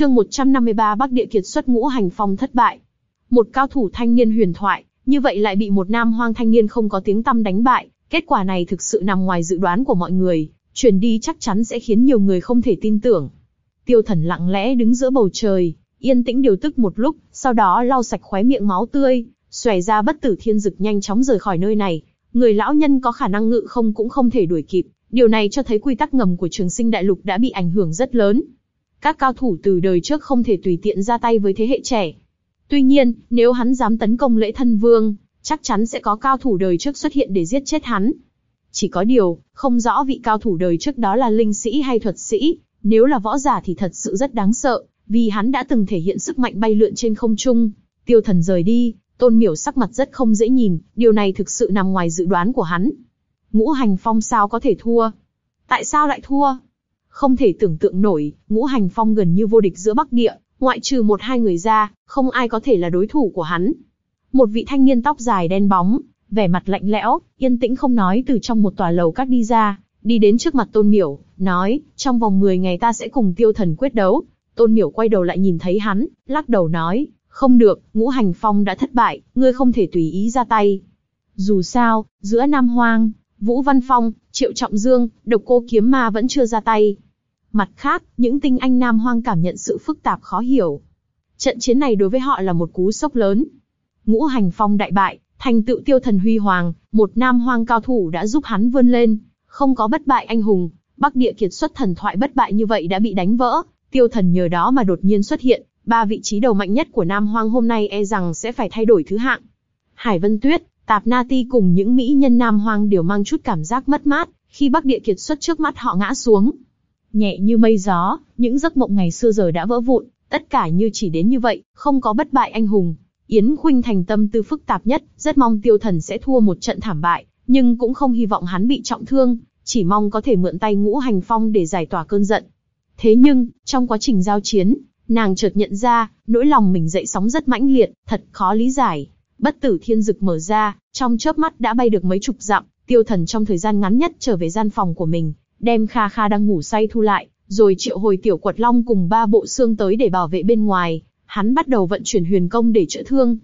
Chương 153 Bắc Địa Kiệt xuất ngũ hành phong thất bại. Một cao thủ thanh niên huyền thoại, như vậy lại bị một nam hoang thanh niên không có tiếng tăm đánh bại, kết quả này thực sự nằm ngoài dự đoán của mọi người, truyền đi chắc chắn sẽ khiến nhiều người không thể tin tưởng. Tiêu Thần lặng lẽ đứng giữa bầu trời, yên tĩnh điều tức một lúc, sau đó lau sạch khóe miệng máu tươi, xòe ra bất tử thiên dực nhanh chóng rời khỏi nơi này. Người lão nhân có khả năng ngự không cũng không thể đuổi kịp, điều này cho thấy quy tắc ngầm của trường sinh đại lục đã bị ảnh hưởng rất lớn. Các cao thủ từ đời trước không thể tùy tiện ra tay với thế hệ trẻ. Tuy nhiên, nếu hắn dám tấn công lễ thân vương, chắc chắn sẽ có cao thủ đời trước xuất hiện để giết chết hắn. Chỉ có điều, không rõ vị cao thủ đời trước đó là linh sĩ hay thuật sĩ, nếu là võ giả thì thật sự rất đáng sợ, vì hắn đã từng thể hiện sức mạnh bay lượn trên không trung. Tiêu thần rời đi, tôn miểu sắc mặt rất không dễ nhìn, điều này thực sự nằm ngoài dự đoán của hắn. Ngũ hành phong sao có thể thua? Tại sao lại thua? Không thể tưởng tượng nổi, ngũ hành phong gần như vô địch giữa Bắc Địa, ngoại trừ một hai người ra, không ai có thể là đối thủ của hắn. Một vị thanh niên tóc dài đen bóng, vẻ mặt lạnh lẽo, yên tĩnh không nói từ trong một tòa lầu các đi ra, đi đến trước mặt Tôn Miểu, nói, trong vòng 10 ngày ta sẽ cùng tiêu thần quyết đấu. Tôn Miểu quay đầu lại nhìn thấy hắn, lắc đầu nói, không được, ngũ hành phong đã thất bại, ngươi không thể tùy ý ra tay. Dù sao, giữa Nam Hoang, Vũ Văn Phong, Triệu Trọng Dương, độc cô kiếm ma vẫn chưa ra tay. Mặt khác, những tinh anh Nam Hoang cảm nhận sự phức tạp khó hiểu. Trận chiến này đối với họ là một cú sốc lớn. Ngũ hành phong đại bại, thành tựu tiêu thần huy hoàng, một Nam Hoang cao thủ đã giúp hắn vươn lên, không có bất bại anh hùng, Bắc Địa kiệt xuất thần thoại bất bại như vậy đã bị đánh vỡ, tiêu thần nhờ đó mà đột nhiên xuất hiện, ba vị trí đầu mạnh nhất của Nam Hoang hôm nay e rằng sẽ phải thay đổi thứ hạng. Hải Vân Tuyết, Tạp Na Ti cùng những mỹ nhân Nam Hoang đều mang chút cảm giác mất mát, khi Bắc Địa kiệt xuất trước mắt họ ngã xuống. Nhẹ như mây gió, những giấc mộng ngày xưa giờ đã vỡ vụn, tất cả như chỉ đến như vậy, không có bất bại anh hùng. Yến Khuynh thành tâm tư phức tạp nhất, rất mong tiêu thần sẽ thua một trận thảm bại, nhưng cũng không hy vọng hắn bị trọng thương, chỉ mong có thể mượn tay ngũ hành phong để giải tỏa cơn giận. Thế nhưng, trong quá trình giao chiến, nàng chợt nhận ra, nỗi lòng mình dậy sóng rất mãnh liệt, thật khó lý giải. Bất tử thiên dực mở ra, trong chớp mắt đã bay được mấy chục dặm, tiêu thần trong thời gian ngắn nhất trở về gian phòng của mình, đem Kha Kha đang ngủ say thu lại, rồi triệu hồi tiểu quật long cùng ba bộ xương tới để bảo vệ bên ngoài. Hắn bắt đầu vận chuyển huyền công để chữa thương.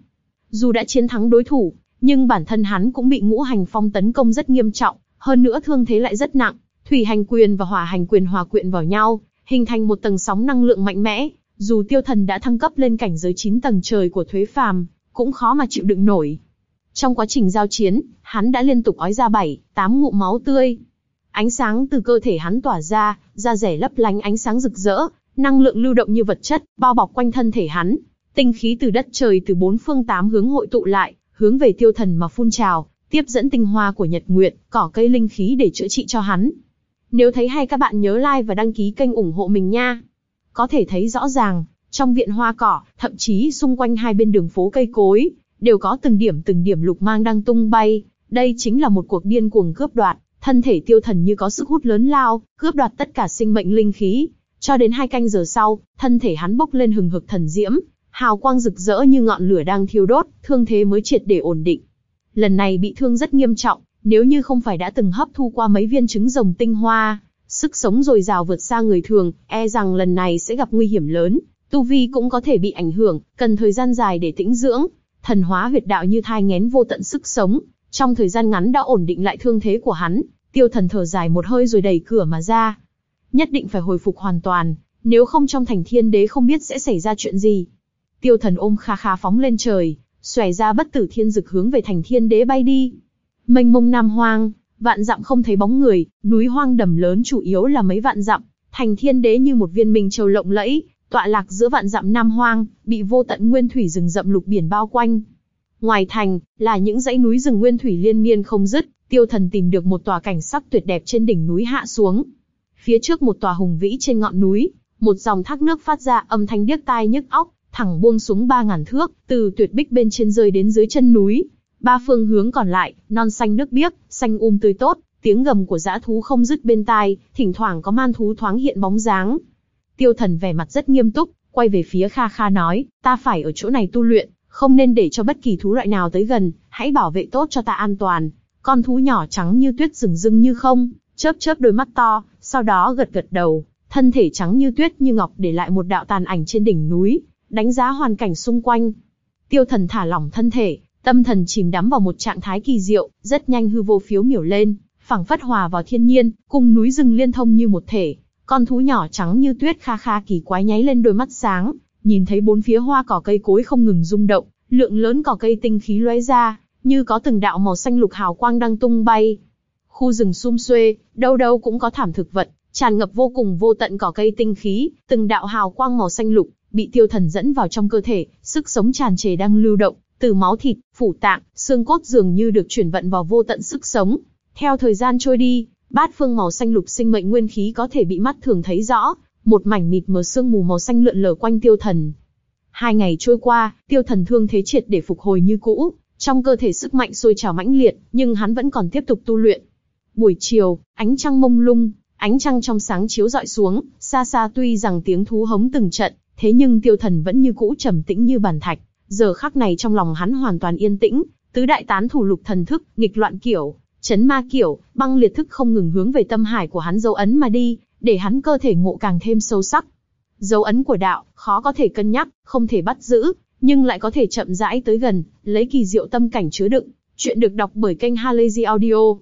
Dù đã chiến thắng đối thủ, nhưng bản thân hắn cũng bị ngũ hành phong tấn công rất nghiêm trọng, hơn nữa thương thế lại rất nặng. Thủy hành quyền và hỏa hành quyền hòa quyện vào nhau, hình thành một tầng sóng năng lượng mạnh mẽ. Dù tiêu thần đã thăng cấp lên cảnh giới 9 tầng trời của thuế phàm, cũng khó mà chịu đựng nổi. Trong quá trình giao chiến, hắn đã liên tục ói ra bảy, tám ngụm máu tươi. Ánh sáng từ cơ thể hắn tỏa ra, da rẻ lấp lánh ánh sáng rực rỡ, năng lượng lưu động như vật chất, bao bọc quanh thân thể hắn. Tinh khí từ đất trời từ bốn phương tám hướng hội tụ lại, hướng về tiêu thần mà phun trào, tiếp dẫn tinh hoa của nhật nguyệt, cỏ cây linh khí để chữa trị cho hắn. Nếu thấy hay các bạn nhớ like và đăng ký kênh ủng hộ mình nha. Có thể thấy rõ ràng, trong viện hoa cỏ, thậm chí xung quanh hai bên đường phố cây cối, đều có từng điểm từng điểm lục mang đang tung bay. Đây chính là một cuộc điên cuồng cướp đoạt, thân thể tiêu thần như có sức hút lớn lao, cướp đoạt tất cả sinh mệnh linh khí. Cho đến hai canh giờ sau, thân thể hắn bốc lên hừng hực thần diễm, hào quang rực rỡ như ngọn lửa đang thiêu đốt, thương thế mới triệt để ổn định. Lần này bị thương rất nghiêm trọng, nếu như không phải đã từng hấp thu qua mấy viên trứng rồng tinh hoa, sức sống dồi dào vượt xa người thường, e rằng lần này sẽ gặp nguy hiểm lớn, tu vi cũng có thể bị ảnh hưởng, cần thời gian dài để tĩnh dưỡng. Thần hóa huyệt đạo như thai ngén vô tận sức sống, trong thời gian ngắn đã ổn định lại thương thế của hắn, tiêu thần thở dài một hơi rồi đẩy cửa mà ra. Nhất định phải hồi phục hoàn toàn, nếu không trong thành thiên đế không biết sẽ xảy ra chuyện gì. Tiêu thần ôm kha kha phóng lên trời, xòe ra bất tử thiên dực hướng về thành thiên đế bay đi. Mênh mông nam hoang, vạn dặm không thấy bóng người, núi hoang đầm lớn chủ yếu là mấy vạn dặm, thành thiên đế như một viên minh châu lộng lẫy, tọa lạc giữa vạn dặm nam hoang, bị vô tận nguyên thủy rừng rậm lục biển bao quanh. Ngoài thành, là những dãy núi rừng nguyên thủy liên miên không dứt, tiêu thần tìm được một tòa cảnh sắc tuyệt đẹp trên đỉnh núi hạ xuống. Phía trước một tòa hùng vĩ trên ngọn núi, một dòng thác nước phát ra âm thanh điếc tai nhức óc, thẳng buông xuống ba ngàn thước, từ tuyệt bích bên trên rơi đến dưới chân núi. Ba phương hướng còn lại, non xanh nước biếc, xanh um tươi tốt, tiếng gầm của dã thú không dứt bên tai, thỉnh thoảng có man thú thoáng hiện bóng dáng. Tiêu thần vẻ mặt rất nghiêm túc, quay về phía Kha Kha nói, ta phải ở chỗ này tu luyện, không nên để cho bất kỳ thú loại nào tới gần, hãy bảo vệ tốt cho ta an toàn. Con thú nhỏ trắng như tuyết rừng rưng như không, chớp chớp đôi mắt to, sau đó gật gật đầu, thân thể trắng như tuyết như ngọc để lại một đạo tàn ảnh trên đỉnh núi, đánh giá hoàn cảnh xung quanh. Tiêu thần thả lỏng thân thể, tâm thần chìm đắm vào một trạng thái kỳ diệu, rất nhanh hư vô phiếu miểu lên, phảng phất hòa vào thiên nhiên, cùng núi rừng liên thông như một thể. Con thú nhỏ trắng như tuyết kha kha kỳ quái nháy lên đôi mắt sáng, nhìn thấy bốn phía hoa cỏ cây cối không ngừng rung động, lượng lớn cỏ cây tinh khí lóe ra, như có từng đạo màu xanh lục hào quang đang tung bay. Khu rừng sum xuê, đâu đâu cũng có thảm thực vật, tràn ngập vô cùng vô tận cỏ cây tinh khí, từng đạo hào quang màu xanh lục, bị tiêu thần dẫn vào trong cơ thể, sức sống tràn trề đang lưu động, từ máu thịt, phủ tạng, xương cốt dường như được chuyển vận vào vô tận sức sống. Theo thời gian trôi đi, bát phương màu xanh lục sinh mệnh nguyên khí có thể bị mắt thường thấy rõ, một mảnh mịt mờ sương mù màu xanh lượn lờ quanh tiêu thần. Hai ngày trôi qua, tiêu thần thương thế triệt để phục hồi như cũ, trong cơ thể sức mạnh sôi trào mãnh liệt, nhưng hắn vẫn còn tiếp tục tu luyện. Buổi chiều, ánh trăng mông lung, ánh trăng trong sáng chiếu dọi xuống, xa xa tuy rằng tiếng thú hống từng trận, thế nhưng tiêu thần vẫn như cũ trầm tĩnh như bàn thạch. Giờ khắc này trong lòng hắn hoàn toàn yên tĩnh, tứ đại tán thủ lục thần thức, nghịch loạn kiểu, chấn ma kiểu, băng liệt thức không ngừng hướng về tâm hải của hắn dấu ấn mà đi, để hắn cơ thể ngộ càng thêm sâu sắc. Dấu ấn của đạo, khó có thể cân nhắc, không thể bắt giữ, nhưng lại có thể chậm rãi tới gần, lấy kỳ diệu tâm cảnh chứa đựng. Chuyện được đọc bởi kênh Halazy Audio.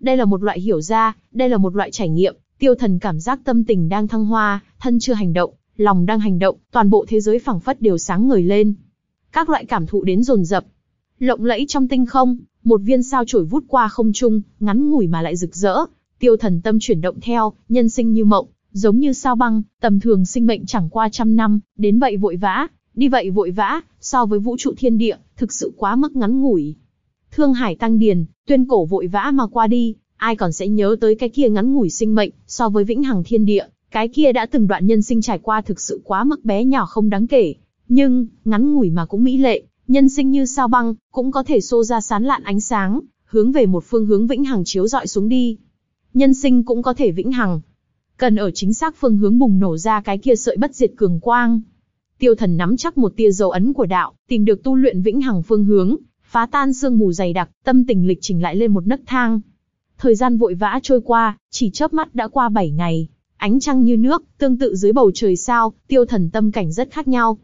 Đây là một loại hiểu ra, đây là một loại trải nghiệm, tiêu thần cảm giác tâm tình đang thăng hoa, thân chưa hành động, lòng đang hành động, toàn bộ thế giới phảng phất đều sáng ngời lên. Các loại cảm thụ đến dồn dập. Lộng lẫy trong tinh không, một viên sao chổi vút qua không trung, ngắn ngủi mà lại rực rỡ. Tiêu thần tâm chuyển động theo, nhân sinh như mộng, giống như sao băng, tầm thường sinh mệnh chẳng qua trăm năm, đến vậy vội vã, đi vậy vội vã, so với vũ trụ thiên địa, thực sự quá mức ngắn ngủi. Thương hải tăng điền, tuyên cổ vội vã mà qua đi, ai còn sẽ nhớ tới cái kia ngắn ngủi sinh mệnh, so với vĩnh hằng thiên địa, cái kia đã từng đoạn nhân sinh trải qua thực sự quá mức bé nhỏ không đáng kể. Nhưng, ngắn ngủi mà cũng mỹ lệ, nhân sinh như sao băng, cũng có thể xô ra sán lạn ánh sáng, hướng về một phương hướng vĩnh hằng chiếu dọi xuống đi. Nhân sinh cũng có thể vĩnh hằng. Cần ở chính xác phương hướng bùng nổ ra cái kia sợi bất diệt cường quang. Tiêu thần nắm chắc một tia dấu ấn của đạo, tìm được tu luyện vĩnh hằng phương hướng, phá tan sương mù dày đặc, tâm tình lịch trình lại lên một nấc thang. Thời gian vội vã trôi qua, chỉ chớp mắt đã qua 7 ngày. Ánh trăng như nước, tương tự dưới bầu trời sao, tiêu thần tâm cảnh rất khác nhau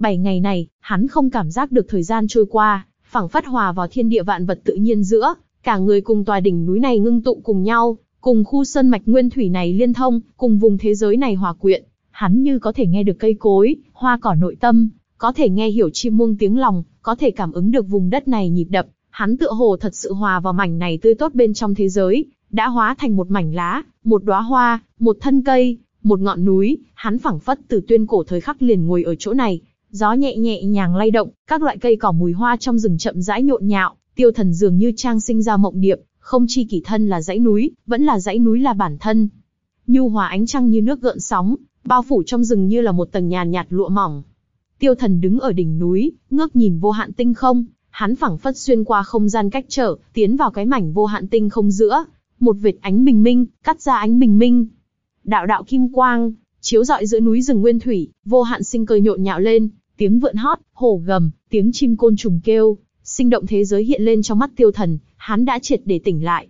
bảy ngày này, hắn không cảm giác được thời gian trôi qua, phẳng phất hòa vào thiên địa vạn vật tự nhiên giữa, cả người cùng tòa đỉnh núi này ngưng tụ cùng nhau, cùng khu sơn mạch nguyên thủy này liên thông, cùng vùng thế giới này hòa quyện. Hắn như có thể nghe được cây cối, hoa cỏ nội tâm, có thể nghe hiểu chim muông tiếng lòng, có thể cảm ứng được vùng đất này nhịp đập, hắn tựa hồ thật sự hòa vào mảnh này tươi tốt bên trong thế giới, đã hóa thành một mảnh lá, một đóa hoa, một thân cây, một ngọn núi, hắn phẳng phất từ tuyên cổ thời khắc liền ngồi ở chỗ này, gió nhẹ nhẹ nhàng lay động, các loại cây cỏ mùi hoa trong rừng chậm rãi nhộn nhạo, tiêu thần dường như trang sinh ra mộng điệp, không chi kỳ thân là dãy núi, vẫn là dãy núi là bản thân. Nhu hòa ánh trăng như nước gợn sóng, bao phủ trong rừng như là một tầng nhàn nhạt lụa mỏng. Tiêu thần đứng ở đỉnh núi, ngước nhìn vô hạn tinh không, hắn phẳng phất xuyên qua không gian cách trở, tiến vào cái mảnh vô hạn tinh không giữa, một vệt ánh bình minh, cắt ra ánh bình minh. Đạo đạo kim quang, chiếu rọi giữa núi rừng nguyên thủy, vô hạn sinh cơ nhộn nhạo lên, tiếng vượn hót, hổ gầm, tiếng chim côn trùng kêu, sinh động thế giới hiện lên trong mắt tiêu thần, hắn đã triệt để tỉnh lại.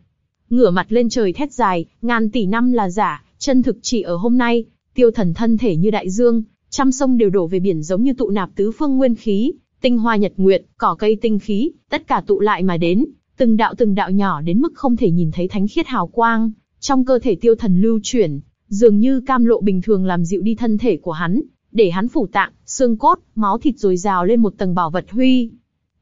Ngửa mặt lên trời thét dài, ngàn tỷ năm là giả, chân thực chỉ ở hôm nay, tiêu thần thân thể như đại dương, trăm sông đều đổ về biển giống như tụ nạp tứ phương nguyên khí, tinh hoa nhật nguyệt, cỏ cây tinh khí, tất cả tụ lại mà đến, từng đạo từng đạo nhỏ đến mức không thể nhìn thấy thánh khiết hào quang, trong cơ thể tiêu thần lưu chuyển, dường như cam lộ bình thường làm dịu đi thân thể của hắn, để hắn phủ tạng, xương cốt, máu thịt rồi rào lên một tầng bảo vật huy.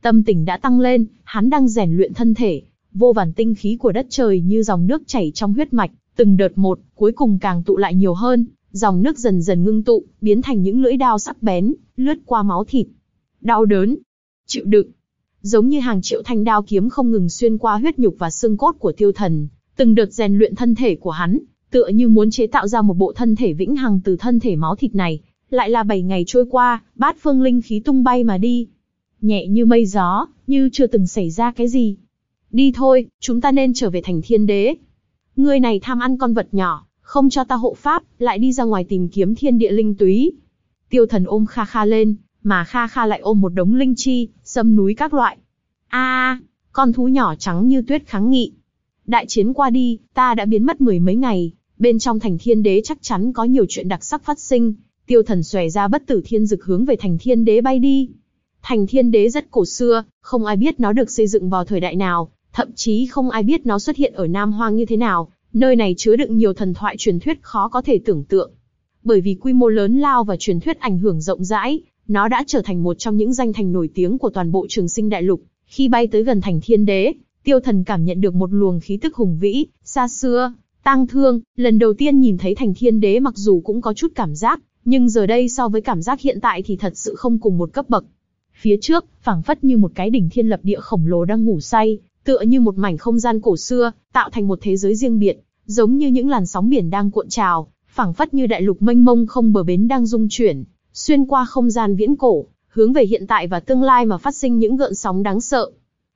Tâm tình đã tăng lên, hắn đang rèn luyện thân thể, vô vàn tinh khí của đất trời như dòng nước chảy trong huyết mạch, từng đợt một, cuối cùng càng tụ lại nhiều hơn, dòng nước dần dần ngưng tụ, biến thành những lưỡi đao sắc bén, lướt qua máu thịt. Đau đớn, chịu đựng, giống như hàng triệu thanh đao kiếm không ngừng xuyên qua huyết nhục và xương cốt của tiêu thần, từng đợt rèn luyện thân thể của hắn, tựa như muốn chế tạo ra một bộ thân thể vĩnh hằng từ thân thể máu thịt này. Lại là bảy ngày trôi qua, bát phương linh khí tung bay mà đi, nhẹ như mây gió, như chưa từng xảy ra cái gì. Đi thôi, chúng ta nên trở về thành thiên đế. Người này tham ăn con vật nhỏ, không cho ta hộ pháp, lại đi ra ngoài tìm kiếm thiên địa linh túy. Tiêu thần ôm Kha Kha lên, mà Kha Kha lại ôm một đống linh chi, sâm núi các loại. A, con thú nhỏ trắng như tuyết kháng nghị. Đại chiến qua đi, ta đã biến mất mười mấy ngày, bên trong thành thiên đế chắc chắn có nhiều chuyện đặc sắc phát sinh. Tiêu thần xòe ra bất tử thiên dực hướng về thành thiên đế bay đi. Thành thiên đế rất cổ xưa, không ai biết nó được xây dựng vào thời đại nào, thậm chí không ai biết nó xuất hiện ở Nam Hoang như thế nào, nơi này chứa đựng nhiều thần thoại truyền thuyết khó có thể tưởng tượng. Bởi vì quy mô lớn lao và truyền thuyết ảnh hưởng rộng rãi, nó đã trở thành một trong những danh thành nổi tiếng của toàn bộ trường sinh đại lục. Khi bay tới gần thành thiên đế, tiêu thần cảm nhận được một luồng khí tức hùng vĩ, xa xưa, tang thương, lần đầu tiên nhìn thấy thành thiên đế mặc dù cũng có chút cảm giác, nhưng giờ đây so với cảm giác hiện tại thì thật sự không cùng một cấp bậc. Phía trước, phảng phất như một cái đỉnh thiên lập địa khổng lồ đang ngủ say, tựa như một mảnh không gian cổ xưa, tạo thành một thế giới riêng biệt, giống như những làn sóng biển đang cuộn trào, phảng phất như đại lục mênh mông không bờ bến đang rung chuyển, xuyên qua không gian viễn cổ, hướng về hiện tại và tương lai mà phát sinh những gợn sóng đáng sợ.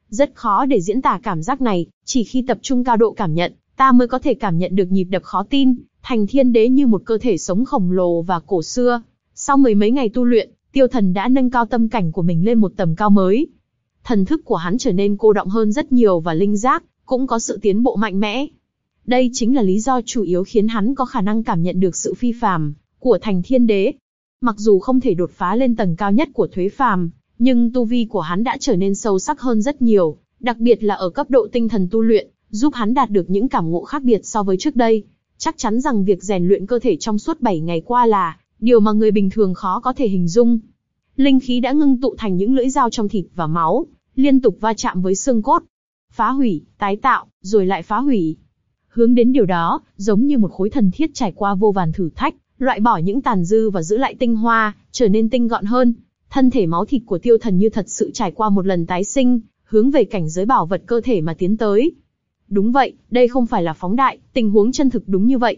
Rất khó để diễn tả cảm giác này, chỉ khi tập trung cao độ cảm nhận, ta mới có thể cảm nhận được nhịp đập khó tin, thành thiên đế như một cơ thể sống khổng lồ và cổ xưa. Sau mười mấy ngày tu luyện, tiêu thần đã nâng cao tâm cảnh của mình lên một tầm cao mới. Thần thức của hắn trở nên cô động hơn rất nhiều và linh giác, cũng có sự tiến bộ mạnh mẽ. Đây chính là lý do chủ yếu khiến hắn có khả năng cảm nhận được sự phi phàm của thành thiên đế. Mặc dù không thể đột phá lên tầng cao nhất của thuế phàm, nhưng tu vi của hắn đã trở nên sâu sắc hơn rất nhiều, đặc biệt là ở cấp độ tinh thần tu luyện, giúp hắn đạt được những cảm ngộ khác biệt so với trước đây. Chắc chắn rằng việc rèn luyện cơ thể trong suốt 7 ngày qua là điều mà người bình thường khó có thể hình dung. Linh khí đã ngưng tụ thành những lưỡi dao trong thịt và máu, liên tục va chạm với xương cốt. Phá hủy, tái tạo, rồi lại phá hủy. Hướng đến điều đó, giống như một khối thần thiết trải qua vô vàn thử thách, loại bỏ những tàn dư và giữ lại tinh hoa, trở nên tinh gọn hơn. Thân thể máu thịt của tiêu thần như thật sự trải qua một lần tái sinh, hướng về cảnh giới bảo vật cơ thể mà tiến tới. Đúng vậy, đây không phải là phóng đại, tình huống chân thực đúng như vậy.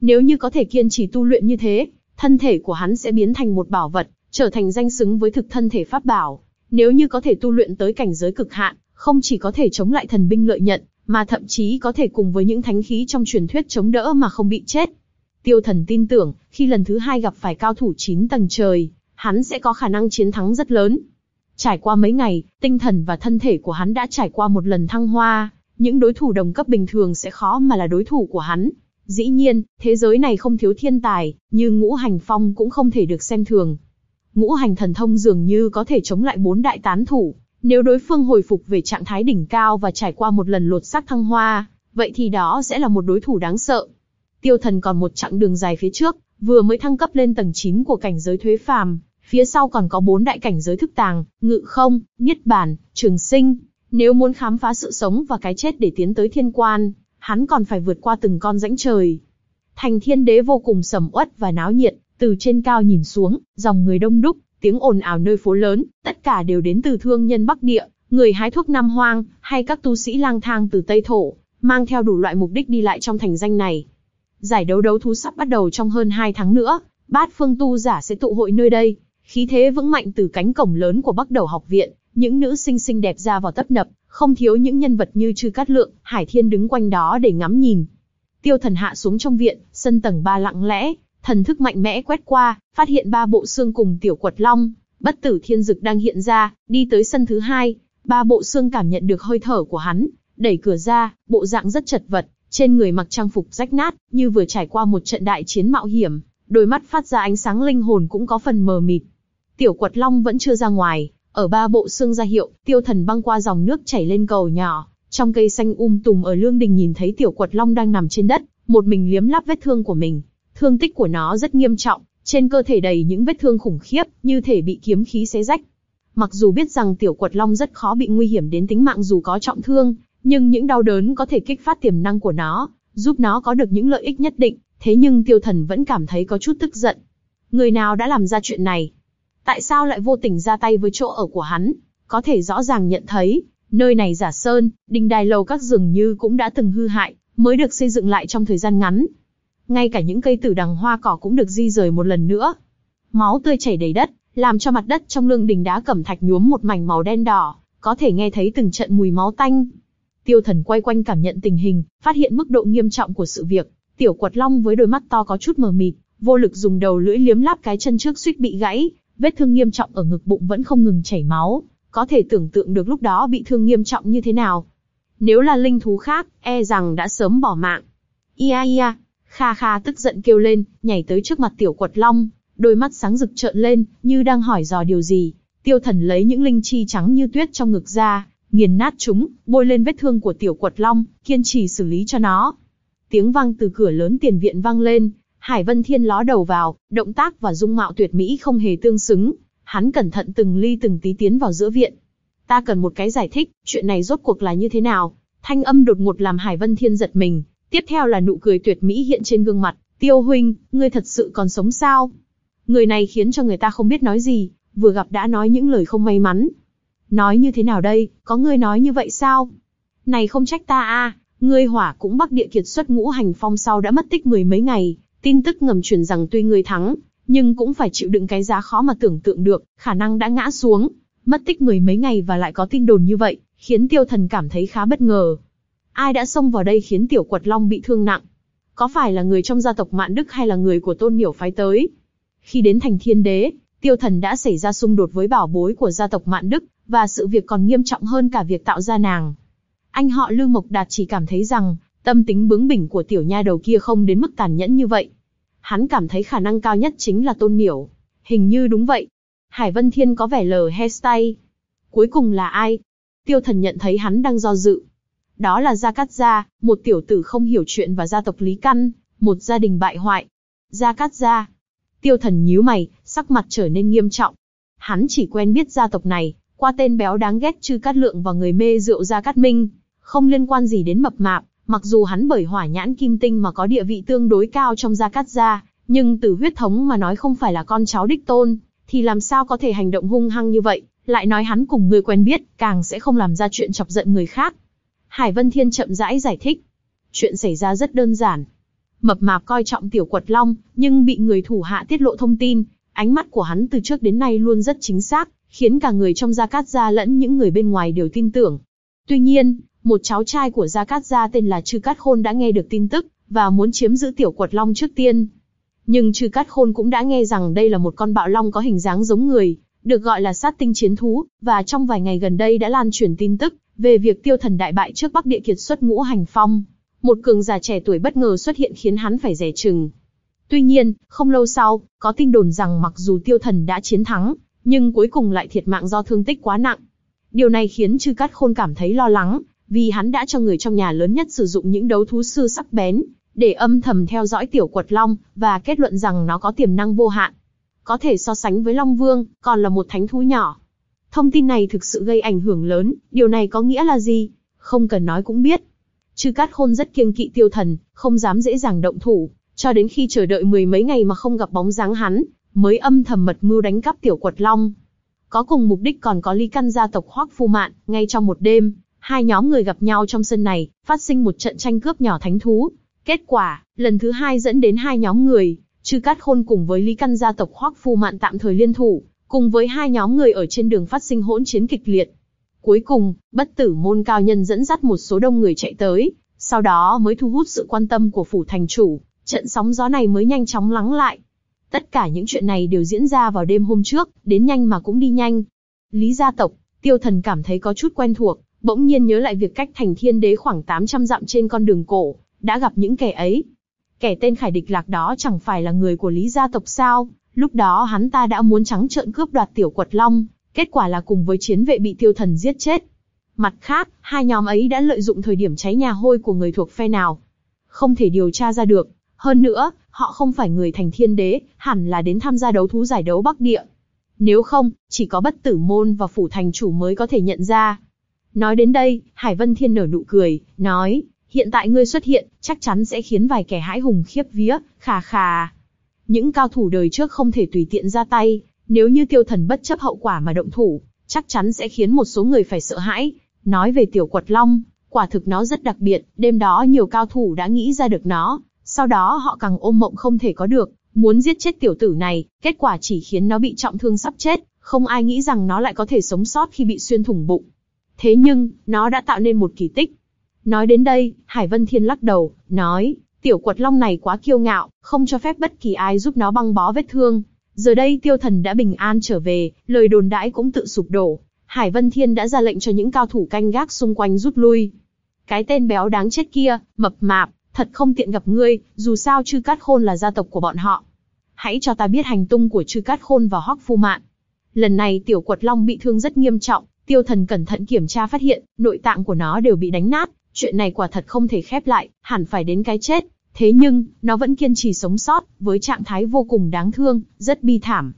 Nếu như có thể kiên trì tu luyện như thế, thân thể của hắn sẽ biến thành một bảo vật, trở thành danh xứng với thực thân thể pháp bảo. Nếu như có thể tu luyện tới cảnh giới cực hạn, không chỉ có thể chống lại thần binh lợi nhận, mà thậm chí có thể cùng với những thánh khí trong truyền thuyết chống đỡ mà không bị chết. Tiêu thần tin tưởng, khi lần thứ hai gặp phải cao thủ 9 tầng trời, hắn sẽ có khả năng chiến thắng rất lớn. Trải qua mấy ngày, tinh thần và thân thể của hắn đã trải qua một lần thăng hoa, những đối thủ đồng cấp bình thường sẽ khó mà là đối thủ của hắn. Dĩ nhiên, thế giới này không thiếu thiên tài, nhưng ngũ hành phong cũng không thể được xem thường. Ngũ hành thần thông dường như có thể chống lại bốn đại tán thủ. Nếu đối phương hồi phục về trạng thái đỉnh cao và trải qua một lần lột xác thăng hoa, vậy thì đó sẽ là một đối thủ đáng sợ. Tiêu thần còn một chặng đường dài phía trước, vừa mới thăng cấp lên tầng 9 của cảnh giới thuế phàm, phía sau còn có bốn đại cảnh giới thức tàng, ngự không, niết bàn, trường sinh. Nếu muốn khám phá sự sống và cái chết để tiến tới thiên quan, hắn còn phải vượt qua từng con rãnh trời. Thành thiên đế vô cùng sầm uất và náo nhiệt, từ trên cao nhìn xuống, dòng người đông đúc, tiếng ồn ào nơi phố lớn, tất cả đều đến từ thương nhân Bắc Địa, người hái thuốc Nam Hoang, hay các tu sĩ lang thang từ Tây Thổ, mang theo đủ loại mục đích đi lại trong thành danh này. Giải đấu đấu thú sắp bắt đầu trong hơn 2 tháng nữa, bát phương tu giả sẽ tụ hội nơi đây, khí thế vững mạnh từ cánh cổng lớn của Bắc Đầu học viện, những nữ sinh xinh đẹp ra vào tấp nập, không thiếu những nhân vật như Trư Cát Lượng, Hải Thiên đứng quanh đó để ngắm nhìn. Tiêu Thần hạ xuống trong viện, sân tầng ba lặng lẽ, thần thức mạnh mẽ quét qua, phát hiện ba bộ xương cùng tiểu quật long, bất tử thiên dực đang hiện ra, đi tới sân thứ hai, ba bộ xương cảm nhận được hơi thở của hắn, đẩy cửa ra, bộ dạng rất chật vật, trên người mặc trang phục rách nát, như vừa trải qua một trận đại chiến mạo hiểm, đôi mắt phát ra ánh sáng linh hồn cũng có phần mờ mịt. Tiểu quật long vẫn chưa ra ngoài, ở ba bộ xương ra hiệu, tiêu thần băng qua dòng nước chảy lên cầu nhỏ, trong cây xanh um tùm ở lương đình nhìn thấy tiểu quật long đang nằm trên đất, một mình liếm lắp vết thương của mình. Thương tích của nó rất nghiêm trọng, trên cơ thể đầy những vết thương khủng khiếp, như thể bị kiếm khí xé rách. Mặc dù biết rằng tiểu quật long rất khó bị nguy hiểm đến tính mạng dù có trọng thương, nhưng những đau đớn có thể kích phát tiềm năng của nó, giúp nó có được những lợi ích nhất định, thế nhưng tiêu thần vẫn cảm thấy có chút tức giận. Người nào đã làm ra chuyện này? Tại sao lại vô tình ra tay với chỗ ở của hắn? Có thể rõ ràng nhận thấy, nơi này giả sơn, đình đài lầu các dường như cũng đã từng hư hại, mới được xây dựng lại trong thời gian ngắn. Ngay cả những cây tử đằng hoa cỏ cũng được di rời một lần nữa. Máu tươi chảy đầy đất, làm cho mặt đất trong lương đình đá cẩm thạch nhuốm một mảnh màu đen đỏ, có thể nghe thấy từng trận mùi máu tanh. Tiêu thần quay quanh cảm nhận tình hình, phát hiện mức độ nghiêm trọng của sự việc. Tiểu quật long với đôi mắt to có chút mờ mịt, vô lực dùng đầu lưỡi liếm láp cái chân trước suýt bị gãy, vết thương nghiêm trọng ở ngực bụng vẫn không ngừng chảy máu, có thể tưởng tượng được lúc đó bị thương nghiêm trọng như thế nào. Nếu là linh thú khác, e rằng đã sớm bỏ mạng. Ia ia, Kha Kha tức giận kêu lên, nhảy tới trước mặt tiểu quật long, đôi mắt sáng rực trợn lên, như đang hỏi dò điều gì. Tiêu thần lấy những linh chi trắng như tuyết trong ngực ra, nghiền nát chúng, bôi lên vết thương của tiểu quật long, kiên trì xử lý cho nó. Tiếng vang từ cửa lớn tiền viện vang lên, Hải Vân Thiên ló đầu vào, động tác và dung mạo tuyệt mỹ không hề tương xứng. Hắn cẩn thận từng ly từng tí tiến vào giữa viện. Ta cần một cái giải thích, chuyện này rốt cuộc là như thế nào? Thanh âm đột ngột làm Hải Vân Thiên giật mình, tiếp theo là nụ cười tuyệt mỹ hiện trên gương mặt. Tiêu huynh, ngươi thật sự còn sống sao? Người này khiến cho người ta không biết nói gì, vừa gặp đã nói những lời không may mắn. Nói như thế nào đây, có ngươi nói như vậy sao? Này không trách ta a, ngươi hỏa cũng bắc địa kiệt xuất ngũ hành phong sau đã mất tích mười mấy ngày, tin tức ngầm truyền rằng tuy ngươi thắng, nhưng cũng phải chịu đựng cái giá khó mà tưởng tượng được, khả năng đã ngã xuống, mất tích mười mấy ngày và lại có tin đồn như vậy, khiến tiêu thần cảm thấy khá bất ngờ. Ai đã xông vào đây khiến tiểu quật long bị thương nặng? Có phải là người trong gia tộc Mạn Đức hay là người của tôn miểu phái tới? Khi đến thành thiên đế, tiêu thần đã xảy ra xung đột với bảo bối của gia tộc Mạn Đức, và sự việc còn nghiêm trọng hơn cả việc tạo ra nàng. Anh họ Lưu Mộc Đạt chỉ cảm thấy rằng, tâm tính bướng bỉnh của tiểu nha đầu kia không đến mức tàn nhẫn như vậy. Hắn cảm thấy khả năng cao nhất chính là tôn miểu. Hình như đúng vậy. Hải Vân Thiên có vẻ lờ hairstyle. Cuối cùng là ai? Tiêu thần nhận thấy hắn đang do dự. Đó là Gia Cát Gia, một tiểu tử không hiểu chuyện và gia tộc Lý Căn, một gia đình bại hoại. Gia Cát Gia. Tiêu thần nhíu mày, sắc mặt trở nên nghiêm trọng. Hắn chỉ quen biết gia tộc này, qua tên béo đáng ghét chư cát lượng và người mê rượu Gia Cát Minh, không liên quan gì đến mập mạp, mặc dù hắn bởi hỏa nhãn kim tinh mà có địa vị tương đối cao trong Gia Cát Gia, nhưng từ huyết thống mà nói không phải là con cháu đích tôn, thì làm sao có thể hành động hung hăng như vậy, lại nói hắn cùng người quen biết, càng sẽ không làm ra chuyện chọc giận người khác. Hải Vân Thiên chậm rãi giải thích. Chuyện xảy ra rất đơn giản. Mập mạp coi trọng tiểu quật long, nhưng bị người thủ hạ tiết lộ thông tin, ánh mắt của hắn từ trước đến nay luôn rất chính xác, khiến cả người trong Gia Cát Gia lẫn những người bên ngoài đều tin tưởng. Tuy nhiên, một cháu trai của Gia Cát Gia tên là Trư Cát Khôn đã nghe được tin tức, và muốn chiếm giữ tiểu quật long trước tiên. Nhưng Trư Cát Khôn cũng đã nghe rằng đây là một con bạo long có hình dáng giống người, được gọi là sát tinh chiến thú, và trong vài ngày gần đây đã lan truyền tin tức về việc tiêu thần đại bại trước Bắc Địa kiệt xuất ngũ hành phong. Một cường giả trẻ tuổi bất ngờ xuất hiện khiến hắn phải rẻ chừng. Tuy nhiên, không lâu sau, có tin đồn rằng mặc dù tiêu thần đã chiến thắng, nhưng cuối cùng lại thiệt mạng do thương tích quá nặng. Điều này khiến Trư Cát Khôn cảm thấy lo lắng, vì hắn đã cho người trong nhà lớn nhất sử dụng những đấu thú sư sắc bén, để âm thầm theo dõi tiểu quật long, và kết luận rằng nó có tiềm năng vô hạn. Có thể so sánh với Long Vương, còn là một thánh thú nhỏ. Thông tin này thực sự gây ảnh hưởng lớn, điều này có nghĩa là gì? Không cần nói cũng biết. Chư Cát Khôn rất kiêng kỵ tiêu thần, không dám dễ dàng động thủ, cho đến khi chờ đợi mười mấy ngày mà không gặp bóng dáng hắn, mới âm thầm mật mưu đánh cắp tiểu quật long. Có cùng mục đích còn có ly căn gia tộc Hoắc Phu Mạn, ngay trong một đêm, hai nhóm người gặp nhau trong sân này, phát sinh một trận tranh cướp nhỏ thánh thú. Kết quả, lần thứ hai dẫn đến hai nhóm người, Chư Cát Khôn cùng với Lý Căn gia tộc Hoắc Phu Mạn tạm thời liên thủ, cùng với hai nhóm người ở trên đường phát sinh hỗn chiến kịch liệt. Cuối cùng, bất tử môn cao nhân dẫn dắt một số đông người chạy tới, sau đó mới thu hút sự quan tâm của phủ thành chủ, trận sóng gió này mới nhanh chóng lắng lại. Tất cả những chuyện này đều diễn ra vào đêm hôm trước, đến nhanh mà cũng đi nhanh. Lý gia tộc, tiêu thần cảm thấy có chút quen thuộc, bỗng nhiên nhớ lại việc cách thành thiên đế khoảng 800 dặm trên con đường cổ, đã gặp những kẻ ấy. Kẻ tên Khải Địch Lạc đó chẳng phải là người của Lý gia tộc sao? Lúc đó hắn ta đã muốn trắng trợn cướp đoạt tiểu quật long, kết quả là cùng với chiến vệ bị tiêu thần giết chết. Mặt khác, hai nhóm ấy đã lợi dụng thời điểm cháy nhà hôi của người thuộc phe nào. Không thể điều tra ra được. Hơn nữa, họ không phải người thành thiên đế, hẳn là đến tham gia đấu thú giải đấu Bắc Địa. Nếu không, chỉ có bất tử môn và phủ thành chủ mới có thể nhận ra. Nói đến đây, Hải Vân Thiên nở nụ cười, nói, hiện tại ngươi xuất hiện, chắc chắn sẽ khiến vài kẻ hãi hùng khiếp vía, khà khà. Những cao thủ đời trước không thể tùy tiện ra tay, nếu như tiêu thần bất chấp hậu quả mà động thủ, chắc chắn sẽ khiến một số người phải sợ hãi. Nói về tiểu quật long, quả thực nó rất đặc biệt, đêm đó nhiều cao thủ đã nghĩ ra được nó, sau đó họ càng ôm mộng không thể có được, muốn giết chết tiểu tử này, kết quả chỉ khiến nó bị trọng thương sắp chết, không ai nghĩ rằng nó lại có thể sống sót khi bị xuyên thủng bụng. Thế nhưng, nó đã tạo nên một kỳ tích. Nói đến đây, Hải Vân Thiên lắc đầu, nói, tiểu quật long này quá kiêu ngạo, không cho phép bất kỳ ai giúp nó băng bó vết thương. Giờ đây tiêu thần đã bình an trở về, lời đồn đãi cũng tự sụp đổ. Hải Vân Thiên đã ra lệnh cho những cao thủ canh gác xung quanh rút lui. Cái tên béo đáng chết kia, mập mạp, thật không tiện gặp ngươi, dù sao Trư Cát Khôn là gia tộc của bọn họ. Hãy cho ta biết hành tung của Trư Cát Khôn và Hoắc Phu Mạn. Lần này Tiểu Quật Long bị thương rất nghiêm trọng, Tiêu Thần cẩn thận kiểm tra phát hiện, nội tạng của nó đều bị đánh nát, chuyện này quả thật không thể khép lại, hẳn phải đến cái chết. Thế nhưng, nó vẫn kiên trì sống sót, với trạng thái vô cùng đáng thương, rất bi thảm.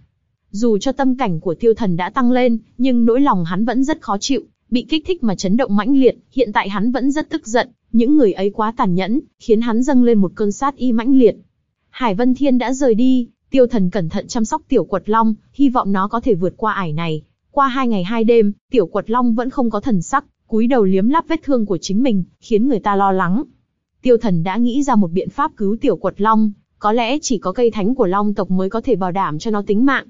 Dù cho tâm cảnh của tiêu thần đã tăng lên, nhưng nỗi lòng hắn vẫn rất khó chịu, bị kích thích mà chấn động mãnh liệt, hiện tại hắn vẫn rất tức giận, những người ấy quá tàn nhẫn, khiến hắn dâng lên một cơn sát y mãnh liệt. Hải Vân Thiên đã rời đi, tiêu thần cẩn thận chăm sóc tiểu quật long, hy vọng nó có thể vượt qua ải này. Qua hai ngày hai đêm, tiểu quật long vẫn không có thần sắc, cúi đầu liếm lắp vết thương của chính mình, khiến người ta lo lắng. Tiêu thần đã nghĩ ra một biện pháp cứu tiểu quật long, có lẽ chỉ có cây thánh của long tộc mới có thể bảo đảm cho nó tính mạng.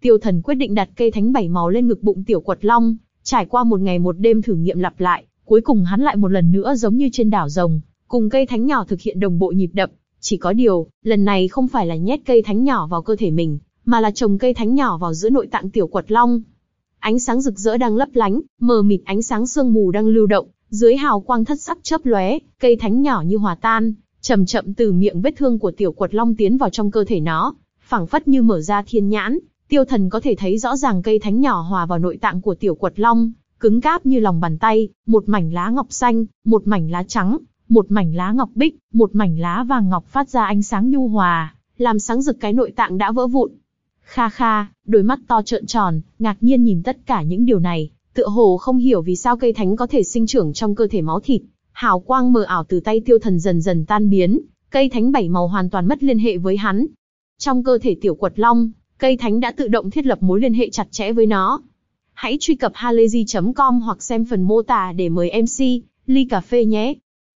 Tiêu thần quyết định đặt cây thánh bảy màu lên ngực bụng tiểu quật long, trải qua một ngày một đêm thử nghiệm lặp lại, cuối cùng hắn lại một lần nữa giống như trên đảo rồng, cùng cây thánh nhỏ thực hiện đồng bộ nhịp đập. Chỉ có điều, lần này không phải là nhét cây thánh nhỏ vào cơ thể mình, mà là trồng cây thánh nhỏ vào giữa nội tạng tiểu quật long. Ánh sáng rực rỡ đang lấp lánh, mờ mịt ánh sáng sương mù đang lưu động, dưới hào quang thất sắc chớp lóe, cây thánh nhỏ như hòa tan, chậm chậm từ miệng vết thương của tiểu quật long tiến vào trong cơ thể nó, phảng phất như mở ra thiên nhãn, tiêu thần có thể thấy rõ ràng cây thánh nhỏ hòa vào nội tạng của tiểu quật long, cứng cáp như lòng bàn tay, một mảnh lá ngọc xanh, một mảnh lá trắng, một mảnh lá ngọc bích, một mảnh lá vàng ngọc phát ra ánh sáng nhu hòa, làm sáng rực cái nội tạng đã vỡ vụn. Kha kha, đôi mắt to trợn tròn, ngạc nhiên nhìn tất cả những điều này, tựa hồ không hiểu vì sao cây thánh có thể sinh trưởng trong cơ thể máu thịt. Hào quang mờ ảo từ tay tiêu thần dần dần tan biến, cây thánh bảy màu hoàn toàn mất liên hệ với hắn. Trong cơ thể tiểu quật long, cây thánh đã tự động thiết lập mối liên hệ chặt chẽ với nó. Hãy truy cập halayzi.com hoặc xem phần mô tả để mời MC, ly cà phê nhé.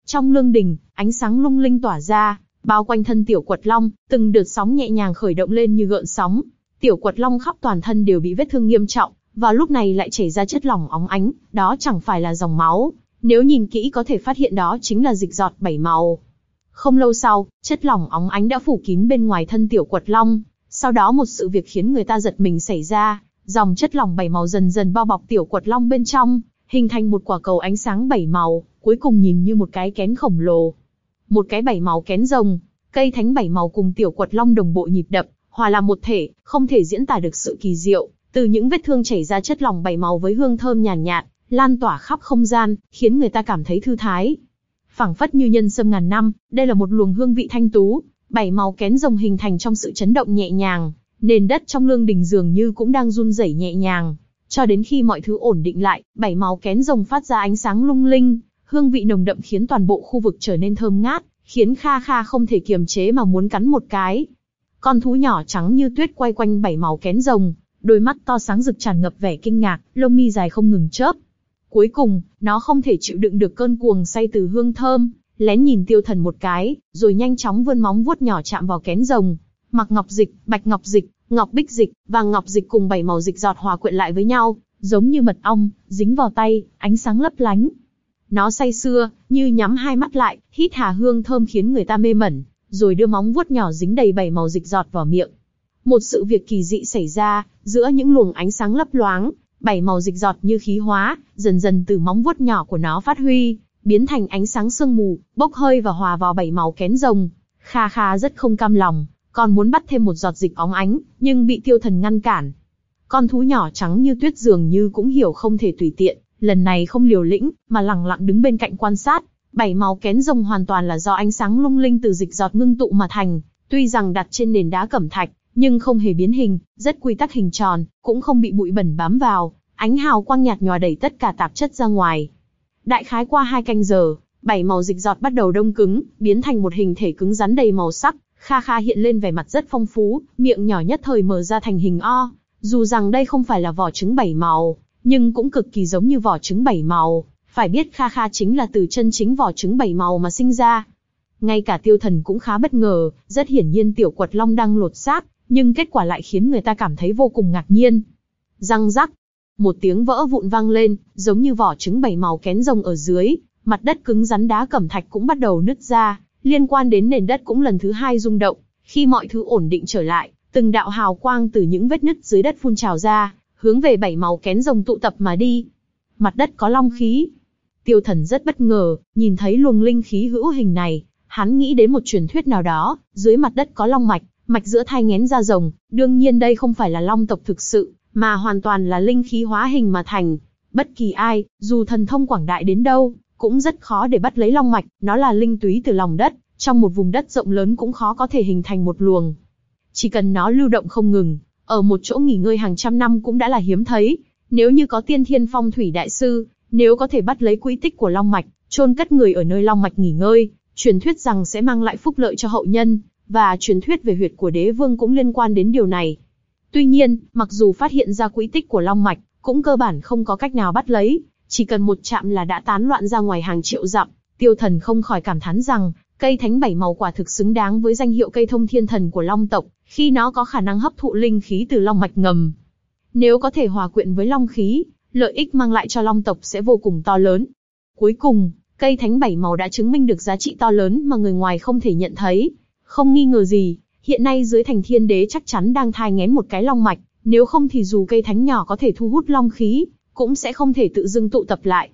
Trong lương đình, ánh sáng lung linh tỏa ra, bao quanh thân tiểu quật long, từng đợt sóng nhẹ nhàng khởi động lên như gợn sóng. Tiểu quật long khắp toàn thân đều bị vết thương nghiêm trọng, và lúc này lại chảy ra chất lỏng óng ánh, đó chẳng phải là dòng máu. Nếu nhìn kỹ có thể phát hiện đó chính là dịch giọt bảy màu. Không lâu sau, chất lỏng óng ánh đã phủ kín bên ngoài thân tiểu quật long. Sau đó một sự việc khiến người ta giật mình xảy ra, dòng chất lỏng bảy màu dần dần bao bọc tiểu quật long bên trong, hình thành một quả cầu ánh sáng bảy màu, cuối cùng nhìn như một cái kén khổng lồ. Một cái bảy màu kén rồng, cây thánh bảy màu cùng tiểu quật long đồng bộ nhịp đập, hòa làm một thể, không thể diễn tả được sự kỳ diệu, từ những vết thương chảy ra chất lỏng bảy màu với hương thơm nhàn nhạt, nhạt, lan tỏa khắp không gian, khiến người ta cảm thấy thư thái. phảng phất như nhân sâm ngàn năm, đây là một luồng hương vị thanh tú, bảy màu kén rồng hình thành trong sự chấn động nhẹ nhàng, nền đất trong lương đình dường như cũng đang run rẩy nhẹ nhàng. Cho đến khi mọi thứ ổn định lại, bảy màu kén rồng phát ra ánh sáng lung linh, hương vị nồng đậm khiến toàn bộ khu vực trở nên thơm ngát, khiến Kha Kha không thể kiềm chế mà muốn cắn một cái. Con thú nhỏ trắng như tuyết quay quanh bảy màu kén rồng, đôi mắt to sáng rực tràn ngập vẻ kinh ngạc, lông mi dài không ngừng chớp. Cuối cùng, nó không thể chịu đựng được cơn cuồng say từ hương thơm, lén nhìn tiêu thần một cái, rồi nhanh chóng vươn móng vuốt nhỏ chạm vào kén rồng. Mặc ngọc dịch, bạch ngọc dịch, ngọc bích dịch, và ngọc dịch cùng bảy màu dịch giọt hòa quyện lại với nhau, giống như mật ong, dính vào tay, ánh sáng lấp lánh. Nó say sưa, như nhắm hai mắt lại, hít hà hương thơm khiến người ta mê mẩn, rồi đưa móng vuốt nhỏ dính đầy bảy màu dịch giọt vào miệng. Một sự việc kỳ dị xảy ra, giữa những luồng ánh sáng lấp loáng, bảy màu dịch giọt như khí hóa, dần dần từ móng vuốt nhỏ của nó phát huy, biến thành ánh sáng sương mù, bốc hơi và hòa vào bảy màu kén rồng. Kha Kha rất không cam lòng, còn muốn bắt thêm một giọt dịch óng ánh, nhưng bị tiêu thần ngăn cản. Con thú nhỏ trắng như tuyết dường như cũng hiểu không thể tùy tiện, lần này không liều lĩnh, mà lặng lặng đứng bên cạnh quan sát. Bảy màu kén rồng hoàn toàn là do ánh sáng lung linh từ dịch giọt ngưng tụ mà thành, tuy rằng đặt trên nền đá cẩm thạch, nhưng không hề biến hình, rất quy tắc hình tròn, cũng không bị bụi bẩn bám vào, ánh hào quang nhạt nhòa đẩy tất cả tạp chất ra ngoài. Đại khái qua hai canh giờ, bảy màu dịch giọt bắt đầu đông cứng, biến thành một hình thể cứng rắn đầy màu sắc, Kha Kha hiện lên vẻ mặt rất phong phú, miệng nhỏ nhất thời mở ra thành hình o. Dù rằng đây không phải là vỏ trứng bảy màu, nhưng cũng cực kỳ giống như vỏ trứng bảy màu. Phải biết Kha Kha chính là từ chân chính vỏ trứng bảy màu mà sinh ra. Ngay cả tiêu thần cũng khá bất ngờ, rất hiển nhiên tiểu quật long đang lột xác, nhưng kết quả lại khiến người ta cảm thấy vô cùng ngạc nhiên. Răng rắc, một tiếng vỡ vụn vang lên, giống như vỏ trứng bảy màu kén rồng ở dưới, mặt đất cứng rắn đá cẩm thạch cũng bắt đầu nứt ra, liên quan đến nền đất cũng lần thứ hai rung động. Khi mọi thứ ổn định trở lại, từng đạo hào quang từ những vết nứt dưới đất phun trào ra, hướng về bảy màu kén rồng tụ tập mà đi. Mặt đất có long khí. Tiêu thần rất bất ngờ, nhìn thấy luồng linh khí hữu hình này, Hắn nghĩ đến một truyền thuyết nào đó, dưới mặt đất có long mạch, mạch giữa thai ngén ra rồng, đương nhiên đây không phải là long tộc thực sự, mà hoàn toàn là linh khí hóa hình mà thành. Bất kỳ ai, dù thần thông quảng đại đến đâu, cũng rất khó để bắt lấy long mạch, nó là linh túy từ lòng đất, trong một vùng đất rộng lớn cũng khó có thể hình thành một luồng. Chỉ cần nó lưu động không ngừng, ở một chỗ nghỉ ngơi hàng trăm năm cũng đã là hiếm thấy. Nếu như có tiên thiên phong thủy đại sư, nếu có thể bắt lấy quỹ tích của long mạch, chôn cất người ở nơi long mạch nghỉ ngơi, truyền thuyết rằng sẽ mang lại phúc lợi cho hậu nhân, và truyền thuyết về huyệt của đế vương cũng liên quan đến điều này. Tuy nhiên, mặc dù phát hiện ra quỹ tích của long mạch, cũng cơ bản không có cách nào bắt lấy, chỉ cần một chạm là đã tán loạn ra ngoài hàng triệu dặm. Tiêu Thần không khỏi cảm thán rằng, cây thánh bảy màu quả thực xứng đáng với danh hiệu cây thông thiên thần của Long tộc, khi nó có khả năng hấp thụ linh khí từ long mạch ngầm. Nếu có thể hòa quyện với long khí, lợi ích mang lại cho long tộc sẽ vô cùng to lớn. Cuối cùng, cây thánh bảy màu đã chứng minh được giá trị to lớn mà người ngoài không thể nhận thấy. Không nghi ngờ gì, hiện nay dưới thành thiên đế chắc chắn đang thai ngén một cái long mạch, nếu không thì dù cây thánh nhỏ có thể thu hút long khí, cũng sẽ không thể tự dưng tụ tập lại.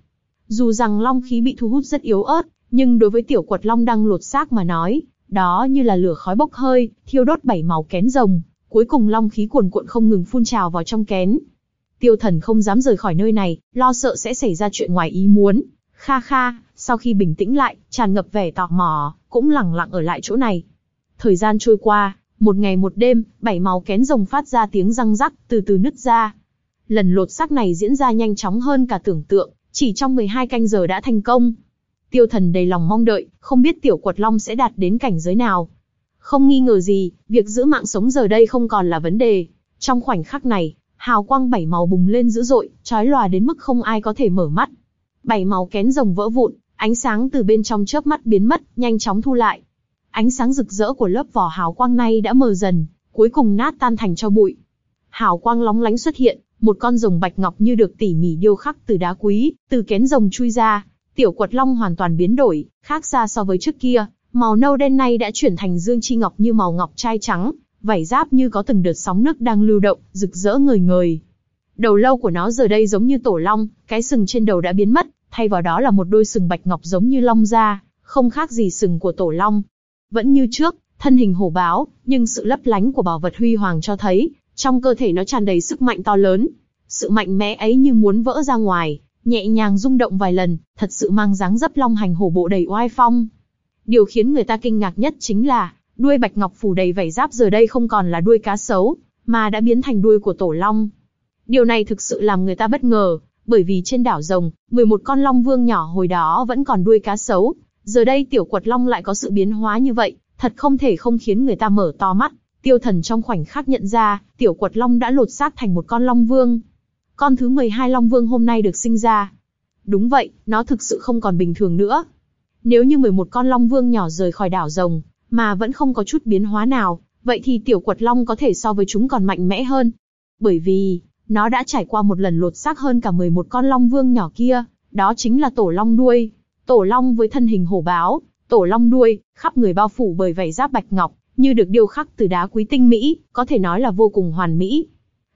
Dù rằng long khí bị thu hút rất yếu ớt, nhưng đối với tiểu quật long đang lột xác mà nói, đó như là lửa khói bốc hơi, thiêu đốt bảy màu kén rồng, cuối cùng long khí cuồn cuộn không ngừng phun trào vào trong kén. Tiêu thần không dám rời khỏi nơi này, lo sợ sẽ xảy ra chuyện ngoài ý muốn. Kha kha, sau khi bình tĩnh lại, tràn ngập vẻ tò mò, cũng lẳng lặng ở lại chỗ này. Thời gian trôi qua, một ngày một đêm, bảy màu kén rồng phát ra tiếng răng rắc, từ từ nứt ra. Lần lột xác này diễn ra nhanh chóng hơn cả tưởng tượng, chỉ trong 12 canh giờ đã thành công. Tiêu thần đầy lòng mong đợi, không biết tiểu quật long sẽ đạt đến cảnh giới nào. Không nghi ngờ gì, việc giữ mạng sống giờ đây không còn là vấn đề. Trong khoảnh khắc này, hào quang bảy màu bùng lên dữ dội, chói lòa đến mức không ai có thể mở mắt. Bảy màu kén rồng vỡ vụn, ánh sáng từ bên trong chớp mắt biến mất, nhanh chóng thu lại. Ánh sáng rực rỡ của lớp vỏ hào quang này đã mờ dần, cuối cùng nát tan thành cho bụi. Hào quang lóng lánh xuất hiện, một con rồng bạch ngọc như được tỉ mỉ điêu khắc từ đá quý, từ kén rồng chui ra. Tiểu quật long hoàn toàn biến đổi, khác xa so với trước kia, màu nâu đen này đã chuyển thành dương chi ngọc như màu ngọc trai trắng, vảy giáp như có từng đợt sóng nước đang lưu động, rực rỡ người người Đầu lâu của nó giờ đây giống như tổ long, cái sừng trên đầu đã biến mất, thay vào đó là một đôi sừng bạch ngọc giống như long da, không khác gì sừng của tổ long. Vẫn như trước, thân hình hổ báo, nhưng sự lấp lánh của bảo vật huy hoàng cho thấy, trong cơ thể nó tràn đầy sức mạnh to lớn. Sự mạnh mẽ ấy như muốn vỡ ra ngoài, nhẹ nhàng rung động vài lần, thật sự mang dáng dấp long hành hổ bộ đầy oai phong. Điều khiến người ta kinh ngạc nhất chính là, đuôi bạch ngọc phủ đầy vảy giáp giờ đây không còn là đuôi cá sấu, mà đã biến thành đuôi của tổ long. Điều này thực sự làm người ta bất ngờ, bởi vì trên đảo rồng, 11 con long vương nhỏ hồi đó vẫn còn đuôi cá sấu, giờ đây tiểu quật long lại có sự biến hóa như vậy, thật không thể không khiến người ta mở to mắt. Tiêu thần trong khoảnh khắc nhận ra, tiểu quật long đã lột xác thành một con long vương. Con thứ 12 long vương hôm nay được sinh ra. Đúng vậy, nó thực sự không còn bình thường nữa. Nếu như 11 con long vương nhỏ rời khỏi đảo rồng, mà vẫn không có chút biến hóa nào, vậy thì tiểu quật long có thể so với chúng còn mạnh mẽ hơn. Bởi vì, nó đã trải qua một lần lột xác hơn cả 11 con long vương nhỏ kia, đó chính là tổ long đuôi. Tổ long với thân hình hổ báo, tổ long đuôi, khắp người bao phủ bởi vảy giáp bạch ngọc, như được điêu khắc từ đá quý tinh mỹ, có thể nói là vô cùng hoàn mỹ.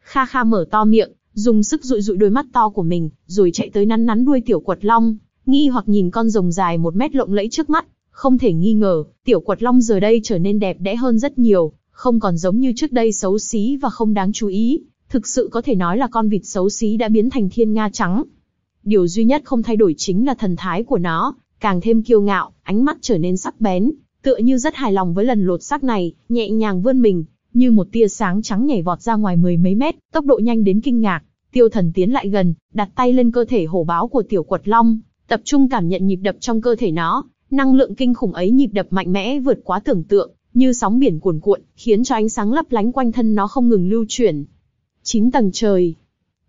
Kha Kha mở to miệng, dùng sức dụi dụi đôi mắt to của mình, rồi chạy tới nắn nắn đuôi tiểu quật long, nghi hoặc nhìn con rồng dài một mét lộng lẫy trước mắt, không thể nghi ngờ, tiểu quật long giờ đây trở nên đẹp đẽ hơn rất nhiều, không còn giống như trước đây xấu xí và không đáng chú ý, thực sự có thể nói là con vịt xấu xí đã biến thành thiên nga trắng. Điều duy nhất không thay đổi chính là thần thái của nó, càng thêm kiêu ngạo, ánh mắt trở nên sắc bén, tựa như rất hài lòng với lần lột xác này, nhẹ nhàng vươn mình, như một tia sáng trắng nhảy vọt ra ngoài mười mấy mét, tốc độ nhanh đến kinh ngạc. Tiêu Thần tiến lại gần, đặt tay lên cơ thể hổ báo của tiểu quật long, tập trung cảm nhận nhịp đập trong cơ thể nó, năng lượng kinh khủng ấy nhịp đập mạnh mẽ vượt quá tưởng tượng, như sóng biển cuồn cuộn, khiến cho ánh sáng lấp lánh quanh thân nó không ngừng lưu chuyển. Chín tầng trời.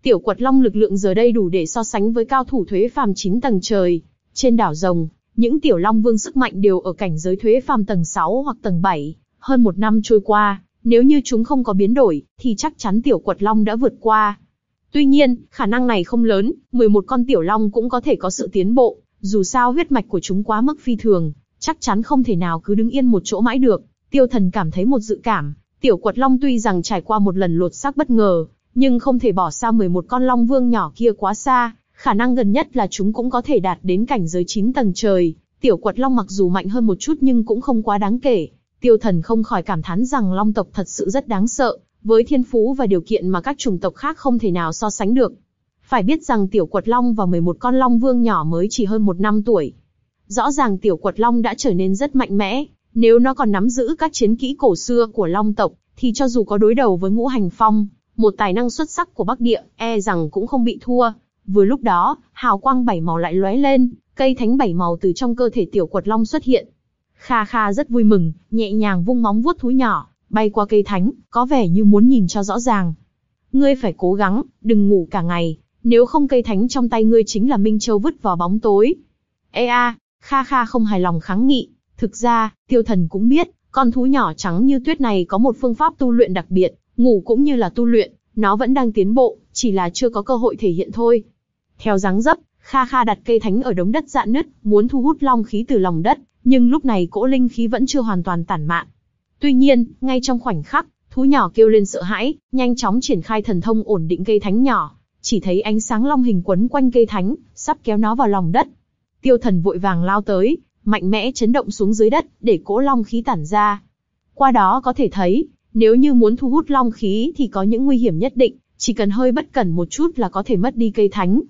Tiểu quật long lực lượng giờ đây đủ để so sánh với cao thủ thuế phàm chín tầng trời. Trên đảo rồng, những tiểu long vương sức mạnh đều ở cảnh giới thuế phàm tầng 6 hoặc tầng 7. Hơn một năm trôi qua, nếu như chúng không có biến đổi, thì chắc chắn tiểu quật long đã vượt qua. Tuy nhiên, khả năng này không lớn, 11 con tiểu long cũng có thể có sự tiến bộ, dù sao huyết mạch của chúng quá mức phi thường, chắc chắn không thể nào cứ đứng yên một chỗ mãi được. Tiêu thần cảm thấy một dự cảm, tiểu quật long tuy rằng trải qua một lần lột xác bất ngờ, nhưng không thể bỏ xa 11 con long vương nhỏ kia quá xa, khả năng gần nhất là chúng cũng có thể đạt đến cảnh giới 9 tầng trời. Tiểu quật long mặc dù mạnh hơn một chút nhưng cũng không quá đáng kể. Tiêu thần không khỏi cảm thán rằng long tộc thật sự rất đáng sợ, với thiên phú và điều kiện mà các chủng tộc khác không thể nào so sánh được. Phải biết rằng tiểu quật long và 11 con long vương nhỏ mới chỉ hơn một năm tuổi. Rõ ràng tiểu quật long đã trở nên rất mạnh mẽ, nếu nó còn nắm giữ các chiến kỹ cổ xưa của long tộc, thì cho dù có đối đầu với ngũ hành phong, một tài năng xuất sắc của Bắc Địa, e rằng cũng không bị thua. Vừa lúc đó, hào quang bảy màu lại lóe lên, cây thánh bảy màu từ trong cơ thể tiểu quật long xuất hiện. Kha Kha rất vui mừng, nhẹ nhàng vung móng vuốt thú nhỏ, bay qua cây thánh, có vẻ như muốn nhìn cho rõ ràng. Ngươi phải cố gắng, đừng ngủ cả ngày, nếu không cây thánh trong tay ngươi chính là Minh Châu vứt vào bóng tối. Ê a, Kha Kha không hài lòng kháng nghị, thực ra, tiêu thần cũng biết, con thú nhỏ trắng như tuyết này có một phương pháp tu luyện đặc biệt, ngủ cũng như là tu luyện, nó vẫn đang tiến bộ, chỉ là chưa có cơ hội thể hiện thôi. Theo dáng dấp, Kha Kha đặt cây thánh ở đống đất dạn nứt, muốn thu hút long khí từ lòng đất, nhưng lúc này cỗ linh khí vẫn chưa hoàn toàn tản mạn. Tuy nhiên, ngay trong khoảnh khắc, thú nhỏ kêu lên sợ hãi, nhanh chóng triển khai thần thông ổn định cây thánh nhỏ, chỉ thấy ánh sáng long hình quấn quanh cây thánh, sắp kéo nó vào lòng đất. Tiêu thần vội vàng lao tới, mạnh mẽ chấn động xuống dưới đất, để cỗ long khí tản ra. Qua đó có thể thấy, nếu như muốn thu hút long khí thì có những nguy hiểm nhất định, chỉ cần hơi bất cẩn một chút là có thể mất đi cây thánh.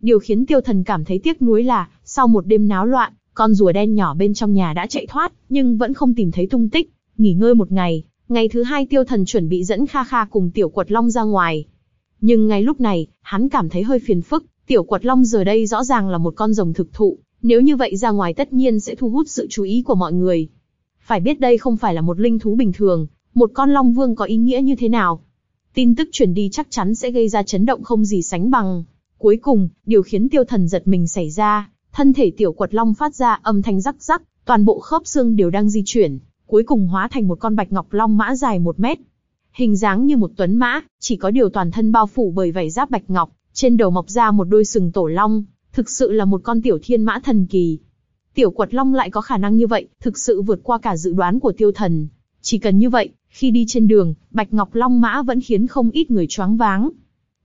Điều khiến tiêu thần cảm thấy tiếc nuối là, sau một đêm náo loạn, con rùa đen nhỏ bên trong nhà đã chạy thoát, nhưng vẫn không tìm thấy tung tích. Nghỉ ngơi một ngày, ngày thứ hai tiêu thần chuẩn bị dẫn Kha Kha cùng tiểu quật long ra ngoài. Nhưng ngay lúc này, hắn cảm thấy hơi phiền phức, tiểu quật long giờ đây rõ ràng là một con rồng thực thụ, nếu như vậy ra ngoài tất nhiên sẽ thu hút sự chú ý của mọi người. Phải biết đây không phải là một linh thú bình thường, một con long vương có ý nghĩa như thế nào. Tin tức truyền đi chắc chắn sẽ gây ra chấn động không gì sánh bằng. Cuối cùng, điều khiến tiêu thần giật mình xảy ra, thân thể tiểu quật long phát ra âm thanh rắc rắc, toàn bộ khớp xương đều đang di chuyển, cuối cùng hóa thành một con bạch ngọc long mã dài một mét. Hình dáng như một tuấn mã, chỉ có điều toàn thân bao phủ bởi vảy giáp bạch ngọc, trên đầu mọc ra một đôi sừng tổ long, thực sự là một con tiểu thiên mã thần kỳ. Tiểu quật long lại có khả năng như vậy, thực sự vượt qua cả dự đoán của tiêu thần. Chỉ cần như vậy, khi đi trên đường, bạch ngọc long mã vẫn khiến không ít người choáng váng.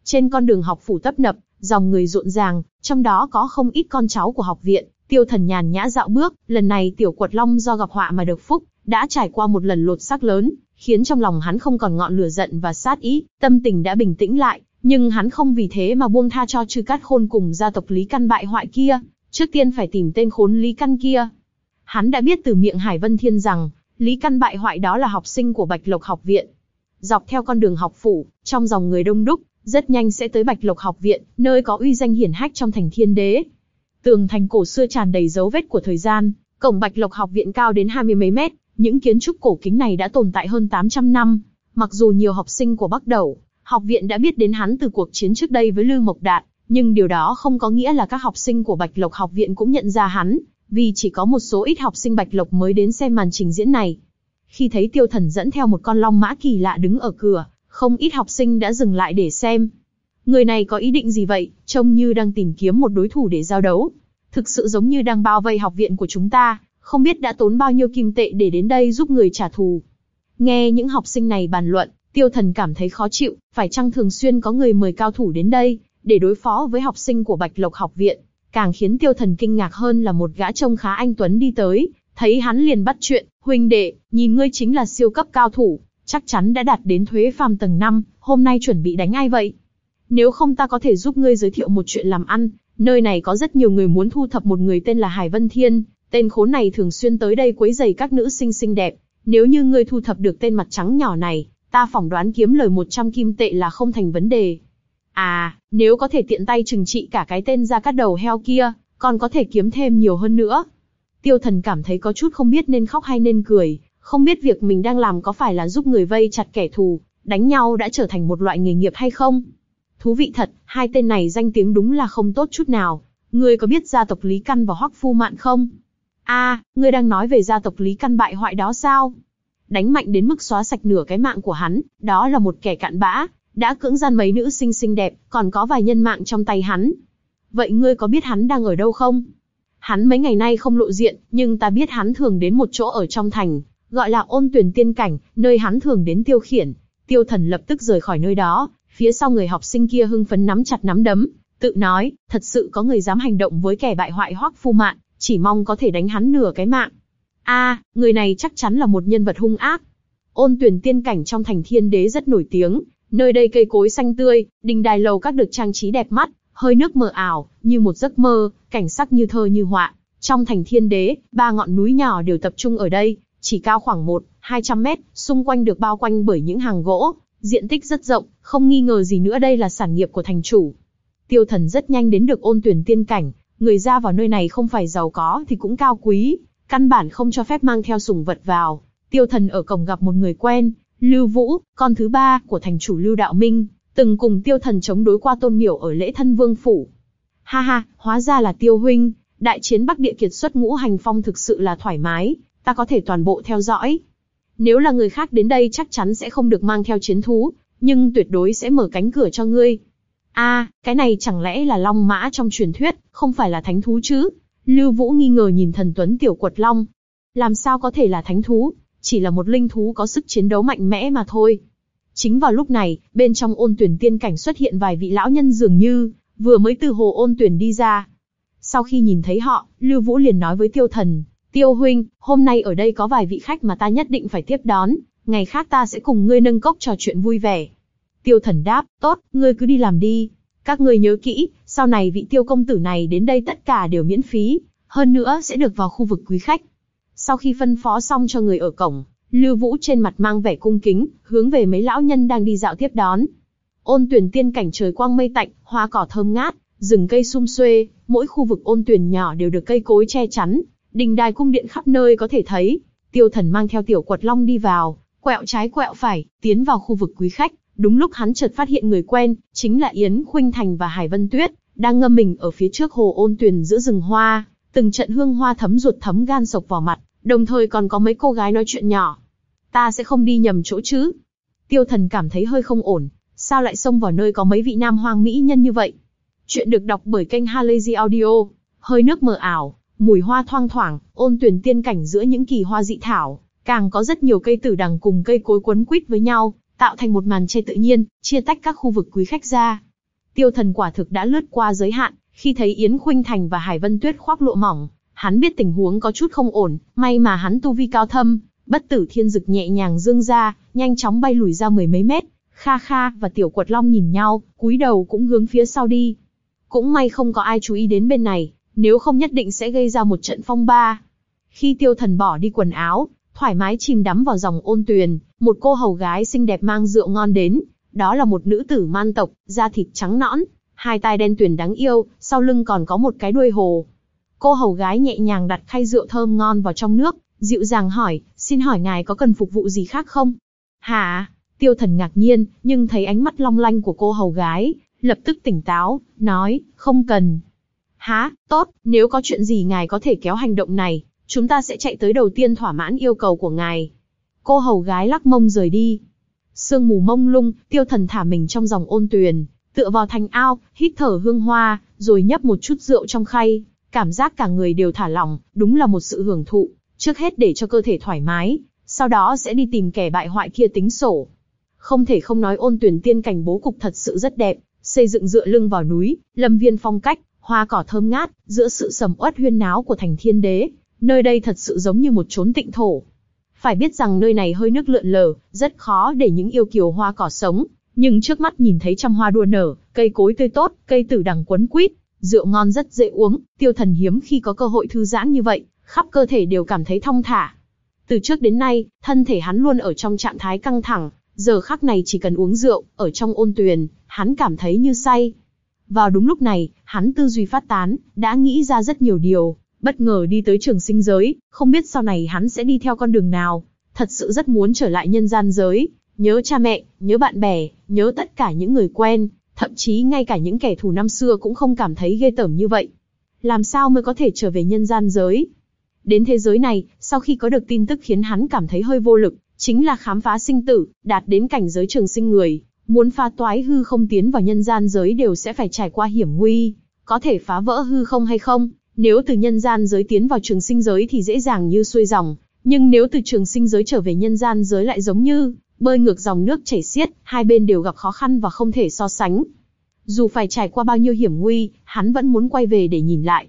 Trên con đường học phủ tấp nập, dòng người rộn ràng, trong đó có không ít con cháu của học viện, tiêu thần nhàn nhã dạo bước, lần này tiểu quật long do gặp họa mà được phúc, đã trải qua một lần lột xác lớn, khiến trong lòng hắn không còn ngọn lửa giận và sát ý, tâm tình đã bình tĩnh lại, nhưng hắn không vì thế mà buông tha cho trừ cát khôn cùng gia tộc Lý Căn bại hoại kia, trước tiên phải tìm tên khốn Lý Căn kia. Hắn đã biết từ miệng Hải Vân Thiên rằng, Lý Căn bại hoại đó là học sinh của Bạch Lộc học viện. Dọc theo con đường học phủ, trong dòng người đông đúc, rất nhanh sẽ tới Bạch Lộc học viện, nơi có uy danh hiển hách trong thành thiên đế. Tường thành cổ xưa tràn đầy dấu vết của thời gian, cổng Bạch Lộc học viện cao đến hai mươi mấy mét, những kiến trúc cổ kính này đã tồn tại hơn 800 năm. Mặc dù nhiều học sinh của Bắc Đẩu, học viện đã biết đến hắn từ cuộc chiến trước đây với Lư Mộc Đạt, nhưng điều đó không có nghĩa là các học sinh của Bạch Lộc học viện cũng nhận ra hắn, vì chỉ có một số ít học sinh Bạch Lộc mới đến xem màn trình diễn này. Khi thấy Tiêu Thần dẫn theo một con long mã kỳ lạ đứng ở cửa, không ít học sinh đã dừng lại để xem. Người này có ý định gì vậy, trông như đang tìm kiếm một đối thủ để giao đấu. Thực sự giống như đang bao vây học viện của chúng ta, không biết đã tốn bao nhiêu kim tệ để đến đây giúp người trả thù. Nghe những học sinh này bàn luận, tiêu thần cảm thấy khó chịu, phải chăng thường xuyên có người mời cao thủ đến đây, để đối phó với học sinh của Bạch Lộc học viện. Càng khiến tiêu thần kinh ngạc hơn là một gã trông khá anh Tuấn đi tới, thấy hắn liền bắt chuyện, huynh đệ, nhìn ngươi chính là siêu cấp cao thủ, chắc chắn đã đạt đến thuế phàm tầng 5, hôm nay chuẩn bị đánh ai vậy? Nếu không ta có thể giúp ngươi giới thiệu một chuyện làm ăn, nơi này có rất nhiều người muốn thu thập một người tên là Hải Vân Thiên, tên khốn này thường xuyên tới đây quấy rầy các nữ sinh xinh đẹp, nếu như ngươi thu thập được tên mặt trắng nhỏ này, ta phỏng đoán kiếm lời 100 kim tệ là không thành vấn đề. À, nếu có thể tiện tay trừng trị cả cái tên ra cắt đầu heo kia, còn có thể kiếm thêm nhiều hơn nữa. Tiêu thần cảm thấy có chút không biết nên khóc hay nên cười, không biết việc mình đang làm có phải là giúp người vây chặt kẻ thù, đánh nhau đã trở thành một loại nghề nghiệp hay không. Thú vị thật, hai tên này danh tiếng đúng là không tốt chút nào. Ngươi có biết gia tộc Lý Căn và Hoắc Phu Mạn không? A, ngươi đang nói về gia tộc Lý Căn bại hoại đó sao? Đánh mạnh đến mức xóa sạch nửa cái mạng của hắn, đó là một kẻ cạn bã, đã cưỡng gian mấy nữ sinh xinh đẹp, còn có vài nhân mạng trong tay hắn. Vậy ngươi có biết hắn đang ở đâu không? Hắn mấy ngày nay không lộ diện, nhưng ta biết hắn thường đến một chỗ ở trong thành, gọi là ôn tuyển tiên cảnh, nơi hắn thường đến tiêu khiển. Tiêu thần lập tức rời khỏi nơi đó, phía sau người học sinh kia hưng phấn nắm chặt nắm đấm, tự nói, thật sự có người dám hành động với kẻ bại hoại hoắc phu mạn, chỉ mong có thể đánh hắn nửa cái mạng. A, người này chắc chắn là một nhân vật hung ác. Ôn tuyển tiên cảnh trong thành thiên đế rất nổi tiếng, nơi đây cây cối xanh tươi, đình đài lầu các được trang trí đẹp mắt, hơi nước mờ ảo, như một giấc mơ, cảnh sắc như thơ như họa. Trong thành thiên đế, ba ngọn núi nhỏ đều tập trung ở đây, chỉ cao khoảng 1, 200 mét, xung quanh được bao quanh bởi những hàng gỗ, diện tích rất rộng, không nghi ngờ gì nữa đây là sản nghiệp của thành chủ. Tiêu thần rất nhanh đến được ôn tuyển tiên cảnh, người ra vào nơi này không phải giàu có thì cũng cao quý, căn bản không cho phép mang theo sủng vật vào. Tiêu thần ở cổng gặp một người quen, Lưu Vũ, con thứ ba của thành chủ Lưu Đạo Minh, từng cùng tiêu thần chống đối qua tôn miểu ở lễ thân vương phủ. Ha ha, hóa ra là tiêu huynh, đại chiến Bắc Địa kiệt xuất ngũ hành phong thực sự là thoải mái, ta có thể toàn bộ theo dõi. Nếu là người khác đến đây chắc chắn sẽ không được mang theo chiến thú, nhưng tuyệt đối sẽ mở cánh cửa cho ngươi. A, cái này chẳng lẽ là long mã trong truyền thuyết, không phải là thánh thú chứ? Lưu Vũ nghi ngờ nhìn thần tuấn tiểu quật long. Làm sao có thể là thánh thú, chỉ là một linh thú có sức chiến đấu mạnh mẽ mà thôi. Chính vào lúc này, bên trong ôn tuyển tiên cảnh xuất hiện vài vị lão nhân dường như, vừa mới từ hồ ôn tuyển đi ra. Sau khi nhìn thấy họ, Lưu Vũ liền nói với tiêu thần, Tiêu huynh, hôm nay ở đây có vài vị khách mà ta nhất định phải tiếp đón, ngày khác ta sẽ cùng ngươi nâng cốc trò chuyện vui vẻ. Tiêu thần đáp, tốt, ngươi cứ đi làm đi. Các ngươi nhớ kỹ, sau này vị tiêu công tử này đến đây tất cả đều miễn phí, hơn nữa sẽ được vào khu vực quý khách. Sau khi phân phó xong cho người ở cổng, Lưu Vũ trên mặt mang vẻ cung kính, hướng về mấy lão nhân đang đi dạo tiếp đón. Ôn tuyển tiên cảnh trời quang mây tạnh, hoa cỏ thơm ngát, rừng cây sum xuê, mỗi khu vực ôn tuyển nhỏ đều được cây cối che chắn, đình đài cung điện khắp nơi có thể thấy. Tiêu thần mang theo tiểu quật long đi vào, quẹo trái quẹo phải, tiến vào khu vực quý khách. Đúng lúc hắn chợt phát hiện người quen, chính là Yến Khuynh Thành và Hải Vân Tuyết, đang ngâm mình ở phía trước hồ ôn tuyền giữa rừng hoa, từng trận hương hoa thấm ruột thấm gan sộc vào mặt, đồng thời còn có mấy cô gái nói chuyện nhỏ. Ta sẽ không đi nhầm chỗ chứ? Tiêu thần cảm thấy hơi không ổn, sao lại xông vào nơi có mấy vị nam hoang mỹ nhân như vậy? Chuyện được đọc bởi kênh Halazy Audio, hơi nước mờ ảo, mùi hoa thoang thoảng, ôn tuyển tiên cảnh giữa những kỳ hoa dị thảo, càng có rất nhiều cây tử đằng cùng cây cối quấn quít với nhau, tạo thành một màn che tự nhiên, chia tách các khu vực quý khách ra. Tiêu thần quả thực đã lướt qua giới hạn, khi thấy Yến Khuynh Thành và Hải Vân Tuyết khoác lụa mỏng, hắn biết tình huống có chút không ổn, may mà hắn tu vi cao thâm, bất tử thiên dực nhẹ nhàng dương ra, nhanh chóng bay lùi ra mười mấy mét. Kha Kha và Tiểu Quật Long nhìn nhau, cúi đầu cũng hướng phía sau đi. Cũng may không có ai chú ý đến bên này, nếu không nhất định sẽ gây ra một trận phong ba. Khi tiêu thần bỏ đi quần áo, thoải mái chìm đắm vào dòng ôn tuyền, một cô hầu gái xinh đẹp mang rượu ngon đến, đó là một nữ tử man tộc, da thịt trắng nõn, hai tai đen tuyền đáng yêu, sau lưng còn có một cái đuôi hồ. Cô hầu gái nhẹ nhàng đặt khay rượu thơm ngon vào trong nước, dịu dàng hỏi, xin hỏi ngài có cần phục vụ gì khác không? Hả? Tiêu thần ngạc nhiên, nhưng thấy ánh mắt long lanh của cô hầu gái, lập tức tỉnh táo, nói, không cần, Hả, tốt, nếu có chuyện gì ngài có thể kéo hành động này, chúng ta sẽ chạy tới đầu tiên thỏa mãn yêu cầu của ngài. Cô hầu gái lắc mông rời đi. Sương mù mông lung, tiêu thần thả mình trong dòng ôn tuyền, tựa vào thành ao, hít thở hương hoa, rồi nhấp một chút rượu trong khay. Cảm giác cả người đều thả lỏng, đúng là một sự hưởng thụ, trước hết để cho cơ thể thoải mái, sau đó sẽ đi tìm kẻ bại hoại kia tính sổ. Không thể không nói ôn tuyển tiên cảnh bố cục thật sự rất đẹp, xây dựng dựa lưng vào núi, lâm viên phong cách, hoa cỏ thơm ngát, giữa sự sầm uất huyên náo của thành thiên đế, nơi đây thật sự giống như một chốn tịnh thổ. Phải biết rằng nơi này hơi nước lượn lờ, rất khó để những yêu kiều hoa cỏ sống, nhưng trước mắt nhìn thấy trăm hoa đua nở, cây cối tươi tốt, cây tử đằng quấn quýt, rượu ngon rất dễ uống, tiêu thần hiếm khi có cơ hội thư giãn như vậy, khắp cơ thể đều cảm thấy thong thả. Từ trước đến nay, thân thể hắn luôn ở trong trạng thái căng thẳng, giờ khắc này chỉ cần uống rượu, ở trong ôn tuyền, hắn cảm thấy như say. Vào đúng lúc này, hắn tư duy phát tán, đã nghĩ ra rất nhiều điều, bất ngờ đi tới trường sinh giới, không biết sau này hắn sẽ đi theo con đường nào. Thật sự rất muốn trở lại nhân gian giới, nhớ cha mẹ, nhớ bạn bè, nhớ tất cả những người quen, thậm chí ngay cả những kẻ thù năm xưa cũng không cảm thấy ghê tởm như vậy. Làm sao mới có thể trở về nhân gian giới? Đến thế giới này, sau khi có được tin tức khiến hắn cảm thấy hơi vô lực, chính là khám phá sinh tử, đạt đến cảnh giới trường sinh người, Muốn phá toái hư không tiến vào nhân gian giới đều sẽ phải trải qua hiểm nguy, có thể phá vỡ hư không hay không, nếu từ nhân gian giới tiến vào trường sinh giới thì dễ dàng như xuôi dòng, nhưng nếu từ trường sinh giới trở về nhân gian giới lại giống như bơi ngược dòng nước chảy xiết, hai bên đều gặp khó khăn và không thể so sánh. Dù phải trải qua bao nhiêu hiểm nguy, hắn vẫn muốn quay về để nhìn lại.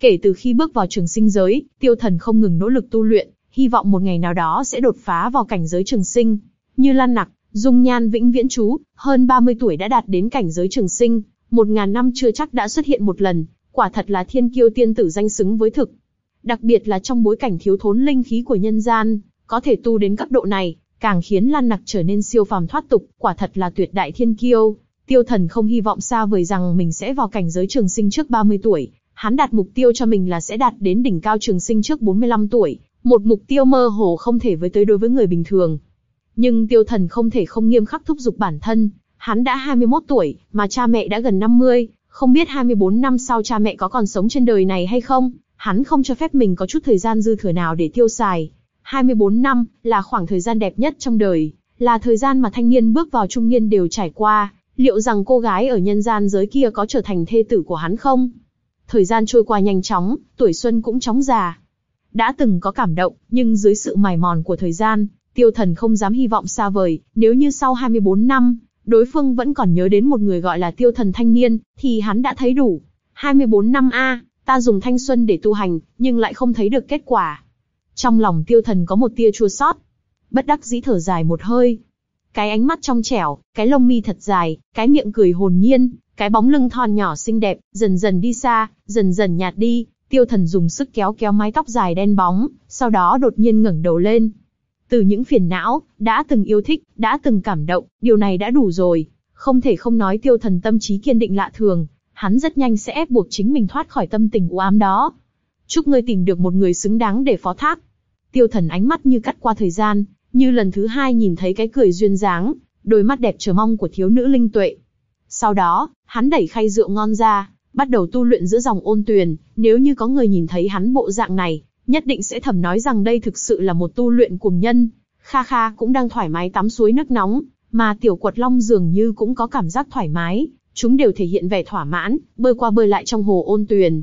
Kể từ khi bước vào trường sinh giới, tiêu thần không ngừng nỗ lực tu luyện, hy vọng một ngày nào đó sẽ đột phá vào cảnh giới trường sinh. Như Lan Nặc, Dung Nhan Vĩnh Viễn Chú, hơn 30 tuổi đã đạt đến cảnh giới trường sinh, một ngàn năm chưa chắc đã xuất hiện một lần, quả thật là thiên kiêu tiên tử danh xứng với thực. Đặc biệt là trong bối cảnh thiếu thốn linh khí của nhân gian, có thể tu đến cấp độ này, càng khiến Lan Nặc trở nên siêu phàm thoát tục, quả thật là tuyệt đại thiên kiêu. Tiêu Thần không hy vọng xa vời rằng mình sẽ vào cảnh giới trường sinh trước 30 tuổi, hắn đặt mục tiêu cho mình là sẽ đạt đến đỉnh cao trường sinh trước 45 tuổi, một mục tiêu mơ hồ không thể với tới đối với người bình thường. Nhưng Tiêu Thần không thể không nghiêm khắc thúc giục bản thân, hắn đã 21 tuổi, mà cha mẹ đã gần 50, không biết 24 năm sau cha mẹ có còn sống trên đời này hay không, hắn không cho phép mình có chút thời gian dư thừa nào để tiêu xài. 24 năm là khoảng thời gian đẹp nhất trong đời, là thời gian mà thanh niên bước vào trung niên đều trải qua, liệu rằng cô gái ở nhân gian giới kia có trở thành thê tử của hắn không? Thời gian trôi qua nhanh chóng, tuổi xuân cũng chóng già. Đã từng có cảm động, nhưng dưới sự mài mòn của thời gian, tiêu thần không dám hy vọng xa vời, nếu như sau 24 năm, đối phương vẫn còn nhớ đến một người gọi là tiêu thần thanh niên, thì hắn đã thấy đủ. 24 năm A, ta dùng thanh xuân để tu hành, nhưng lại không thấy được kết quả. Trong lòng tiêu thần có một tia chua sót. Bất đắc dĩ thở dài một hơi. Cái ánh mắt trong trẻo, cái lông mi thật dài, cái miệng cười hồn nhiên, cái bóng lưng thon nhỏ xinh đẹp, dần dần đi xa, dần dần nhạt đi, tiêu thần dùng sức kéo kéo mái tóc dài đen bóng, sau đó đột nhiên ngẩng đầu lên. Từ những phiền não, đã từng yêu thích, đã từng cảm động, điều này đã đủ rồi. Không thể không nói tiêu thần tâm trí kiên định lạ thường, hắn rất nhanh sẽ ép buộc chính mình thoát khỏi tâm tình u ám đó. Chúc ngươi tìm được một người xứng đáng để phó thác. Tiêu thần ánh mắt như cắt qua thời gian, như lần thứ hai nhìn thấy cái cười duyên dáng, đôi mắt đẹp chờ mong của thiếu nữ linh tuệ. Sau đó, hắn đẩy khay rượu ngon ra, bắt đầu tu luyện giữa dòng ôn tuyền, nếu như có người nhìn thấy hắn bộ dạng này, nhất định sẽ thầm nói rằng đây thực sự là một tu luyện cuồng nhân. Kha Kha cũng đang thoải mái tắm suối nước nóng, mà tiểu quật long dường như cũng có cảm giác thoải mái, chúng đều thể hiện vẻ thỏa mãn, bơi qua bơi lại trong hồ ôn tuyền.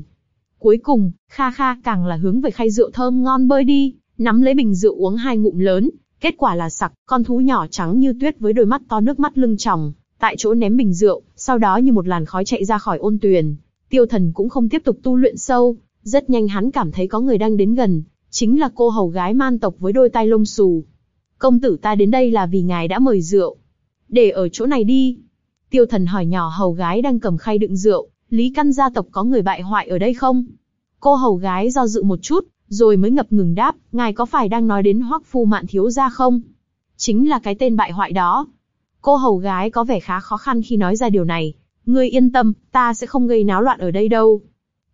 Cuối cùng, Kha Kha càng là hướng về khay rượu thơm ngon bơi đi, nắm lấy bình rượu uống hai ngụm lớn, kết quả là sặc, con thú nhỏ trắng như tuyết với đôi mắt to nước mắt lưng tròng, tại chỗ ném bình rượu, sau đó như một làn khói chạy ra khỏi ôn tuyền. Tiêu thần cũng không tiếp tục tu luyện sâu, rất nhanh hắn cảm thấy có người đang đến gần, chính là cô hầu gái man tộc với đôi tai lông xù. Công tử ta đến đây là vì ngài đã mời rượu. Để ở chỗ này đi. Tiêu thần hỏi nhỏ hầu gái đang cầm khay đựng rượu, Lý Căn gia tộc có người bại hoại ở đây không? Cô hầu gái do dự một chút, rồi mới ngập ngừng đáp, ngài có phải đang nói đến hoắc phu mạn thiếu gia không? Chính là cái tên bại hoại đó. Cô hầu gái có vẻ khá khó khăn khi nói ra điều này. Ngươi yên tâm, ta sẽ không gây náo loạn ở đây đâu.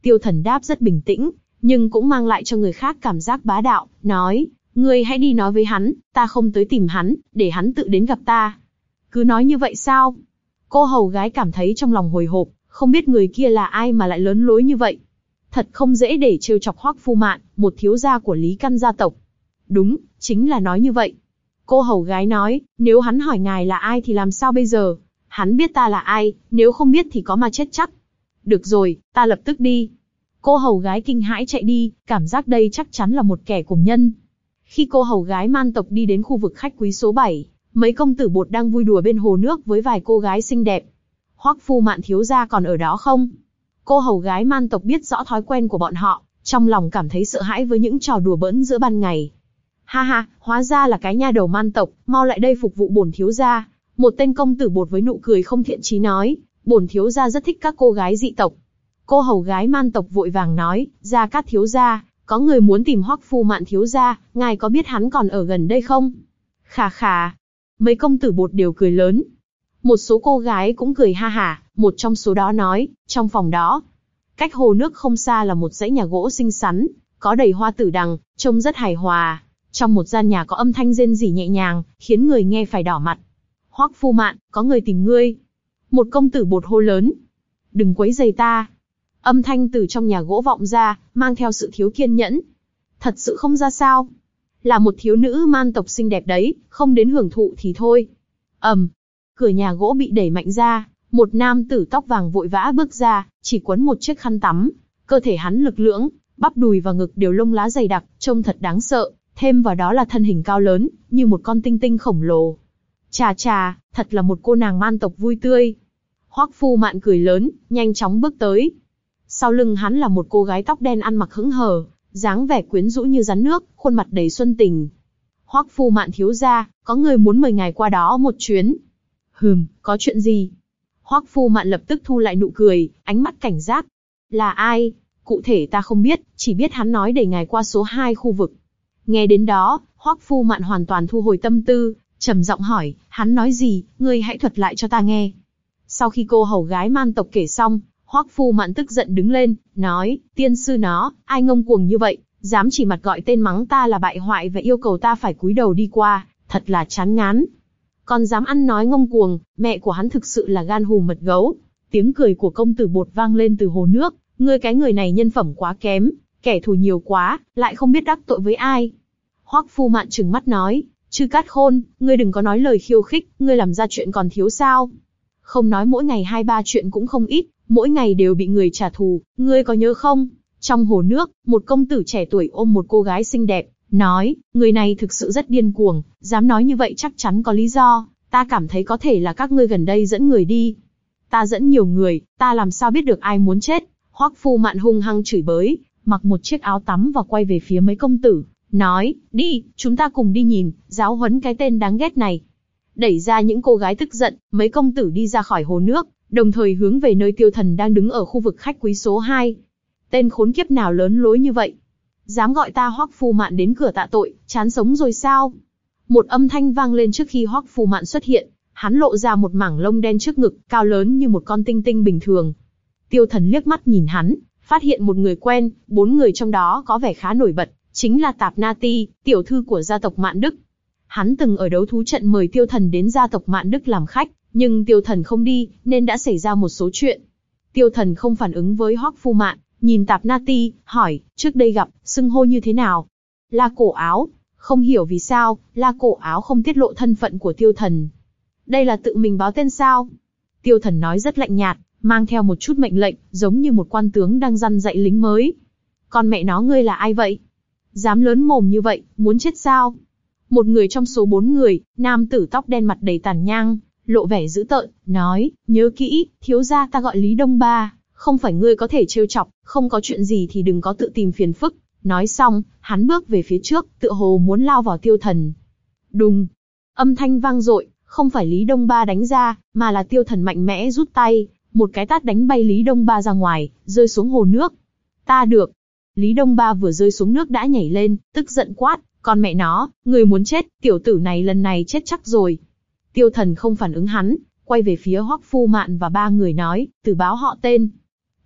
Tiêu thần đáp rất bình tĩnh, nhưng cũng mang lại cho người khác cảm giác bá đạo, nói, ngươi hãy đi nói với hắn, ta không tới tìm hắn, để hắn tự đến gặp ta. Cứ nói như vậy sao? Cô hầu gái cảm thấy trong lòng hồi hộp, không biết người kia là ai mà lại lớn lối như vậy. Thật không dễ để trêu chọc hoắc phu mạn, một thiếu gia của Lý Căn gia tộc. Đúng, chính là nói như vậy. Cô hầu gái nói, nếu hắn hỏi ngài là ai thì làm sao bây giờ? Hắn biết ta là ai, nếu không biết thì có mà chết chắc. Được rồi, ta lập tức đi. Cô hầu gái kinh hãi chạy đi, cảm giác đây chắc chắn là một kẻ cùng nhân. Khi cô hầu gái man tộc đi đến khu vực khách quý số 7, mấy công tử bột đang vui đùa bên hồ nước với vài cô gái xinh đẹp. Hoắc phu mạn thiếu gia còn ở đó không? Cô hầu gái man tộc biết rõ thói quen của bọn họ, trong lòng cảm thấy sợ hãi với những trò đùa bỡn giữa ban ngày. Ha ha, hóa ra là cái nha đầu man tộc, mau lại đây phục vụ bổn thiếu gia. Một tên công tử bột với nụ cười không thiện chí nói, bổn thiếu gia rất thích các cô gái dị tộc. Cô hầu gái man tộc vội vàng nói, gia cát thiếu gia, có người muốn tìm hoắc phu mạn thiếu gia, ngài có biết hắn còn ở gần đây không? Khà khà. Mấy công tử bột đều cười lớn. Một số cô gái cũng cười ha hả, một trong số đó nói, trong phòng đó. Cách hồ nước không xa là một dãy nhà gỗ xinh xắn, có đầy hoa tử đằng, trông rất hài hòa. Trong một gian nhà có âm thanh rên rỉ nhẹ nhàng, khiến người nghe phải đỏ mặt. Hoắc phu mạn, có người tìm ngươi. Một công tử bột hô lớn. Đừng quấy giày ta. Âm thanh từ trong nhà gỗ vọng ra, mang theo sự thiếu kiên nhẫn. Thật sự không ra sao. Là một thiếu nữ man tộc xinh đẹp đấy, không đến hưởng thụ thì thôi. ầm, cửa nhà gỗ bị đẩy mạnh ra, một nam tử tóc vàng vội vã bước ra, chỉ quấn một chiếc khăn tắm. Cơ thể hắn lực lưỡng, bắp đùi và ngực đều lông lá dày đặc, trông thật đáng sợ. Thêm vào đó là thân hình cao lớn, như một con tinh tinh khổng lồ. Chà chà, thật là một cô nàng man tộc vui tươi. Hoắc Phu Mạn cười lớn, nhanh chóng bước tới. Sau lưng hắn là một cô gái tóc đen ăn mặc hững hờ, dáng vẻ quyến rũ như rắn nước, khuôn mặt đầy xuân tình. Hoắc Phu Mạn thiếu gia, có người muốn mời ngài qua đó một chuyến. Hừm, có chuyện gì? Hoắc Phu Mạn lập tức thu lại nụ cười, ánh mắt cảnh giác. Là ai? Cụ thể ta không biết, chỉ biết hắn nói để ngài qua số 2 khu vực. Nghe đến đó, Hoắc Phu Mạn hoàn toàn thu hồi tâm tư, trầm giọng hỏi, hắn nói gì, ngươi hãy thuật lại cho ta nghe. Sau khi cô hầu gái man tộc kể xong, Hoắc Phu Mạn tức giận đứng lên, nói, tiên sư nó, ai ngông cuồng như vậy, dám chỉ mặt gọi tên mắng ta là bại hoại và yêu cầu ta phải cúi đầu đi qua, thật là chán ngán. Còn dám ăn nói ngông cuồng, mẹ của hắn thực sự là gan hù mật gấu. Tiếng cười của công tử bột vang lên từ hồ nước, ngươi cái người này nhân phẩm quá kém, kẻ thù nhiều quá, lại không biết đắc tội với ai. Hoắc Phu Mạn trừng mắt nói, chư cát khôn, ngươi đừng có nói lời khiêu khích, ngươi làm ra chuyện còn thiếu sao? Không nói mỗi ngày hai ba chuyện cũng không ít, mỗi ngày đều bị người trả thù, ngươi có nhớ không? Trong hồ nước, một công tử trẻ tuổi ôm một cô gái xinh đẹp, nói, người này thực sự rất điên cuồng, dám nói như vậy chắc chắn có lý do, ta cảm thấy có thể là các ngươi gần đây dẫn người đi. Ta dẫn nhiều người, ta làm sao biết được ai muốn chết? Hoắc Phu Mạn hung hăng chửi bới, mặc một chiếc áo tắm và quay về phía mấy công tử, nói, đi, chúng ta cùng đi nhìn, giáo huấn cái tên đáng ghét này. Đẩy ra những cô gái tức giận, mấy công tử đi ra khỏi hồ nước, đồng thời hướng về nơi tiêu thần đang đứng ở khu vực khách quý số 2. Tên khốn kiếp nào lớn lối như vậy? Dám gọi ta hoắc phu mạn đến cửa tạ tội, chán sống rồi sao? Một âm thanh vang lên trước khi hoắc phu mạn xuất hiện, hắn lộ ra một mảng lông đen trước ngực, cao lớn như một con tinh tinh bình thường. Tiêu thần liếc mắt nhìn hắn, phát hiện một người quen, bốn người trong đó có vẻ khá nổi bật, chính là Tạp Na Ti, tiểu thư của gia tộc Mạn Đức. Hắn từng ở đấu thú trận mời Tiêu Thần đến gia tộc Mạn Đức làm khách, nhưng Tiêu Thần không đi, nên đã xảy ra một số chuyện. Tiêu Thần không phản ứng với Hoắc Phu Mạn, nhìn Tạp Na Ti, hỏi, trước đây gặp, xưng hô như thế nào? La cổ áo, không hiểu vì sao, La cổ áo không tiết lộ thân phận của Tiêu Thần. Đây là tự mình báo tên sao? Tiêu Thần nói rất lạnh nhạt, mang theo một chút mệnh lệnh, giống như một quan tướng đang răn dạy lính mới. Con mẹ nó ngươi là ai vậy? Dám lớn mồm như vậy, muốn chết sao? Một người trong số bốn người, nam tử tóc đen mặt đầy tàn nhang, lộ vẻ dữ tợn, nói, nhớ kỹ, thiếu gia ta gọi Lý Đông Ba, không phải ngươi có thể trêu chọc, không có chuyện gì thì đừng có tự tìm phiền phức. Nói xong, hắn bước về phía trước, tựa hồ muốn lao vào tiêu thần. Đùng! Âm thanh vang dội, không phải Lý Đông Ba đánh ra, mà là tiêu thần mạnh mẽ rút tay, một cái tát đánh bay Lý Đông Ba ra ngoài, rơi xuống hồ nước. Ta được, Lý Đông Ba vừa rơi xuống nước đã nhảy lên, tức giận quát, con mẹ nó, người muốn chết, tiểu tử này lần này chết chắc rồi. Tiêu thần không phản ứng hắn, quay về phía Hoắc Phu Mạn và ba người nói, từ báo họ tên.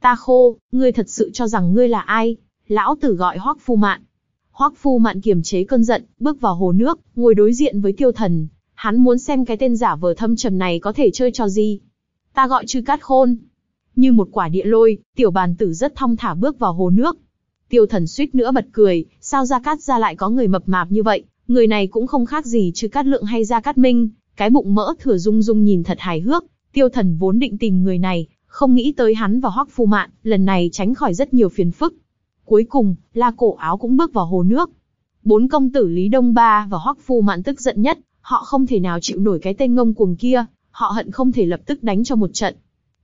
Ta khô, ngươi thật sự cho rằng ngươi là ai? Lão tử gọi Hoắc Phu Mạn. Hoắc Phu Mạn kiềm chế cơn giận, bước vào hồ nước, ngồi đối diện với tiêu thần. Hắn muốn xem cái tên giả vờ thâm trầm này có thể chơi trò gì. Ta gọi chư cát khôn. Như một quả địa lôi, tiểu bàn tử rất thong thả bước vào hồ nước, Tiêu thần suýt nữa bật cười, sao Gia Cát gia lại có người mập mạp như vậy, người này cũng không khác gì chứ Cát Lượng hay Gia Cát Minh, cái bụng mỡ thừa rung rung nhìn thật hài hước. Tiêu thần vốn định tìm người này, không nghĩ tới hắn và Hoắc Phu Mạn, lần này tránh khỏi rất nhiều phiền phức. Cuối cùng, La Cổ Áo cũng bước vào hồ nước. Bốn công tử Lý Đông Ba và Hoắc Phu Mạn tức giận nhất, họ không thể nào chịu nổi cái tên ngông cuồng kia, họ hận không thể lập tức đánh cho một trận.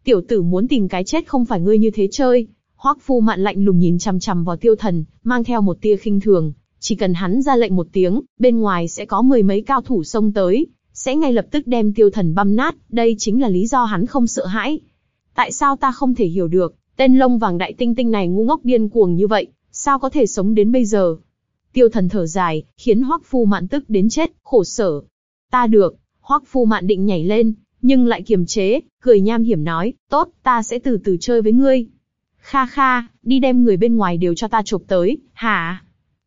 Tiểu tử muốn tìm cái chết không phải ngươi như thế chơi, Hoắc Phu Mạn lạnh lùng nhìn chằm chằm vào Tiêu Thần, mang theo một tia khinh thường, chỉ cần hắn ra lệnh một tiếng, bên ngoài sẽ có mười mấy cao thủ xông tới, sẽ ngay lập tức đem Tiêu Thần băm nát, đây chính là lý do hắn không sợ hãi. Tại sao ta không thể hiểu được, tên lông vàng đại tinh tinh này ngu ngốc điên cuồng như vậy, sao có thể sống đến bây giờ? Tiêu Thần thở dài, khiến Hoắc Phu Mạn tức đến chết, khổ sở. Ta được, Hoắc Phu Mạn định nhảy lên, nhưng lại kiềm chế, cười nham hiểm nói, tốt, ta sẽ từ từ chơi với ngươi. Kha kha, đi đem người bên ngoài đều cho ta chụp tới, hả?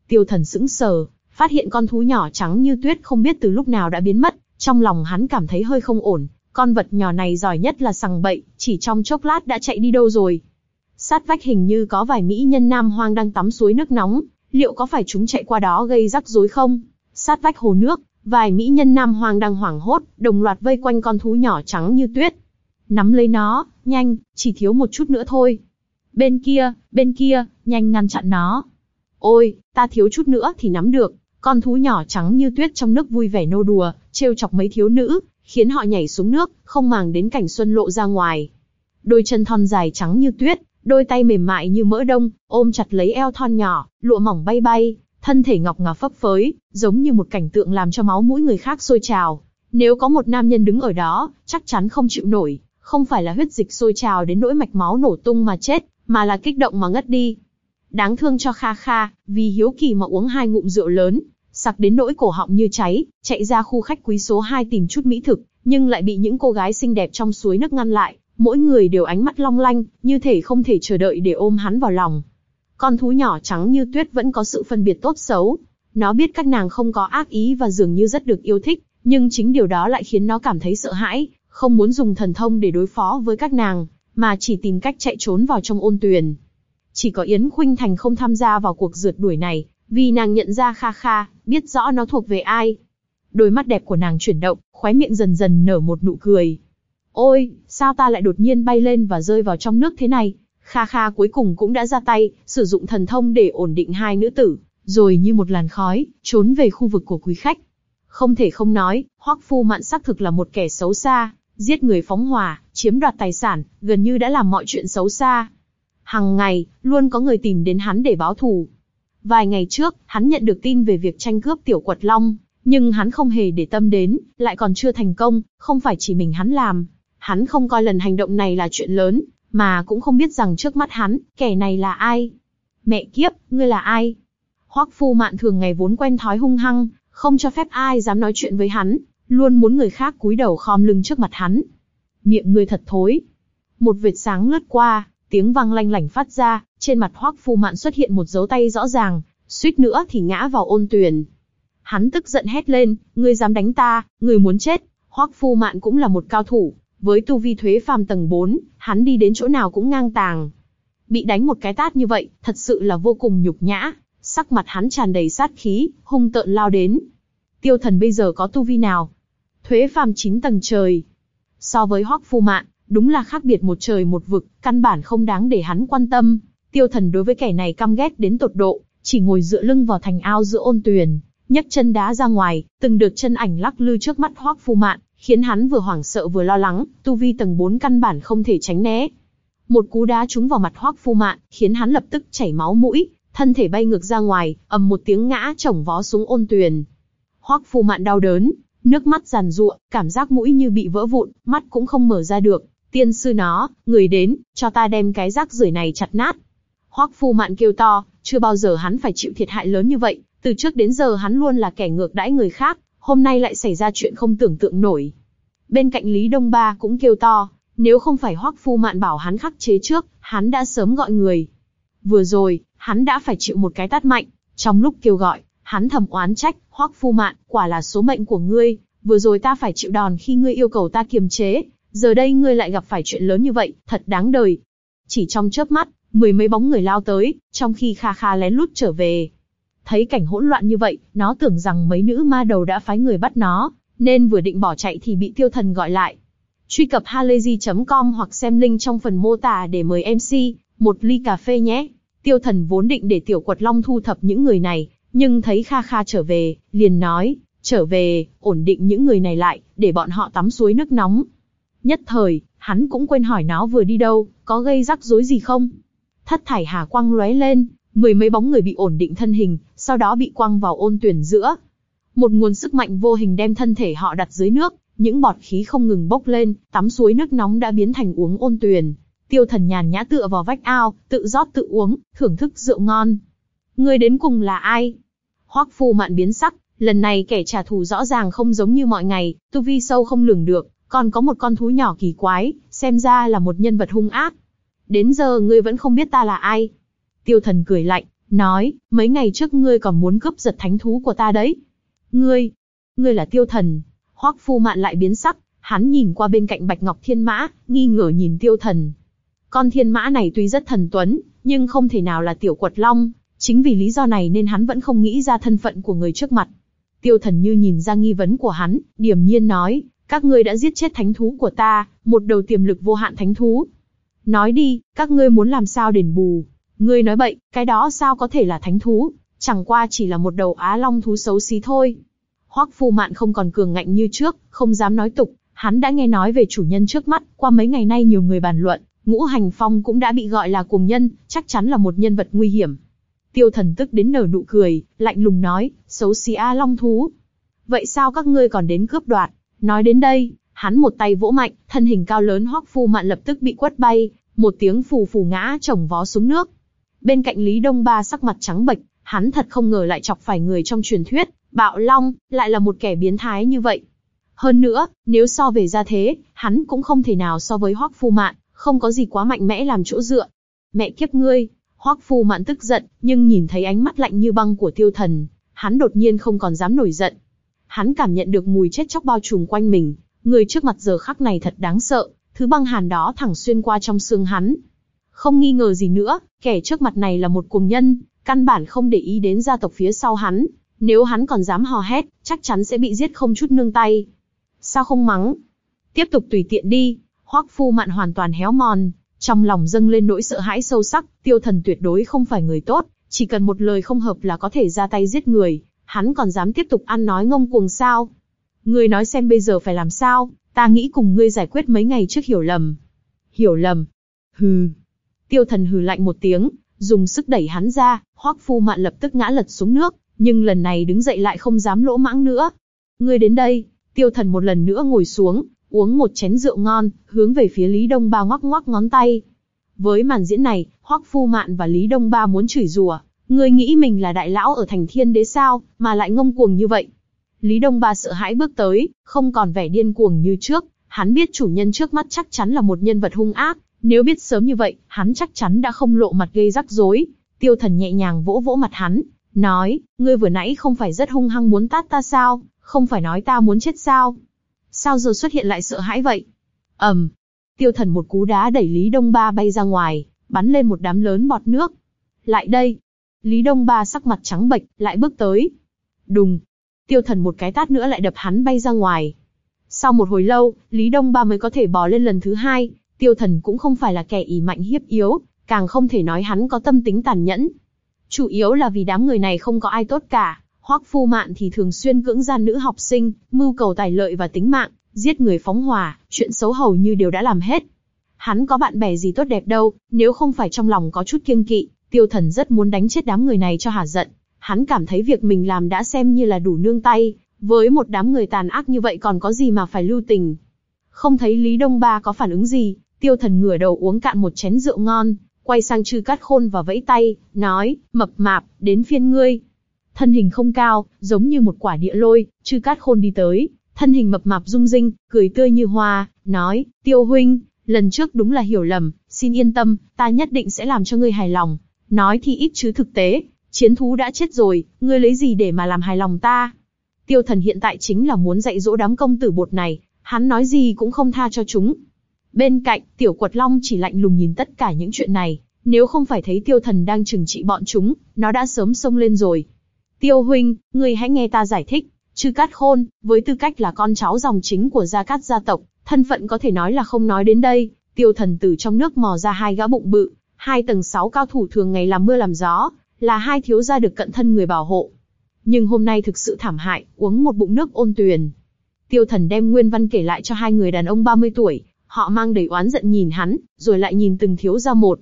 Tiêu thần sững sờ, phát hiện con thú nhỏ trắng như tuyết không biết từ lúc nào đã biến mất, trong lòng hắn cảm thấy hơi không ổn, con vật nhỏ này giỏi nhất là sằng bậy, chỉ trong chốc lát đã chạy đi đâu rồi. Sát vách hình như có vài mỹ nhân nam hoang đang tắm suối nước nóng, liệu có phải chúng chạy qua đó gây rắc rối không? Sát vách hồ nước, vài mỹ nhân nam hoang đang hoảng hốt, đồng loạt vây quanh con thú nhỏ trắng như tuyết. Nắm lấy nó, nhanh, chỉ thiếu một chút nữa thôi. Bên kia, bên kia, nhanh ngăn chặn nó. Ôi, ta thiếu chút nữa thì nắm được. Con thú nhỏ trắng như tuyết trong nước vui vẻ nô đùa, trêu chọc mấy thiếu nữ, khiến họ nhảy xuống nước, không màng đến cảnh xuân lộ ra ngoài. Đôi chân thon dài trắng như tuyết, đôi tay mềm mại như mỡ đông, ôm chặt lấy eo thon nhỏ, lụa mỏng bay bay, thân thể ngọc ngà phấp phới, giống như một cảnh tượng làm cho máu mũi người khác sôi trào. Nếu có một nam nhân đứng ở đó, chắc chắn không chịu nổi, không phải là huyết dịch sôi trào đến nỗi mạch máu nổ tung mà chết, mà là kích động mà ngất đi. Đáng thương cho Kha Kha, vì hiếu kỳ mà uống hai ngụm rượu lớn, sặc đến nỗi cổ họng như cháy, chạy ra khu khách quý số 2 tìm chút mỹ thực, nhưng lại bị những cô gái xinh đẹp trong suối nước ngăn lại, mỗi người đều ánh mắt long lanh, như thể không thể chờ đợi để ôm hắn vào lòng. Con thú nhỏ trắng như tuyết vẫn có sự phân biệt tốt xấu. Nó biết các nàng không có ác ý và dường như rất được yêu thích, nhưng chính điều đó lại khiến nó cảm thấy sợ hãi, không muốn dùng thần thông để đối phó với các nàng, mà chỉ tìm cách chạy trốn vào trong ôn tuyền. Chỉ có Yến Khuynh Thành không tham gia vào cuộc rượt đuổi này, vì nàng nhận ra Kha Kha, biết rõ nó thuộc về ai. Đôi mắt đẹp của nàng chuyển động, khóe miệng dần dần nở một nụ cười. Ôi, sao ta lại đột nhiên bay lên và rơi vào trong nước thế này? Kha Kha cuối cùng cũng đã ra tay, sử dụng thần thông để ổn định hai nữ tử, rồi như một làn khói, trốn về khu vực của quý khách. Không thể không nói, Hoắc Phu Mạn xác thực là một kẻ xấu xa, giết người phóng hỏa, chiếm đoạt tài sản, gần như đã làm mọi chuyện xấu xa. Hằng ngày, luôn có người tìm đến hắn để báo thù. Vài ngày trước, hắn nhận được tin về việc tranh cướp tiểu quật long, nhưng hắn không hề để tâm đến, lại còn chưa thành công, không phải chỉ mình hắn làm. Hắn không coi lần hành động này là chuyện lớn, mà cũng không biết rằng trước mắt hắn, kẻ này là ai. Mẹ kiếp, ngươi là ai? Hoắc Phu Mạn thường ngày vốn quen thói hung hăng, không cho phép ai dám nói chuyện với hắn, luôn muốn người khác cúi đầu khom lưng trước mặt hắn. Miệng ngươi thật thối. Một vệt sáng lướt qua, tiếng vang lanh lảnh phát ra, trên mặt Hoắc Phu Mạn xuất hiện một dấu tay rõ ràng, suýt nữa thì ngã vào ôn tuyền. Hắn tức giận hét lên, ngươi dám đánh ta, ngươi muốn chết. Hoắc Phu Mạn cũng là một cao thủ, với tu vi thuế phàm tầng 4, hắn đi đến chỗ nào cũng ngang tàng. Bị đánh một cái tát như vậy, thật sự là vô cùng nhục nhã, sắc mặt hắn tràn đầy sát khí, hung tợn lao đến. Tiêu thần bây giờ có tu vi nào? Thuế phàm 9 tầng trời. So với Hoắc Phu Mạn, đúng là khác biệt một trời một vực, căn bản không đáng để hắn quan tâm. Tiêu thần đối với kẻ này căm ghét đến tột độ, chỉ ngồi dựa lưng vào thành ao giữa ôn tuyền, nhấc chân đá ra ngoài, từng được chân ảnh lắc lư trước mắt Hoắc Phu Mạn, khiến hắn vừa hoảng sợ vừa lo lắng, tu vi tầng 4 căn bản không thể tránh né. Một cú đá trúng vào mặt Hoắc Phu Mạn, khiến hắn lập tức chảy máu mũi, thân thể bay ngược ra ngoài, ầm một tiếng ngã chồng vó xuống ôn tuyền. Hoắc Phu Mạn đau đớn, nước mắt giàn giụa, cảm giác mũi như bị vỡ vụn, mắt cũng không mở ra được. Tiên sư nó, người đến, cho ta đem cái rác rưởi này chặt nát. Hoắc Phu Mạn kêu to, chưa bao giờ hắn phải chịu thiệt hại lớn như vậy, từ trước đến giờ hắn luôn là kẻ ngược đãi người khác, hôm nay lại xảy ra chuyện không tưởng tượng nổi. Bên cạnh Lý Đông Ba cũng kêu to, nếu không phải Hoắc Phu Mạn bảo hắn khắc chế trước, hắn đã sớm gọi người. Vừa rồi, hắn đã phải chịu một cái tát mạnh, trong lúc kêu gọi, hắn thầm oán trách, Hoắc Phu Mạn, quả là số mệnh của ngươi, vừa rồi ta phải chịu đòn khi ngươi yêu cầu ta kiềm chế, giờ đây ngươi lại gặp phải chuyện lớn như vậy, thật đáng đời. Chỉ trong chớp mắt, mười mấy bóng người lao tới, trong khi Kha Kha lén lút trở về. Thấy cảnh hỗn loạn như vậy, nó tưởng rằng mấy nữ ma đầu đã phái người bắt nó, nên vừa định bỏ chạy thì bị tiêu thần gọi lại. Truy cập halayzi.com hoặc xem link trong phần mô tả để mời MC, một ly cà phê nhé. Tiêu thần vốn định để tiểu quật long thu thập những người này, nhưng thấy Kha Kha trở về, liền nói, trở về, ổn định những người này lại, để bọn họ tắm suối nước nóng. Nhất thời, hắn cũng quên hỏi nó vừa đi đâu, có gây rắc rối gì không. Thất thải hà quang lóe lên, mười mấy bóng người bị ổn định thân hình, sau đó bị quăng vào ôn tuyển giữa. Một nguồn sức mạnh vô hình đem thân thể họ đặt dưới nước, những bọt khí không ngừng bốc lên, tắm suối nước nóng đã biến thành uống ôn tuyền. Tiêu thần nhàn nhã tựa vào vách ao, tự rót tự uống, thưởng thức rượu ngon. Ngươi đến cùng là ai? Hoắc phu mạn biến sắc, lần này kẻ trả thù rõ ràng không giống như mọi ngày, tu vi sâu không lường được, còn có một con thú nhỏ kỳ quái, xem ra là một nhân vật hung ác. Đến giờ ngươi vẫn không biết ta là ai. Tiêu thần cười lạnh, nói, mấy ngày trước ngươi còn muốn cướp giật thánh thú của ta đấy. Ngươi, ngươi là tiêu thần. Hoắc phu mạn lại biến sắc, hắn nhìn qua bên cạnh bạch ngọc thiên mã, nghi ngờ nhìn tiêu thần. Con thiên mã này tuy rất thần tuấn, nhưng không thể nào là tiểu quật long, chính vì lý do này nên hắn vẫn không nghĩ ra thân phận của người trước mặt. Tiêu thần như nhìn ra nghi vấn của hắn, điềm nhiên nói, các ngươi đã giết chết thánh thú của ta, một đầu tiềm lực vô hạn thánh thú. Nói đi, các ngươi muốn làm sao đền bù? Ngươi nói bậy, cái đó sao có thể là thánh thú, chẳng qua chỉ là một đầu á long thú xấu xí thôi. Hoắc Phu Mạn không còn cường ngạnh như trước, không dám nói tục, hắn đã nghe nói về chủ nhân trước mắt, qua mấy ngày nay nhiều người bàn luận, Ngũ Hành Phong cũng đã bị gọi là cuồng nhân, chắc chắn là một nhân vật nguy hiểm. Tiêu thần tức đến nở nụ cười, lạnh lùng nói, xấu xí A Long Thú. Vậy sao các ngươi còn đến cướp đoạt? Nói đến đây, hắn một tay vỗ mạnh, thân hình cao lớn hoắc phu mạn lập tức bị quất bay, một tiếng phù phù ngã chồng vó xuống nước. Bên cạnh Lý Đông Ba sắc mặt trắng bệch, hắn thật không ngờ lại chọc phải người trong truyền thuyết, Bạo Long, lại là một kẻ biến thái như vậy. Hơn nữa, nếu so về gia thế, hắn cũng không thể nào so với Hoắc Phu Mạn, không có gì quá mạnh mẽ làm chỗ dựa. Mẹ kiếp ngươi, Hoắc Phu Mạn tức giận, nhưng nhìn thấy ánh mắt lạnh như băng của Tiêu Thần, hắn đột nhiên không còn dám nổi giận. Hắn cảm nhận được mùi chết chóc bao trùm quanh mình, người trước mặt giờ khắc này thật đáng sợ, thứ băng hàn đó thẳng xuyên qua trong xương hắn. Không nghi ngờ gì nữa, kẻ trước mặt này là một cuồng nhân, căn bản không để ý đến gia tộc phía sau hắn, nếu hắn còn dám hò hét, chắc chắn sẽ bị giết không chút nương tay. Sao không mắng? Tiếp tục tùy tiện đi, hoắc phu mạn hoàn toàn héo mòn, trong lòng dâng lên nỗi sợ hãi sâu sắc, tiêu thần tuyệt đối không phải người tốt, chỉ cần một lời không hợp là có thể ra tay giết người, hắn còn dám tiếp tục ăn nói ngông cuồng sao? Ngươi nói xem bây giờ phải làm sao, ta nghĩ cùng ngươi giải quyết mấy ngày trước hiểu lầm. Hiểu lầm? Hừ. Tiêu thần hừ lạnh một tiếng, dùng sức đẩy hắn ra, hoắc phu mạn lập tức ngã lật xuống nước, nhưng lần này đứng dậy lại không dám lỗ mãng nữa. Ngươi đến đây, tiêu thần một lần nữa ngồi xuống, uống một chén rượu ngon, hướng về phía Lý Đông Ba ngoắc ngoắc ngón tay. Với màn diễn này, Hoắc Phu Mạn và Lý Đông Ba muốn chửi rủa, ngươi nghĩ mình là đại lão ở thành thiên đế sao, mà lại ngông cuồng như vậy. Lý Đông Ba sợ hãi bước tới, không còn vẻ điên cuồng như trước, hắn biết chủ nhân trước mắt chắc chắn là một nhân vật hung ác, nếu biết sớm như vậy, hắn chắc chắn đã không lộ mặt gây rắc rối. Tiêu thần nhẹ nhàng vỗ vỗ mặt hắn, nói, ngươi vừa nãy không phải rất hung hăng muốn tát ta sao, không phải nói ta muốn chết sao? Sao giờ xuất hiện lại sợ hãi vậy? ầm, um, tiêu thần một cú đá đẩy Lý Đông Ba bay ra ngoài, bắn lên một đám lớn bọt nước. Lại đây! Lý Đông Ba sắc mặt trắng bệch, lại bước tới. Đùng! Tiêu thần một cái tát nữa lại đập hắn bay ra ngoài. Sau một hồi lâu, Lý Đông Ba mới có thể bò lên lần thứ hai, tiêu thần cũng không phải là kẻ ỷ mạnh hiếp yếu, càng không thể nói hắn có tâm tính tàn nhẫn. Chủ yếu là vì đám người này không có ai tốt cả, Hoắc Phu Mạn thì thường xuyên cưỡng gian nữ học sinh, mưu cầu tài lợi và tính mạng, giết người phóng hỏa, chuyện xấu hầu như đều đã làm hết. Hắn có bạn bè gì tốt đẹp đâu, nếu không phải trong lòng có chút kiêng kỵ, tiêu thần rất muốn đánh chết đám người này cho hả giận. Hắn cảm thấy việc mình làm đã xem như là đủ nương tay, với một đám người tàn ác như vậy còn có gì mà phải lưu tình. Không thấy Lý Đông Ba có phản ứng gì, tiêu thần ngửa đầu uống cạn một chén rượu ngon, quay sang chư cát khôn và vẫy tay, nói, mập mạp, đến phiên ngươi. Thân hình không cao, giống như một quả địa lôi, chư cát khôn đi tới, thân hình mập mạp rung rinh, cười tươi như hoa, nói, tiêu huynh, lần trước đúng là hiểu lầm, xin yên tâm, ta nhất định sẽ làm cho ngươi hài lòng. Nói thì ít chứ thực tế, chiến thú đã chết rồi, ngươi lấy gì để mà làm hài lòng ta? Tiêu thần hiện tại chính là muốn dạy dỗ đám công tử bột này, hắn nói gì cũng không tha cho chúng. Bên cạnh, tiểu quật long chỉ lạnh lùng nhìn tất cả những chuyện này, nếu không phải thấy tiêu thần đang trừng trị bọn chúng, nó đã sớm xông lên rồi. Tiêu huynh, ngươi hãy nghe ta giải thích. Chư Cát Khôn, với tư cách là con cháu dòng chính của Gia Cát gia tộc, thân phận có thể nói là không nói đến đây. Tiêu thần từ trong nước mò ra hai gã bụng bự, hai tầng sáu cao thủ thường ngày làm mưa làm gió, là hai thiếu gia được cận thân người bảo hộ. Nhưng hôm nay thực sự thảm hại, uống một bụng nước ôn tuyền. Tiêu thần đem nguyên văn kể lại cho hai người đàn ông 30 tuổi, họ mang đầy oán giận nhìn hắn, rồi lại nhìn từng thiếu gia một.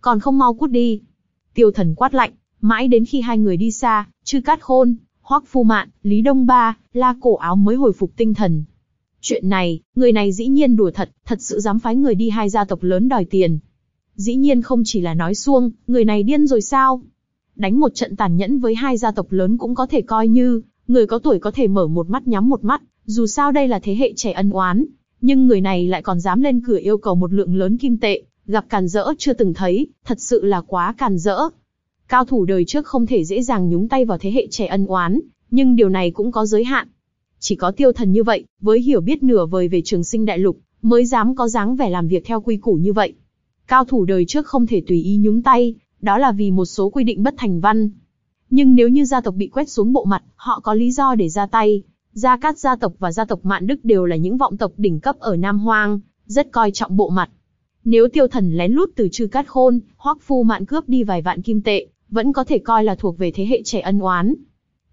Còn không mau cút đi. Tiêu thần quát lạnh, mãi đến khi hai người đi xa, chư cát khôn, hoắc phu mạn, lý đông ba, la cổ áo mới hồi phục tinh thần. Chuyện này, người này dĩ nhiên đùa thật, thật sự dám phái người đi hai gia tộc lớn đòi tiền. Dĩ nhiên không chỉ là nói xuông, người này điên rồi sao? Đánh một trận tàn nhẫn với hai gia tộc lớn cũng có thể coi như, người có tuổi có thể mở một mắt nhắm một mắt, dù sao đây là thế hệ trẻ ân oán. Nhưng người này lại còn dám lên cửa yêu cầu một lượng lớn kim tệ, gặp càn rỡ chưa từng thấy, thật sự là quá càn rỡ. Cao thủ đời trước không thể dễ dàng nhúng tay vào thế hệ trẻ ân oán, nhưng điều này cũng có giới hạn. Chỉ có tiêu thần như vậy, với hiểu biết nửa vời về trường sinh đại lục, mới dám có dáng vẻ làm việc theo quy củ như vậy. Cao thủ đời trước không thể tùy ý nhúng tay, đó là vì một số quy định bất thành văn. Nhưng nếu như gia tộc bị quét xuống bộ mặt, họ có lý do để ra tay. Gia Cát gia tộc và gia tộc Mạn Đức đều là những vọng tộc đỉnh cấp ở Nam Hoang, rất coi trọng bộ mặt. Nếu tiêu thần lén lút từ trừ cát khôn, hoắc phu mạn cướp đi vài vạn kim tệ, vẫn có thể coi là thuộc về thế hệ trẻ ân oán.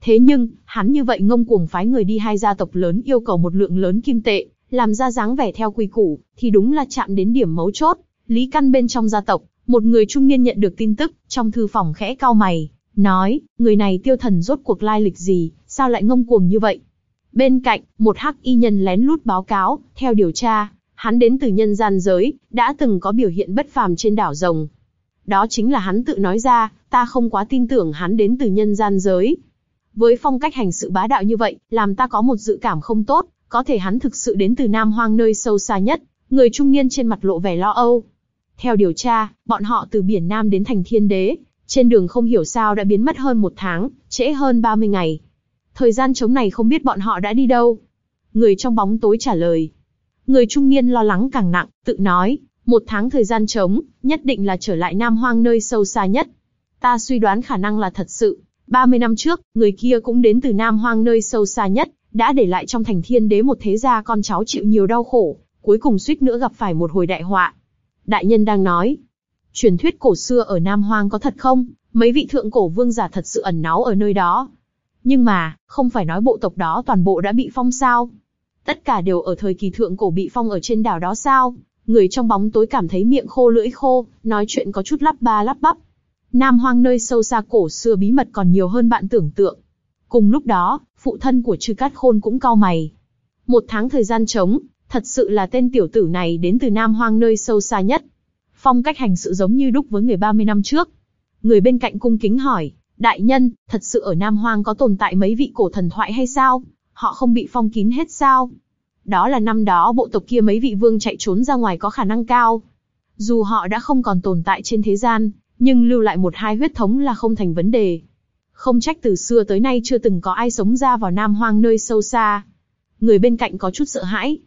Thế nhưng, hắn như vậy ngông cuồng phái người đi hai gia tộc lớn yêu cầu một lượng lớn kim tệ, làm ra dáng vẻ theo quy củ, thì đúng là chạm đến điểm mấu chốt. Lý Căn bên trong gia tộc, một người trung niên nhận được tin tức, trong thư phòng khẽ cao mày, nói, người này tiêu thần rốt cuộc lai lịch gì, sao lại ngông cuồng như vậy? Bên cạnh, một hắc y nhân lén lút báo cáo, theo điều tra, hắn đến từ nhân gian giới, đã từng có biểu hiện bất phàm trên đảo rồng. Đó chính là hắn tự nói ra, ta không quá tin tưởng hắn đến từ nhân gian giới. Với phong cách hành sự bá đạo như vậy, làm ta có một dự cảm không tốt, có thể hắn thực sự đến từ Nam Hoang nơi sâu xa nhất, người trung niên trên mặt lộ vẻ lo âu. Theo điều tra, bọn họ từ biển Nam đến thành thiên đế, trên đường không hiểu sao đã biến mất hơn một tháng, trễ hơn 30 ngày. Thời gian chống này không biết bọn họ đã đi đâu. Người trong bóng tối trả lời. Người trung niên lo lắng càng nặng, tự nói, một tháng thời gian trống, nhất định là trở lại Nam Hoang nơi sâu xa nhất. Ta suy đoán khả năng là thật sự. 30 năm trước, người kia cũng đến từ Nam Hoang nơi sâu xa nhất, đã để lại trong thành thiên đế một thế gia con cháu chịu nhiều đau khổ, cuối cùng suýt nữa gặp phải một hồi đại họa. Đại nhân đang nói, truyền thuyết cổ xưa ở Nam Hoang có thật không? Mấy vị thượng cổ vương giả thật sự ẩn náu ở nơi đó. Nhưng mà, không phải nói bộ tộc đó toàn bộ đã bị phong sao? Tất cả đều ở thời kỳ thượng cổ bị phong ở trên đảo đó sao? Người trong bóng tối cảm thấy miệng khô lưỡi khô, nói chuyện có chút lắp ba lắp bắp. Nam hoang nơi sâu xa cổ xưa bí mật còn nhiều hơn bạn tưởng tượng. Cùng lúc đó, phụ thân của Trư Cát Khôn cũng cau mày. Một tháng thời gian trống, thật sự là tên tiểu tử này đến từ Nam hoang nơi sâu xa nhất. Phong cách hành sự giống như đúc với người 30 năm trước. Người bên cạnh cung kính hỏi, đại nhân, thật sự ở Nam hoang có tồn tại mấy vị cổ thần thoại hay sao? Họ không bị phong kín hết sao? Đó là năm đó bộ tộc kia mấy vị vương chạy trốn ra ngoài có khả năng cao. Dù họ đã không còn tồn tại trên thế gian, nhưng lưu lại một hai huyết thống là không thành vấn đề. Không trách từ xưa tới nay chưa từng có ai sống ra vào Nam Hoang nơi sâu xa. Người bên cạnh có chút sợ hãi.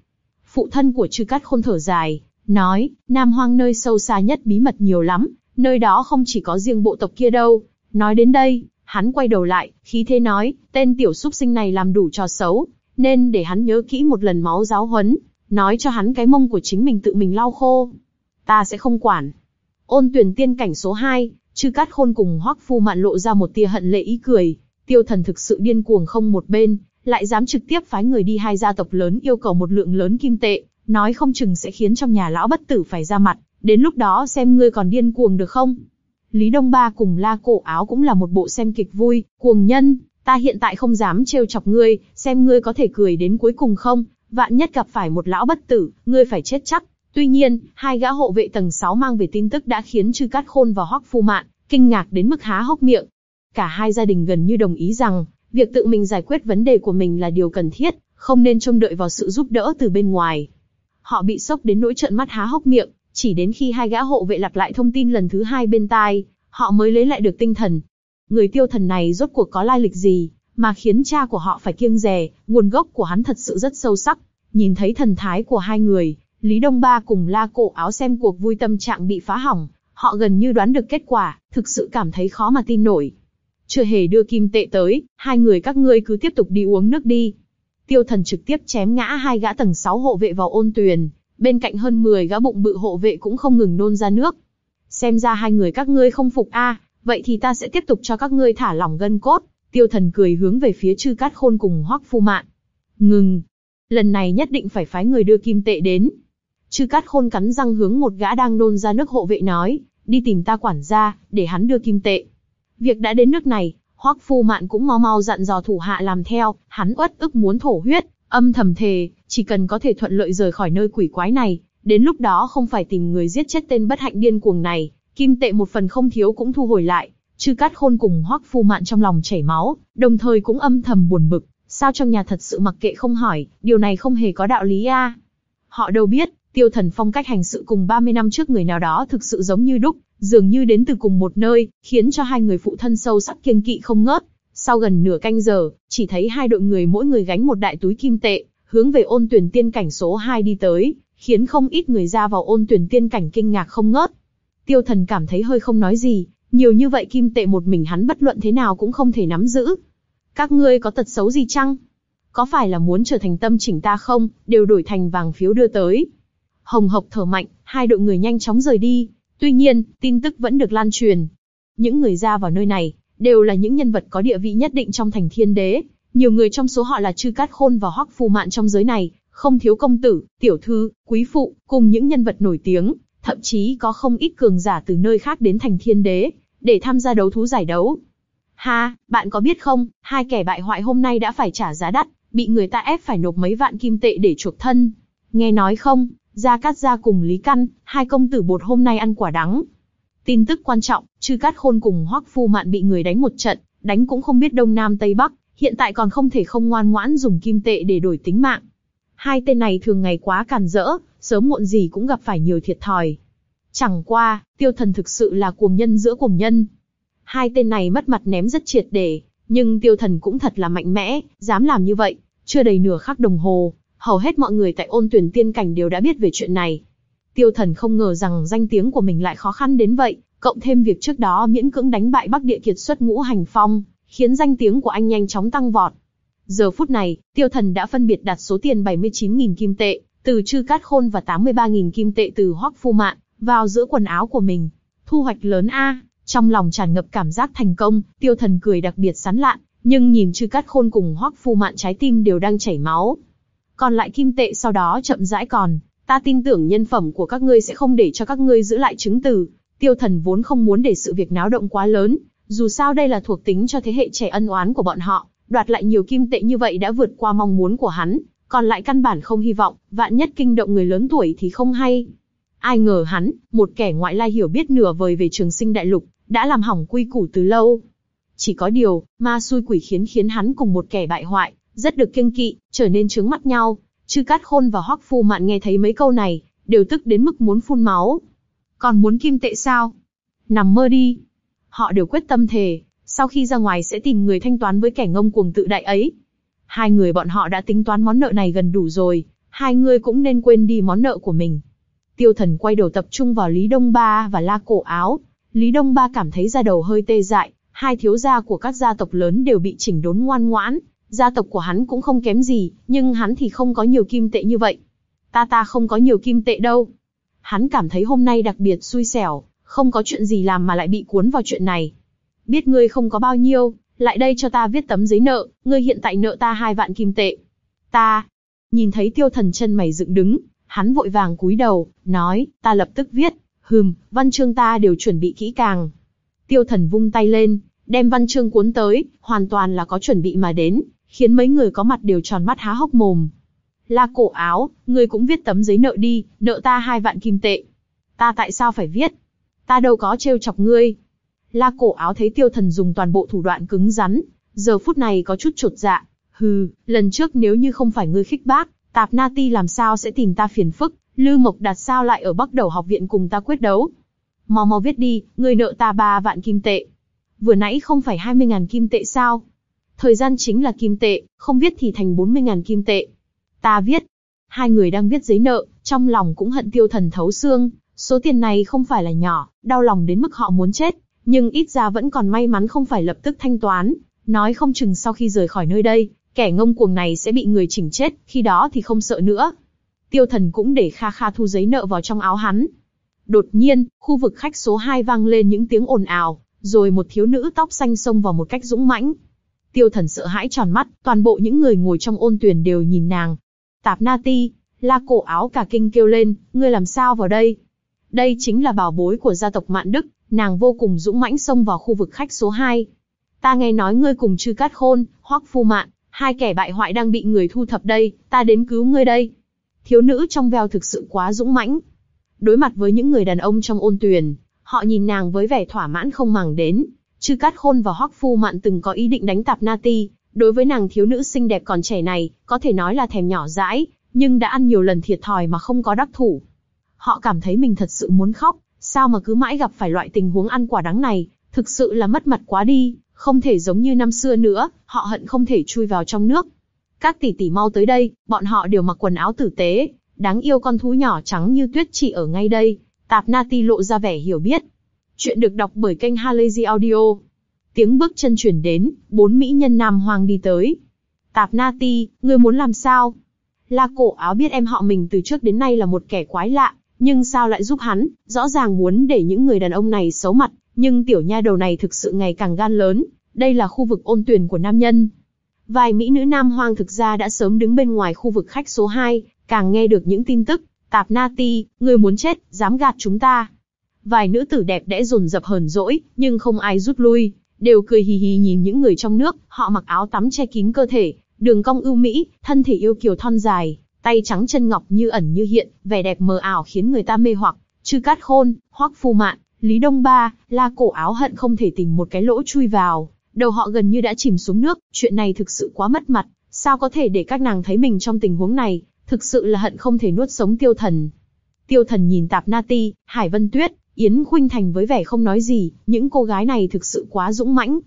Phụ thân của chư Cát Khôn thở dài, nói, Nam Hoang nơi sâu xa nhất bí mật nhiều lắm, nơi đó không chỉ có riêng bộ tộc kia đâu. Nói đến đây, hắn quay đầu lại, khí thế nói, tên tiểu súc sinh này làm đủ trò xấu, nên để hắn nhớ kỹ một lần máu giáo huấn, nói cho hắn cái mông của chính mình tự mình lau khô. Ta sẽ không quản. Ôn tuyển tiên cảnh số 2, chư cát khôn cùng hoắc phu mạn lộ ra một tia hận lệ ý cười. Tiêu thần thực sự điên cuồng không một bên, lại dám trực tiếp phái người đi hai gia tộc lớn yêu cầu một lượng lớn kim tệ, nói không chừng sẽ khiến trong nhà lão bất tử phải ra mặt, đến lúc đó xem ngươi còn điên cuồng được không. Lý Đông Ba cùng La Cổ Áo cũng là một bộ xem kịch vui, cuồng nhân, ta hiện tại không dám trêu chọc ngươi, xem ngươi có thể cười đến cuối cùng không, vạn nhất gặp phải một lão bất tử, ngươi phải chết chắc. Tuy nhiên, hai gã hộ vệ tầng 6 mang về tin tức đã khiến Trư Cát Khôn và Hoắc Phu Mạn kinh ngạc đến mức há hốc miệng. Cả hai gia đình gần như đồng ý rằng, việc tự mình giải quyết vấn đề của mình là điều cần thiết, không nên trông đợi vào sự giúp đỡ từ bên ngoài. Họ bị sốc đến nỗi trợn mắt há hốc miệng, chỉ đến khi hai gã hộ vệ lặp lại thông tin lần thứ hai bên tai, họ mới lấy lại được tinh thần. Người tiêu thần này rốt cuộc có lai lịch gì, mà khiến cha của họ phải kiêng dè, nguồn gốc của hắn thật sự rất sâu sắc. Nhìn thấy thần thái của hai người, Lý Đông Ba cùng La Cổ Áo xem cuộc vui tâm trạng bị phá hỏng, họ gần như đoán được kết quả, thực sự cảm thấy khó mà tin nổi. Chưa hề đưa kim tệ tới, hai người các ngươi cứ tiếp tục đi uống nước đi. Tiêu thần trực tiếp chém ngã hai gã tầng 6 hộ vệ vào ôn tuyền, bên cạnh hơn 10 gã bụng bự hộ vệ cũng không ngừng nôn ra nước. Xem ra hai người các ngươi không phục a, vậy thì ta sẽ tiếp tục cho các ngươi thả lỏng gân cốt. Tiêu thần cười hướng về phía chư cát khôn cùng hoắc phu mạn. Ngừng. Lần này nhất định phải phái người đưa kim tệ đến. Chư cát khôn cắn răng hướng một gã đang nôn ra nước hộ vệ nói, đi tìm ta quản gia, để hắn đưa kim tệ. Việc đã đến nước này, hoắc phu mạn cũng mau mau dặn dò thủ hạ làm theo, hắn uất ức muốn thổ huyết, âm thầm thề, chỉ cần có thể thuận lợi rời khỏi nơi quỷ quái này, đến lúc đó không phải tìm người giết chết tên bất hạnh điên cuồng này, kim tệ một phần không thiếu cũng thu hồi lại. Chư Cát Khôn cùng Hoắc Phu Mạn trong lòng chảy máu, đồng thời cũng âm thầm buồn bực, sao trong nhà thật sự mặc kệ không hỏi, điều này không hề có đạo lý a. Họ đâu biết, Tiêu Thần phong cách hành sự cùng 30 năm trước người nào đó thực sự giống như đúc, dường như đến từ cùng một nơi, khiến cho hai người phụ thân sâu sắc kiêng kỵ không ngớt. Sau gần nửa canh giờ, chỉ thấy hai đội người mỗi người gánh một đại túi kim tệ, hướng về ôn tuyển tiên cảnh số 2 đi tới, khiến không ít người ra vào ôn tuyển tiên cảnh kinh ngạc không ngớt. Tiêu thần cảm thấy hơi không nói gì, nhiều như vậy kim tệ một mình hắn bất luận thế nào cũng không thể nắm giữ. Các ngươi có tật xấu gì chăng? Có phải là muốn trở thành tâm chỉnh ta không, đều đổi thành vàng phiếu đưa tới. Hồng Hộc thở mạnh, hai đội người nhanh chóng rời đi. Tuy nhiên, tin tức vẫn được lan truyền. Những người ra vào nơi này, đều là những nhân vật có địa vị nhất định trong thành thiên đế. Nhiều người trong số họ là chư Cát Khôn và Hoắc Phù Mạn trong giới này, không thiếu công tử, tiểu thư, quý phụ, cùng những nhân vật nổi tiếng, thậm chí có không ít cường giả từ nơi khác đến thành thiên đế, để tham gia đấu thú giải đấu. Ha, bạn có biết không, hai kẻ bại hoại hôm nay đã phải trả giá đắt, bị người ta ép phải nộp mấy vạn kim tệ để chuộc thân. Nghe nói không, Gia Cát Gia cùng Lý Căn, hai công tử bột hôm nay ăn quả đắng. Tin tức quan trọng, Chư Cát Khôn cùng Hoắc Phu Mạn bị người đánh một trận, đánh cũng không biết đông nam tây bắc, hiện tại còn không thể không ngoan ngoãn dùng kim tệ để đổi tính mạng. Hai tên này thường ngày quá càn rỡ, sớm muộn gì cũng gặp phải nhiều thiệt thòi. Chẳng qua, tiêu thần thực sự là cuồng nhân giữa cuồng nhân. Hai tên này mất mặt ném rất triệt để, nhưng tiêu thần cũng thật là mạnh mẽ, dám làm như vậy. Chưa đầy nửa khắc đồng hồ, hầu hết mọi người tại ôn tuyển tiên cảnh đều đã biết về chuyện này. Tiêu thần không ngờ rằng danh tiếng của mình lại khó khăn đến vậy, cộng thêm việc trước đó miễn cưỡng đánh bại Bắc Địa Kiệt xuất ngũ hành phong, khiến danh tiếng của anh nhanh chóng tăng vọt. Giờ phút này, tiêu thần đã phân biệt đặt số tiền 79.000 kim tệ, từ chư cát khôn và 83.000 kim tệ từ hoắc phu mạn, vào giữa quần áo của mình. Thu hoạch lớn A, trong lòng tràn ngập cảm giác thành công, tiêu thần cười đặc biệt sán lạn, nhưng nhìn chư cát khôn cùng hoắc phu mạn trái tim đều đang chảy máu. Còn lại kim tệ sau đó chậm rãi còn, ta tin tưởng nhân phẩm của các ngươi sẽ không để cho các ngươi giữ lại chứng từ. Tiêu thần vốn không muốn để sự việc náo động quá lớn, dù sao đây là thuộc tính cho thế hệ trẻ ân oán của bọn họ, đoạt lại nhiều kim tệ như vậy đã vượt qua mong muốn của hắn, còn lại căn bản không hy vọng, vạn nhất kinh động người lớn tuổi thì không hay. Ai ngờ hắn, một kẻ ngoại lai hiểu biết nửa vời về trường sinh đại lục, đã làm hỏng quy củ từ lâu. Chỉ có điều, ma xui quỷ khiến khiến hắn cùng một kẻ bại hoại, rất được kiêng kỵ, trở nên trướng mắt nhau. Chư Cát Khôn và Hoắc Phu Mạn nghe thấy mấy câu này, đều tức đến mức muốn phun máu. Còn muốn kim tệ sao? Nằm mơ đi. Họ đều quyết tâm thề, sau khi ra ngoài sẽ tìm người thanh toán với kẻ ngông cuồng tự đại ấy. Hai người bọn họ đã tính toán món nợ này gần đủ rồi, hai người cũng nên quên đi món nợ của mình. Tiêu thần quay đầu tập trung vào Lý Đông Ba và la cổ áo. Lý Đông Ba cảm thấy da đầu hơi tê dại, hai thiếu gia của các gia tộc lớn đều bị chỉnh đốn ngoan ngoãn, gia tộc của hắn cũng không kém gì, nhưng hắn thì không có nhiều kim tệ như vậy. Ta ta không có nhiều kim tệ đâu. Hắn cảm thấy hôm nay đặc biệt xui xẻo, không có chuyện gì làm mà lại bị cuốn vào chuyện này. Biết ngươi không có bao nhiêu, lại đây cho ta viết tấm giấy nợ, ngươi hiện tại nợ ta hai vạn kim tệ. Ta, nhìn thấy tiêu thần chân mày dựng đứng, hắn vội vàng cúi đầu, nói, ta lập tức viết, hừm, văn chương ta đều chuẩn bị kỹ càng. Tiêu thần vung tay lên, đem văn chương cuốn tới, hoàn toàn là có chuẩn bị mà đến, khiến mấy người có mặt đều tròn mắt há hốc mồm. La cổ áo, ngươi cũng viết tấm giấy nợ đi, nợ ta hai vạn kim tệ. Ta tại sao phải viết? Ta đâu có trêu chọc ngươi. La cổ áo thấy tiêu thần dùng toàn bộ thủ đoạn cứng rắn, giờ phút này có chút chột dạ. Hừ, lần trước nếu như không phải ngươi khích bác, Tạp Na Ti làm sao sẽ tìm ta phiền phức, Lư Mộc Đạt sao lại ở Bắc Đầu học viện cùng ta quyết đấu. Mau mau viết đi, ngươi nợ ta ba vạn kim tệ. Vừa nãy không phải 20.000 kim tệ sao? Thời gian chính là kim tệ, không viết thì thành 40.000 kim tệ. Ta viết. Hai người đang viết giấy nợ, trong lòng cũng hận tiêu thần thấu xương. Số tiền này không phải là nhỏ, đau lòng đến mức họ muốn chết. Nhưng ít ra vẫn còn may mắn không phải lập tức thanh toán. Nói không chừng sau khi rời khỏi nơi đây, kẻ ngông cuồng này sẽ bị người chỉnh chết, khi đó thì không sợ nữa. Tiêu thần cũng để kha kha thu giấy nợ vào trong áo hắn. Đột nhiên, khu vực khách số 2 vang lên những tiếng ồn ào, rồi một thiếu nữ tóc xanh xông vào một cách dũng mãnh. Tiêu thần sợ hãi tròn mắt, toàn bộ những người ngồi trong ôn tuyển đều nhìn nàng. Tạp Na Ti, la cổ áo cả kinh kêu lên, ngươi làm sao vào đây? Đây chính là bảo bối của gia tộc Mạn Đức, nàng vô cùng dũng mãnh xông vào khu vực khách số 2. Ta nghe nói ngươi cùng chư cát khôn, hoắc phu mạn, hai kẻ bại hoại đang bị người thu thập đây, ta đến cứu ngươi đây. Thiếu nữ trong veo thực sự quá dũng mãnh. Đối mặt với những người đàn ông trong ôn tuyền, họ nhìn nàng với vẻ thỏa mãn không màng đến. Chư Cát Khôn và Hoắc Phu Mạn từng có ý định đánh tạp Nati, đối với nàng thiếu nữ xinh đẹp còn trẻ này, có thể nói là thèm nhỏ dãi, nhưng đã ăn nhiều lần thiệt thòi mà không có đắc thủ. Họ cảm thấy mình thật sự muốn khóc, sao mà cứ mãi gặp phải loại tình huống ăn quả đắng này, thực sự là mất mặt quá đi, không thể giống như năm xưa nữa, họ hận không thể chui vào trong nước. Các tỷ tỷ mau tới đây, bọn họ đều mặc quần áo tử tế, đáng yêu con thú nhỏ trắng như tuyết chỉ ở ngay đây. Tạp Nati lộ ra vẻ hiểu biết, Chuyện được đọc bởi kênh Halazy Audio. Tiếng bước chân chuyển đến, bốn mỹ nhân nam hoàng đi tới. Tạp Nati, ngươi muốn làm sao? La cổ áo biết em họ mình từ trước đến nay là một kẻ quái lạ, nhưng sao lại giúp hắn, rõ ràng muốn để những người đàn ông này xấu mặt, nhưng tiểu nha đầu này thực sự ngày càng gan lớn, đây là khu vực ôn tuyển của nam nhân. Vài mỹ nữ nam hoang thực ra đã sớm đứng bên ngoài khu vực khách số 2, càng nghe được những tin tức, Tạp Na Ti, người muốn chết, dám gạt chúng ta. Vài nữ tử đẹp đẽ rồn rập hờn dỗi, nhưng không ai rút lui, đều cười hì hì nhìn những người trong nước, họ mặc áo tắm che kín cơ thể, đường cong ưu mỹ, thân thể yêu kiều thon dài, tay trắng chân ngọc như ẩn như hiện, vẻ đẹp mờ ảo khiến người ta mê hoặc. Chư Cát Khôn, Hoắc Phu Mạn, Lý Đông Ba, La Cổ Áo hận không thể tìm một cái lỗ chui vào, đầu họ gần như đã chìm xuống nước, chuyện này thực sự quá mất mặt, sao có thể để các nàng thấy mình trong tình huống này, thực sự là hận không thể nuốt sống Tiêu Thần. Tiêu Thần nhìn Tạp Na Ti, Hải Vân Tuyết, Yến Khuynh Thành với vẻ không nói gì, những cô gái này thực sự quá dũng mãnh.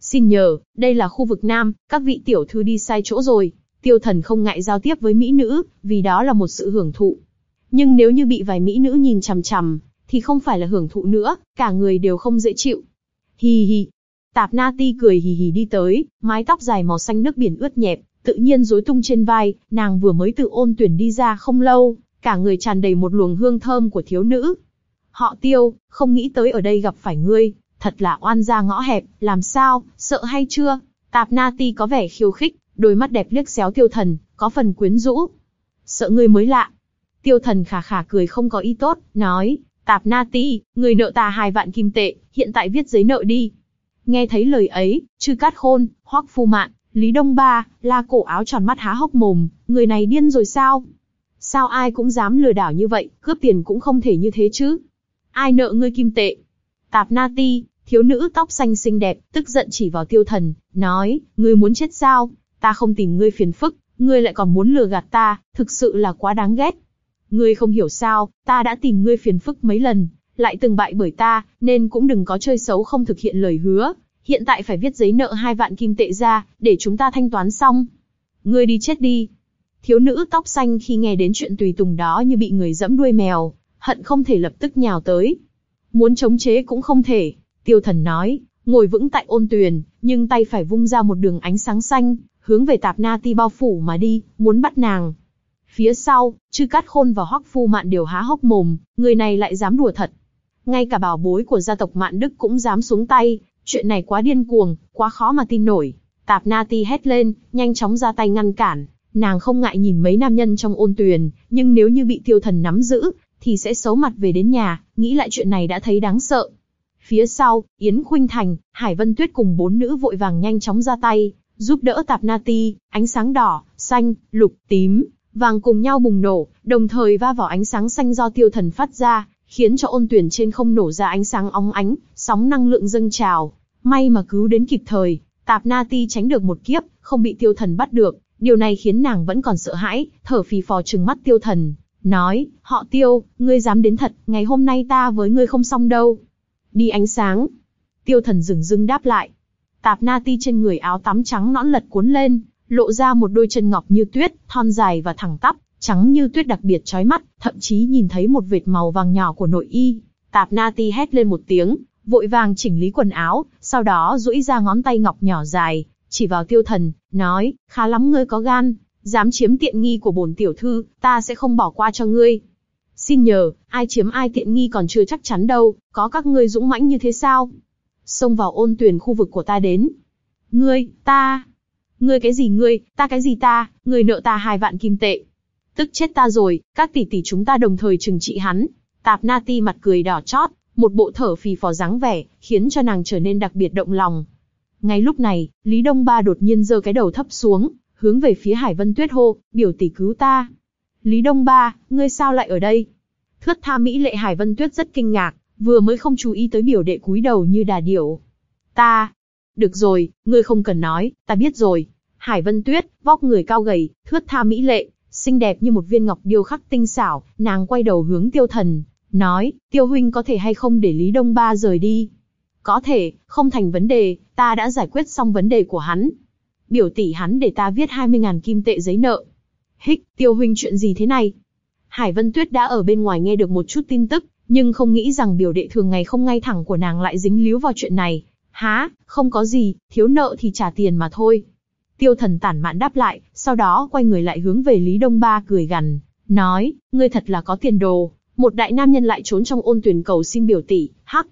Xin nhờ, đây là khu vực Nam, các vị tiểu thư đi sai chỗ rồi. Tiêu Thần không ngại giao tiếp với mỹ nữ, vì đó là một sự hưởng thụ. Nhưng nếu như bị vài mỹ nữ nhìn chằm chằm, thì không phải là hưởng thụ nữa, cả người đều không dễ chịu. Hì hì. Tạp Na Ti cười hì hì đi tới, mái tóc dài màu xanh nước biển ướt nhẹp, tự nhiên rối tung trên vai, nàng vừa mới từ ôn tuyển đi ra không lâu, cả người tràn đầy một luồng hương thơm của thiếu nữ. Họ tiêu, không nghĩ tới ở đây gặp phải ngươi, thật là oan gia ngõ hẹp, làm sao, sợ hay chưa? Tạp Na Ti có vẻ khiêu khích, đôi mắt đẹp liếc xéo tiêu thần, có phần quyến rũ. Sợ ngươi mới lạ. Tiêu thần khả khả cười không có ý tốt, nói, Tạp Na Ti, người nợ ta hai vạn kim tệ, hiện tại viết giấy nợ đi. Nghe thấy lời ấy, chư cát khôn, hoắc phu mạn, Lý Đông Ba, la cổ áo tròn mắt há hốc mồm, người này điên rồi sao? Sao ai cũng dám lừa đảo như vậy, cướp tiền cũng không thể như thế chứ? Ai nợ ngươi kim tệ? Tạp Na Ti, thiếu nữ tóc xanh xinh đẹp, tức giận chỉ vào tiêu thần, nói, ngươi muốn chết sao? Ta không tìm ngươi phiền phức, ngươi lại còn muốn lừa gạt ta, thực sự là quá đáng ghét. Ngươi không hiểu sao, ta đã tìm ngươi phiền phức mấy lần, lại từng bại bởi ta, nên cũng đừng có chơi xấu không thực hiện lời hứa. Hiện tại phải viết giấy nợ hai vạn kim tệ ra, để chúng ta thanh toán xong. Ngươi đi chết đi. Thiếu nữ tóc xanh khi nghe đến chuyện tùy tùng đó như bị người dẫm đuôi mèo, hận không thể lập tức nhào tới. Muốn chống chế cũng không thể, tiêu thần nói, ngồi vững tại ôn tuyền, nhưng tay phải vung ra một đường ánh sáng xanh, hướng về tạp na ti bao phủ mà đi, muốn bắt nàng. Phía sau, chư cát khôn và hoắc phu mạn đều há hốc mồm, người này lại dám đùa thật. Ngay cả bảo bối của gia tộc mạn đức cũng dám xuống tay, chuyện này quá điên cuồng, quá khó mà tin nổi. Tạp na ti hét lên, nhanh chóng ra tay ngăn cản. Nàng không ngại nhìn mấy nam nhân trong ôn tuyền, nhưng nếu như bị tiêu thần nắm giữ, thì sẽ xấu mặt về đến nhà, nghĩ lại chuyện này đã thấy đáng sợ. Phía sau, Yến Khuynh Thành, Hải Vân Tuyết cùng bốn nữ vội vàng nhanh chóng ra tay, giúp đỡ Tạp Na Ti, ánh sáng đỏ, xanh, lục, tím, vàng cùng nhau bùng nổ, đồng thời va vào ánh sáng xanh do tiêu thần phát ra, khiến cho ôn tuyển trên không nổ ra ánh sáng óng ánh, sóng năng lượng dâng trào. May mà cứu đến kịp thời, Tạp Na Ti tránh được một kiếp, không bị tiêu thần bắt được, điều này khiến nàng vẫn còn sợ hãi, thở phì phò trừng mắt tiêu thần, nói, họ tiêu, ngươi dám đến thật, ngày hôm nay ta với ngươi không xong đâu. Đi ánh sáng. Tiêu thần dừng dưng đáp lại. Tạp na ti trên người áo tắm trắng nõn lật cuốn lên, lộ ra một đôi chân ngọc như tuyết, thon dài và thẳng tắp, trắng như tuyết đặc biệt chói mắt, thậm chí nhìn thấy một vệt màu vàng nhỏ của nội y. Tạp na ti hét lên một tiếng, vội vàng chỉnh lý quần áo, sau đó duỗi ra ngón tay ngọc nhỏ dài, chỉ vào tiêu thần, nói, khá lắm ngươi có gan, dám chiếm tiện nghi của bổn tiểu thư, ta sẽ không bỏ qua cho ngươi. Xin nhờ, ai chiếm ai tiện nghi còn chưa chắc chắn đâu, có các ngươi dũng mãnh như thế sao? Xông vào ôn tuyển khu vực của ta đến. Ngươi, ta. Ngươi cái gì ngươi, ta cái gì ta, ngươi nợ ta hai vạn kim tệ. Tức chết ta rồi, các tỷ tỷ chúng ta đồng thời trừng trị hắn. Tạp Nati mặt cười đỏ chót, một bộ thở phì phò dáng vẻ, khiến cho nàng trở nên đặc biệt động lòng. Ngay lúc này, Lý Đông Ba đột nhiên giơ cái đầu thấp xuống, hướng về phía Hải Vân Tuyết hô, biểu tỷ cứu ta. Lý Đông Ba, ngươi sao lại ở đây? Thước tha Mỹ lệ Hải Vân Tuyết rất kinh ngạc, vừa mới không chú ý tới biểu đệ cúi đầu như đà điểu. Ta, được rồi, ngươi không cần nói, ta biết rồi. Hải Vân Tuyết, vóc người cao gầy, thướt tha mỹ lệ, xinh đẹp như một viên ngọc điêu khắc tinh xảo, nàng quay đầu hướng Tiêu Thần, nói, Tiêu huynh có thể hay không để Lý Đông Ba rời đi? Có thể, không thành vấn đề, ta đã giải quyết xong vấn đề của hắn. Biểu tỷ hắn để ta viết 20.000 kim tệ giấy nợ. Hích, Tiêu huynh chuyện gì thế này? Hải Vân Tuyết đã ở bên ngoài nghe được một chút tin tức, nhưng không nghĩ rằng biểu đệ thường ngày không ngay thẳng của nàng lại dính líu vào chuyện này. Há, không có gì, thiếu nợ thì trả tiền mà thôi. Tiêu thần tản mạn đáp lại, sau đó quay người lại hướng về Lý Đông Ba cười gằn, nói, ngươi thật là có tiền đồ, một đại nam nhân lại trốn trong ôn tuyển cầu xin biểu tỷ, hắc.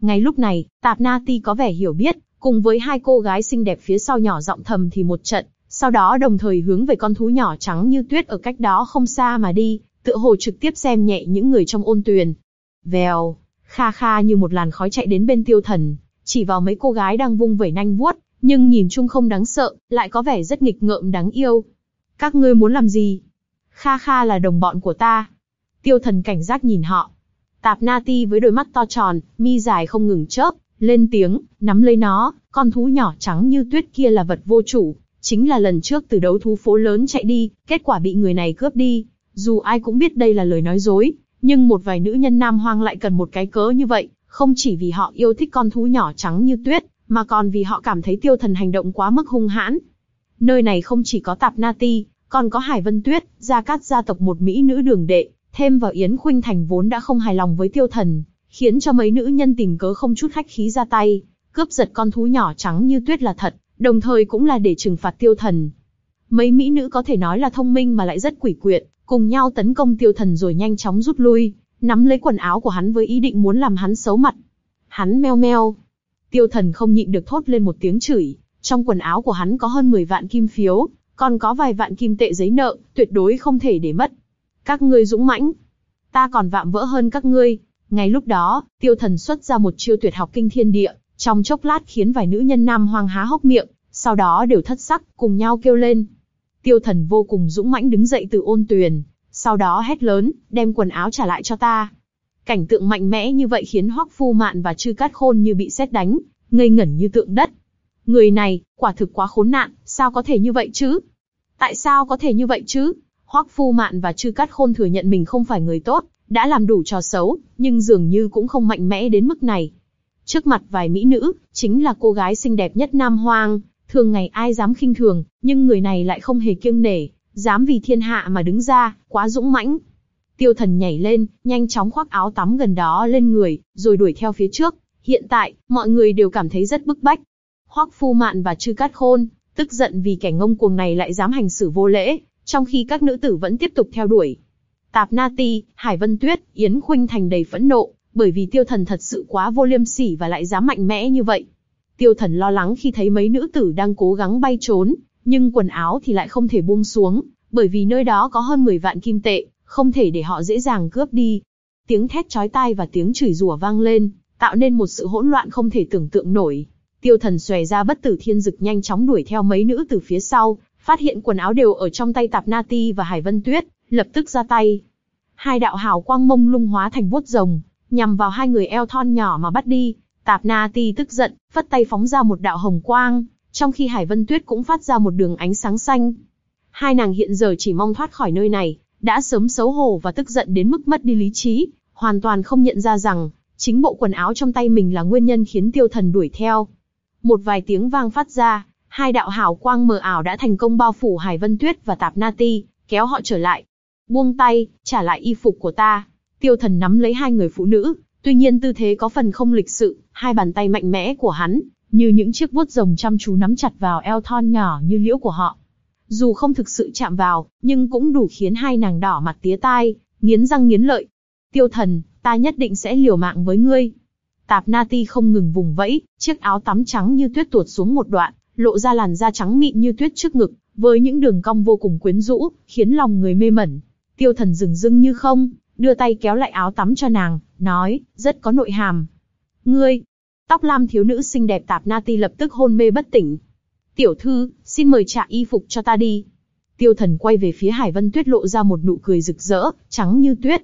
Ngay lúc này, Tạp Na Ti có vẻ hiểu biết, cùng với hai cô gái xinh đẹp phía sau nhỏ giọng thầm thì một trận, sau đó đồng thời hướng về con thú nhỏ trắng như tuyết ở cách đó không xa mà đi, tựa hồ trực tiếp xem nhẹ những người trong ôn tuyển. Vèo, kha kha như một làn khói chạy đến bên tiêu thần, chỉ vào mấy cô gái đang vung vẩy nanh vuốt, nhưng nhìn chung không đáng sợ, lại có vẻ rất nghịch ngợm đáng yêu. Các ngươi muốn làm gì? Kha kha là đồng bọn của ta. Tiêu thần cảnh giác nhìn họ. Tạp Na Ti với đôi mắt to tròn, mi dài không ngừng chớp, lên tiếng, nắm lấy nó, con thú nhỏ trắng như tuyết kia là vật vô chủ, chính là lần trước từ đấu thú phố lớn chạy đi, kết quả bị người này cướp đi. Dù ai cũng biết đây là lời nói dối, nhưng một vài nữ nhân nam hoang lại cần một cái cớ như vậy, không chỉ vì họ yêu thích con thú nhỏ trắng như tuyết, mà còn vì họ cảm thấy tiêu thần hành động quá mức hung hãn. Nơi này không chỉ có tạp na ti, còn có Hải Vân Tuyết, gia cát gia tộc một mỹ nữ đường đệ, thêm vào Yến Khuynh Thành vốn đã không hài lòng với tiêu thần, khiến cho mấy nữ nhân tìm cớ không chút khách khí ra tay, cướp giật con thú nhỏ trắng như tuyết là thật, đồng thời cũng là để trừng phạt tiêu thần. Mấy mỹ nữ có thể nói là thông minh mà lại rất quỷ quyệt, cùng nhau tấn công tiêu thần rồi nhanh chóng rút lui, nắm lấy quần áo của hắn với ý định muốn làm hắn xấu mặt. Hắn meo meo. Tiêu thần không nhịn được thốt lên một tiếng chửi, trong quần áo của hắn có hơn 10 vạn kim phiếu, còn có vài vạn kim tệ giấy nợ, tuyệt đối không thể để mất. Các ngươi dũng mãnh, ta còn vạm vỡ hơn các ngươi. Ngay lúc đó, tiêu thần xuất ra một chiêu tuyệt học kinh thiên địa, trong chốc lát khiến vài nữ nhân nam hoang há hốc miệng, sau đó đều thất sắc, cùng nhau kêu lên. Tiêu thần vô cùng dũng mãnh đứng dậy từ ôn tuyền, sau đó hét lớn, đem quần áo trả lại cho ta. Cảnh tượng mạnh mẽ như vậy khiến Hoắc Phu Mạn và Trư Cát Khôn như bị sét đánh, ngây ngẩn như tượng đất. Người này, quả thực quá khốn nạn, sao có thể như vậy chứ? Tại sao có thể như vậy chứ? Hoắc Phu Mạn và Trư Cát Khôn thừa nhận mình không phải người tốt, đã làm đủ trò xấu, nhưng dường như cũng không mạnh mẽ đến mức này. Trước mặt vài mỹ nữ, chính là cô gái xinh đẹp nhất Nam Hoang, thường ngày ai dám khinh thường, nhưng người này lại không hề kiêng nể, dám vì thiên hạ mà đứng ra, quá dũng mãnh. Tiêu thần nhảy lên, nhanh chóng khoác áo tắm gần đó lên người, rồi đuổi theo phía trước. Hiện tại, mọi người đều cảm thấy rất bức bách. Hoắc Phu Mạn và Trư Cát Khôn, tức giận vì kẻ ngông cuồng này lại dám hành xử vô lễ, trong khi các nữ tử vẫn tiếp tục theo đuổi. Tạp Na Ti, Hải Vân Tuyết, Yến Khuynh Thành đầy phẫn nộ, bởi vì tiêu thần thật sự quá vô liêm sỉ và lại dám mạnh mẽ như vậy. Tiêu thần lo lắng khi thấy mấy nữ tử đang cố gắng bay trốn, nhưng quần áo thì lại không thể buông xuống, bởi vì nơi đó có hơn 10 vạn kim tệ, không thể để họ dễ dàng cướp đi. Tiếng thét chói tai và tiếng chửi rủa vang lên, tạo nên một sự hỗn loạn không thể tưởng tượng nổi. Tiêu thần xòe ra bất tử thiên dực nhanh chóng đuổi theo mấy nữ từ phía sau, phát hiện quần áo đều ở trong tay Tạp Na Ti và Hải Vân Tuyết, lập tức ra tay. Hai đạo hào quang mông lung hóa thành vuốt rồng, nhằm vào hai người eo thon nhỏ mà bắt đi. Tạp Na Ti tức giận, phất tay phóng ra một đạo hồng quang, trong khi Hải Vân Tuyết cũng phát ra một đường ánh sáng xanh. Hai nàng hiện giờ chỉ mong thoát khỏi nơi này, đã sớm xấu hổ và tức giận đến mức mất đi lý trí, hoàn toàn không nhận ra rằng, chính bộ quần áo trong tay mình là nguyên nhân khiến tiêu thần đuổi theo. Một vài tiếng vang phát ra, hai đạo hào quang mờ ảo đã thành công bao phủ Hải Vân Tuyết và Tạp Na Ti, kéo họ trở lại. Buông tay, trả lại y phục của ta. Tiêu thần nắm lấy hai người phụ nữ, tuy nhiên tư thế có phần không lịch sự, hai bàn tay mạnh mẽ của hắn, như những chiếc vuốt rồng chăm chú nắm chặt vào eo thon nhỏ như liễu của họ. Dù không thực sự chạm vào, nhưng cũng đủ khiến hai nàng đỏ mặt tía tai, nghiến răng nghiến lợi. Tiêu thần, ta nhất định sẽ liều mạng với ngươi. Tạp Nati không ngừng vùng vẫy, chiếc áo tắm trắng như tuyết tuột xuống một đoạn, lộ ra làn da trắng mịn như tuyết trước ngực, với những đường cong vô cùng quyến rũ, khiến lòng người mê mẩn. Tiêu thần dừng dưng như không, đưa tay kéo lại áo tắm cho nàng, nói, rất có nội hàm. Ngươi, tóc lam thiếu nữ xinh đẹp tạp na ti lập tức hôn mê bất tỉnh. Tiểu thư, xin mời trả y phục cho ta đi. Tiêu thần quay về phía Hải Vân Tuyết lộ ra một nụ cười rực rỡ, trắng như tuyết.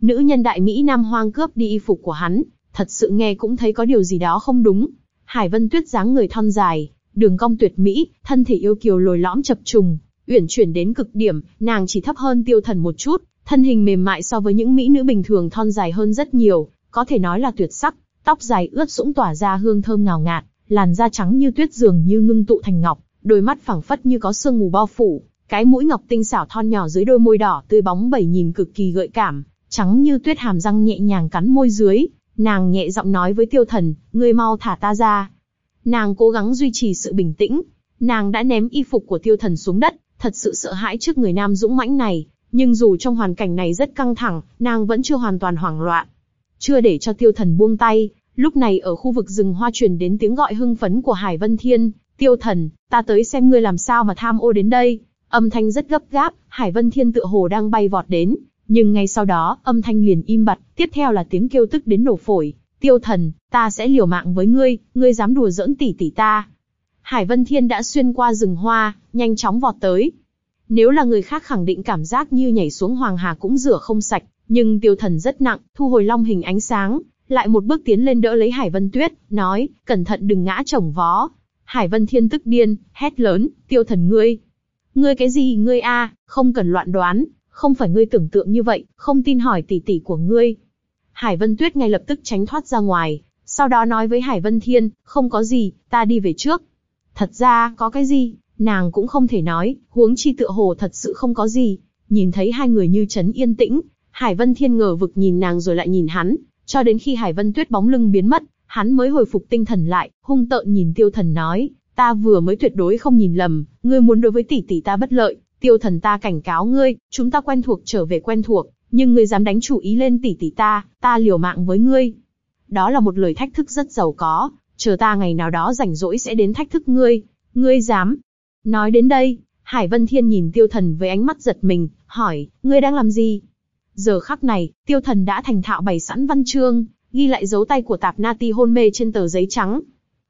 Nữ nhân đại Mỹ Nam hoang cướp đi y phục của hắn, thật sự nghe cũng thấy có điều gì đó không đúng. Hải Vân Tuyết dáng người thon dài, đường cong tuyệt mỹ, thân thể yêu kiều lồi lõm chập trùng, uyển chuyển đến cực điểm, nàng chỉ thấp hơn tiêu thần một chút, thân hình mềm mại so với những mỹ nữ bình thường thon dài hơn rất nhiều, có thể nói là tuyệt sắc, tóc dài ướt sũng tỏa ra hương thơm ngào ngạt, làn da trắng như tuyết dường như ngưng tụ thành ngọc, đôi mắt phẳng phất như có sương mù bao phủ, cái mũi ngọc tinh xảo thon nhỏ dưới đôi môi đỏ tươi bóng bẩy nhìn cực kỳ gợi cảm, trắng như tuyết hàm răng nhẹ nhàng cắn môi dưới, nàng nhẹ giọng nói với tiêu thần, ngươi mau thả ta ra. Nàng cố gắng duy trì sự bình tĩnh, nàng đã ném y phục của tiêu thần xuống đất, thật sự sợ hãi trước người nam dũng mãnh này, nhưng dù trong hoàn cảnh này rất căng thẳng, nàng vẫn chưa hoàn toàn hoảng loạn. Chưa để cho tiêu thần buông tay, lúc này ở khu vực rừng hoa truyền đến tiếng gọi hưng phấn của Hải Vân Thiên, tiêu thần, ta tới xem ngươi làm sao mà tham ô đến đây. Âm thanh rất gấp gáp, Hải Vân Thiên tựa hồ đang bay vọt đến, Nhưng ngay sau đó, âm thanh liền im bặt, tiếp theo là tiếng kêu tức đến nổ phổi. Tiêu thần, ta sẽ liều mạng với ngươi, ngươi dám đùa giỡn tỷ tỷ ta. Hải Vân Thiên đã xuyên qua rừng hoa, nhanh chóng vọt tới. Nếu là người khác khẳng định cảm giác như nhảy xuống hoàng hà cũng rửa không sạch, nhưng tiêu thần rất nặng, thu hồi long hình ánh sáng, lại một bước tiến lên đỡ lấy Hải Vân Tuyết, nói, cẩn thận đừng ngã chồng vó. Hải Vân Thiên tức điên, hét lớn, tiêu thần ngươi. Ngươi cái gì ngươi a, không cần loạn đoán, không phải ngươi tưởng tượng như vậy, không tin hỏi tỷ tỷ của ngươi. Hải Vân Tuyết ngay lập tức tránh thoát ra ngoài, sau đó nói với Hải Vân Thiên, không có gì, ta đi về trước. Thật ra, có cái gì, nàng cũng không thể nói, huống chi tựa hồ thật sự không có gì. Nhìn thấy hai người như chấn yên tĩnh, Hải Vân Thiên ngờ vực nhìn nàng rồi lại nhìn hắn, cho đến khi Hải Vân Tuyết bóng lưng biến mất, hắn mới hồi phục tinh thần lại, hung tợn nhìn Tiêu Thần nói, ta vừa mới tuyệt đối không nhìn lầm, ngươi muốn đối với tỷ tỷ ta bất lợi, Tiêu Thần ta cảnh cáo ngươi, chúng ta quen thuộc trở về quen thuộc, nhưng ngươi dám đánh chủ ý lên tỷ tỷ ta, ta liều mạng với ngươi. Đó là một lời thách thức rất giàu có, chờ ta ngày nào đó rảnh rỗi sẽ đến thách thức ngươi, ngươi dám. Nói đến đây, Hải Vân Thiên nhìn Tiêu Thần với ánh mắt giật mình, hỏi, ngươi đang làm gì? Giờ khắc này, Tiêu Thần đã thành thạo bày sẵn văn chương, ghi lại dấu tay của Tạp Nati hôn mê trên tờ giấy trắng.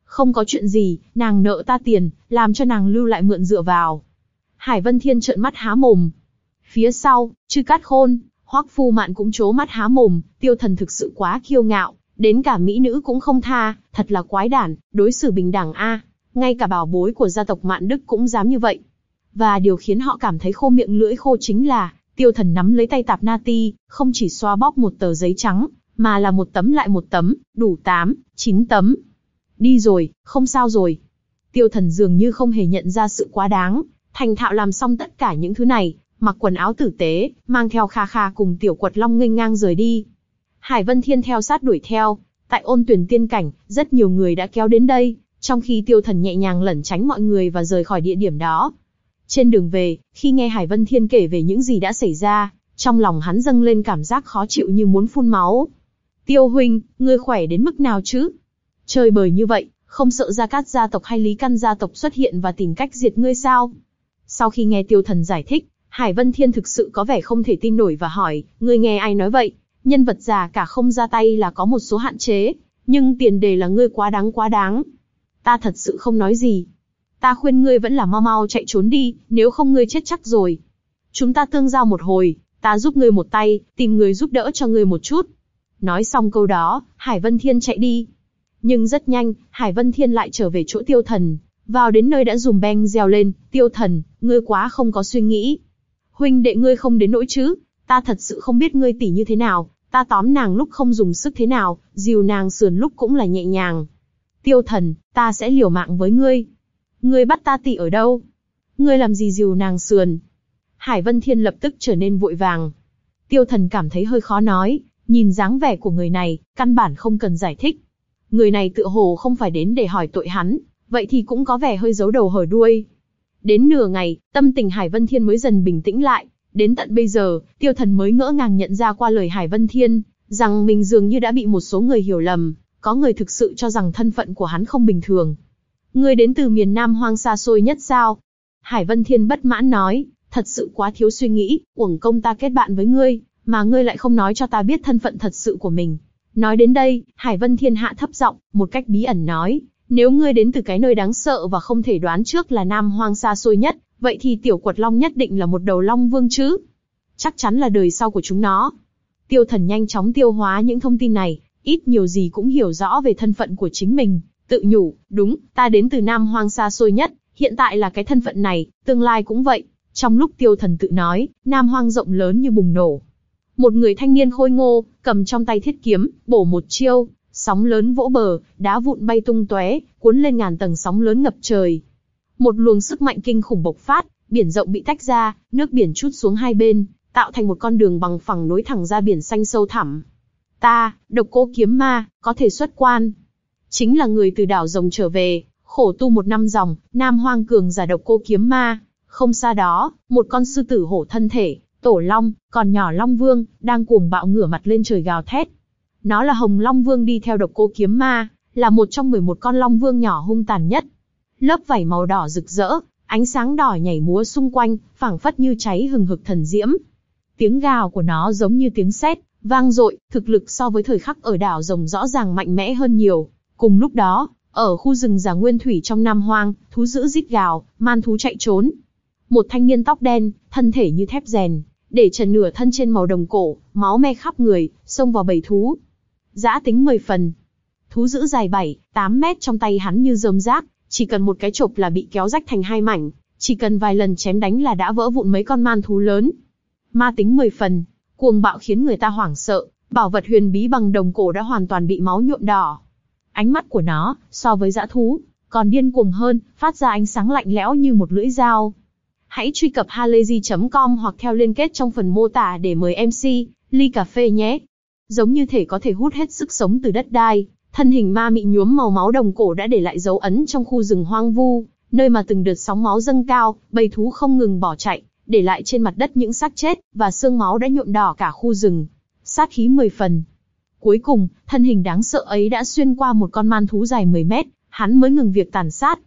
Không có chuyện gì, nàng nợ ta tiền, làm cho nàng lưu lại mượn dựa vào. Hải Vân Thiên trợn mắt há mồm. Phía sau, chư cát khôn, hoắc phu mạn cũng chố mắt há mồm, tiêu thần thực sự quá kiêu ngạo, đến cả mỹ nữ cũng không tha, thật là quái đản, đối xử bình đẳng a. Ngay cả bảo bối của gia tộc Mạn Đức cũng dám như vậy. Và điều khiến họ cảm thấy khô miệng lưỡi khô chính là, tiêu thần nắm lấy tay tạp nati, không chỉ xoa bóp một tờ giấy trắng, mà là một tấm lại một tấm, đủ 8, 9 tấm. Đi rồi, không sao rồi. Tiêu thần dường như không hề nhận ra sự quá đáng, thành thạo làm xong tất cả những thứ này, mặc quần áo tử tế, mang theo kha kha cùng tiểu quật long nghênh ngang rời đi. Hải Vân Thiên theo sát đuổi theo, tại ôn tuyển tiên cảnh, rất nhiều người đã kéo đến đây, trong khi tiêu thần nhẹ nhàng lẩn tránh mọi người và rời khỏi địa điểm đó. Trên đường về, khi nghe Hải Vân Thiên kể về những gì đã xảy ra, trong lòng hắn dâng lên cảm giác khó chịu như muốn phun máu. Tiêu huynh, ngươi khỏe đến mức nào chứ? Chơi bời như vậy, không sợ gia cát gia tộc hay lý căn gia tộc xuất hiện và tìm cách diệt ngươi sao? Sau khi nghe tiêu thần giải thích, Hải Vân Thiên thực sự có vẻ không thể tin nổi và hỏi, ngươi nghe ai nói vậy? Nhân vật già cả không ra tay là có một số hạn chế, nhưng tiền đề là ngươi quá đáng quá đáng. Ta thật sự không nói gì. Ta khuyên ngươi vẫn là mau mau chạy trốn đi, nếu không ngươi chết chắc rồi. Chúng ta tương giao một hồi, ta giúp ngươi một tay, tìm người giúp đỡ cho ngươi một chút. Nói xong câu đó, Hải Vân Thiên chạy đi. Nhưng rất nhanh, Hải Vân Thiên lại trở về chỗ tiêu thần, vào đến nơi đã dùng beng reo lên, tiêu thần, ngươi quá không có suy nghĩ. Huynh đệ ngươi không đến nỗi chứ, ta thật sự không biết ngươi tỉ như thế nào, ta tóm nàng lúc không dùng sức thế nào, dìu nàng sườn lúc cũng là nhẹ nhàng. Tiêu thần, ta sẽ liều mạng với ngươi. Ngươi bắt ta tỉ ở đâu? Ngươi làm gì dìu nàng sườn? Hải Vân Thiên lập tức trở nên vội vàng. Tiêu thần cảm thấy hơi khó nói, nhìn dáng vẻ của người này, căn bản không cần giải thích. Người này tựa hồ không phải đến để hỏi tội hắn, vậy thì cũng có vẻ hơi giấu đầu hở đuôi. Đến nửa ngày, tâm tình Hải Vân Thiên mới dần bình tĩnh lại, đến tận bây giờ, tiêu thần mới ngỡ ngàng nhận ra qua lời Hải Vân Thiên, rằng mình dường như đã bị một số người hiểu lầm, có người thực sự cho rằng thân phận của hắn không bình thường. Ngươi đến từ miền Nam hoang xa xôi nhất sao? Hải Vân Thiên bất mãn nói, thật sự quá thiếu suy nghĩ, uổng công ta kết bạn với ngươi, mà ngươi lại không nói cho ta biết thân phận thật sự của mình. Nói đến đây, Hải Vân Thiên hạ thấp giọng, một cách bí ẩn nói, nếu ngươi đến từ cái nơi đáng sợ và không thể đoán trước là Nam Hoang xa xôi nhất, vậy thì tiểu quật long nhất định là một đầu long vương chứ? Chắc chắn là đời sau của chúng nó. Tiêu thần nhanh chóng tiêu hóa những thông tin này, ít nhiều gì cũng hiểu rõ về thân phận của chính mình, tự nhủ, đúng, ta đến từ Nam Hoang xa xôi nhất, hiện tại là cái thân phận này, tương lai cũng vậy. Trong lúc tiêu thần tự nói, Nam Hoang rộng lớn như bùng nổ. Một người thanh niên khôi ngô, cầm trong tay thiết kiếm, bổ một chiêu, sóng lớn vỗ bờ, đá vụn bay tung tóe, cuốn lên ngàn tầng sóng lớn ngập trời. Một luồng sức mạnh kinh khủng bộc phát, biển rộng bị tách ra, nước biển chút xuống hai bên, tạo thành một con đường bằng phẳng nối thẳng ra biển xanh sâu thẳm. Ta, độc cô kiếm ma, có thể xuất quan. Chính là người từ đảo rồng trở về, khổ tu một năm dòng, nam hoang cường giả độc cô kiếm ma. Không xa đó, một con sư tử hổ thân thể, tổ long, còn nhỏ long vương, đang cuồng bạo ngửa mặt lên trời gào thét. Nó là hồng long vương đi theo độc cô kiếm ma, là một trong 11 con long vương nhỏ hung tàn nhất. Lớp vảy màu đỏ rực rỡ, ánh sáng đỏ nhảy múa xung quanh, phảng phất như cháy hừng hực thần diễm. Tiếng gào của nó giống như tiếng sét, vang dội, thực lực so với thời khắc ở đảo rồng rõ ràng mạnh mẽ hơn nhiều. Cùng lúc đó, ở khu rừng già nguyên thủy trong Nam Hoang, thú dữ rít gào, man thú chạy trốn. Một thanh niên tóc đen, thân thể như thép rèn, để trần nửa thân trên màu đồng cổ, máu me khắp người, xông vào bầy thú. Giã tính 10 phần. Thú dữ dài 7, 8 mét trong tay hắn như rơm rác, chỉ cần một cái chộp là bị kéo rách thành hai mảnh, chỉ cần vài lần chém đánh là đã vỡ vụn mấy con man thú lớn. Ma tính 10 phần, cuồng bạo khiến người ta hoảng sợ, bảo vật huyền bí bằng đồng cổ đã hoàn toàn bị máu nhuộm đỏ. Ánh mắt của nó, so với dã thú, còn điên cuồng hơn, phát ra ánh sáng lạnh lẽo như một lưỡi dao. Hãy truy cập halayzi.com hoặc theo liên kết trong phần mô tả để mời MC, ly cà phê nhé. Giống như thể có thể hút hết sức sống từ đất đai, thân hình ma mị nhuốm màu máu đồng cổ đã để lại dấu ấn trong khu rừng hoang vu, nơi mà từng đợt sóng máu dâng cao, bầy thú không ngừng bỏ chạy, để lại trên mặt đất những xác chết, và xương máu đã nhuộm đỏ cả khu rừng. Sát khí mười phần. Cuối cùng, thân hình đáng sợ ấy đã xuyên qua một con man thú dài 10 mét, hắn mới ngừng việc tàn sát.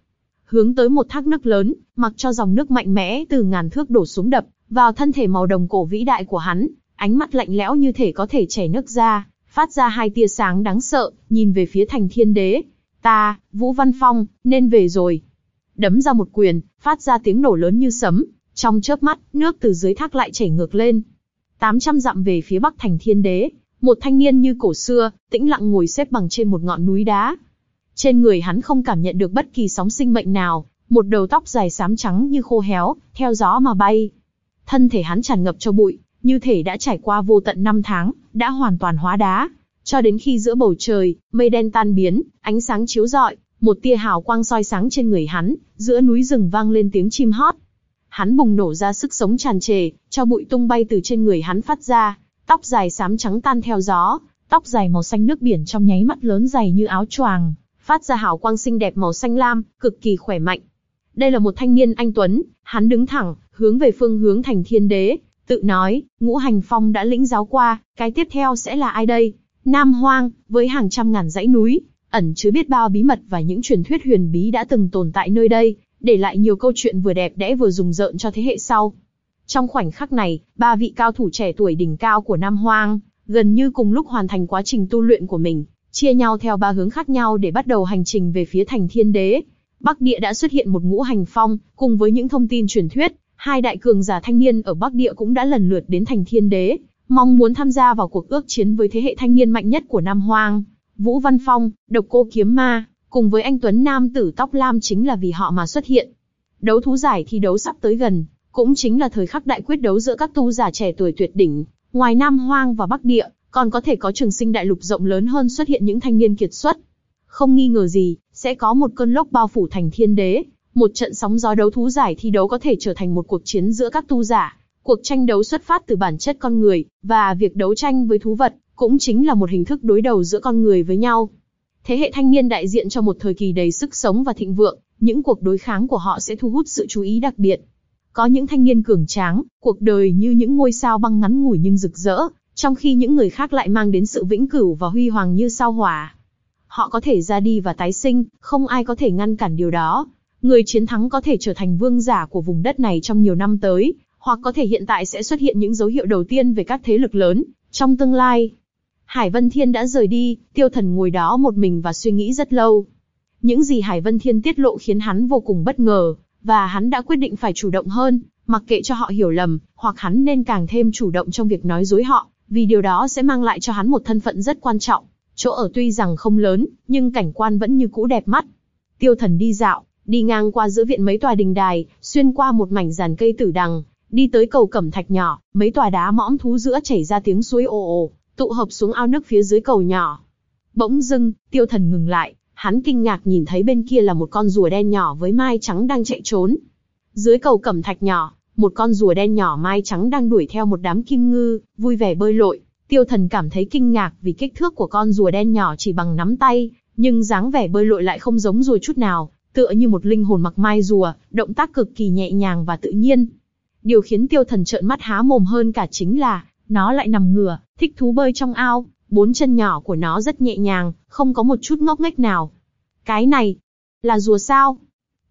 Hướng tới một thác nước lớn, mặc cho dòng nước mạnh mẽ từ ngàn thước đổ xuống đập, vào thân thể màu đồng cổ vĩ đại của hắn, ánh mắt lạnh lẽo như thể có thể chảy nước ra, phát ra hai tia sáng đáng sợ, nhìn về phía thành thiên đế. Ta, Vũ Văn Phong, nên về rồi. Đấm ra một quyền, phát ra tiếng nổ lớn như sấm, trong chớp mắt, nước từ dưới thác lại chảy ngược lên. 800 dặm về phía bắc thành thiên đế, một thanh niên như cổ xưa, tĩnh lặng ngồi xếp bằng trên một ngọn núi đá. Trên người hắn không cảm nhận được bất kỳ sóng sinh mệnh nào, một đầu tóc dài xám trắng như khô héo, theo gió mà bay. Thân thể hắn tràn ngập cho bụi, như thể đã trải qua vô tận năm tháng, đã hoàn toàn hóa đá. Cho đến khi giữa bầu trời, mây đen tan biến, ánh sáng chiếu rọi, một tia hào quang soi sáng trên người hắn, giữa núi rừng vang lên tiếng chim hót. Hắn bùng nổ ra sức sống tràn trề, cho bụi tung bay từ trên người hắn phát ra, tóc dài xám trắng tan theo gió, tóc dài màu xanh nước biển trong nháy mắt lớn dày như áo choàng, phát ra hào quang xinh đẹp màu xanh lam, cực kỳ khỏe mạnh. Đây là một thanh niên anh tuấn, hắn đứng thẳng, hướng về phương hướng thành thiên đế, tự nói, ngũ hành phong đã lĩnh giáo qua, cái tiếp theo sẽ là ai đây? Nam Hoang, với hàng trăm ngàn dãy núi, ẩn chứa biết bao bí mật và những truyền thuyết huyền bí đã từng tồn tại nơi đây, để lại nhiều câu chuyện vừa đẹp đẽ vừa rùng rợn cho thế hệ sau. Trong khoảnh khắc này, ba vị cao thủ trẻ tuổi đỉnh cao của Nam Hoang, gần như cùng lúc hoàn thành quá trình tu luyện của mình, chia nhau theo ba hướng khác nhau để bắt đầu hành trình về phía thành thiên đế. Bắc địa đã xuất hiện một ngũ hành phong, cùng với những thông tin truyền thuyết, hai đại cường giả thanh niên ở Bắc địa cũng đã lần lượt đến thành thiên đế, mong muốn tham gia vào cuộc ước chiến với thế hệ thanh niên mạnh nhất của Nam Hoang. Vũ Văn Phong, Độc Cô Kiếm Ma, cùng với anh Tuấn Nam tử tóc lam chính là vì họ mà xuất hiện. Đấu thú giải thi đấu sắp tới gần, cũng chính là thời khắc đại quyết đấu giữa các tu giả trẻ tuổi tuyệt đỉnh. Ngoài Nam Hoang và Bắc Địa, còn có thể có trường sinh đại lục rộng lớn hơn xuất hiện những thanh niên kiệt xuất. Không nghi ngờ gì, sẽ có một cơn lốc bao phủ thành thiên đế, một trận sóng gió đấu thú giải thi đấu có thể trở thành một cuộc chiến giữa các tu giả. Cuộc tranh đấu xuất phát từ bản chất con người, và việc đấu tranh với thú vật, cũng chính là một hình thức đối đầu giữa con người với nhau. Thế hệ thanh niên đại diện cho một thời kỳ đầy sức sống và thịnh vượng, những cuộc đối kháng của họ sẽ thu hút sự chú ý đặc biệt. Có những thanh niên cường tráng, cuộc đời như những ngôi sao băng ngắn ngủi nhưng rực rỡ, trong khi những người khác lại mang đến sự vĩnh cửu và huy hoàng như sao hỏa. Họ có thể ra đi và tái sinh, không ai có thể ngăn cản điều đó. Người chiến thắng có thể trở thành vương giả của vùng đất này trong nhiều năm tới, hoặc có thể hiện tại sẽ xuất hiện những dấu hiệu đầu tiên về các thế lực lớn trong tương lai. Hải Vân Thiên đã rời đi, tiêu thần ngồi đó một mình và suy nghĩ rất lâu. Những gì Hải Vân Thiên tiết lộ khiến hắn vô cùng bất ngờ, và hắn đã quyết định phải chủ động hơn, mặc kệ cho họ hiểu lầm, hoặc hắn nên càng thêm chủ động trong việc nói dối họ, vì điều đó sẽ mang lại cho hắn một thân phận rất quan trọng. Chỗ ở tuy rằng không lớn, nhưng cảnh quan vẫn như cũ đẹp mắt. Tiêu thần đi dạo, đi ngang qua giữa viện mấy tòa đình đài, xuyên qua một mảnh giàn cây tử đằng, đi tới cầu cẩm thạch nhỏ, mấy tòa đá mõm thú giữa chảy ra tiếng suối ồ ồ, tụ hợp xuống ao nước phía dưới cầu nhỏ. Bỗng dưng, tiêu thần ngừng lại, hắn kinh ngạc nhìn thấy bên kia là một con rùa đen nhỏ với mai trắng đang chạy trốn. Dưới cầu cẩm thạch nhỏ, một con rùa đen nhỏ mai trắng đang đuổi theo một đám kim ngư, vui vẻ bơi lội. Tiêu thần cảm thấy kinh ngạc vì kích thước của con rùa đen nhỏ chỉ bằng nắm tay, nhưng dáng vẻ bơi lội lại không giống rùa chút nào, tựa như một linh hồn mặc mai rùa, động tác cực kỳ nhẹ nhàng và tự nhiên. Điều khiến tiêu thần trợn mắt há mồm hơn cả chính là, nó lại nằm ngửa, thích thú bơi trong ao, bốn chân nhỏ của nó rất nhẹ nhàng, không có một chút ngóc ngách nào. Cái này, là rùa sao?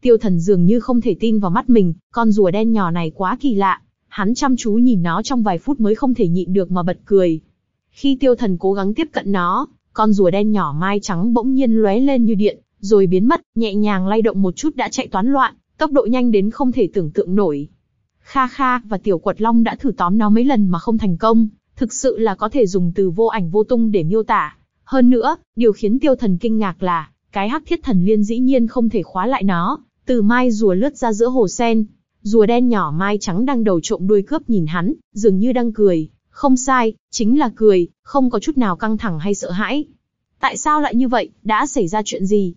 Tiêu thần dường như không thể tin vào mắt mình, con rùa đen nhỏ này quá kỳ lạ. hắn chăm chú nhìn nó trong vài phút mới không thể nhịn được mà bật cười. Khi tiêu thần cố gắng tiếp cận nó, con rùa đen nhỏ mai trắng bỗng nhiên lóe lên như điện, rồi biến mất, nhẹ nhàng lay động một chút đã chạy toán loạn, tốc độ nhanh đến không thể tưởng tượng nổi. Kha Kha và Tiểu Quật Long đã thử tóm nó mấy lần mà không thành công, thực sự là có thể dùng từ vô ảnh vô tung để miêu tả. Hơn nữa, điều khiến tiêu thần kinh ngạc là, cái hắc thiết thần liên dĩ nhiên không thể khóa lại nó, từ mai rùa lướt ra giữa hồ sen. Rùa đen nhỏ mai trắng đang đầu trộm đuôi cướp nhìn hắn, dường như đang cười. Không sai, chính là cười, không có chút nào căng thẳng hay sợ hãi. Tại sao lại như vậy, đã xảy ra chuyện gì?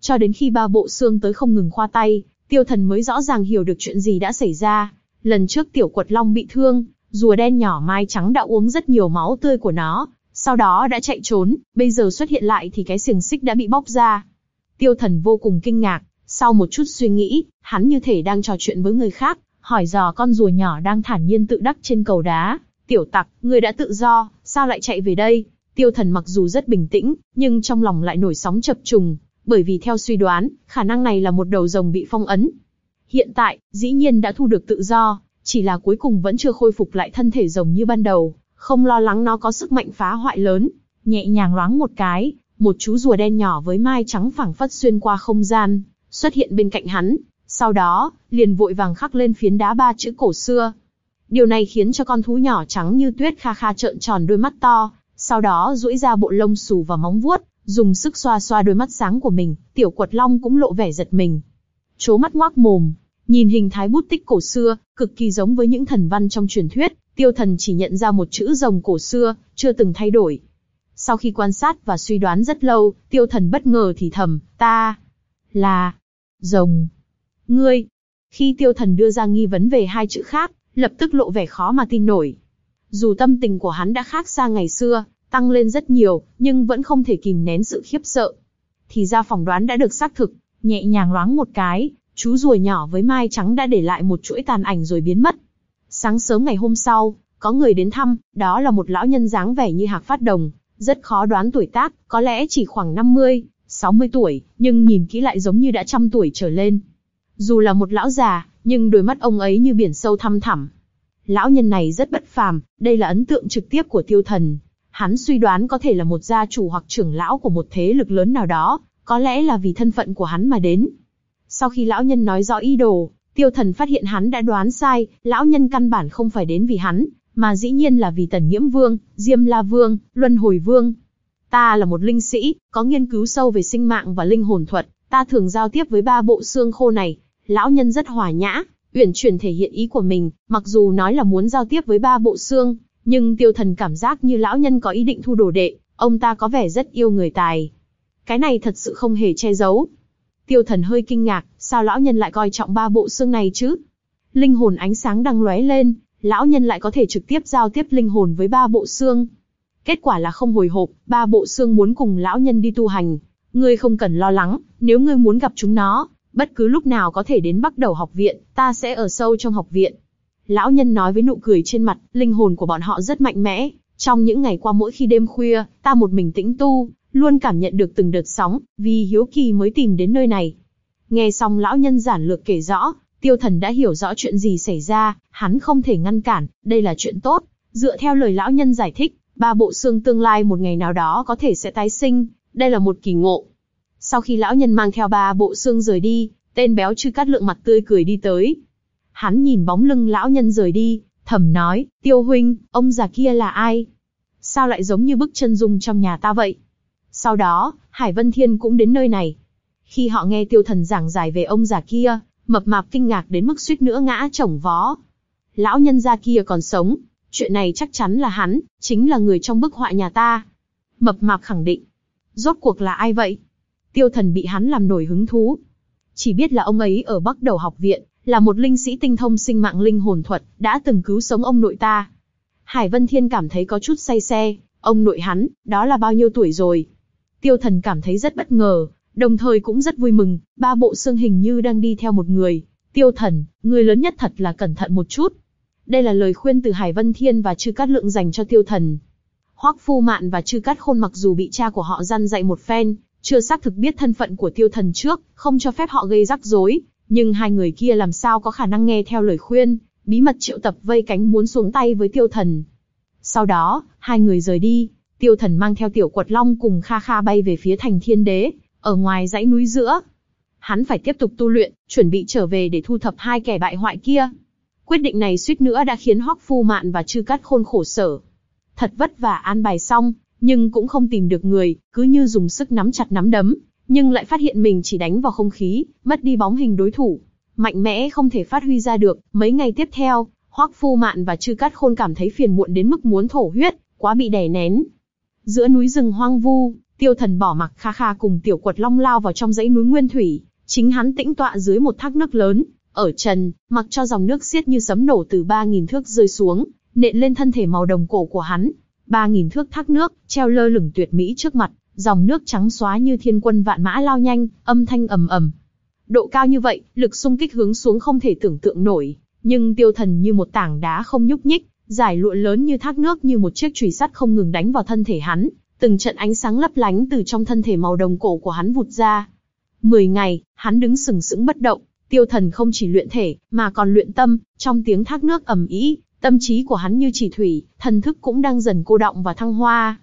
Cho đến khi ba bộ xương tới không ngừng khoa tay, tiêu thần mới rõ ràng hiểu được chuyện gì đã xảy ra. Lần trước tiểu quật long bị thương, rùa đen nhỏ mai trắng đã uống rất nhiều máu tươi của nó, sau đó đã chạy trốn, bây giờ xuất hiện lại thì cái xiềng xích đã bị bóc ra. Tiêu thần vô cùng kinh ngạc, sau một chút suy nghĩ, hắn như thể đang trò chuyện với người khác, hỏi dò con rùa nhỏ đang thản nhiên tự đắc trên cầu đá. Tiểu tặc, người đã tự do, sao lại chạy về đây? Tiêu thần mặc dù rất bình tĩnh, nhưng trong lòng lại nổi sóng chập trùng, bởi vì theo suy đoán, khả năng này là một đầu rồng bị phong ấn. Hiện tại, dĩ nhiên đã thu được tự do, chỉ là cuối cùng vẫn chưa khôi phục lại thân thể rồng như ban đầu, không lo lắng nó có sức mạnh phá hoại lớn. Nhẹ nhàng loáng một cái, một chú rùa đen nhỏ với mai trắng phẳng phất xuyên qua không gian, xuất hiện bên cạnh hắn, sau đó, liền vội vàng khắc lên phiến đá ba chữ cổ xưa. Điều này khiến cho con thú nhỏ trắng như tuyết kha kha trợn tròn đôi mắt to, sau đó duỗi ra bộ lông xù và móng vuốt, dùng sức xoa xoa đôi mắt sáng của mình, tiểu quật long cũng lộ vẻ giật mình. Chố mắt ngoác mồm, nhìn hình thái bút tích cổ xưa, cực kỳ giống với những thần văn trong truyền thuyết, tiêu thần chỉ nhận ra một chữ rồng cổ xưa, chưa từng thay đổi. Sau khi quan sát và suy đoán rất lâu, tiêu thần bất ngờ thì thầm, ta, là, rồng. Ngươi, khi tiêu thần đưa ra nghi vấn về hai chữ khác, lập tức lộ vẻ khó mà tin nổi. Dù tâm tình của hắn đã khác xa ngày xưa, tăng lên rất nhiều, nhưng vẫn không thể kìm nén sự khiếp sợ. Thì ra phỏng đoán đã được xác thực, nhẹ nhàng loáng một cái, chú rùa nhỏ với mai trắng đã để lại một chuỗi tàn ảnh rồi biến mất. Sáng sớm ngày hôm sau, có người đến thăm, đó là một lão nhân dáng vẻ như hạc phát đồng, rất khó đoán tuổi tác, có lẽ chỉ khoảng 50, 60 tuổi, nhưng nhìn kỹ lại giống như đã trăm tuổi trở lên. Dù là một lão già, nhưng đôi mắt ông ấy như biển sâu thăm thẳm. Lão nhân này rất bất phàm, đây là ấn tượng trực tiếp của tiêu thần. Hắn suy đoán có thể là một gia chủ hoặc trưởng lão của một thế lực lớn nào đó, có lẽ là vì thân phận của hắn mà đến. Sau khi lão nhân nói rõ ý đồ, tiêu thần phát hiện hắn đã đoán sai, lão nhân căn bản không phải đến vì hắn, mà dĩ nhiên là vì tần nhiễm vương, diêm la vương, luân hồi vương. Ta là một linh sĩ, có nghiên cứu sâu về sinh mạng và linh hồn thuật, ta thường giao tiếp với ba bộ xương khô này. Lão nhân rất hòa nhã, uyển chuyển thể hiện ý của mình, mặc dù nói là muốn giao tiếp với ba bộ xương, nhưng tiêu thần cảm giác như lão nhân có ý định thu đồ đệ, ông ta có vẻ rất yêu người tài. Cái này thật sự không hề che giấu. Tiêu thần hơi kinh ngạc, sao lão nhân lại coi trọng ba bộ xương này chứ? Linh hồn ánh sáng đang lóe lên, lão nhân lại có thể trực tiếp giao tiếp linh hồn với ba bộ xương. Kết quả là không hồi hộp, ba bộ xương muốn cùng lão nhân đi tu hành. Ngươi không cần lo lắng, nếu ngươi muốn gặp chúng nó, bất cứ lúc nào có thể đến bắt đầu học viện, ta sẽ ở sâu trong học viện. Lão nhân nói với nụ cười trên mặt, linh hồn của bọn họ rất mạnh mẽ. Trong những ngày qua mỗi khi đêm khuya, ta một mình tĩnh tu, luôn cảm nhận được từng đợt sóng, vì hiếu kỳ mới tìm đến nơi này. Nghe xong lão nhân giản lược kể rõ, tiêu thần đã hiểu rõ chuyện gì xảy ra, hắn không thể ngăn cản, đây là chuyện tốt. Dựa theo lời lão nhân giải thích, ba bộ xương tương lai một ngày nào đó có thể sẽ tái sinh, đây là một kỳ ngộ. Sau khi lão nhân mang theo ba bộ xương rời đi, tên béo chư cắt lượng mặt tươi cười đi tới. Hắn nhìn bóng lưng lão nhân rời đi, thầm nói, tiêu huynh, ông già kia là ai? Sao lại giống như bức chân dung trong nhà ta vậy? Sau đó, Hải Vân Thiên cũng đến nơi này. Khi họ nghe tiêu thần giảng giải về ông già kia, mập mạp kinh ngạc đến mức suýt nữa ngã chổng vó. Lão nhân gia kia còn sống, chuyện này chắc chắn là hắn, chính là người trong bức họa nhà ta. Mập mạp khẳng định. Rốt cuộc là ai vậy? Tiêu thần bị hắn làm nổi hứng thú. Chỉ biết là ông ấy ở Bắc Đầu học viện, là một linh sĩ tinh thông sinh mạng linh hồn thuật, đã từng cứu sống ông nội ta. Hải Vân Thiên cảm thấy có chút say xe, ông nội hắn, đó là bao nhiêu tuổi rồi? Tiêu thần cảm thấy rất bất ngờ, đồng thời cũng rất vui mừng, ba bộ xương hình như đang đi theo một người. Tiêu thần, người lớn nhất thật là cẩn thận một chút. Đây là lời khuyên từ Hải Vân Thiên và Trư Cát Lượng dành cho tiêu thần. Hoắc Phu Mạn và Trư Cát Khôn mặc dù bị cha của họ gian dạy một phen, chưa xác thực biết thân phận của tiêu thần trước, không cho phép họ gây rắc rối, nhưng hai người kia làm sao có khả năng nghe theo lời khuyên, bí mật triệu tập vây cánh muốn xuống tay với tiêu thần. Sau đó, hai người rời đi, tiêu thần mang theo tiểu quật long cùng Kha Kha bay về phía thành thiên đế, ở ngoài dãy núi giữa. Hắn phải tiếp tục tu luyện, chuẩn bị trở về để thu thập hai kẻ bại hoại kia. Quyết định này suýt nữa đã khiến Hoắc Phu Mạn và Trư Cát Khôn khổ sở. Thật vất vả an bài xong, nhưng cũng không tìm được người, cứ như dùng sức nắm chặt nắm đấm, nhưng lại phát hiện mình chỉ đánh vào không khí, mất đi bóng hình đối thủ. Mạnh mẽ không thể phát huy ra được, mấy ngày tiếp theo, Hoắc Phu Mạn và Trư Cát Khôn cảm thấy phiền muộn đến mức muốn thổ huyết, quá bị đè nén. Giữa núi rừng hoang vu, Tiêu Thần bỏ mặc Kha Kha cùng Tiểu Quật Long lao vào trong dãy núi nguyên thủy, chính hắn tĩnh tọa dưới một thác nước lớn, ở trần, mặc cho dòng nước xiết như sấm nổ từ 3.000 thước rơi xuống, nện lên thân thể màu đồng cổ của hắn. 3.000 thước thác nước, treo lơ lửng tuyệt mỹ trước mặt, dòng nước trắng xóa như thiên quân vạn mã lao nhanh, âm thanh ầm ầm. Độ cao như vậy, lực xung kích hướng xuống không thể tưởng tượng nổi, nhưng tiêu thần như một tảng đá không nhúc nhích, giải lụa lớn như thác nước như một chiếc chùy sắt không ngừng đánh vào thân thể hắn, từng trận ánh sáng lấp lánh từ trong thân thể màu đồng cổ của hắn vụt ra. Mười ngày, hắn đứng sừng sững bất động, tiêu thần không chỉ luyện thể, mà còn luyện tâm, trong tiếng thác nước ầm ĩ, tâm trí của hắn như chỉ thủy, thần thức cũng đang dần cô động và thăng hoa.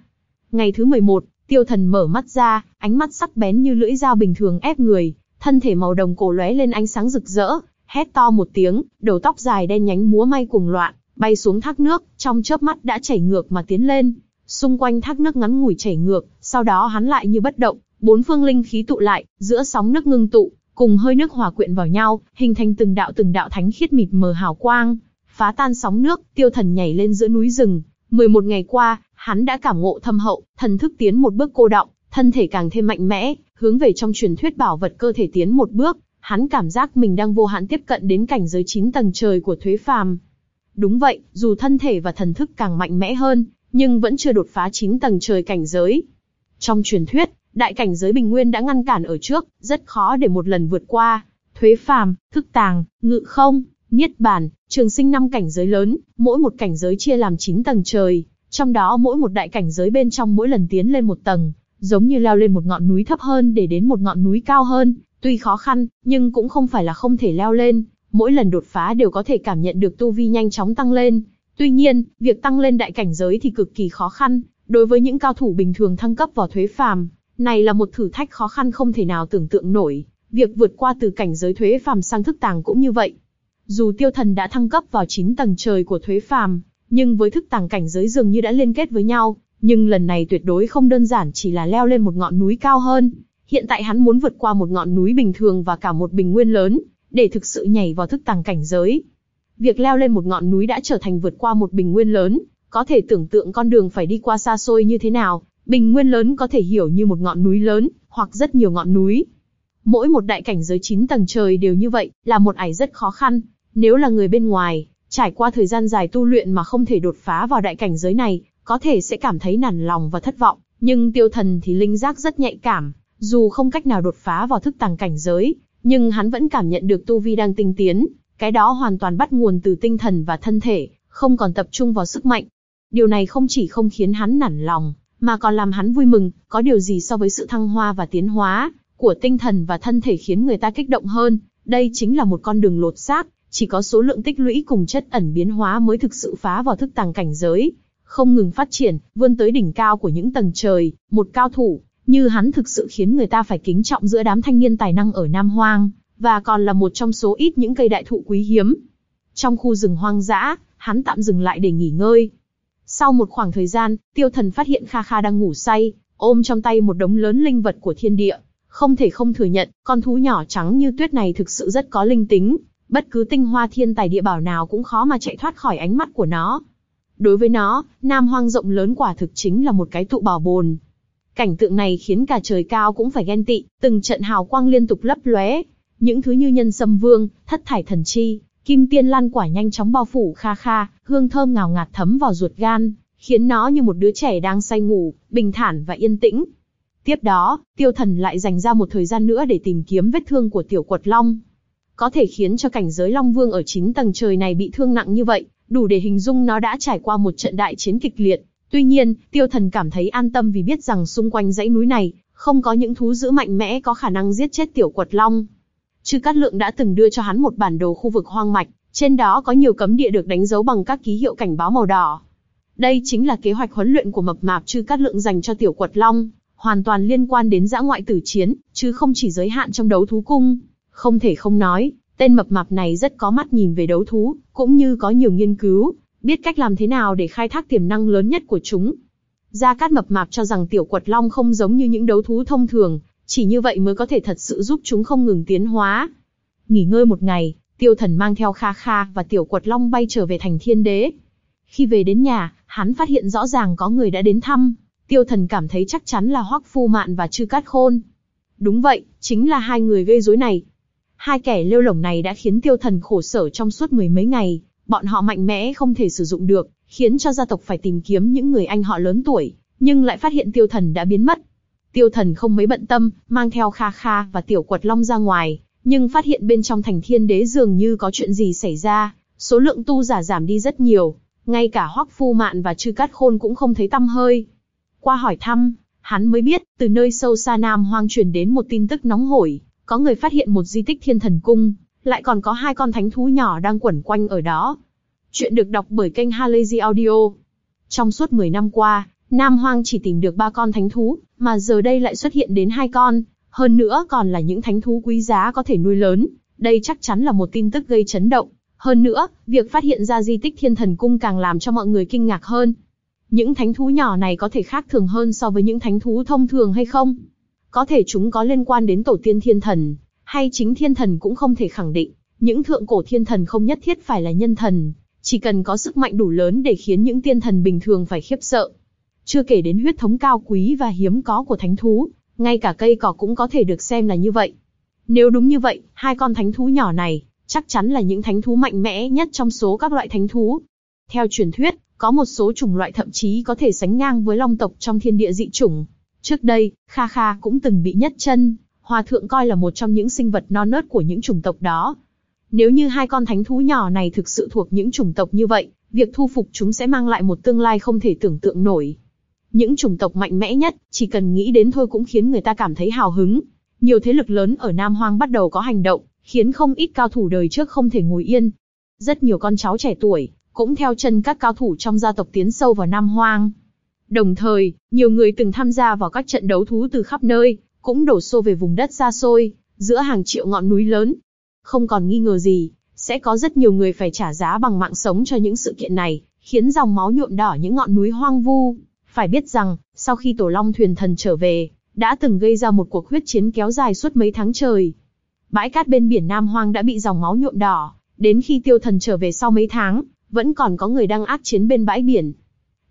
Ngày thứ 11, tiêu thần mở mắt ra, ánh mắt sắc bén như lưỡi dao bình thường ép người, thân thể màu đồng cổ lóe lên ánh sáng rực rỡ, hét to một tiếng, đầu tóc dài đen nhánh múa may cuồng loạn, bay xuống thác nước, trong chớp mắt đã chảy ngược mà tiến lên. Xung quanh thác nước ngắn ngủi chảy ngược, sau đó hắn lại như bất động, bốn phương linh khí tụ lại, giữa sóng nước ngưng tụ, cùng hơi nước hòa quyện vào nhau, hình thành từng đạo từng đạo thánh khiết mịt mờ hào quang, phá tan sóng nước, tiêu thần nhảy lên giữa núi rừng. 11 ngày qua, hắn đã cảm ngộ thâm hậu, thần thức tiến một bước cô động, thân thể càng thêm mạnh mẽ, hướng về trong truyền thuyết bảo vật cơ thể tiến một bước, hắn cảm giác mình đang vô hạn tiếp cận đến cảnh giới 9 tầng trời của thuế phàm. Đúng vậy, dù thân thể và thần thức càng mạnh mẽ hơn, nhưng vẫn chưa đột phá 9 tầng trời cảnh giới. Trong truyền thuyết, đại cảnh giới bình nguyên đã ngăn cản ở trước, rất khó để một lần vượt qua. Thuế phàm, thức tàng, ngự không, niết bàn, trường sinh năm cảnh giới lớn, mỗi một cảnh giới chia làm 9 tầng trời, trong đó mỗi một đại cảnh giới bên trong mỗi lần tiến lên một tầng, giống như leo lên một ngọn núi thấp hơn để đến một ngọn núi cao hơn, tuy khó khăn, nhưng cũng không phải là không thể leo lên, mỗi lần đột phá đều có thể cảm nhận được tu vi nhanh chóng tăng lên. Tuy nhiên, việc tăng lên đại cảnh giới thì cực kỳ khó khăn, đối với những cao thủ bình thường thăng cấp vào thuế phàm, này là một thử thách khó khăn không thể nào tưởng tượng nổi, việc vượt qua từ cảnh giới thuế phàm sang thức tàng cũng như vậy. Dù tiêu thần đã thăng cấp vào 9 tầng trời của thuế phàm, nhưng với thức tàng cảnh giới dường như đã liên kết với nhau, nhưng lần này tuyệt đối không đơn giản chỉ là leo lên một ngọn núi cao hơn. Hiện tại hắn muốn vượt qua một ngọn núi bình thường và cả một bình nguyên lớn, để thực sự nhảy vào thức tàng cảnh giới. Việc leo lên một ngọn núi đã trở thành vượt qua một bình nguyên lớn, có thể tưởng tượng con đường phải đi qua xa xôi như thế nào, bình nguyên lớn có thể hiểu như một ngọn núi lớn, hoặc rất nhiều ngọn núi. Mỗi một đại cảnh giới 9 tầng trời đều như vậy, là một ải rất khó khăn. Nếu là người bên ngoài, trải qua thời gian dài tu luyện mà không thể đột phá vào đại cảnh giới này, có thể sẽ cảm thấy nản lòng và thất vọng. Nhưng tiêu thần thì linh giác rất nhạy cảm, dù không cách nào đột phá vào thức tàng cảnh giới, nhưng hắn vẫn cảm nhận được tu vi đang tinh tiến, cái đó hoàn toàn bắt nguồn từ tinh thần và thân thể, không còn tập trung vào sức mạnh. Điều này không chỉ không khiến hắn nản lòng, mà còn làm hắn vui mừng, có điều gì so với sự thăng hoa và tiến hóa của tinh thần và thân thể khiến người ta kích động hơn, đây chính là một con đường lột xác, chỉ có số lượng tích lũy cùng chất ẩn biến hóa mới thực sự phá vào thức tàng cảnh giới, không ngừng phát triển, vươn tới đỉnh cao của những tầng trời, một cao thủ, như hắn thực sự khiến người ta phải kính trọng giữa đám thanh niên tài năng ở Nam Hoang, và còn là một trong số ít những cây đại thụ quý hiếm. Trong khu rừng hoang dã, hắn tạm dừng lại để nghỉ ngơi. Sau một khoảng thời gian, tiêu thần phát hiện Kha Kha đang ngủ say, ôm trong tay một đống lớn linh vật của thiên địa. Không thể không thừa nhận, con thú nhỏ trắng như tuyết này thực sự rất có linh tính, bất cứ tinh hoa thiên tài địa bảo nào cũng khó mà chạy thoát khỏi ánh mắt của nó. Đối với nó, Nam Hoang rộng lớn quả thực chính là một cái tụ bảo bồn. Cảnh tượng này khiến cả trời cao cũng phải ghen tị, từng trận hào quang liên tục lấp lóe. Những thứ như nhân sâm vương, thất thải thần chi, kim tiên lan quả nhanh chóng bao phủ kha kha, hương thơm ngào ngạt thấm vào ruột gan, khiến nó như một đứa trẻ đang say ngủ, bình thản và yên tĩnh. Tiếp đó, tiêu thần lại dành ra một thời gian nữa để tìm kiếm vết thương của tiểu quật long. Có thể khiến cho cảnh giới long vương ở 9 tầng trời này bị thương nặng như vậy, đủ để hình dung nó đã trải qua một trận đại chiến kịch liệt. Tuy nhiên, tiêu thần cảm thấy an tâm vì biết rằng xung quanh dãy núi này, không có những thú dữ mạnh mẽ có khả năng giết chết tiểu quật long. Chư Cát Lượng đã từng đưa cho hắn một bản đồ khu vực hoang mạch, Trên đó có nhiều cấm địa được đánh dấu bằng các ký hiệu cảnh báo màu đỏ. Đây chính là kế hoạch huấn luyện của mập mạp chư cát lượng dành cho tiểu quật long, hoàn toàn liên quan đến dã ngoại tử chiến, chứ không chỉ giới hạn trong đấu thú cung. Không thể không nói, tên mập mạp này rất có mắt nhìn về đấu thú, cũng như có nhiều nghiên cứu, biết cách làm thế nào để khai thác tiềm năng lớn nhất của chúng. Gia Cát mập mạp cho rằng tiểu quật long không giống như những đấu thú thông thường, chỉ như vậy mới có thể thật sự giúp chúng không ngừng tiến hóa. Nghỉ ngơi một ngày, tiêu thần mang theo Kha Kha và tiểu quật long bay trở về thành thiên đế. Khi về đến nhà, hắn phát hiện rõ ràng có người đã đến thăm, tiêu thần cảm thấy chắc chắn là Hoắc Phu Mạn và Trư Cát Khôn. Đúng vậy, chính là hai người gây rối này. Hai kẻ lêu lổng này đã khiến tiêu thần khổ sở trong suốt mười mấy ngày, bọn họ mạnh mẽ không thể sử dụng được, khiến cho gia tộc phải tìm kiếm những người anh họ lớn tuổi, nhưng lại phát hiện tiêu thần đã biến mất. Tiêu thần không mấy bận tâm, mang theo Kha Kha và Tiểu Quật Long ra ngoài, nhưng phát hiện bên trong thành thiên đế dường như có chuyện gì xảy ra, số lượng tu giả giảm đi rất nhiều, ngay cả Hoắc Phu Mạn và Trư Cát Khôn cũng không thấy tăm hơi. Qua hỏi thăm, hắn mới biết, từ nơi sâu xa Nam Hoang truyền đến một tin tức nóng hổi, có người phát hiện một di tích thiên thần cung, lại còn có hai con thánh thú nhỏ đang quẩn quanh ở đó. Chuyện được đọc bởi kênh Halazy Audio. Trong suốt 10 năm qua, Nam Hoang chỉ tìm được ba con thánh thú, mà giờ đây lại xuất hiện đến hai con, hơn nữa còn là những thánh thú quý giá có thể nuôi lớn. Đây chắc chắn là một tin tức gây chấn động. Hơn nữa, việc phát hiện ra di tích thiên thần cung càng làm cho mọi người kinh ngạc hơn. Những thánh thú nhỏ này có thể khác thường hơn so với những thánh thú thông thường hay không? Có thể chúng có liên quan đến tổ tiên thiên thần, hay chính thiên thần cũng không thể khẳng định. Những thượng cổ thiên thần không nhất thiết phải là nhân thần, chỉ cần có sức mạnh đủ lớn để khiến những tiên thần bình thường phải khiếp sợ. Chưa kể đến huyết thống cao quý và hiếm có của thánh thú, ngay cả cây cỏ cũng có thể được xem là như vậy. Nếu đúng như vậy, hai con thánh thú nhỏ này, chắc chắn là những thánh thú mạnh mẽ nhất trong số các loại thánh thú. Theo truyền thuyết, có một số chủng loại thậm chí có thể sánh ngang với long tộc trong thiên địa dị chủng. Trước đây, Kha Kha cũng từng bị nhất chân, Hòa thượng coi là một trong những sinh vật non nớt của những chủng tộc đó. Nếu như hai con thánh thú nhỏ này thực sự thuộc những chủng tộc như vậy, việc thu phục chúng sẽ mang lại một tương lai không thể tưởng tượng nổi. Những chủng tộc mạnh mẽ nhất, chỉ cần nghĩ đến thôi cũng khiến người ta cảm thấy hào hứng. Nhiều thế lực lớn ở Nam Hoang bắt đầu có hành động, khiến không ít cao thủ đời trước không thể ngồi yên. Rất nhiều con cháu trẻ tuổi, cũng theo chân các cao thủ trong gia tộc tiến sâu vào Nam Hoang. Đồng thời, nhiều người từng tham gia vào các trận đấu thú từ khắp nơi, cũng đổ xô về vùng đất xa xôi, giữa hàng triệu ngọn núi lớn. Không còn nghi ngờ gì, sẽ có rất nhiều người phải trả giá bằng mạng sống cho những sự kiện này, khiến dòng máu nhuộm đỏ những ngọn núi hoang vu. Phải biết rằng, sau khi Tổ Long thuyền thần trở về, đã từng gây ra một cuộc huyết chiến kéo dài suốt mấy tháng trời. Bãi cát bên biển Nam Hoang đã bị dòng máu nhuộm đỏ, đến khi tiêu thần trở về sau mấy tháng, vẫn còn có người đang ác chiến bên bãi biển.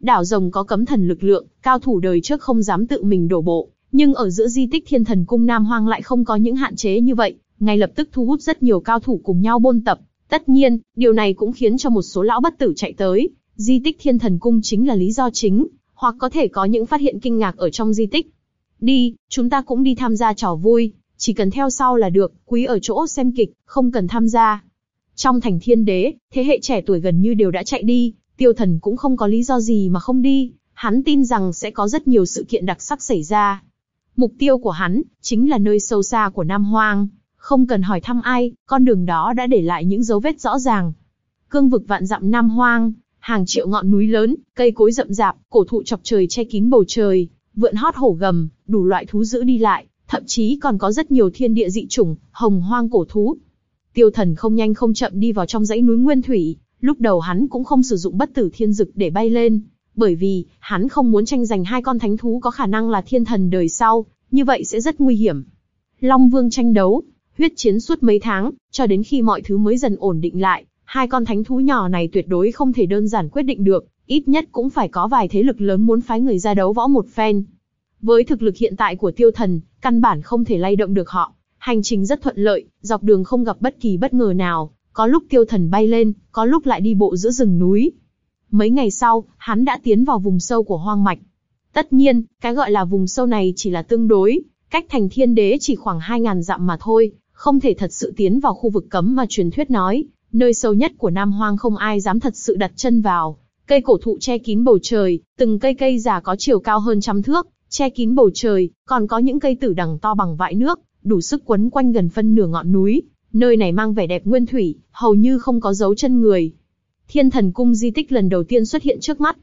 Đảo rồng có cấm thần lực lượng, cao thủ đời trước không dám tự mình đổ bộ, nhưng ở giữa di tích thiên thần cung Nam Hoang lại không có những hạn chế như vậy, ngay lập tức thu hút rất nhiều cao thủ cùng nhau bôn tập. Tất nhiên, điều này cũng khiến cho một số lão bất tử chạy tới, di tích thiên thần cung chính là lý do chính, hoặc có thể có những phát hiện kinh ngạc ở trong di tích. Đi, chúng ta cũng đi tham gia trò vui, chỉ cần theo sau là được, quý ở chỗ xem kịch, không cần tham gia. Trong thành thiên đế, thế hệ trẻ tuổi gần như đều đã chạy đi, tiêu thần cũng không có lý do gì mà không đi, hắn tin rằng sẽ có rất nhiều sự kiện đặc sắc xảy ra. Mục tiêu của hắn, chính là nơi sâu xa của Nam Hoang, không cần hỏi thăm ai, con đường đó đã để lại những dấu vết rõ ràng. Cương vực vạn dặm Nam Hoang, hàng triệu ngọn núi lớn, cây cối rậm rạp, cổ thụ chọc trời che kín bầu trời, vượn hót hổ gầm, đủ loại thú dữ đi lại, thậm chí còn có rất nhiều thiên địa dị chủng, hồng hoang cổ thú. Tiêu thần không nhanh không chậm đi vào trong dãy núi Nguyên Thủy, lúc đầu hắn cũng không sử dụng bất tử thiên dực để bay lên, bởi vì, hắn không muốn tranh giành hai con thánh thú có khả năng là thiên thần đời sau, như vậy sẽ rất nguy hiểm. Long Vương tranh đấu, huyết chiến suốt mấy tháng, cho đến khi mọi thứ mới dần ổn định lại, hai con thánh thú nhỏ này tuyệt đối không thể đơn giản quyết định được, ít nhất cũng phải có vài thế lực lớn muốn phái người ra đấu võ một phen. Với thực lực hiện tại của tiêu thần, căn bản không thể lay động được họ. Hành trình rất thuận lợi, dọc đường không gặp bất kỳ bất ngờ nào, có lúc tiêu thần bay lên, có lúc lại đi bộ giữa rừng núi. Mấy ngày sau, hắn đã tiến vào vùng sâu của hoang mạch. Tất nhiên, cái gọi là vùng sâu này chỉ là tương đối, cách thành thiên đế chỉ khoảng 2.000 dặm mà thôi, không thể thật sự tiến vào khu vực cấm mà truyền thuyết nói, nơi sâu nhất của Nam Hoang không ai dám thật sự đặt chân vào. Cây cổ thụ che kín bầu trời, từng cây cây già có chiều cao hơn trăm thước, che kín bầu trời, còn có những cây tử đằng to bằng vại nước, đủ sức quấn quanh gần phân nửa ngọn núi, Nơi này mang vẻ đẹp nguyên thủy, hầu như không có dấu chân người. Thiên thần cung di tích lần đầu tiên xuất hiện trước mắt.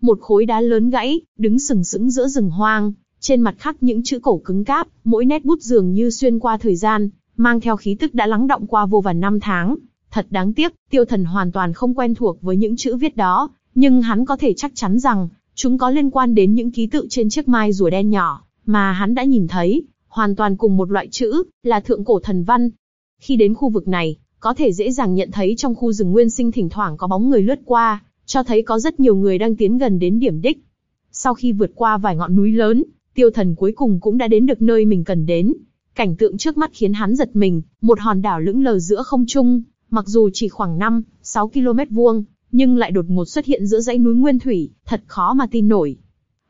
Một khối đá lớn gãy, đứng sừng sững giữa rừng hoang, trên mặt khắc những chữ cổ cứng cáp, mỗi nét bút dường như xuyên qua thời gian, mang theo khí tức đã lắng động qua vô vàn năm tháng. Thật đáng tiếc, tiêu thần hoàn toàn không quen thuộc với những chữ viết đó, nhưng hắn có thể chắc chắn rằng, chúng có liên quan đến những ký tự trên chiếc mai rùa đen nhỏ, mà hắn đã nhìn thấy, hoàn toàn cùng một loại chữ, là thượng cổ thần văn. Khi đến khu vực này, có thể dễ dàng nhận thấy trong khu rừng nguyên sinh thỉnh thoảng có bóng người lướt qua, cho thấy có rất nhiều người đang tiến gần đến điểm đích. Sau khi vượt qua vài ngọn núi lớn, tiêu thần cuối cùng cũng đã đến được nơi mình cần đến. Cảnh tượng trước mắt khiến hắn giật mình, một hòn đảo lững lờ giữa không trung, mặc dù chỉ khoảng 5, 6 km vuông, nhưng lại đột ngột xuất hiện giữa dãy núi nguyên thủy, thật khó mà tin nổi.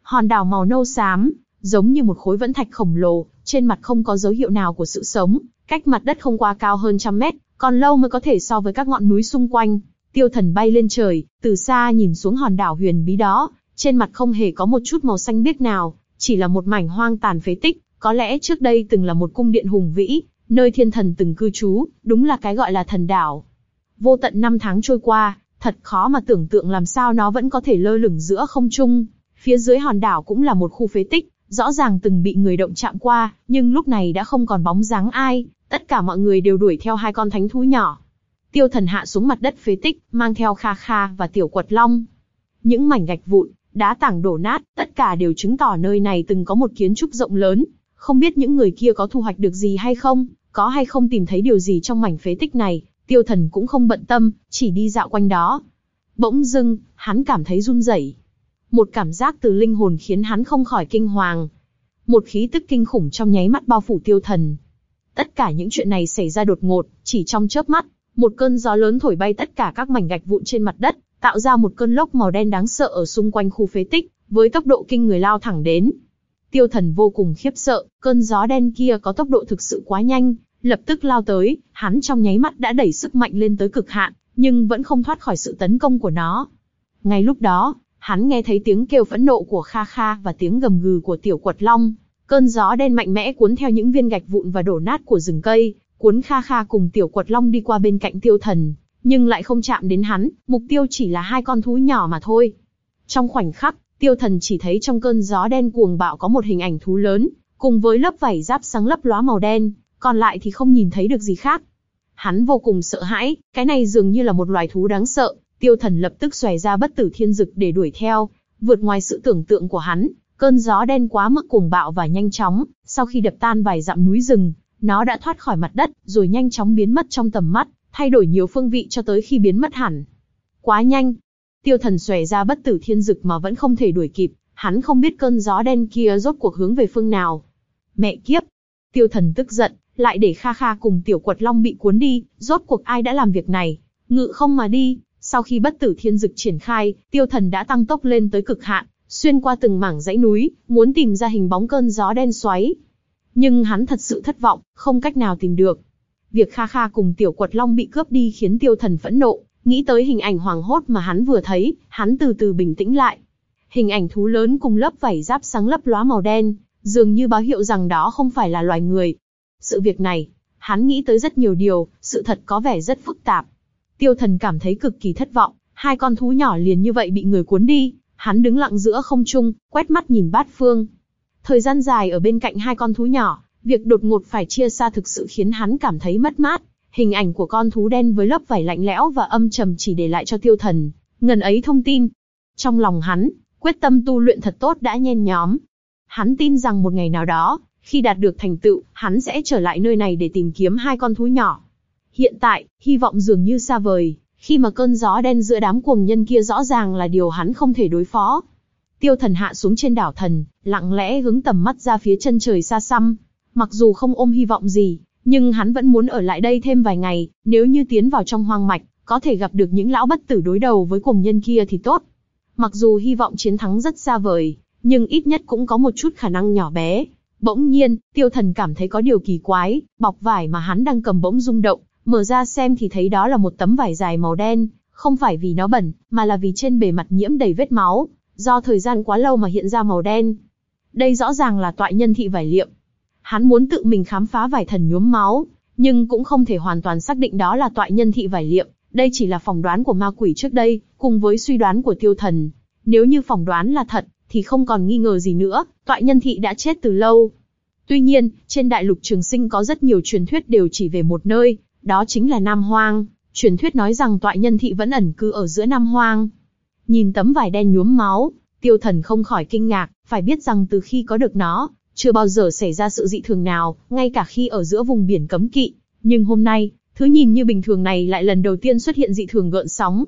Hòn đảo màu nâu xám, giống như một khối vẫn thạch khổng lồ, trên mặt không có dấu hiệu nào của sự sống, cách mặt đất không qua cao hơn trăm mét, còn lâu mới có thể so với các ngọn núi xung quanh. Tiêu thần bay lên trời, từ xa nhìn xuống hòn đảo huyền bí đó, trên mặt không hề có một chút màu xanh biếc nào, chỉ là một mảnh hoang tàn phế tích, có lẽ trước đây từng là một cung điện hùng vĩ, nơi thiên thần từng cư trú, đúng là cái gọi là thần đảo. Vô tận năm tháng trôi qua, thật khó mà tưởng tượng làm sao nó vẫn có thể lơ lửng giữa không trung. Phía dưới hòn đảo cũng là một khu phế tích, rõ ràng từng bị người động chạm qua, nhưng lúc này đã không còn bóng dáng ai, tất cả mọi người đều đuổi theo hai con thánh thú nhỏ. Tiêu thần hạ xuống mặt đất phế tích, mang theo Kha Kha và Tiểu Quật Long. Những mảnh gạch vụn, đá tảng đổ nát, tất cả đều chứng tỏ nơi này từng có một kiến trúc rộng lớn. Không biết những người kia có thu hoạch được gì hay không, có hay không tìm thấy điều gì trong mảnh phế tích này, tiêu thần cũng không bận tâm, chỉ đi dạo quanh đó. Bỗng dưng, hắn cảm thấy run rẩy. Một cảm giác từ linh hồn khiến hắn không khỏi kinh hoàng. Một khí tức kinh khủng trong nháy mắt bao phủ tiêu thần. Tất cả những chuyện này xảy ra đột ngột, chỉ trong chớp mắt, một cơn gió lớn thổi bay tất cả các mảnh gạch vụn trên mặt đất, tạo ra một cơn lốc màu đen đáng sợ ở xung quanh khu phế tích, với tốc độ kinh người lao thẳng đến. Tiêu thần vô cùng khiếp sợ, cơn gió đen kia có tốc độ thực sự quá nhanh, lập tức lao tới, hắn trong nháy mắt đã đẩy sức mạnh lên tới cực hạn, nhưng vẫn không thoát khỏi sự tấn công của nó. Ngay lúc đó, hắn nghe thấy tiếng kêu phẫn nộ của Kha Kha và tiếng gầm gừ của Tiểu Quật Long. Cơn gió đen mạnh mẽ cuốn theo những viên gạch vụn và đổ nát của rừng cây, cuốn Kha Kha cùng Tiểu Quật Long đi qua bên cạnh Tiêu Thần, nhưng lại không chạm đến hắn, mục tiêu chỉ là hai con thú nhỏ mà thôi. Trong khoảnh khắc, Tiêu Thần chỉ thấy trong cơn gió đen cuồng bạo có một hình ảnh thú lớn, cùng với lớp vảy giáp sáng lấp lóa màu đen, còn lại thì không nhìn thấy được gì khác. Hắn vô cùng sợ hãi, cái này dường như là một loài thú đáng sợ, tiêu thần lập tức xòe ra bất tử thiên dực để đuổi theo, vượt ngoài sự tưởng tượng của hắn, cơn gió đen quá mức cuồng bạo và nhanh chóng, sau khi đập tan vài dặm núi rừng, nó đã thoát khỏi mặt đất, rồi nhanh chóng biến mất trong tầm mắt, thay đổi nhiều phương vị cho tới khi biến mất hẳn. Quá nhanh. Tiêu thần xòe ra bất tử thiên dực mà vẫn không thể đuổi kịp, hắn không biết cơn gió đen kia rốt cuộc hướng về phương nào. Mẹ kiếp! Tiêu thần tức giận, lại để Kha Kha cùng Tiểu Quật Long bị cuốn đi, rốt cuộc ai đã làm việc này? Ngự không mà đi, sau khi bất tử thiên dực triển khai, tiêu thần đã tăng tốc lên tới cực hạn, xuyên qua từng mảng dãy núi, muốn tìm ra hình bóng cơn gió đen xoáy. Nhưng hắn thật sự thất vọng, không cách nào tìm được. Việc Kha Kha cùng Tiểu Quật Long bị cướp đi khiến tiêu thần phẫn nộ, nghĩ tới hình ảnh hoàng hốt mà hắn vừa thấy, hắn từ từ bình tĩnh lại. Hình ảnh thú lớn cùng lớp vảy giáp sáng lấp lóa màu đen, dường như báo hiệu rằng đó không phải là loài người, sự việc này, hắn nghĩ tới rất nhiều điều, sự thật có vẻ rất phức tạp. Tiêu thần cảm thấy cực kỳ thất vọng, hai con thú nhỏ liền như vậy bị người cuốn đi, hắn đứng lặng giữa không trung, quét mắt nhìn bát phương. Thời gian dài ở bên cạnh hai con thú nhỏ, việc đột ngột phải chia xa thực sự khiến hắn cảm thấy mất mát. Hình ảnh của con thú đen với lớp vảy lạnh lẽo và âm trầm chỉ để lại cho tiêu thần, ngần ấy thông tin. Trong lòng hắn, quyết tâm tu luyện thật tốt đã nhen nhóm. Hắn tin rằng một ngày nào đó, khi đạt được thành tựu, hắn sẽ trở lại nơi này để tìm kiếm hai con thú nhỏ. Hiện tại, hy vọng dường như xa vời, khi mà cơn gió đen giữa đám cuồng nhân kia rõ ràng là điều hắn không thể đối phó. Tiêu thần hạ xuống trên đảo thần, lặng lẽ hướng tầm mắt ra phía chân trời xa xăm. Mặc dù không ôm hy vọng gì, nhưng hắn vẫn muốn ở lại đây thêm vài ngày, nếu như tiến vào trong hoang mạch, có thể gặp được những lão bất tử đối đầu với cuồng nhân kia thì tốt. Mặc dù hy vọng chiến thắng rất xa vời, nhưng ít nhất cũng có một chút khả năng nhỏ bé. Bỗng nhiên, tiêu thần cảm thấy có điều kỳ quái, bọc vải mà hắn đang cầm bỗng rung động, mở ra xem thì thấy đó là một tấm vải dài màu đen, không phải vì nó bẩn, mà là vì trên bề mặt nhiễm đầy vết máu, do thời gian quá lâu mà hiện ra màu đen. Đây rõ ràng là tọa nhân thị vải liệm. Hắn muốn tự mình khám phá vải thần nhuốm máu, nhưng cũng không thể hoàn toàn xác định đó là toại nhân thị vải liệm, đây chỉ là phỏng đoán của ma quỷ trước đây, cùng với suy đoán của tiêu thần. Nếu như phỏng đoán là thật, thì không còn nghi ngờ gì nữa, toại nhân thị đã chết từ lâu. Tuy nhiên, trên đại lục trường sinh có rất nhiều truyền thuyết đều chỉ về một nơi, đó chính là Nam Hoang. Truyền thuyết nói rằng toại nhân thị vẫn ẩn cư ở giữa Nam Hoang. Nhìn tấm vải đen nhuốm máu, tiêu thần không khỏi kinh ngạc, phải biết rằng từ khi có được nó, chưa bao giờ xảy ra sự dị thường nào, ngay cả khi ở giữa vùng biển cấm kỵ. Nhưng hôm nay, thứ nhìn như bình thường này lại lần đầu tiên xuất hiện dị thường gợn sóng.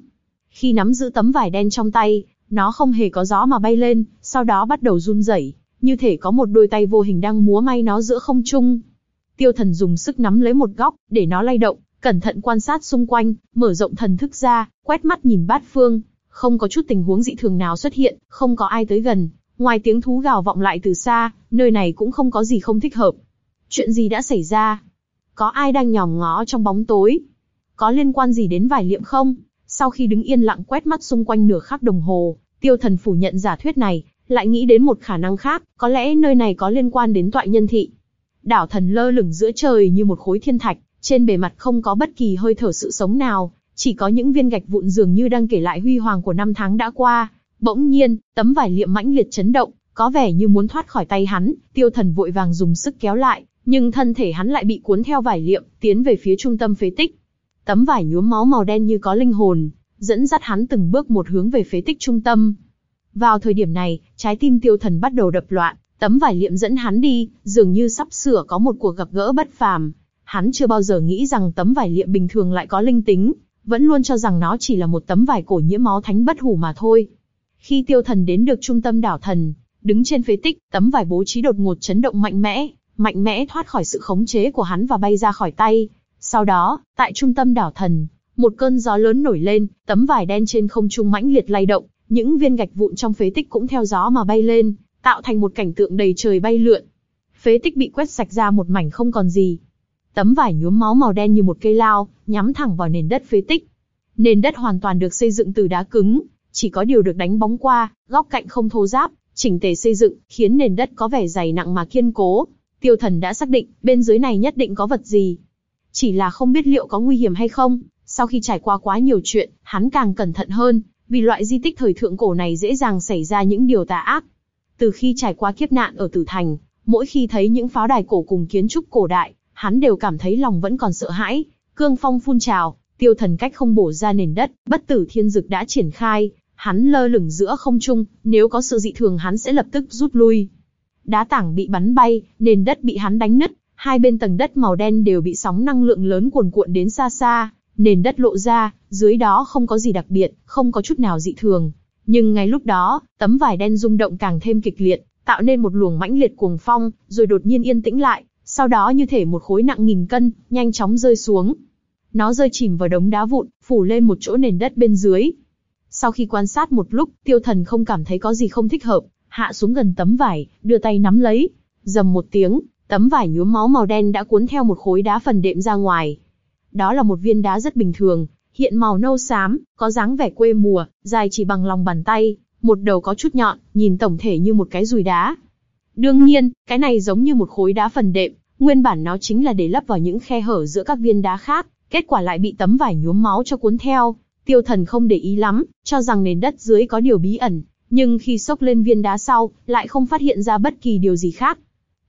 Khi nắm giữ tấm vải đen trong tay, nó không hề có gió mà bay lên, sau đó bắt đầu run rẩy, như thể có một đôi tay vô hình đang múa may nó giữa không trung. Tiêu thần dùng sức nắm lấy một góc, để nó lay động, cẩn thận quan sát xung quanh, mở rộng thần thức ra, quét mắt nhìn bát phương, không có chút tình huống dị thường nào xuất hiện, không có ai tới gần, ngoài tiếng thú gào vọng lại từ xa, nơi này cũng không có gì không thích hợp. Chuyện gì đã xảy ra? Có ai đang nhòm ngó trong bóng tối? Có liên quan gì đến vải liệm không? Sau khi đứng yên lặng quét mắt xung quanh nửa khắc đồng hồ, tiêu thần phủ nhận giả thuyết này, lại nghĩ đến một khả năng khác, có lẽ nơi này có liên quan đến toại nhân thị. Đảo thần lơ lửng giữa trời như một khối thiên thạch, trên bề mặt không có bất kỳ hơi thở sự sống nào, chỉ có những viên gạch vụn dường như đang kể lại huy hoàng của năm tháng đã qua. Bỗng nhiên, tấm vải liệm mãnh liệt chấn động, có vẻ như muốn thoát khỏi tay hắn, tiêu thần vội vàng dùng sức kéo lại, nhưng thân thể hắn lại bị cuốn theo vải liệm, tiến về phía trung tâm phế tích. Tấm vải nhuốm máu màu đen như có linh hồn, dẫn dắt hắn từng bước một hướng về phế tích trung tâm. Vào thời điểm này, trái tim tiêu thần bắt đầu đập loạn, tấm vải liệm dẫn hắn đi, dường như sắp sửa có một cuộc gặp gỡ bất phàm. Hắn chưa bao giờ nghĩ rằng tấm vải liệm bình thường lại có linh tính, vẫn luôn cho rằng nó chỉ là một tấm vải cổ nhiễm máu thánh bất hủ mà thôi. Khi tiêu thần đến được trung tâm đảo thần, đứng trên phế tích, tấm vải bố trí đột ngột chấn động mạnh mẽ, mạnh mẽ thoát khỏi sự khống chế của hắn và bay ra khỏi tay. Sau đó, tại trung tâm đảo thần, một cơn gió lớn nổi lên, tấm vải đen trên không trung mãnh liệt lay động, những viên gạch vụn trong phế tích cũng theo gió mà bay lên, tạo thành một cảnh tượng đầy trời bay lượn. Phế tích bị quét sạch ra một mảnh không còn gì. Tấm vải nhuốm máu màu đen như một cây lao, nhắm thẳng vào nền đất phế tích. Nền đất hoàn toàn được xây dựng từ đá cứng, chỉ có điều được đánh bóng qua, góc cạnh không thô ráp, chỉnh tề xây dựng, khiến nền đất có vẻ dày nặng mà kiên cố. Tiêu thần đã xác định, bên dưới này nhất định có vật gì. Chỉ là không biết liệu có nguy hiểm hay không, sau khi trải qua quá nhiều chuyện, hắn càng cẩn thận hơn, vì loại di tích thời thượng cổ này dễ dàng xảy ra những điều tà ác. Từ khi trải qua kiếp nạn ở Tử Thành, mỗi khi thấy những pháo đài cổ cùng kiến trúc cổ đại, hắn đều cảm thấy lòng vẫn còn sợ hãi. Cương phong phun trào, tiêu thần cách không bổ ra nền đất, bất tử thiên dực đã triển khai, hắn lơ lửng giữa không trung, nếu có sự dị thường hắn sẽ lập tức rút lui. Đá tảng bị bắn bay, nền đất bị hắn đánh nứt, hai bên tầng đất màu đen đều bị sóng năng lượng lớn cuồn cuộn đến xa xa, nền đất lộ ra, dưới đó không có gì đặc biệt, không có chút nào dị thường. Nhưng ngay lúc đó, tấm vải đen rung động càng thêm kịch liệt, tạo nên một luồng mãnh liệt cuồng phong, rồi đột nhiên yên tĩnh lại, sau đó như thể một khối nặng nghìn cân, nhanh chóng rơi xuống. Nó rơi chìm vào đống đá vụn, phủ lên một chỗ nền đất bên dưới. Sau khi quan sát một lúc, tiêu thần không cảm thấy có gì không thích hợp, hạ xuống gần tấm vải, đưa tay nắm lấy. Dầm một tiếng, tấm vải nhuốm máu màu đen đã cuốn theo một khối đá phần đệm ra ngoài. Đó là một viên đá rất bình thường, hiện màu nâu xám, có dáng vẻ quê mùa, dài chỉ bằng lòng bàn tay, một đầu có chút nhọn, nhìn tổng thể như một cái dùi đá. Đương nhiên, cái này giống như một khối đá phần đệm, nguyên bản nó chính là để lấp vào những khe hở giữa các viên đá khác, kết quả lại bị tấm vải nhuốm máu cho cuốn theo. Tiêu thần không để ý lắm, cho rằng nền đất dưới có điều bí ẩn, nhưng khi xốc lên viên đá sau, lại không phát hiện ra bất kỳ điều gì khác.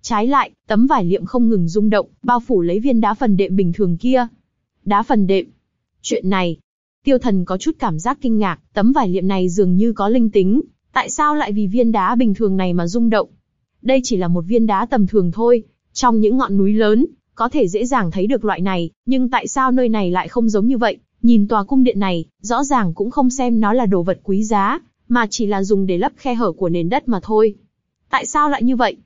Trái lại, tấm vải liệm không ngừng rung động, bao phủ lấy viên đá phần đệm bình thường kia. Đá phần đệm. Chuyện này, tiêu thần có chút cảm giác kinh ngạc, tấm vải liệm này dường như có linh tính, tại sao lại vì viên đá bình thường này mà rung động? Đây chỉ là một viên đá tầm thường thôi, trong những ngọn núi lớn, có thể dễ dàng thấy được loại này, nhưng tại sao nơi này lại không giống như vậy? Nhìn tòa cung điện này, rõ ràng cũng không xem nó là đồ vật quý giá, mà chỉ là dùng để lấp khe hở của nền đất mà thôi. Tại sao lại như vậy?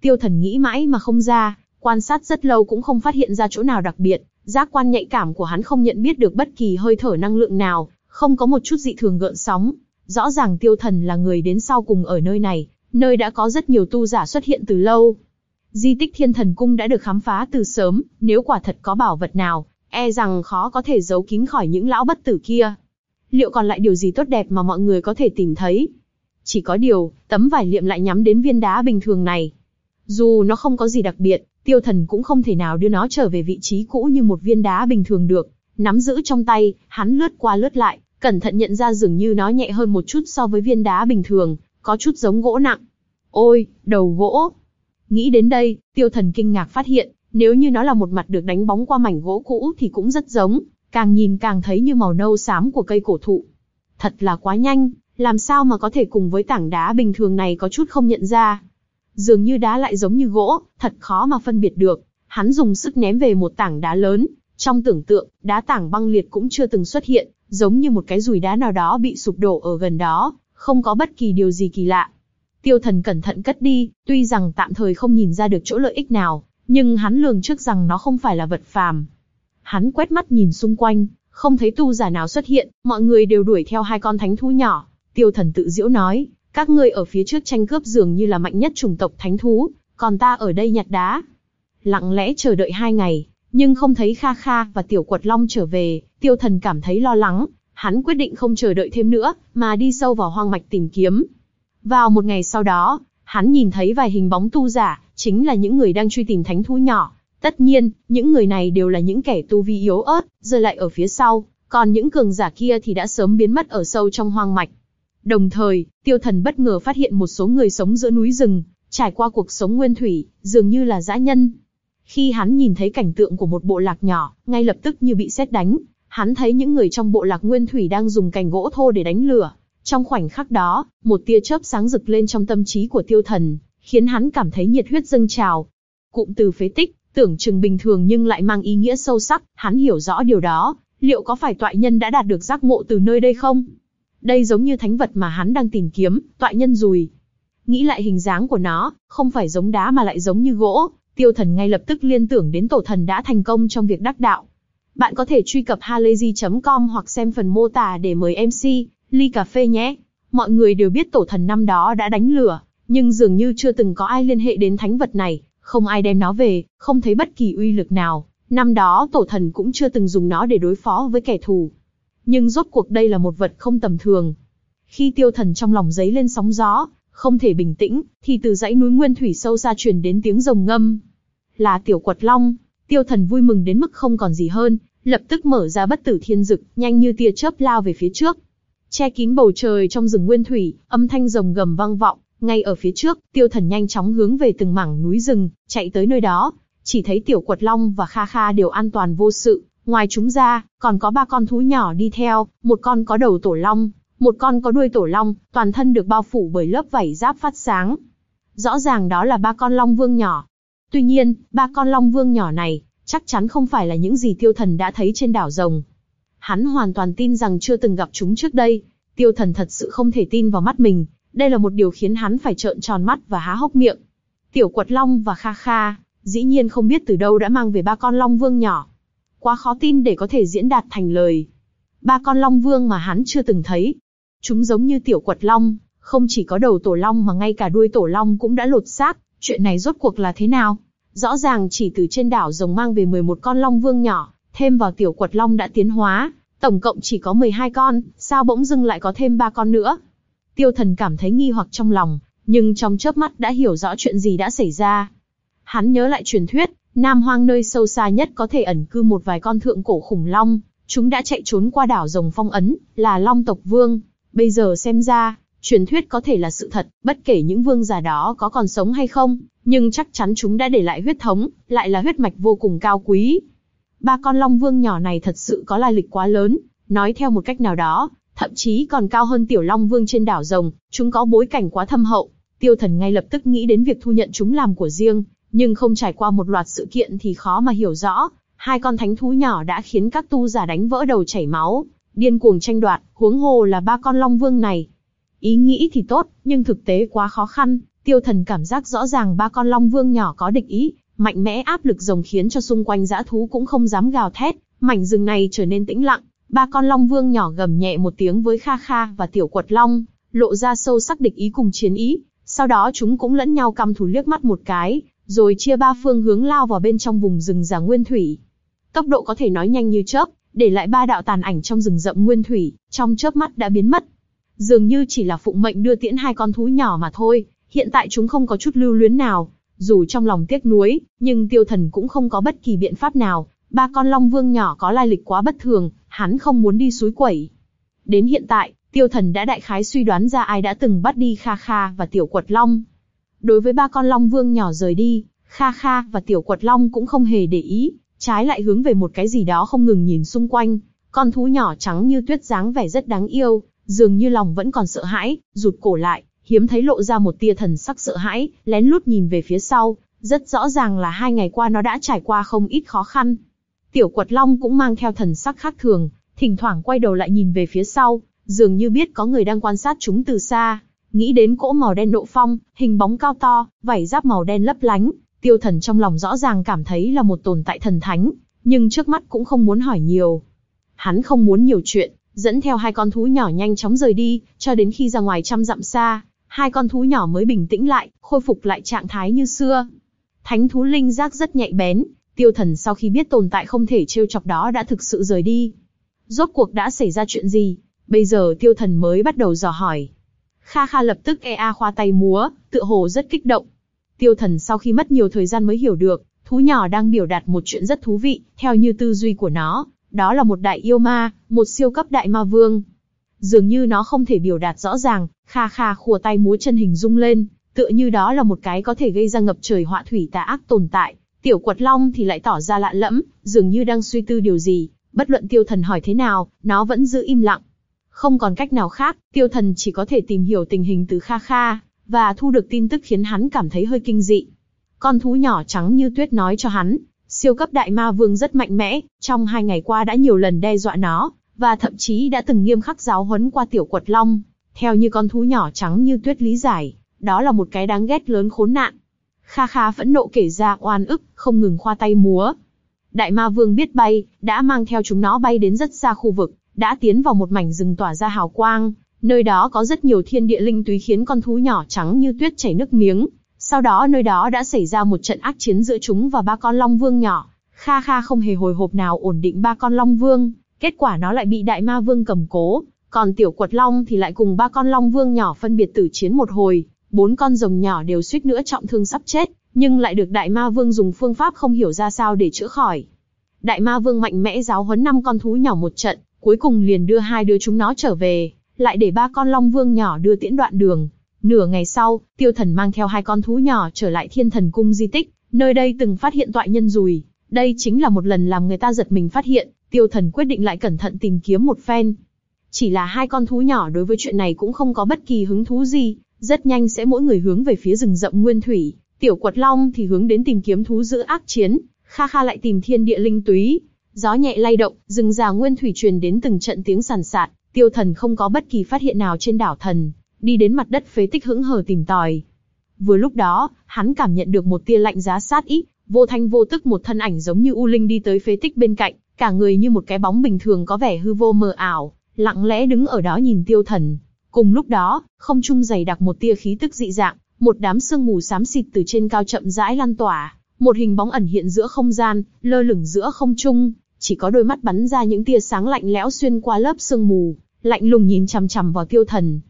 Tiêu thần nghĩ mãi mà không ra, quan sát rất lâu cũng không phát hiện ra chỗ nào đặc biệt, giác quan nhạy cảm của hắn không nhận biết được bất kỳ hơi thở năng lượng nào, không có một chút dị thường gợn sóng. Rõ ràng tiêu thần là người đến sau cùng ở nơi này, nơi đã có rất nhiều tu giả xuất hiện từ lâu. Di tích thiên thần cung đã được khám phá từ sớm, nếu quả thật có bảo vật nào, e rằng khó có thể giấu kín khỏi những lão bất tử kia. Liệu còn lại điều gì tốt đẹp mà mọi người có thể tìm thấy? Chỉ có điều, tấm vải liệm lại nhắm đến viên đá bình thường này. Dù nó không có gì đặc biệt, tiêu thần cũng không thể nào đưa nó trở về vị trí cũ như một viên đá bình thường được. Nắm giữ trong tay, hắn lướt qua lướt lại, cẩn thận nhận ra dường như nó nhẹ hơn một chút so với viên đá bình thường, có chút giống gỗ nặng. Ôi, đầu gỗ! Nghĩ đến đây, tiêu thần kinh ngạc phát hiện, nếu như nó là một mặt được đánh bóng qua mảnh gỗ cũ thì cũng rất giống, càng nhìn càng thấy như màu nâu xám của cây cổ thụ. Thật là quá nhanh, làm sao mà có thể cùng với tảng đá bình thường này có chút không nhận ra. Dường như đá lại giống như gỗ, thật khó mà phân biệt được. Hắn dùng sức ném về một tảng đá lớn, trong tưởng tượng, đá tảng băng liệt cũng chưa từng xuất hiện, giống như một cái rùi đá nào đó bị sụp đổ ở gần đó, không có bất kỳ điều gì kỳ lạ. Tiêu thần cẩn thận cất đi, tuy rằng tạm thời không nhìn ra được chỗ lợi ích nào, nhưng hắn lường trước rằng nó không phải là vật phàm. Hắn quét mắt nhìn xung quanh, không thấy tu giả nào xuất hiện, mọi người đều đuổi theo hai con thánh thú nhỏ. Tiêu thần tự diễu nói, các ngươi ở phía trước tranh cướp dường như là mạnh nhất chủng tộc thánh thú, còn ta ở đây nhặt đá. Lặng lẽ chờ đợi hai ngày, nhưng không thấy Kha Kha và Tiểu Quật Long trở về, tiêu thần cảm thấy lo lắng, hắn quyết định không chờ đợi thêm nữa, mà đi sâu vào hoang mạch tìm kiếm. Vào một ngày sau đó, hắn nhìn thấy vài hình bóng tu giả, chính là những người đang truy tìm thánh thú nhỏ. Tất nhiên, những người này đều là những kẻ tu vi yếu ớt, rơi lại ở phía sau, còn những cường giả kia thì đã sớm biến mất ở sâu trong hoang mạch. Đồng thời, tiêu thần bất ngờ phát hiện một số người sống giữa núi rừng, trải qua cuộc sống nguyên thủy, dường như là dã nhân. Khi hắn nhìn thấy cảnh tượng của một bộ lạc nhỏ, ngay lập tức như bị sét đánh, hắn thấy những người trong bộ lạc nguyên thủy đang dùng cành gỗ thô để đánh lửa. Trong khoảnh khắc đó, một tia chớp sáng rực lên trong tâm trí của tiêu thần, khiến hắn cảm thấy nhiệt huyết dâng trào. Cụm từ phế tích, tưởng chừng bình thường nhưng lại mang ý nghĩa sâu sắc, hắn hiểu rõ điều đó, liệu có phải tọa nhân đã đạt được giác ngộ từ nơi đây không? Đây giống như thánh vật mà hắn đang tìm kiếm, toại nhân rùi. Nghĩ lại hình dáng của nó, không phải giống đá mà lại giống như gỗ, tiêu thần ngay lập tức liên tưởng đến tổ thần đã thành công trong việc đắc đạo. Bạn có thể truy cập halayzi.com hoặc xem phần mô tả để mời MC, ly cà phê nhé. Mọi người đều biết tổ thần năm đó đã đánh lửa, nhưng dường như chưa từng có ai liên hệ đến thánh vật này, không ai đem nó về, không thấy bất kỳ uy lực nào. Năm đó tổ thần cũng chưa từng dùng nó để đối phó với kẻ thù. Nhưng rốt cuộc đây là một vật không tầm thường. Khi tiêu thần trong lòng giấy lên sóng gió, không thể bình tĩnh, thì từ dãy núi nguyên thủy sâu xa truyền đến tiếng rồng ngâm. Là tiểu quật long, tiêu thần vui mừng đến mức không còn gì hơn, lập tức mở ra bất tử thiên dực, nhanh như tia chớp lao về phía trước. Che kín bầu trời trong rừng nguyên thủy, âm thanh rồng gầm vang vọng, ngay ở phía trước, tiêu thần nhanh chóng hướng về từng mảng núi rừng, chạy tới nơi đó. Chỉ thấy tiểu quật long và kha kha đều an toàn vô sự, ngoài chúng ra, còn có ba con thú nhỏ đi theo, một con có đầu tổ long, một con có đuôi tổ long, toàn thân được bao phủ bởi lớp vảy giáp phát sáng. Rõ ràng đó là ba con long vương nhỏ. Tuy nhiên, ba con long vương nhỏ này, chắc chắn không phải là những gì tiêu thần đã thấy trên đảo rồng. Hắn hoàn toàn tin rằng chưa từng gặp chúng trước đây. Tiêu thần thật sự không thể tin vào mắt mình, đây là một điều khiến hắn phải trợn tròn mắt và há hốc miệng. Tiểu quật long và kha kha, dĩ nhiên không biết từ đâu đã mang về ba con long vương nhỏ. Quá khó tin để có thể diễn đạt thành lời. Ba con long vương mà hắn chưa từng thấy. Chúng giống như tiểu quật long, không chỉ có đầu tổ long mà ngay cả đuôi tổ long cũng đã lột xác. Chuyện này rốt cuộc là thế nào? Rõ ràng chỉ từ trên đảo rồng mang về 11 con long vương nhỏ, thêm vào tiểu quật long đã tiến hóa, tổng cộng chỉ có 12 con, sao bỗng dưng lại có thêm ba con nữa? Tiêu thần cảm thấy nghi hoặc trong lòng, nhưng trong chớp mắt đã hiểu rõ chuyện gì đã xảy ra. Hắn nhớ lại truyền thuyết, Nam Hoang nơi sâu xa nhất có thể ẩn cư một vài con thượng cổ khủng long, chúng đã chạy trốn qua đảo rồng phong ấn, là long tộc vương. Bây giờ xem ra, truyền thuyết có thể là sự thật, bất kể những vương giả đó có còn sống hay không, nhưng chắc chắn chúng đã để lại huyết thống, lại là huyết mạch vô cùng cao quý. Ba con long vương nhỏ này thật sự có lai lịch quá lớn, nói theo một cách nào đó, thậm chí còn cao hơn tiểu long vương trên đảo rồng, chúng có bối cảnh quá thâm hậu. Tiêu thần ngay lập tức nghĩ đến việc thu nhận chúng làm của riêng, nhưng không trải qua một loạt sự kiện thì khó mà hiểu rõ. Hai con thánh thú nhỏ đã khiến các tu giả đánh vỡ đầu chảy máu, điên cuồng tranh đoạt, huống hồ là ba con long vương này. Ý nghĩ thì tốt, nhưng thực tế quá khó khăn. Tiêu thần cảm giác rõ ràng ba con long vương nhỏ có địch ý, mạnh mẽ áp lực rồng khiến cho xung quanh dã thú cũng không dám gào thét. Mảnh rừng này trở nên tĩnh lặng, Ba con long vương nhỏ gầm nhẹ một tiếng với Kha Kha và tiểu quật long, lộ ra sâu sắc địch ý cùng chiến ý. Sau đó chúng cũng lẫn nhau căm thù liếc mắt một cái, rồi chia ba phương hướng lao vào bên trong vùng rừng già nguyên thủy. Tốc độ có thể nói nhanh như chớp, để lại ba đạo tàn ảnh trong rừng rậm nguyên thủy, trong chớp mắt đã biến mất. Dường như chỉ là phụng mệnh đưa tiễn hai con thú nhỏ mà thôi, hiện tại chúng không có chút lưu luyến nào. Dù trong lòng tiếc nuối, nhưng tiêu thần cũng không có bất kỳ biện pháp nào, ba con long vương nhỏ có lai lịch quá bất thường, hắn không muốn đi suối quẩy. Đến hiện tại, tiêu thần đã đại khái suy đoán ra ai đã từng bắt đi Kha Kha và Tiểu Quật Long. Đối với ba con long vương nhỏ rời đi, Kha Kha và Tiểu Quật Long cũng không hề để ý, trái lại hướng về một cái gì đó không ngừng nhìn xung quanh. Con thú nhỏ trắng như tuyết dáng vẻ rất đáng yêu, dường như lòng vẫn còn sợ hãi, rụt cổ lại, hiếm thấy lộ ra một tia thần sắc sợ hãi, lén lút nhìn về phía sau, rất rõ ràng là hai ngày qua nó đã trải qua không ít khó khăn. Tiểu quật long cũng mang theo thần sắc khác thường, thỉnh thoảng quay đầu lại nhìn về phía sau, dường như biết có người đang quan sát chúng từ xa. Nghĩ đến cỗ màu đen độ phong, hình bóng cao to, vảy giáp màu đen lấp lánh, tiêu thần trong lòng rõ ràng cảm thấy là một tồn tại thần thánh, nhưng trước mắt cũng không muốn hỏi nhiều. Hắn không muốn nhiều chuyện, dẫn theo hai con thú nhỏ nhanh chóng rời đi, cho đến khi ra ngoài trăm dặm xa, hai con thú nhỏ mới bình tĩnh lại, khôi phục lại trạng thái như xưa. Thánh thú linh giác rất nhạy bén, tiêu thần sau khi biết tồn tại không thể trêu chọc đó đã thực sự rời đi. Rốt cuộc đã xảy ra chuyện gì? Bây giờ tiêu thần mới bắt đầu dò hỏi. Kha Kha lập tức ea khoa tay múa, tựa hồ rất kích động. Tiêu thần sau khi mất nhiều thời gian mới hiểu được, thú nhỏ đang biểu đạt một chuyện rất thú vị, theo như tư duy của nó, đó là một đại yêu ma, một siêu cấp đại ma vương. Dường như nó không thể biểu đạt rõ ràng, Kha Kha khua tay múa chân hình dung lên, tựa như đó là một cái có thể gây ra ngập trời họa thủy tà ác tồn tại. Tiểu quật long thì lại tỏ ra lạ lẫm, dường như đang suy tư điều gì, bất luận tiêu thần hỏi thế nào, nó vẫn giữ im lặng. Không còn cách nào khác, tiêu thần chỉ có thể tìm hiểu tình hình từ Kha Kha, và thu được tin tức khiến hắn cảm thấy hơi kinh dị. Con thú nhỏ trắng như tuyết nói cho hắn, siêu cấp đại ma vương rất mạnh mẽ, trong hai ngày qua đã nhiều lần đe dọa nó, và thậm chí đã từng nghiêm khắc giáo huấn qua tiểu quật long. Theo như con thú nhỏ trắng như tuyết lý giải, đó là một cái đáng ghét lớn khốn nạn. Kha Kha phẫn nộ kể ra oan ức, không ngừng khoa tay múa. Đại ma vương biết bay, đã mang theo chúng nó bay đến rất xa khu vực, đã tiến vào một mảnh rừng tỏa ra hào quang, nơi đó có rất nhiều thiên địa linh túy khiến con thú nhỏ trắng như tuyết chảy nước miếng. Sau đó nơi đó đã xảy ra một trận ác chiến giữa chúng và ba con long vương nhỏ. Kha Kha không hề hồi hộp nào ổn định ba con long vương, kết quả nó lại bị đại ma vương cầm cố, còn tiểu quật long thì lại cùng ba con long vương nhỏ phân biệt tử chiến một hồi, bốn con rồng nhỏ đều suýt nữa trọng thương sắp chết, nhưng lại được đại ma vương dùng phương pháp không hiểu ra sao để chữa khỏi. Đại ma vương mạnh mẽ giáo huấn năm con thú nhỏ một trận, cuối cùng liền đưa hai đứa chúng nó trở về, lại để ba con long vương nhỏ đưa tiễn đoạn đường. Nửa ngày sau, tiêu thần mang theo hai con thú nhỏ trở lại thiên thần cung di tích, nơi đây từng phát hiện toại nhân rùi. Đây chính là một lần làm người ta giật mình phát hiện, tiêu thần quyết định lại cẩn thận tìm kiếm một phen. Chỉ là hai con thú nhỏ đối với chuyện này cũng không có bất kỳ hứng thú gì, rất nhanh sẽ mỗi người hướng về phía rừng rậm nguyên thủy, tiểu quật long thì hướng đến tìm kiếm thú giữ ác chiến, kha kha lại tìm thiên địa linh túy. Gió nhẹ lay động, rừng già nguyên thủy truyền đến từng trận tiếng sàn sạt, tiêu thần không có bất kỳ phát hiện nào trên đảo thần, đi đến mặt đất phế tích hững hờ tìm tòi. Vừa lúc đó, hắn cảm nhận được một tia lạnh giá sát ý, vô thanh vô tức một thân ảnh giống như u linh đi tới phế tích bên cạnh, cả người như một cái bóng bình thường có vẻ hư vô mờ ảo, lặng lẽ đứng ở đó nhìn tiêu thần. Cùng lúc đó, không trung dày đặc một tia khí tức dị dạng, một đám sương mù xám xịt từ trên cao chậm rãi lan tỏa, một hình bóng ẩn hiện giữa không gian, lơ lửng giữa không trung, chỉ có đôi mắt bắn ra những tia sáng lạnh lẽo xuyên qua lớp sương mù, lạnh lùng nhìn chằm chằm vào tiêu thần.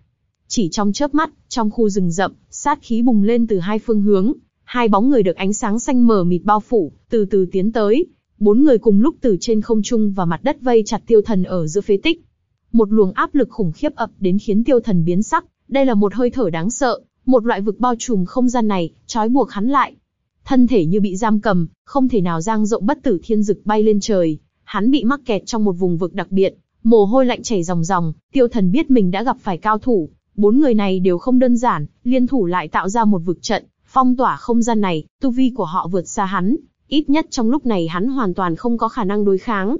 Chỉ trong chớp mắt, trong khu rừng rậm, sát khí bùng lên từ hai phương hướng, hai bóng người được ánh sáng xanh mờ mịt bao phủ, từ từ tiến tới. Bốn người cùng lúc từ trên không trung và mặt đất vây chặt tiêu thần ở giữa phế tích. Một luồng áp lực khủng khiếp ập đến khiến tiêu thần biến sắc, đây là một hơi thở đáng sợ, một loại vực bao trùm không gian này, trói buộc hắn lại. Thân thể như bị giam cầm, không thể nào giang rộng bất tử thiên dực bay lên trời, hắn bị mắc kẹt trong một vùng vực đặc biệt, mồ hôi lạnh chảy ròng ròng, tiêu thần biết mình đã gặp phải cao thủ, bốn người này đều không đơn giản, liên thủ lại tạo ra một vực trận, phong tỏa không gian này, tu vi của họ vượt xa hắn, ít nhất trong lúc này hắn hoàn toàn không có khả năng đối kháng.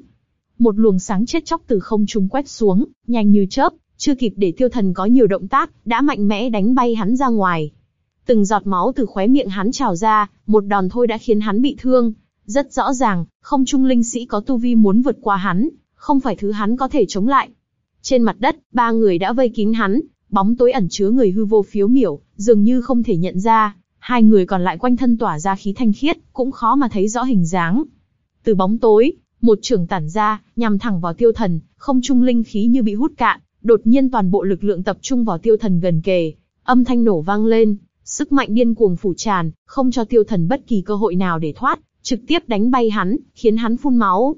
Một luồng sáng chết chóc từ không trung quét xuống, nhanh như chớp, chưa kịp để tiêu thần có nhiều động tác, đã mạnh mẽ đánh bay hắn ra ngoài. Từng giọt máu từ khóe miệng hắn trào ra, một đòn thôi đã khiến hắn bị thương. Rất rõ ràng, không trung linh sĩ có tu vi muốn vượt qua hắn, không phải thứ hắn có thể chống lại. Trên mặt đất, ba người đã vây kín hắn, bóng tối ẩn chứa người hư vô phiếu miểu, dường như không thể nhận ra. Hai người còn lại quanh thân tỏa ra khí thanh khiết, cũng khó mà thấy rõ hình dáng. Từ bóng tối, một trường tản ra, nhằm thẳng vào tiêu thần, không trung linh khí như bị hút cạn, đột nhiên toàn bộ lực lượng tập trung vào tiêu thần gần kề, âm thanh nổ vang lên, Sức mạnh điên cuồng phủ tràn, không cho tiêu thần bất kỳ cơ hội nào để thoát, trực tiếp đánh bay hắn, khiến hắn phun máu.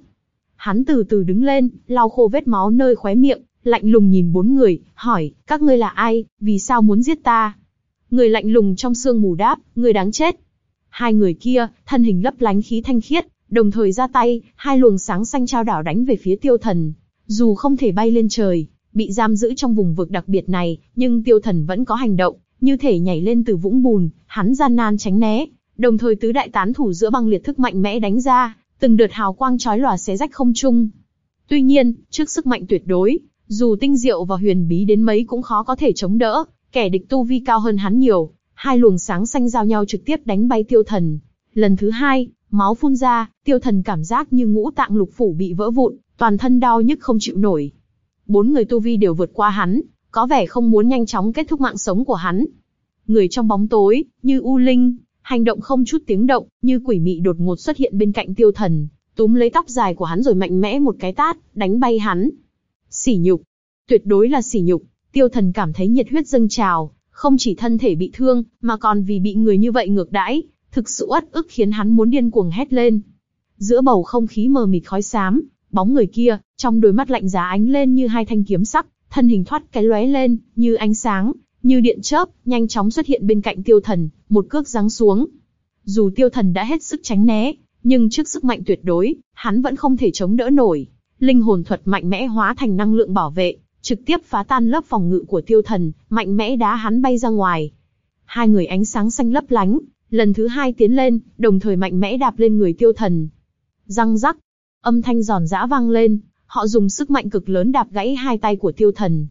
Hắn từ từ đứng lên, lau khô vết máu nơi khóe miệng, lạnh lùng nhìn bốn người, hỏi, các ngươi là ai, vì sao muốn giết ta? Người lạnh lùng trong sương mù đáp, người đáng chết. Hai người kia, thân hình lấp lánh khí thanh khiết, đồng thời ra tay, hai luồng sáng xanh trao đảo đánh về phía tiêu thần. Dù không thể bay lên trời, bị giam giữ trong vùng vực đặc biệt này, nhưng tiêu thần vẫn có hành động, như thể nhảy lên từ vũng bùn, hắn gian nan tránh né, đồng thời tứ đại tán thủ giữa băng liệt thức mạnh mẽ đánh ra, từng đợt hào quang chói lòa xé rách không trung. Tuy nhiên, trước sức mạnh tuyệt đối, dù tinh diệu và huyền bí đến mấy cũng khó có thể chống đỡ, kẻ địch tu vi cao hơn hắn nhiều, hai luồng sáng xanh giao nhau trực tiếp đánh bay tiêu thần. Lần thứ hai, máu phun ra, tiêu thần cảm giác như ngũ tạng lục phủ bị vỡ vụn, toàn thân đau nhức không chịu nổi. Bốn người tu vi đều vượt qua hắn, có vẻ không muốn nhanh chóng kết thúc mạng sống của hắn. Người trong bóng tối, như U Linh, hành động không chút tiếng động, như quỷ mị đột ngột xuất hiện bên cạnh tiêu thần, túm lấy tóc dài của hắn rồi mạnh mẽ một cái tát, đánh bay hắn. Sỉ nhục, tuyệt đối là sỉ nhục, tiêu thần cảm thấy nhiệt huyết dâng trào, không chỉ thân thể bị thương, mà còn vì bị người như vậy ngược đãi, thực sự uất ức khiến hắn muốn điên cuồng hét lên. Giữa bầu không khí mờ mịt khói xám, bóng người kia, trong đôi mắt lạnh giá ánh lên như hai thanh kiếm sắc, thân hình thoát cái lóe lên, như ánh sáng, như điện chớp, nhanh chóng xuất hiện bên cạnh tiêu thần, một cước giáng xuống. Dù tiêu thần đã hết sức tránh né, nhưng trước sức mạnh tuyệt đối, hắn vẫn không thể chống đỡ nổi. Linh hồn thuật mạnh mẽ hóa thành năng lượng bảo vệ, trực tiếp phá tan lớp phòng ngự của tiêu thần, mạnh mẽ đá hắn bay ra ngoài. Hai người ánh sáng xanh lấp lánh, lần thứ hai tiến lên, đồng thời mạnh mẽ đạp lên người tiêu thần. Răng rắc, âm thanh giòn giã vang lên, họ dùng sức mạnh cực lớn đạp gãy hai tay của tiêu thần.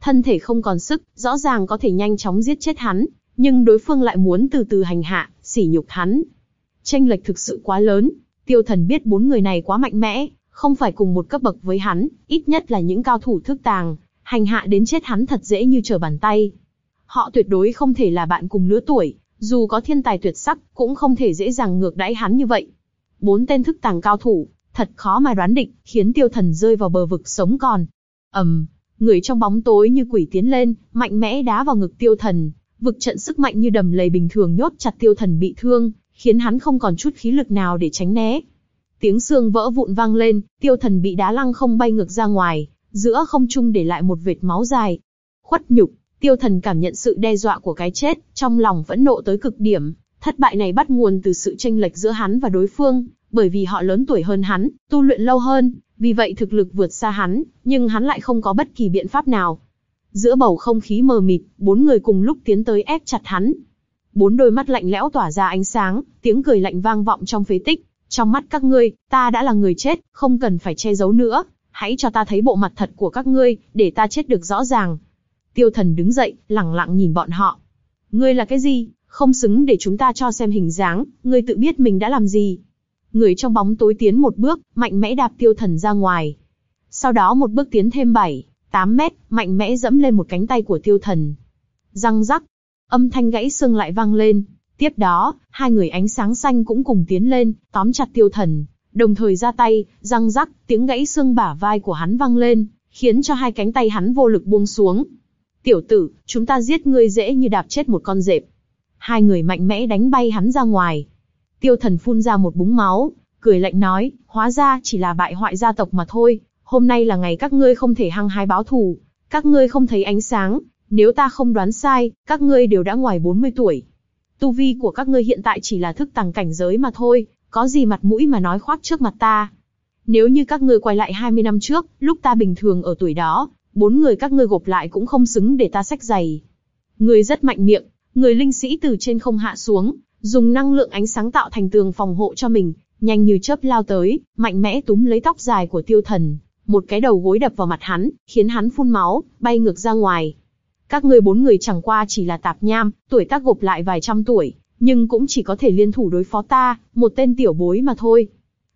Thân thể không còn sức, rõ ràng có thể nhanh chóng giết chết hắn, nhưng đối phương lại muốn từ từ hành hạ, sỉ nhục hắn. Tranh lệch thực sự quá lớn, tiêu thần biết bốn người này quá mạnh mẽ, không phải cùng một cấp bậc với hắn, ít nhất là những cao thủ thức tàng, hành hạ đến chết hắn thật dễ như trở bàn tay. Họ tuyệt đối không thể là bạn cùng lứa tuổi, dù có thiên tài tuyệt sắc, cũng không thể dễ dàng ngược đãi hắn như vậy. Bốn tên thức tàng cao thủ, thật khó mà đoán định, khiến tiêu thần rơi vào bờ vực sống còn. ầm, um, người trong bóng tối như quỷ tiến lên, mạnh mẽ đá vào ngực tiêu thần, vực trận sức mạnh như đầm lầy bình thường nhốt chặt tiêu thần bị thương, khiến hắn không còn chút khí lực nào để tránh né. Tiếng xương vỡ vụn vang lên, tiêu thần bị đá lăng không bay ngược ra ngoài, giữa không trung để lại một vệt máu dài. Khuất nhục, tiêu thần cảm nhận sự đe dọa của cái chết, trong lòng vẫn nộ tới cực điểm. Thất bại này bắt nguồn từ sự tranh lệch giữa hắn và đối phương, bởi vì họ lớn tuổi hơn hắn, tu luyện lâu hơn, vì vậy thực lực vượt xa hắn, nhưng hắn lại không có bất kỳ biện pháp nào. Giữa bầu không khí mờ mịt, bốn người cùng lúc tiến tới ép chặt hắn. Bốn đôi mắt lạnh lẽo tỏa ra ánh sáng, tiếng cười lạnh vang vọng trong phế tích. Trong mắt các ngươi, ta đã là người chết, không cần phải che giấu nữa. Hãy cho ta thấy bộ mặt thật của các ngươi, để ta chết được rõ ràng. Tiêu thần đứng dậy, lẳng lặng nhìn bọn họ. Ngươi là cái gì? Không xứng để chúng ta cho xem hình dáng, ngươi tự biết mình đã làm gì. Người trong bóng tối tiến một bước, mạnh mẽ đạp tiêu thần ra ngoài. Sau đó một bước tiến thêm 7, 8 mét, mạnh mẽ dẫm lên một cánh tay của tiêu thần. Răng rắc, âm thanh gãy xương lại vang lên. Tiếp đó, hai người ánh sáng xanh cũng cùng tiến lên, tóm chặt tiêu thần, đồng thời ra tay, răng rắc, tiếng gãy xương bả vai của hắn vang lên, khiến cho hai cánh tay hắn vô lực buông xuống. Tiểu tử, chúng ta giết ngươi dễ như đạp chết một con dẹp. Hai người mạnh mẽ đánh bay hắn ra ngoài. Tiêu thần phun ra một búng máu, cười lạnh nói, hóa ra chỉ là bại hoại gia tộc mà thôi, hôm nay là ngày các ngươi không thể hăng hái báo thù, các ngươi không thấy ánh sáng, nếu ta không đoán sai, các ngươi đều đã ngoài 40 tuổi. Tu vi của các ngươi hiện tại chỉ là thức tàng cảnh giới mà thôi, có gì mặt mũi mà nói khoác trước mặt ta. Nếu như các ngươi quay lại 20 năm trước, lúc ta bình thường ở tuổi đó, bốn người các ngươi gộp lại cũng không xứng để ta sách giày. Người rất mạnh miệng, người linh sĩ từ trên không hạ xuống, dùng năng lượng ánh sáng tạo thành tường phòng hộ cho mình, nhanh như chớp lao tới, mạnh mẽ túm lấy tóc dài của tiêu thần, một cái đầu gối đập vào mặt hắn, khiến hắn phun máu, bay ngược ra ngoài. Các ngươi bốn người chẳng qua chỉ là tạp nham, tuổi tác gộp lại vài trăm tuổi, nhưng cũng chỉ có thể liên thủ đối phó ta, một tên tiểu bối mà thôi.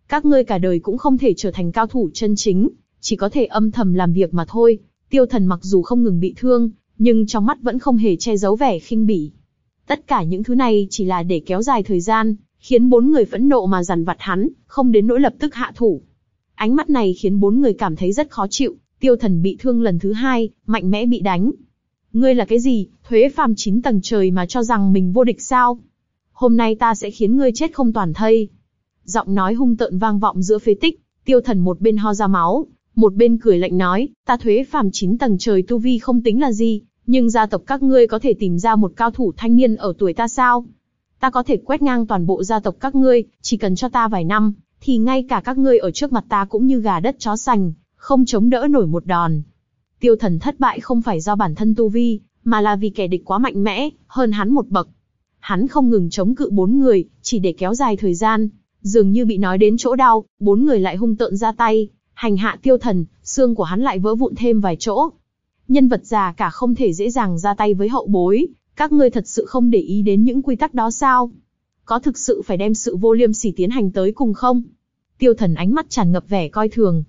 Các ngươi cả đời cũng không thể trở thành cao thủ chân chính, chỉ có thể âm thầm làm việc mà thôi. Tiêu thần mặc dù không ngừng bị thương, nhưng trong mắt vẫn không hề che giấu vẻ khinh bỉ. Tất cả những thứ này chỉ là để kéo dài thời gian, khiến bốn người phẫn nộ mà dằn vặt hắn, không đến nỗi lập tức hạ thủ. Ánh mắt này khiến bốn người cảm thấy rất khó chịu, tiêu thần bị thương lần thứ hai, mạnh mẽ bị đánh. Ngươi là cái gì, thuế phàm chín tầng trời mà cho rằng mình vô địch sao? Hôm nay ta sẽ khiến ngươi chết không toàn thây. Giọng nói hung tợn vang vọng giữa phế tích, tiêu thần một bên ho ra máu, một bên cười lạnh nói, ta thuế phàm chín tầng trời tu vi không tính là gì, nhưng gia tộc các ngươi có thể tìm ra một cao thủ thanh niên ở tuổi ta sao? Ta có thể quét ngang toàn bộ gia tộc các ngươi, chỉ cần cho ta vài năm, thì ngay cả các ngươi ở trước mặt ta cũng như gà đất chó sành, không chống đỡ nổi một đòn. Tiêu thần thất bại không phải do bản thân tu vi, mà là vì kẻ địch quá mạnh mẽ, hơn hắn một bậc. Hắn không ngừng chống cự bốn người, chỉ để kéo dài thời gian, dường như bị nói đến chỗ đau, bốn người lại hung tợn ra tay, hành hạ tiêu thần, xương của hắn lại vỡ vụn thêm vài chỗ. Nhân vật già cả không thể dễ dàng ra tay với hậu bối, các ngươi thật sự không để ý đến những quy tắc đó sao? Có thực sự phải đem sự vô liêm sỉ tiến hành tới cùng không? Tiêu thần ánh mắt tràn ngập vẻ coi thường.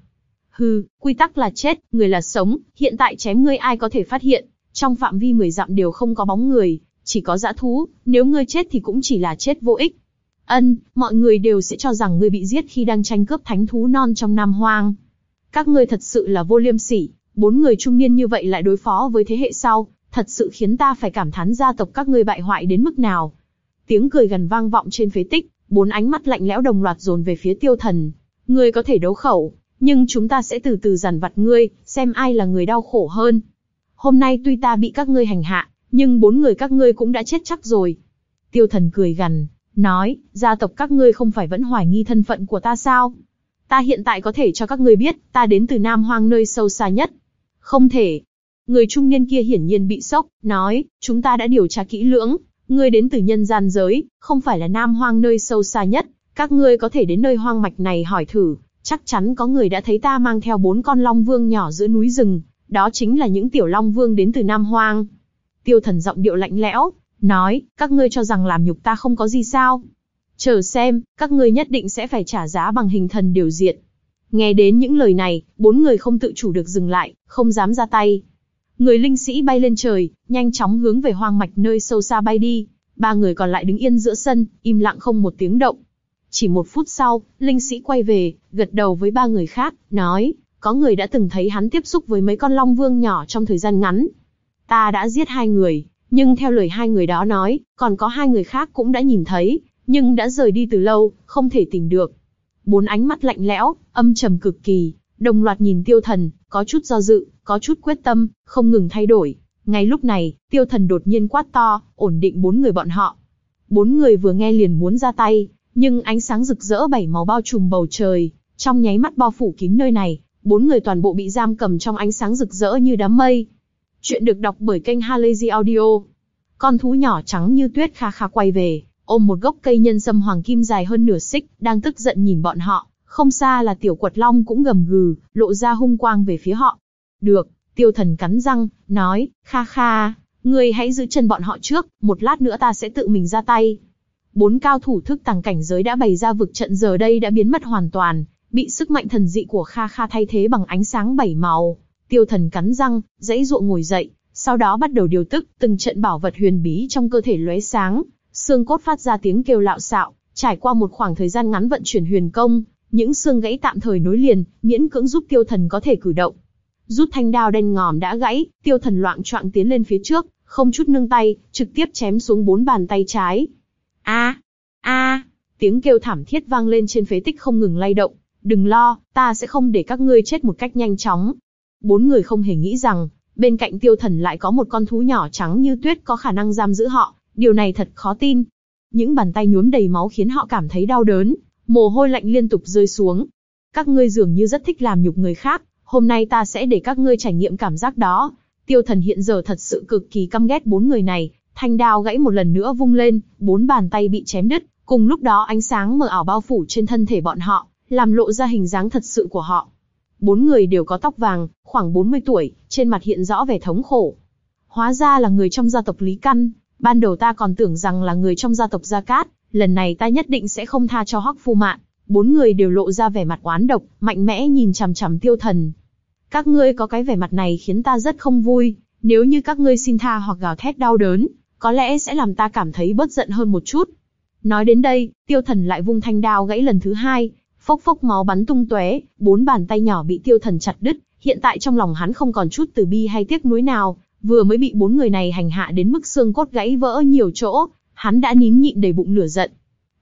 Hừ, quy tắc là chết, người là sống, hiện tại chém ngươi ai có thể phát hiện, trong phạm vi 10 dặm đều không có bóng người, chỉ có dã thú, nếu ngươi chết thì cũng chỉ là chết vô ích. Ân, mọi người đều sẽ cho rằng ngươi bị giết khi đang tranh cướp thánh thú non trong Nam Hoang. Các ngươi thật sự là vô liêm sỉ, bốn người trung niên như vậy lại đối phó với thế hệ sau, thật sự khiến ta phải cảm thán gia tộc các ngươi bại hoại đến mức nào. Tiếng cười gần vang vọng trên phế tích, bốn ánh mắt lạnh lẽo đồng loạt dồn về phía tiêu thần. Ngươi có thể đấu khẩu, nhưng chúng ta sẽ từ từ dằn vặt ngươi, xem ai là người đau khổ hơn. Hôm nay tuy ta bị các ngươi hành hạ, nhưng bốn người các ngươi cũng đã chết chắc rồi. Tiêu thần cười gằn, nói, gia tộc các ngươi không phải vẫn hoài nghi thân phận của ta sao? Ta hiện tại có thể cho các ngươi biết, ta đến từ Nam Hoang nơi sâu xa nhất. Không thể. Người trung niên kia hiển nhiên bị sốc, nói, chúng ta đã điều tra kỹ lưỡng, ngươi đến từ nhân gian giới, không phải là Nam Hoang nơi sâu xa nhất, các ngươi có thể đến nơi hoang mạch này hỏi thử, chắc chắn có người đã thấy ta mang theo bốn con long vương nhỏ giữa núi rừng, đó chính là những tiểu long vương đến từ Nam Hoang. Tiêu thần giọng điệu lạnh lẽo, nói, các ngươi cho rằng làm nhục ta không có gì sao? Chờ xem, các ngươi nhất định sẽ phải trả giá bằng hình thần điều diện. Nghe đến những lời này, bốn người không tự chủ được dừng lại, không dám ra tay. Người linh sĩ bay lên trời, nhanh chóng hướng về hoang mạch nơi sâu xa bay đi. Ba người còn lại đứng yên giữa sân, im lặng không một tiếng động. Chỉ một phút sau, linh sĩ quay về, gật đầu với ba người khác, nói, có người đã từng thấy hắn tiếp xúc với mấy con long vương nhỏ trong thời gian ngắn. Ta đã giết hai người, nhưng theo lời hai người đó nói, còn có hai người khác cũng đã nhìn thấy, nhưng đã rời đi từ lâu, không thể tìm được. Bốn ánh mắt lạnh lẽo, âm trầm cực kỳ, đồng loạt nhìn tiêu thần, có chút do dự, có chút quyết tâm, không ngừng thay đổi. Ngay lúc này, tiêu thần đột nhiên quát to, ổn định bốn người bọn họ. Bốn người vừa nghe liền muốn ra tay, nhưng ánh sáng rực rỡ bảy màu bao trùm bầu trời, trong nháy mắt bao phủ kín nơi này, bốn người toàn bộ bị giam cầm trong ánh sáng rực rỡ như đám mây. Chuyện được đọc bởi kênh Halazy Audio. Con thú nhỏ trắng như tuyết kha kha quay về, ôm một gốc cây nhân sâm hoàng kim dài hơn nửa xích, đang tức giận nhìn bọn họ. Không xa là tiểu quật long cũng gầm gừ, lộ ra hung quang về phía họ. Được, tiêu thần cắn răng, nói, kha kha, ngươi hãy giữ chân bọn họ trước, một lát nữa ta sẽ tự mình ra tay. Bốn cao thủ thức tàng cảnh giới đã bày ra vực trận giờ đây đã biến mất hoàn toàn, bị sức mạnh thần dị của Kha Kha thay thế bằng ánh sáng bảy màu. Tiêu thần cắn răng, dãy ruộng ngồi dậy, sau đó bắt đầu điều tức, từng trận bảo vật huyền bí trong cơ thể lóe sáng, xương cốt phát ra tiếng kêu lạo xạo, trải qua một khoảng thời gian ngắn vận chuyển huyền công, những xương gãy tạm thời nối liền, miễn cưỡng giúp tiêu thần có thể cử động. Rút thanh đao đen ngòm đã gãy, tiêu thần loạn choạng tiến lên phía trước, không chút nương tay, trực tiếp chém xuống bốn bàn tay trái. A, a, tiếng kêu thảm thiết vang lên trên phế tích không ngừng lay động. Đừng lo, ta sẽ không để các ngươi chết một cách nhanh chóng. Bốn người không hề nghĩ rằng, bên cạnh tiêu thần lại có một con thú nhỏ trắng như tuyết có khả năng giam giữ họ, điều này thật khó tin. Những bàn tay nhuốm đầy máu khiến họ cảm thấy đau đớn, mồ hôi lạnh liên tục rơi xuống. Các ngươi dường như rất thích làm nhục người khác, hôm nay ta sẽ để các ngươi trải nghiệm cảm giác đó. Tiêu thần hiện giờ thật sự cực kỳ căm ghét bốn người này, thanh đao gãy một lần nữa vung lên, bốn bàn tay bị chém đứt, cùng lúc đó ánh sáng mờ ảo bao phủ trên thân thể bọn họ, làm lộ ra hình dáng thật sự của họ. Bốn người đều có tóc vàng, khoảng 40 tuổi, trên mặt hiện rõ vẻ thống khổ. Hóa ra là người trong gia tộc Lý Căn, ban đầu ta còn tưởng rằng là người trong gia tộc Gia Cát, lần này ta nhất định sẽ không tha cho Hoắc Phu Mạn. Bốn người đều lộ ra vẻ mặt oán độc, mạnh mẽ nhìn chằm chằm tiêu thần. Các ngươi có cái vẻ mặt này khiến ta rất không vui, nếu như các ngươi xin tha hoặc gào thét đau đớn, có lẽ sẽ làm ta cảm thấy bớt giận hơn một chút. Nói đến đây, tiêu thần lại vung thanh đao gãy lần thứ hai, phốc phốc máu bắn tung tóe, bốn bàn tay nhỏ bị tiêu thần chặt đứt. Hiện tại trong lòng hắn không còn chút từ bi hay tiếc nuối nào, vừa mới bị bốn người này hành hạ đến mức xương cốt gãy vỡ nhiều chỗ, hắn đã nín nhịn đầy bụng lửa giận.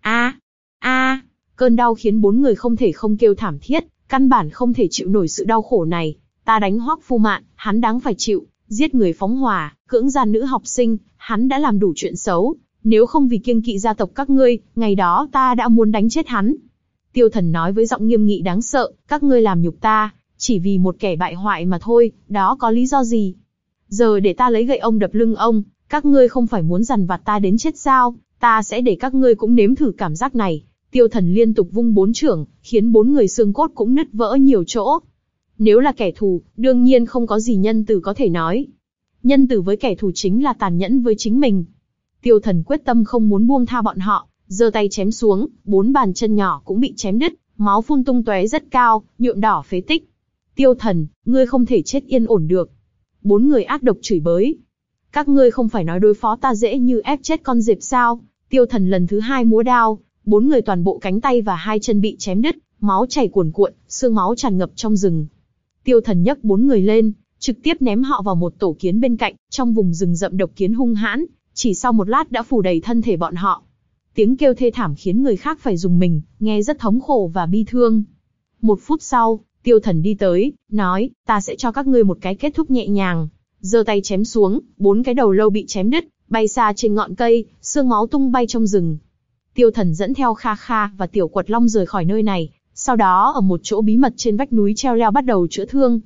A, a, cơn đau khiến bốn người không thể không kêu thảm thiết, căn bản không thể chịu nổi sự đau khổ này. Ta đánh hoắc phu mạn, hắn đáng phải chịu, giết người phóng hỏa, cưỡng gian nữ học sinh, hắn đã làm đủ chuyện xấu. Nếu không vì kiêng kỵ gia tộc các ngươi, ngày đó ta đã muốn đánh chết hắn. Tiêu thần nói với giọng nghiêm nghị đáng sợ, các ngươi làm nhục ta, chỉ vì một kẻ bại hoại mà thôi, đó có lý do gì? Giờ để ta lấy gậy ông đập lưng ông, các ngươi không phải muốn dằn vặt ta đến chết sao, ta sẽ để các ngươi cũng nếm thử cảm giác này. Tiêu thần liên tục vung bốn trưởng, khiến bốn người xương cốt cũng nứt vỡ nhiều chỗ. Nếu là kẻ thù, đương nhiên không có gì nhân từ có thể nói. Nhân từ với kẻ thù chính là tàn nhẫn với chính mình. Tiêu thần quyết tâm không muốn buông tha bọn họ, giơ tay chém xuống, bốn bàn chân nhỏ cũng bị chém đứt, máu phun tung tóe rất cao, nhuộm đỏ phế tích. Tiêu thần, ngươi không thể chết yên ổn được. Bốn người ác độc chửi bới. Các ngươi không phải nói đối phó ta dễ như ép chết con dẹp sao? Tiêu thần lần thứ hai múa đao, bốn người toàn bộ cánh tay và hai chân bị chém đứt, máu chảy cuồn cuộn, xương máu tràn ngập trong rừng. Tiêu thần nhấc bốn người lên, trực tiếp ném họ vào một tổ kiến bên cạnh, trong vùng rừng rậm độc kiến hung hãn, chỉ sau một lát đã phủ đầy thân thể bọn họ. Tiếng kêu thê thảm khiến người khác phải dùng mình, nghe rất thống khổ và bi thương. Một phút sau, tiêu thần đi tới, nói, ta sẽ cho các ngươi một cái kết thúc nhẹ nhàng. giơ tay chém xuống, bốn cái đầu lâu bị chém đứt, bay xa trên ngọn cây, xương máu tung bay trong rừng. Tiêu thần dẫn theo Kha Kha và Tiểu Quật Long rời khỏi nơi này, sau đó ở một chỗ bí mật trên vách núi treo leo bắt đầu chữa thương.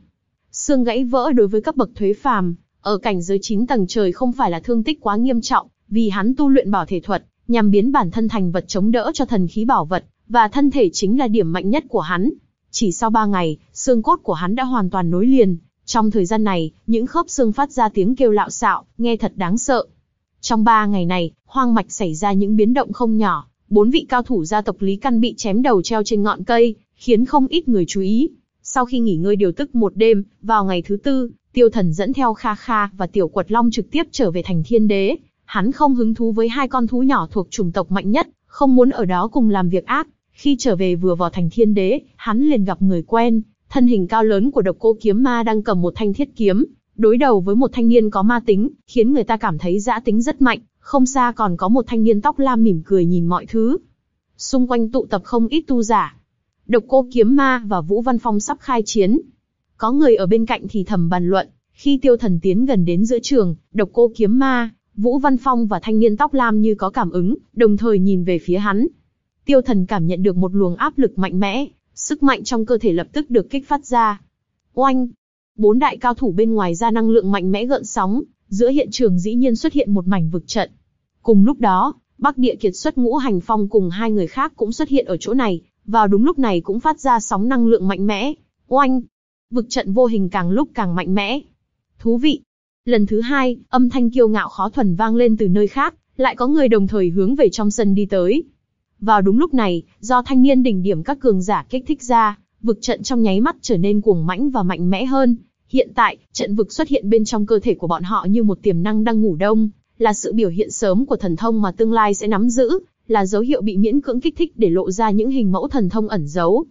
Xương gãy vỡ đối với cấp bậc thuế phàm, ở cảnh giới 9 tầng trời không phải là thương tích quá nghiêm trọng, vì hắn tu luyện bảo thể thuật, nhằm biến bản thân thành vật chống đỡ cho thần khí bảo vật, và thân thể chính là điểm mạnh nhất của hắn. Chỉ sau 3 ngày, xương cốt của hắn đã hoàn toàn nối liền. Trong thời gian này, những khớp xương phát ra tiếng kêu lạo xạo, nghe thật đáng sợ. Trong 3 ngày này, hoang mạch xảy ra những biến động không nhỏ. Bốn vị cao thủ gia tộc Lý Căn bị chém đầu treo trên ngọn cây, khiến không ít người chú ý. Sau khi nghỉ ngơi điều tức một đêm, vào ngày thứ tư, Tiêu Thần dẫn theo Kha Kha và Tiểu Quật Long trực tiếp trở về thành Thiên Đế, Hắn không hứng thú với hai con thú nhỏ thuộc chủng tộc mạnh nhất, không muốn ở đó cùng làm việc ác. Khi trở về vừa vào thành thiên đế, hắn liền gặp người quen, thân hình cao lớn của độc cô kiếm ma đang cầm một thanh thiết kiếm, đối đầu với một thanh niên có ma tính, khiến người ta cảm thấy dã tính rất mạnh, không xa còn có một thanh niên tóc lam mỉm cười nhìn mọi thứ. Xung quanh tụ tập không ít tu giả. Độc cô kiếm ma và Vũ Văn Phong sắp khai chiến. Có người ở bên cạnh thì thầm bàn luận, khi tiêu thần tiến gần đến giữa trường, độc cô kiếm ma, Vũ Văn Phong và thanh niên tóc lam như có cảm ứng, đồng thời nhìn về phía hắn. Tiêu thần cảm nhận được một luồng áp lực mạnh mẽ, sức mạnh trong cơ thể lập tức được kích phát ra. Oanh! Bốn đại cao thủ bên ngoài ra năng lượng mạnh mẽ gợn sóng, giữa hiện trường dĩ nhiên xuất hiện một mảnh vực trận. Cùng lúc đó, Bắc Địa Kiệt xuất ngũ hành phong cùng hai người khác cũng xuất hiện ở chỗ này, vào đúng lúc này cũng phát ra sóng năng lượng mạnh mẽ. Oanh! Vực trận vô hình càng lúc càng mạnh mẽ. Thú vị, Lần thứ hai, âm thanh kiêu ngạo khó thuần vang lên từ nơi khác, lại có người đồng thời hướng về trong sân đi tới. Vào đúng lúc này, do thanh niên đỉnh điểm các cường giả kích thích ra, vực trận trong nháy mắt trở nên cuồng mãnh và mạnh mẽ hơn. Hiện tại, trận vực xuất hiện bên trong cơ thể của bọn họ như một tiềm năng đang ngủ đông, là sự biểu hiện sớm của thần thông mà tương lai sẽ nắm giữ, là dấu hiệu bị miễn cưỡng kích thích để lộ ra những hình mẫu thần thông ẩn giấu.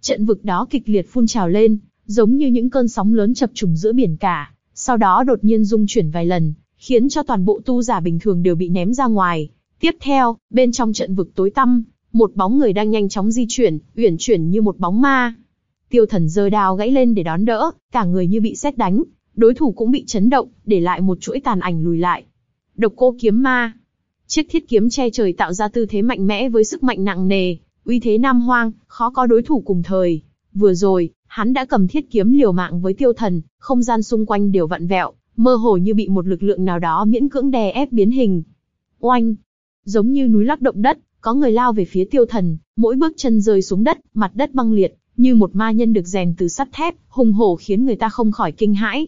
Trận vực đó kịch liệt phun trào lên, giống như những cơn sóng lớn chập trùng giữa biển cả, sau đó đột nhiên rung chuyển vài lần, khiến cho toàn bộ tu giả bình thường đều bị ném ra ngoài. Tiếp theo, bên trong trận vực tối tăm, một bóng người đang nhanh chóng di chuyển, uyển chuyển như một bóng ma. Tiêu thần giơ đao gãy lên để đón đỡ, cả người như bị xét đánh, đối thủ cũng bị chấn động, để lại một chuỗi tàn ảnh lùi lại. Độc cô kiếm ma. Chiếc thiết kiếm che trời tạo ra tư thế mạnh mẽ với sức mạnh nặng nề, uy thế nam hoang, khó có đối thủ cùng thời. Vừa rồi, Hắn đã cầm thiết kiếm liều mạng với tiêu thần, không gian xung quanh đều vặn vẹo, mơ hồ như bị một lực lượng nào đó miễn cưỡng đè ép biến hình. Oanh! Giống như núi lắc động đất, có người lao về phía tiêu thần, mỗi bước chân rơi xuống đất, mặt đất băng liệt, như một ma nhân được rèn từ sắt thép, hùng hổ khiến người ta không khỏi kinh hãi.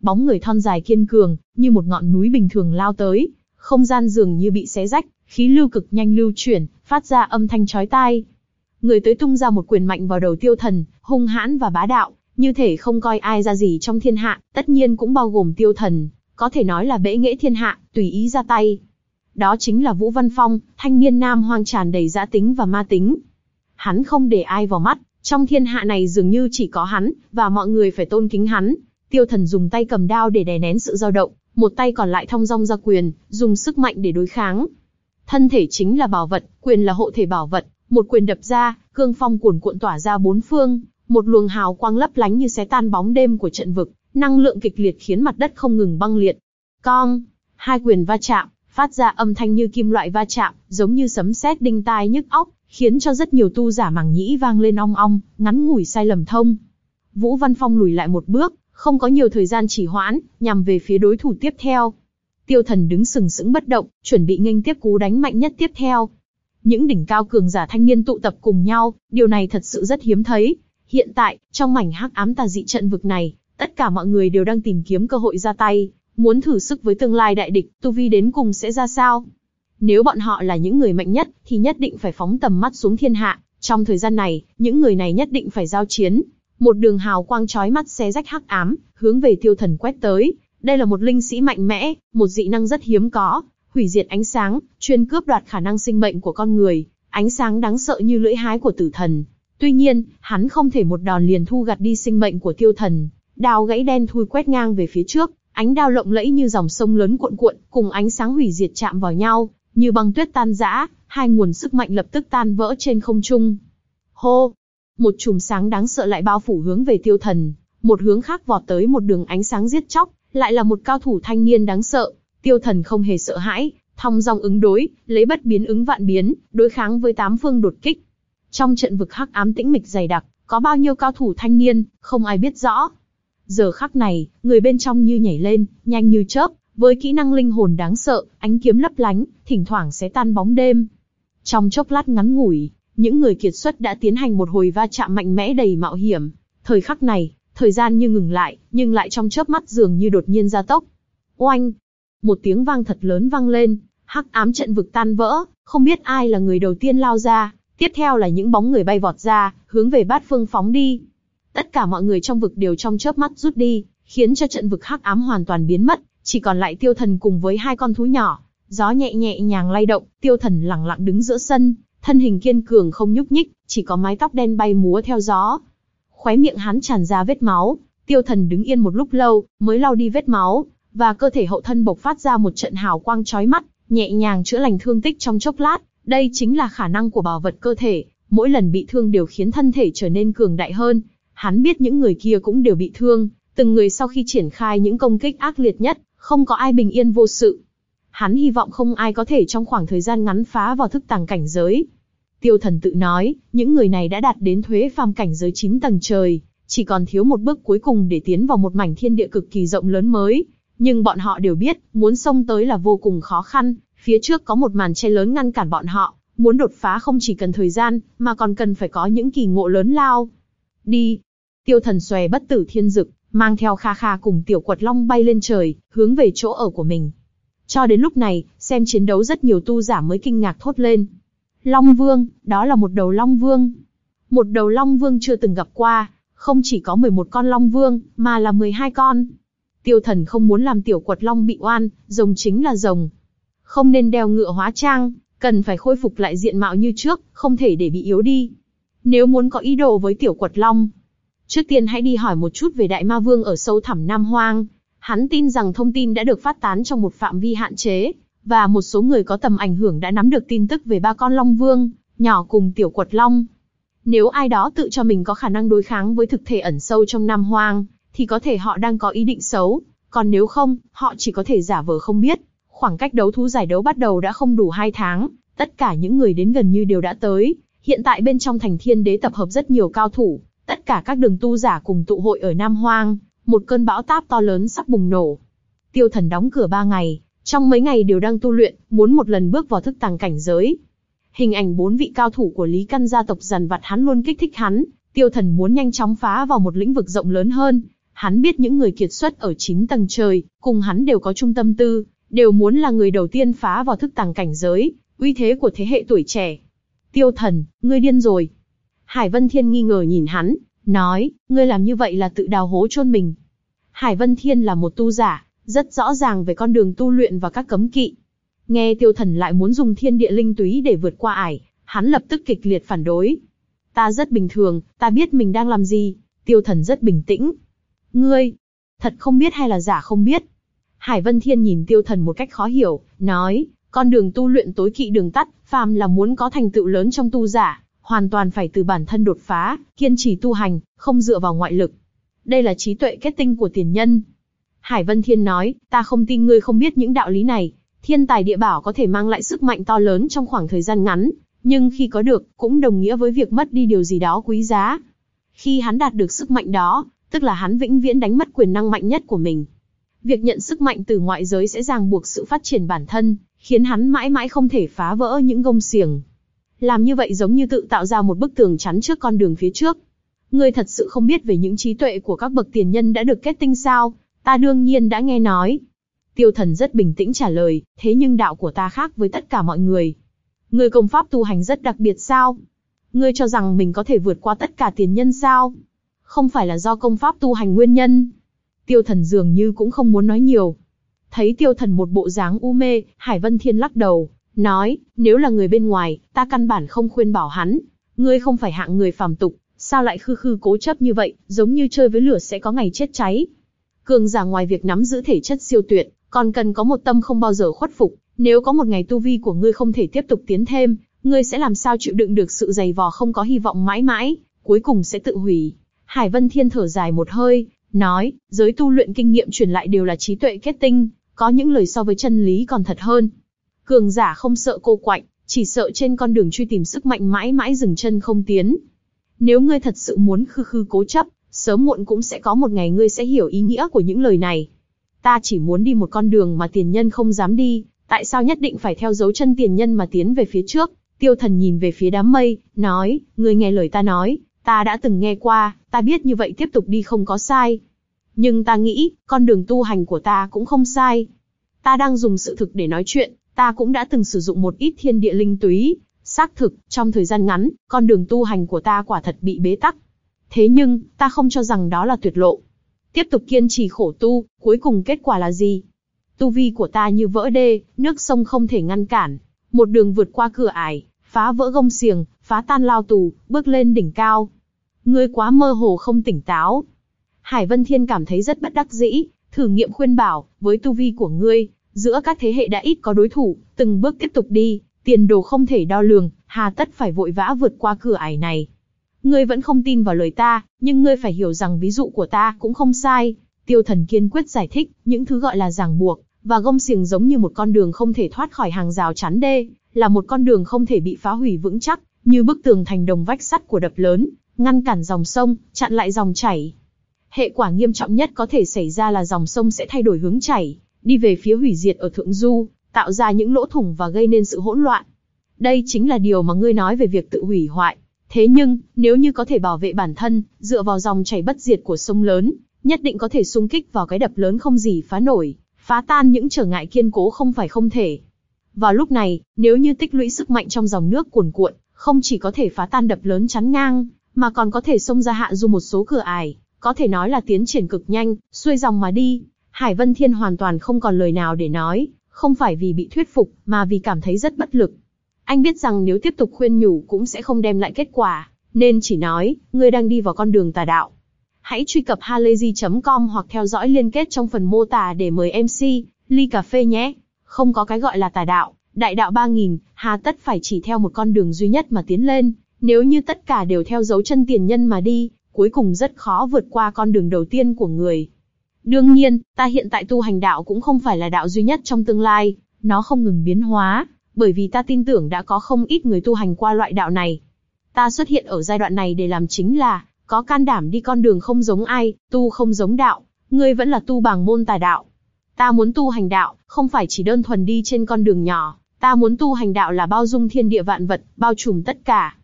Bóng người thon dài kiên cường, như một ngọn núi bình thường lao tới, không gian dường như bị xé rách, khí lưu cực nhanh lưu chuyển, phát ra âm thanh chói tai người tới tung ra một quyền mạnh vào đầu tiêu thần, hung hãn và bá đạo, như thể không coi ai ra gì trong thiên hạ, tất nhiên cũng bao gồm tiêu thần, có thể nói là bẽ nghệ thiên hạ, tùy ý ra tay. Đó chính là Vũ Văn Phong, thanh niên nam hoang tràn đầy dã tính và ma tính. Hắn không để ai vào mắt, trong thiên hạ này dường như chỉ có hắn, và mọi người phải tôn kính hắn. Tiêu thần dùng tay cầm đao để đè nén sự dao động, một tay còn lại thong dong ra quyền, dùng sức mạnh để đối kháng. Thân thể chính là bảo vật, quyền là hộ thể bảo vật, một quyền đập ra, cương phong cuồn cuộn tỏa ra bốn phương, một luồng hào quang lấp lánh như xé tan bóng đêm của trận vực, năng lượng kịch liệt khiến mặt đất không ngừng băng liệt. Cong, hai quyền va chạm, phát ra âm thanh như kim loại va chạm, giống như sấm sét đinh tai nhức óc, khiến cho rất nhiều tu giả màng nhĩ vang lên ong ong, ngắn ngủi sai lầm thông. Vũ Văn Phong lùi lại một bước, không có nhiều thời gian chỉ hoãn, nhằm về phía đối thủ tiếp theo. Tiêu Thần đứng sừng sững bất động, chuẩn bị nghênh tiếp cú đánh mạnh nhất tiếp theo. Những đỉnh cao cường giả thanh niên tụ tập cùng nhau, điều này thật sự rất hiếm thấy. Hiện tại, trong mảnh hắc ám tà dị trận vực này, tất cả mọi người đều đang tìm kiếm cơ hội ra tay, muốn thử sức với tương lai đại địch, tu vi đến cùng sẽ ra sao. Nếu bọn họ là những người mạnh nhất, thì nhất định phải phóng tầm mắt xuống thiên hạ. Trong thời gian này, những người này nhất định phải giao chiến. Một đường hào quang chói mắt xé rách hắc ám, hướng về tiêu thần quét tới. Đây là một linh sĩ mạnh mẽ, một dị năng rất hiếm có, hủy diệt ánh sáng, chuyên cướp đoạt khả năng sinh mệnh của con người, ánh sáng đáng sợ như lưỡi hái của tử thần. Tuy nhiên, hắn không thể một đòn liền thu gặt đi sinh mệnh của tiêu thần. Đao gãy đen thui quét ngang về phía trước, ánh đao lộng lẫy như dòng sông lớn cuộn cuộn, cùng ánh sáng hủy diệt chạm vào nhau, như băng tuyết tan rã, hai nguồn sức mạnh lập tức tan vỡ trên không trung. Hô! Một chùm sáng đáng sợ lại bao phủ hướng về tiêu thần, một hướng khác vọt tới một đường ánh sáng giết chóc, lại là một cao thủ thanh niên đáng sợ. Tiêu thần không hề sợ hãi, thong dong ứng đối, lấy bất biến ứng vạn biến, đối kháng với tám phương đột kích. Trong trận vực hắc ám tĩnh mịch dày đặc, có bao nhiêu cao thủ thanh niên, không ai biết rõ. Giờ khắc này, người bên trong như nhảy lên, nhanh như chớp, với kỹ năng linh hồn đáng sợ, ánh kiếm lấp lánh, thỉnh thoảng sẽ tan bóng đêm. Trong chốc lát ngắn ngủi, những người kiệt xuất đã tiến hành một hồi va chạm mạnh mẽ đầy mạo hiểm. Thời khắc này, thời gian như ngừng lại, nhưng lại trong chớp mắt dường như đột nhiên gia tốc. Oanh! Một tiếng vang thật lớn vang lên, hắc ám trận vực tan vỡ, không biết ai là người đầu tiên lao ra, tiếp theo là những bóng người bay vọt ra, hướng về bát phương phóng đi. Tất cả mọi người trong vực đều trong chớp mắt rút đi, khiến cho trận vực hắc ám hoàn toàn biến mất, chỉ còn lại tiêu thần cùng với hai con thú nhỏ. Gió nhẹ nhẹ nhàng lay động, tiêu thần lặng lặng đứng giữa sân, thân hình kiên cường không nhúc nhích, chỉ có mái tóc đen bay múa theo gió. Khóe miệng hắn tràn ra vết máu, tiêu thần đứng yên một lúc lâu, mới lau đi vết máu, và cơ thể hậu thân bộc phát ra một trận hào quang chói mắt, nhẹ nhàng chữa lành thương tích trong chốc lát. Đây chính là khả năng của bảo vật cơ thể, mỗi lần bị thương đều khiến thân thể trở nên cường đại hơn. Hắn biết những người kia cũng đều bị thương, từng người sau khi triển khai những công kích ác liệt nhất, không có ai bình yên vô sự. Hắn hy vọng không ai có thể trong khoảng thời gian ngắn phá vào thức tàng cảnh giới. Tiêu thần tự nói, những người này đã đạt đến thuế phàm cảnh giới 9 tầng trời, chỉ còn thiếu một bước cuối cùng để tiến vào một mảnh thiên địa cực kỳ rộng lớn mới. Nhưng bọn họ đều biết, muốn xông tới là vô cùng khó khăn, phía trước có một màn che lớn ngăn cản bọn họ, muốn đột phá không chỉ cần thời gian, mà còn cần phải có những kỳ ngộ lớn lao. Đi! Tiêu thần xòe bất tử thiên dực, mang theo Kha Kha cùng tiểu quật long bay lên trời, hướng về chỗ ở của mình. Cho đến lúc này, xem chiến đấu rất nhiều tu giả mới kinh ngạc thốt lên. Long Vương, đó là một đầu Long Vương. Một đầu Long Vương chưa từng gặp qua, không chỉ có 11 con Long Vương, mà là 12 con. Tiêu thần không muốn làm tiểu quật Long bị oan, rồng chính là rồng. Không nên đeo ngựa hóa trang, cần phải khôi phục lại diện mạo như trước, không thể để bị yếu đi. Nếu muốn có ý đồ với tiểu quật Long, Trước tiên hãy đi hỏi một chút về Đại Ma Vương ở sâu thẳm Nam Hoang. Hắn tin rằng thông tin đã được phát tán trong một phạm vi hạn chế, và một số người có tầm ảnh hưởng đã nắm được tin tức về ba con Long Vương, nhỏ cùng tiểu quật Long. Nếu ai đó tự cho mình có khả năng đối kháng với thực thể ẩn sâu trong Nam Hoang, thì có thể họ đang có ý định xấu, còn nếu không, họ chỉ có thể giả vờ không biết. Khoảng cách đấu thú giải đấu bắt đầu đã không đủ hai tháng, tất cả những người đến gần như đều đã tới. Hiện tại bên trong thành thiên đế tập hợp rất nhiều cao thủ, Tất cả các đường tu giả cùng tụ hội ở Nam Hoang, một cơn bão táp to lớn sắp bùng nổ. Tiêu thần đóng cửa ba ngày, trong mấy ngày đều đang tu luyện, muốn một lần bước vào thức tàng cảnh giới. Hình ảnh bốn vị cao thủ của Lý Căn gia tộc dần vặt hắn luôn kích thích hắn, tiêu thần muốn nhanh chóng phá vào một lĩnh vực rộng lớn hơn. Hắn biết những người kiệt xuất ở chín tầng trời, cùng hắn đều có trung tâm tư, đều muốn là người đầu tiên phá vào thức tàng cảnh giới, uy thế của thế hệ tuổi trẻ. Tiêu thần, ngươi điên rồi, Hải Vân Thiên nghi ngờ nhìn hắn, nói, ngươi làm như vậy là tự đào hố chôn mình. Hải Vân Thiên là một tu giả, rất rõ ràng về con đường tu luyện và các cấm kỵ. Nghe tiêu thần lại muốn dùng thiên địa linh túy để vượt qua ải, hắn lập tức kịch liệt phản đối. Ta rất bình thường, ta biết mình đang làm gì, tiêu thần rất bình tĩnh. Ngươi, thật không biết hay là giả không biết. Hải Vân Thiên nhìn tiêu thần một cách khó hiểu, nói, con đường tu luyện tối kỵ đường tắt, phàm là muốn có thành tựu lớn trong tu giả, hoàn toàn phải từ bản thân đột phá, kiên trì tu hành, không dựa vào ngoại lực. Đây là trí tuệ kết tinh của tiền nhân. Hải Vân Thiên nói, ta không tin ngươi không biết những đạo lý này. Thiên tài địa bảo có thể mang lại sức mạnh to lớn trong khoảng thời gian ngắn, nhưng khi có được, cũng đồng nghĩa với việc mất đi điều gì đó quý giá. Khi hắn đạt được sức mạnh đó, tức là hắn vĩnh viễn đánh mất quyền năng mạnh nhất của mình. Việc nhận sức mạnh từ ngoại giới sẽ ràng buộc sự phát triển bản thân, khiến hắn mãi mãi không thể phá vỡ những gông xiềng. Làm như vậy giống như tự tạo ra một bức tường chắn trước con đường phía trước. Ngươi thật sự không biết về những trí tuệ của các bậc tiền nhân đã được kết tinh sao? Ta đương nhiên đã nghe nói. Tiêu thần rất bình tĩnh trả lời, thế nhưng đạo của ta khác với tất cả mọi người. Ngươi công pháp tu hành rất đặc biệt sao? Ngươi cho rằng mình có thể vượt qua tất cả tiền nhân sao? Không phải là do công pháp tu hành nguyên nhân. Tiêu thần dường như cũng không muốn nói nhiều. Thấy tiêu thần một bộ dáng u mê, Hải Vân Thiên lắc đầu, nói, nếu là người bên ngoài, ta căn bản không khuyên bảo hắn. Ngươi không phải hạng người phàm tục, sao lại khư khư cố chấp như vậy, giống như chơi với lửa sẽ có ngày chết cháy. Cường giả ngoài việc nắm giữ thể chất siêu tuyệt, còn cần có một tâm không bao giờ khuất phục. Nếu có một ngày tu vi của ngươi không thể tiếp tục tiến thêm, ngươi sẽ làm sao chịu đựng được sự dày vò không có hy vọng mãi mãi, cuối cùng sẽ tự hủy. Hải Vân Thiên thở dài một hơi, nói, giới tu luyện kinh nghiệm truyền lại đều là trí tuệ kết tinh, có những lời so với chân lý còn thật hơn. Cường giả không sợ cô quạnh, chỉ sợ trên con đường truy tìm sức mạnh mãi mãi dừng chân không tiến. Nếu ngươi thật sự muốn khư khư cố chấp, sớm muộn cũng sẽ có một ngày ngươi sẽ hiểu ý nghĩa của những lời này. Ta chỉ muốn đi một con đường mà tiền nhân không dám đi, tại sao nhất định phải theo dấu chân tiền nhân mà tiến về phía trước? Tiêu thần nhìn về phía đám mây, nói, ngươi nghe lời ta nói, ta đã từng nghe qua, ta biết như vậy tiếp tục đi không có sai. Nhưng ta nghĩ, con đường tu hành của ta cũng không sai. Ta đang dùng sự thực để nói chuyện, ta cũng đã từng sử dụng một ít thiên địa linh túy. Xác thực, trong thời gian ngắn, con đường tu hành của ta quả thật bị bế tắc. Thế nhưng, ta không cho rằng đó là tuyệt lộ. Tiếp tục kiên trì khổ tu, cuối cùng kết quả là gì? Tu vi của ta như vỡ đê, nước sông không thể ngăn cản. Một đường vượt qua cửa ải, phá vỡ gông xiềng, phá tan lao tù, bước lên đỉnh cao. Ngươi quá mơ hồ không tỉnh táo, Hải Vân Thiên cảm thấy rất bất đắc dĩ, thử nghiệm khuyên bảo, với tu vi của ngươi, giữa các thế hệ đã ít có đối thủ, từng bước tiếp tục đi, tiền đồ không thể đo lường, hà tất phải vội vã vượt qua cửa ải này. Ngươi vẫn không tin vào lời ta, nhưng ngươi phải hiểu rằng ví dụ của ta cũng không sai. Tiêu thần kiên quyết giải thích, những thứ gọi là ràng buộc, và gông xiềng giống như một con đường không thể thoát khỏi hàng rào chắn đê, là một con đường không thể bị phá hủy vững chắc, như bức tường thành đồng vách sắt của đập lớn, ngăn cản dòng sông, chặn lại dòng chảy, Hệ quả nghiêm trọng nhất có thể xảy ra là dòng sông sẽ thay đổi hướng chảy, đi về phía hủy diệt ở thượng du, tạo ra những lỗ thủng và gây nên sự hỗn loạn. Đây chính là điều mà ngươi nói về việc tự hủy hoại. Thế nhưng, nếu như có thể bảo vệ bản thân, dựa vào dòng chảy bất diệt của sông lớn, nhất định có thể xung kích vào cái đập lớn không gì phá nổi, phá tan những trở ngại kiên cố không phải không thể. Vào lúc này, nếu như tích lũy sức mạnh trong dòng nước cuồn cuộn, không chỉ có thể phá tan đập lớn chắn ngang, mà còn có thể xông ra hạ du một số cửa ải, có thể nói là tiến triển cực nhanh, xuôi dòng mà đi. Hải Vân Thiên hoàn toàn không còn lời nào để nói, không phải vì bị thuyết phục, mà vì cảm thấy rất bất lực. Anh biết rằng nếu tiếp tục khuyên nhủ cũng sẽ không đem lại kết quả, nên chỉ nói, ngươi đang đi vào con đường tà đạo. Hãy truy cập halayzi.com hoặc theo dõi liên kết trong phần mô tả để mời MC, ly cà phê nhé. Không có cái gọi là tà đạo, đại đạo 3000, hà tất phải chỉ theo một con đường duy nhất mà tiến lên. Nếu như tất cả đều theo dấu chân tiền nhân mà đi, cuối cùng rất khó vượt qua con đường đầu tiên của người. Đương nhiên, ta hiện tại tu hành đạo cũng không phải là đạo duy nhất trong tương lai, nó không ngừng biến hóa, bởi vì ta tin tưởng đã có không ít người tu hành qua loại đạo này. Ta xuất hiện ở giai đoạn này để làm chính là, có can đảm đi con đường không giống ai, tu không giống đạo, ngươi vẫn là tu bằng môn tà đạo. Ta muốn tu hành đạo, không phải chỉ đơn thuần đi trên con đường nhỏ, ta muốn tu hành đạo là bao dung thiên địa vạn vật, bao trùm tất cả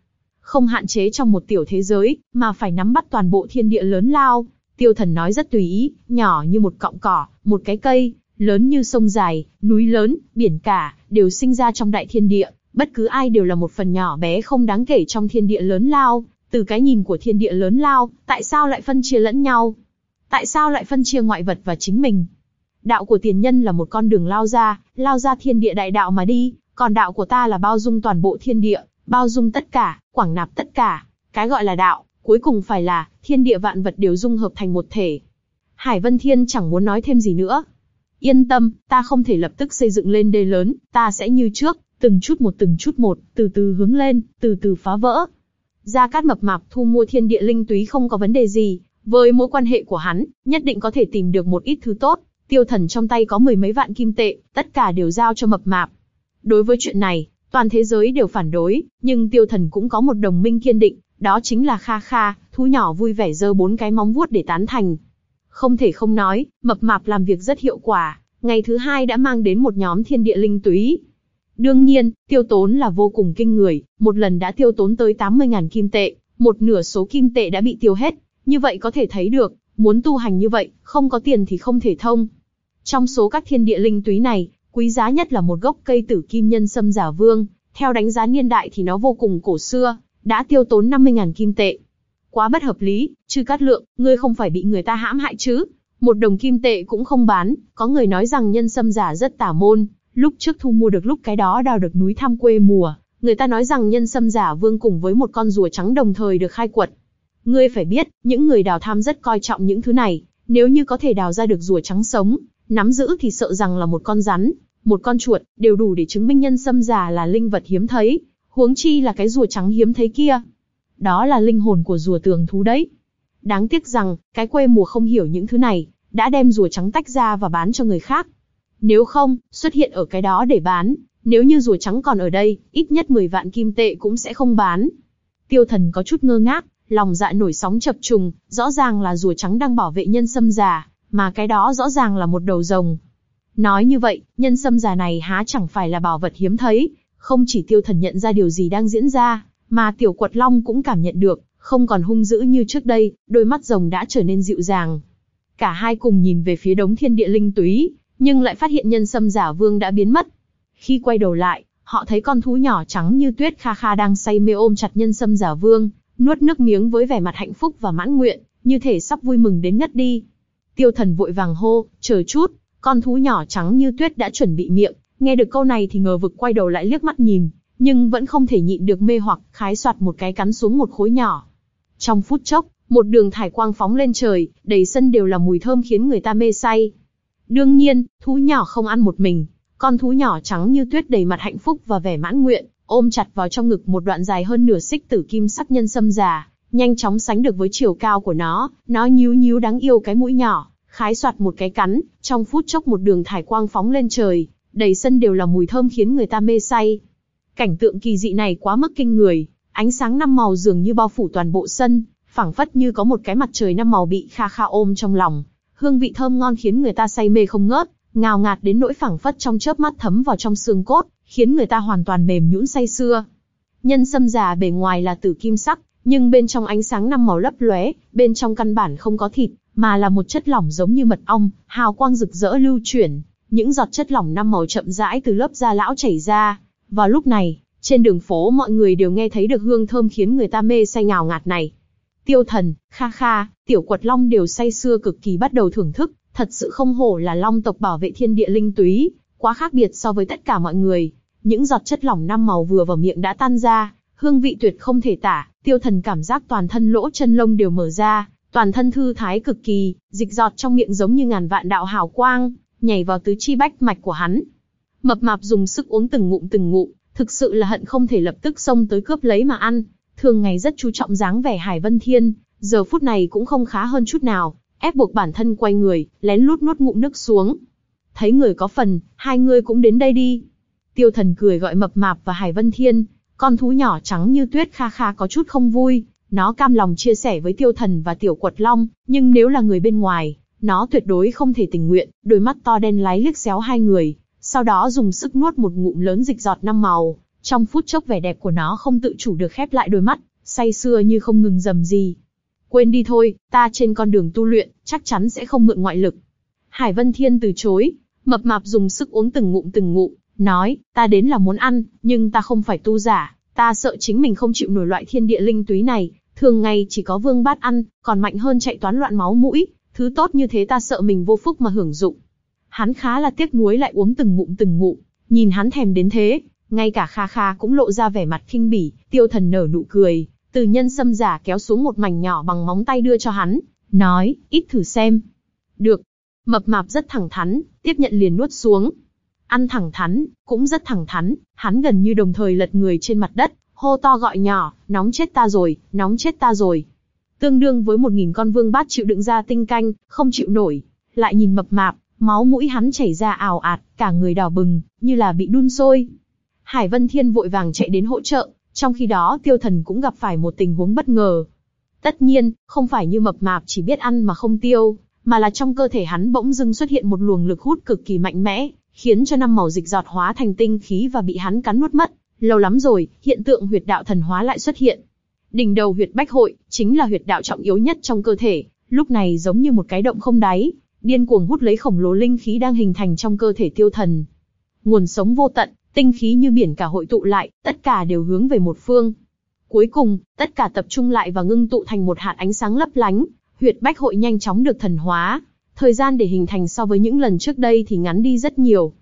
không hạn chế trong một tiểu thế giới, mà phải nắm bắt toàn bộ thiên địa lớn lao. Tiêu thần nói rất tùy ý, nhỏ như một cọng cỏ, một cái cây, lớn như sông dài, núi lớn, biển cả, đều sinh ra trong đại thiên địa, bất cứ ai đều là một phần nhỏ bé không đáng kể trong thiên địa lớn lao, từ cái nhìn của thiên địa lớn lao, tại sao lại phân chia lẫn nhau? Tại sao lại phân chia ngoại vật và chính mình? Đạo của tiền nhân là một con đường lao ra, lao ra thiên địa đại đạo mà đi, còn đạo của ta là bao dung toàn bộ thiên địa, bao dung tất cả, quảng nạp tất cả. Cái gọi là đạo, cuối cùng phải là, thiên địa vạn vật đều dung hợp thành một thể. Hải Vân Thiên chẳng muốn nói thêm gì nữa. Yên tâm, ta không thể lập tức xây dựng lên đê lớn, ta sẽ như trước, từng chút một từng chút một, từ từ hướng lên, từ từ phá vỡ. Gia Cát mập mạp thu mua thiên địa linh túy không có vấn đề gì, với mối quan hệ của hắn, nhất định có thể tìm được một ít thứ tốt. Tiêu thần trong tay có mười mấy vạn kim tệ, tất cả đều giao cho mập mạp. Đối với chuyện này, toàn thế giới đều phản đối, nhưng tiêu thần cũng có một đồng minh kiên định, đó chính là Kha Kha, thú nhỏ vui vẻ giơ bốn cái móng vuốt để tán thành. Không thể không nói, mập mạp làm việc rất hiệu quả, ngày thứ hai đã mang đến một nhóm thiên địa linh túy. Đương nhiên, tiêu tốn là vô cùng kinh người, một lần đã tiêu tốn tới 80.000 kim tệ, một nửa số kim tệ đã bị tiêu hết, như vậy có thể thấy được, muốn tu hành như vậy, không có tiền thì không thể thông. Trong số các thiên địa linh túy này, quý giá nhất là một gốc cây tử kim nhân sâm giả vương, theo đánh giá niên đại thì nó vô cùng cổ xưa, đã tiêu tốn 50.000 kim tệ. Quá bất hợp lý, chư cát lượng, ngươi không phải bị người ta hãm hại chứ? Một đồng kim tệ cũng không bán, có người nói rằng nhân sâm giả rất tả môn, lúc trước thu mua được lúc cái đó đào được núi tham quê mùa, người ta nói rằng nhân sâm giả vương cùng với một con rùa trắng đồng thời được khai quật. Ngươi phải biết, những người đào tham rất coi trọng những thứ này, nếu như có thể đào ra được rùa trắng sống, nắm giữ thì sợ rằng là một con rắn, một con chuột, đều đủ để chứng minh nhân sâm già là linh vật hiếm thấy, huống chi là cái rùa trắng hiếm thấy kia. Đó là linh hồn của rùa tường thú đấy. Đáng tiếc rằng, cái quê mùa không hiểu những thứ này, đã đem rùa trắng tách ra và bán cho người khác. Nếu không, xuất hiện ở cái đó để bán, nếu như rùa trắng còn ở đây, ít nhất 10 vạn kim tệ cũng sẽ không bán. Tiêu thần có chút ngơ ngác, lòng dạ nổi sóng chập trùng, rõ ràng là rùa trắng đang bảo vệ nhân sâm già, mà cái đó rõ ràng là một đầu rồng. Nói như vậy, nhân sâm già này há chẳng phải là bảo vật hiếm thấy, không chỉ tiêu thần nhận ra điều gì đang diễn ra, mà tiểu quật long cũng cảm nhận được, không còn hung dữ như trước đây, đôi mắt rồng đã trở nên dịu dàng. Cả hai cùng nhìn về phía đống thiên địa linh túy, nhưng lại phát hiện nhân sâm giả vương đã biến mất. Khi quay đầu lại, họ thấy con thú nhỏ trắng như tuyết kha kha đang say mê ôm chặt nhân sâm giả vương, nuốt nước miếng với vẻ mặt hạnh phúc và mãn nguyện, như thể sắp vui mừng đến ngất đi. Tiêu thần vội vàng hô, chờ chút, con thú nhỏ trắng như tuyết đã chuẩn bị miệng, nghe được câu này thì ngờ vực quay đầu lại liếc mắt nhìn, nhưng vẫn không thể nhịn được mê hoặc, khái soạt một cái cắn xuống một khối nhỏ. Trong phút chốc, một đường thải quang phóng lên trời, đầy sân đều là mùi thơm khiến người ta mê say. Đương nhiên, thú nhỏ không ăn một mình, con thú nhỏ trắng như tuyết đầy mặt hạnh phúc và vẻ mãn nguyện, ôm chặt vào trong ngực một đoạn dài hơn nửa xích tử kim sắc nhân sâm già, nhanh chóng sánh được với chiều cao của nó, nó nhíu nhíu đáng yêu cái mũi nhỏ, khái soạt một cái cắn, trong phút chốc một đường thải quang phóng lên trời, đầy sân đều là mùi thơm khiến người ta mê say. Cảnh tượng kỳ dị này quá mức kinh người, ánh sáng năm màu dường như bao phủ toàn bộ sân, phảng phất như có một cái mặt trời năm màu bị kha kha ôm trong lòng. Hương vị thơm ngon khiến người ta say mê không ngớt, ngào ngạt đến nỗi phảng phất trong chớp mắt thấm vào trong xương cốt, khiến người ta hoàn toàn mềm nhũn say sưa. Nhân sâm già bề ngoài là tử kim sắc, nhưng bên trong ánh sáng năm màu lấp lóe, bên trong căn bản không có thịt, mà là một chất lỏng giống như mật ong, hào quang rực rỡ lưu chuyển, những giọt chất lỏng năm màu chậm rãi từ lớp da lão chảy ra. Vào lúc này, trên đường phố mọi người đều nghe thấy được hương thơm khiến người ta mê say ngào ngạt này. Tiêu thần, kha kha, tiểu quật long đều say sưa cực kỳ bắt đầu thưởng thức, thật sự không hổ là long tộc bảo vệ thiên địa linh túy, quá khác biệt so với tất cả mọi người. Những giọt chất lỏng năm màu vừa vào miệng đã tan ra, hương vị tuyệt không thể tả, tiêu thần cảm giác toàn thân lỗ chân lông đều mở ra, toàn thân thư thái cực kỳ, dịch giọt trong miệng giống như ngàn vạn đạo hào quang, nhảy vào tứ chi bách mạch của hắn. Mập mạp dùng sức uống từng ngụm từng ngụm, thực sự là hận không thể lập tức xông tới cướp lấy mà ăn. Thường ngày rất chú trọng dáng vẻ Hải Vân Thiên, giờ phút này cũng không khá hơn chút nào, ép buộc bản thân quay người, lén lút nuốt ngụm nước xuống. Thấy người có phần, hai người cũng đến đây đi. Tiêu thần cười gọi mập mạp và Hải Vân Thiên, con thú nhỏ trắng như tuyết kha kha có chút không vui, nó cam lòng chia sẻ với tiêu thần và tiểu quật long, nhưng nếu là người bên ngoài, nó tuyệt đối không thể tình nguyện, đôi mắt to đen láy liếc xéo hai người, sau đó dùng sức nuốt một ngụm lớn dịch giọt năm màu, trong phút chốc vẻ đẹp của nó không tự chủ được khép lại đôi mắt, say sưa như không ngừng dầm gì. Quên đi thôi, ta trên con đường tu luyện, chắc chắn sẽ không mượn ngoại lực. Hải Vân Thiên từ chối, mập mạp dùng sức uống từng ngụm từng ngụm, nói, ta đến là muốn ăn, nhưng ta không phải tu giả, ta sợ chính mình không chịu nổi loại thiên địa linh túy này, thường ngày chỉ có vương bát ăn, còn mạnh hơn chạy toán loạn máu mũi, thứ tốt như thế ta sợ mình vô phúc mà hưởng dụng. Hắn khá là tiếc nuối lại uống từng ngụm từng ngụm, nhìn hắn thèm đến thế, ngay cả Kha Kha cũng lộ ra vẻ mặt khinh bỉ, tiêu thần nở nụ cười, từ nhân sâm giả kéo xuống một mảnh nhỏ bằng móng tay đưa cho hắn, nói, ít thử xem. Được. Mập mạp rất thẳng thắn, tiếp nhận liền nuốt xuống. Ăn thẳng thắn, cũng rất thẳng thắn, hắn gần như đồng thời lật người trên mặt đất, hô to gọi nhỏ, nóng chết ta rồi, nóng chết ta rồi. Tương đương với một nghìn con vương bát chịu đựng ra tinh canh, không chịu nổi. Lại nhìn mập mạp, máu mũi hắn chảy ra ảo ạt, cả người đỏ bừng, như là bị đun sôi. Hải Vân Thiên vội vàng chạy đến hỗ trợ, trong khi đó tiêu thần cũng gặp phải một tình huống bất ngờ. Tất nhiên, không phải như mập mạp chỉ biết ăn mà không tiêu, mà là trong cơ thể hắn bỗng dưng xuất hiện một luồng lực hút cực kỳ mạnh mẽ, khiến cho năm màu dịch giọt hóa thành tinh khí và bị hắn cắn nuốt mất. Lâu lắm rồi, hiện tượng huyệt đạo thần hóa lại xuất hiện. Đỉnh đầu huyệt bách hội, chính là huyệt đạo trọng yếu nhất trong cơ thể, lúc này giống như một cái động không đáy, điên cuồng hút lấy khổng lồ linh khí đang hình thành trong cơ thể tiêu thần. Nguồn sống vô tận, tinh khí như biển cả hội tụ lại, tất cả đều hướng về một phương. Cuối cùng, tất cả tập trung lại và ngưng tụ thành một hạt ánh sáng lấp lánh, huyệt bách hội nhanh chóng được thần hóa. Thời gian để hình thành so với những lần trước đây thì ngắn đi rất nhiều.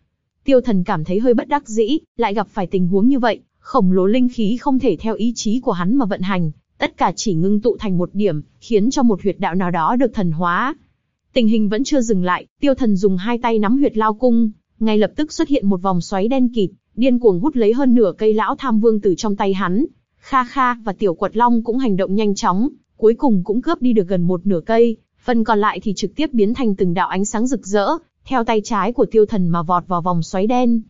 Tiêu thần cảm thấy hơi bất đắc dĩ, lại gặp phải tình huống như vậy, khổng lồ linh khí không thể theo ý chí của hắn mà vận hành, tất cả chỉ ngưng tụ thành một điểm, khiến cho một huyệt đạo nào đó được thần hóa. Tình hình vẫn chưa dừng lại, tiêu thần dùng hai tay nắm huyệt lao cung, ngay lập tức xuất hiện một vòng xoáy đen kịt, điên cuồng hút lấy hơn nửa cây lão tham vương từ trong tay hắn. Kha Kha và Tiểu Quật Long cũng hành động nhanh chóng, cuối cùng cũng cướp đi được gần một nửa cây, phần còn lại thì trực tiếp biến thành từng đạo ánh sáng rực rỡ, theo tay trái của tiêu thần mà vọt vào vòng xoáy đen.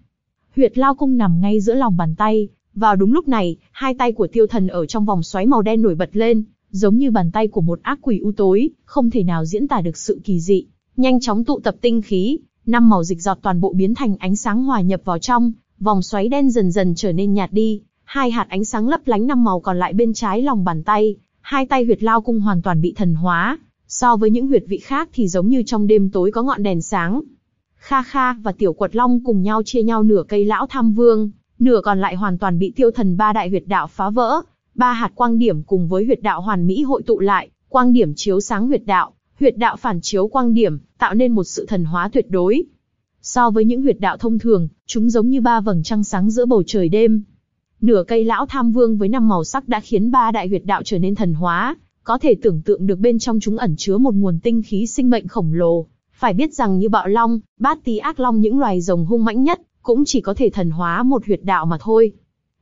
Huyệt lao cung nằm ngay giữa lòng bàn tay, vào đúng lúc này, hai tay của tiêu thần ở trong vòng xoáy màu đen nổi bật lên, giống như bàn tay của một ác quỷ u tối, không thể nào diễn tả được sự kỳ dị. Nhanh chóng tụ tập tinh khí, năm màu dịch giọt toàn bộ biến thành ánh sáng hòa nhập vào trong, vòng xoáy đen dần dần trở nên nhạt đi, hai hạt ánh sáng lấp lánh năm màu còn lại bên trái lòng bàn tay, hai tay huyệt lao cung hoàn toàn bị thần hóa, so với những huyệt vị khác thì giống như trong đêm tối có ngọn đèn sáng. Kha Kha và Tiểu Quật Long cùng nhau chia nhau nửa cây lão tham vương, nửa còn lại hoàn toàn bị tiêu thần ba đại huyệt đạo phá vỡ, ba hạt quang điểm cùng với huyệt đạo hoàn mỹ hội tụ lại, quang điểm chiếu sáng huyệt đạo, huyệt đạo phản chiếu quang điểm, tạo nên một sự thần hóa tuyệt đối. So với những huyệt đạo thông thường, chúng giống như ba vầng trăng sáng giữa bầu trời đêm. Nửa cây lão tham vương với năm màu sắc đã khiến ba đại huyệt đạo trở nên thần hóa, có thể tưởng tượng được bên trong chúng ẩn chứa một nguồn tinh khí sinh mệnh khổng lồ. Phải biết rằng như bạo long, bát tí ác long những loài rồng hung mãnh nhất, cũng chỉ có thể thần hóa một huyệt đạo mà thôi.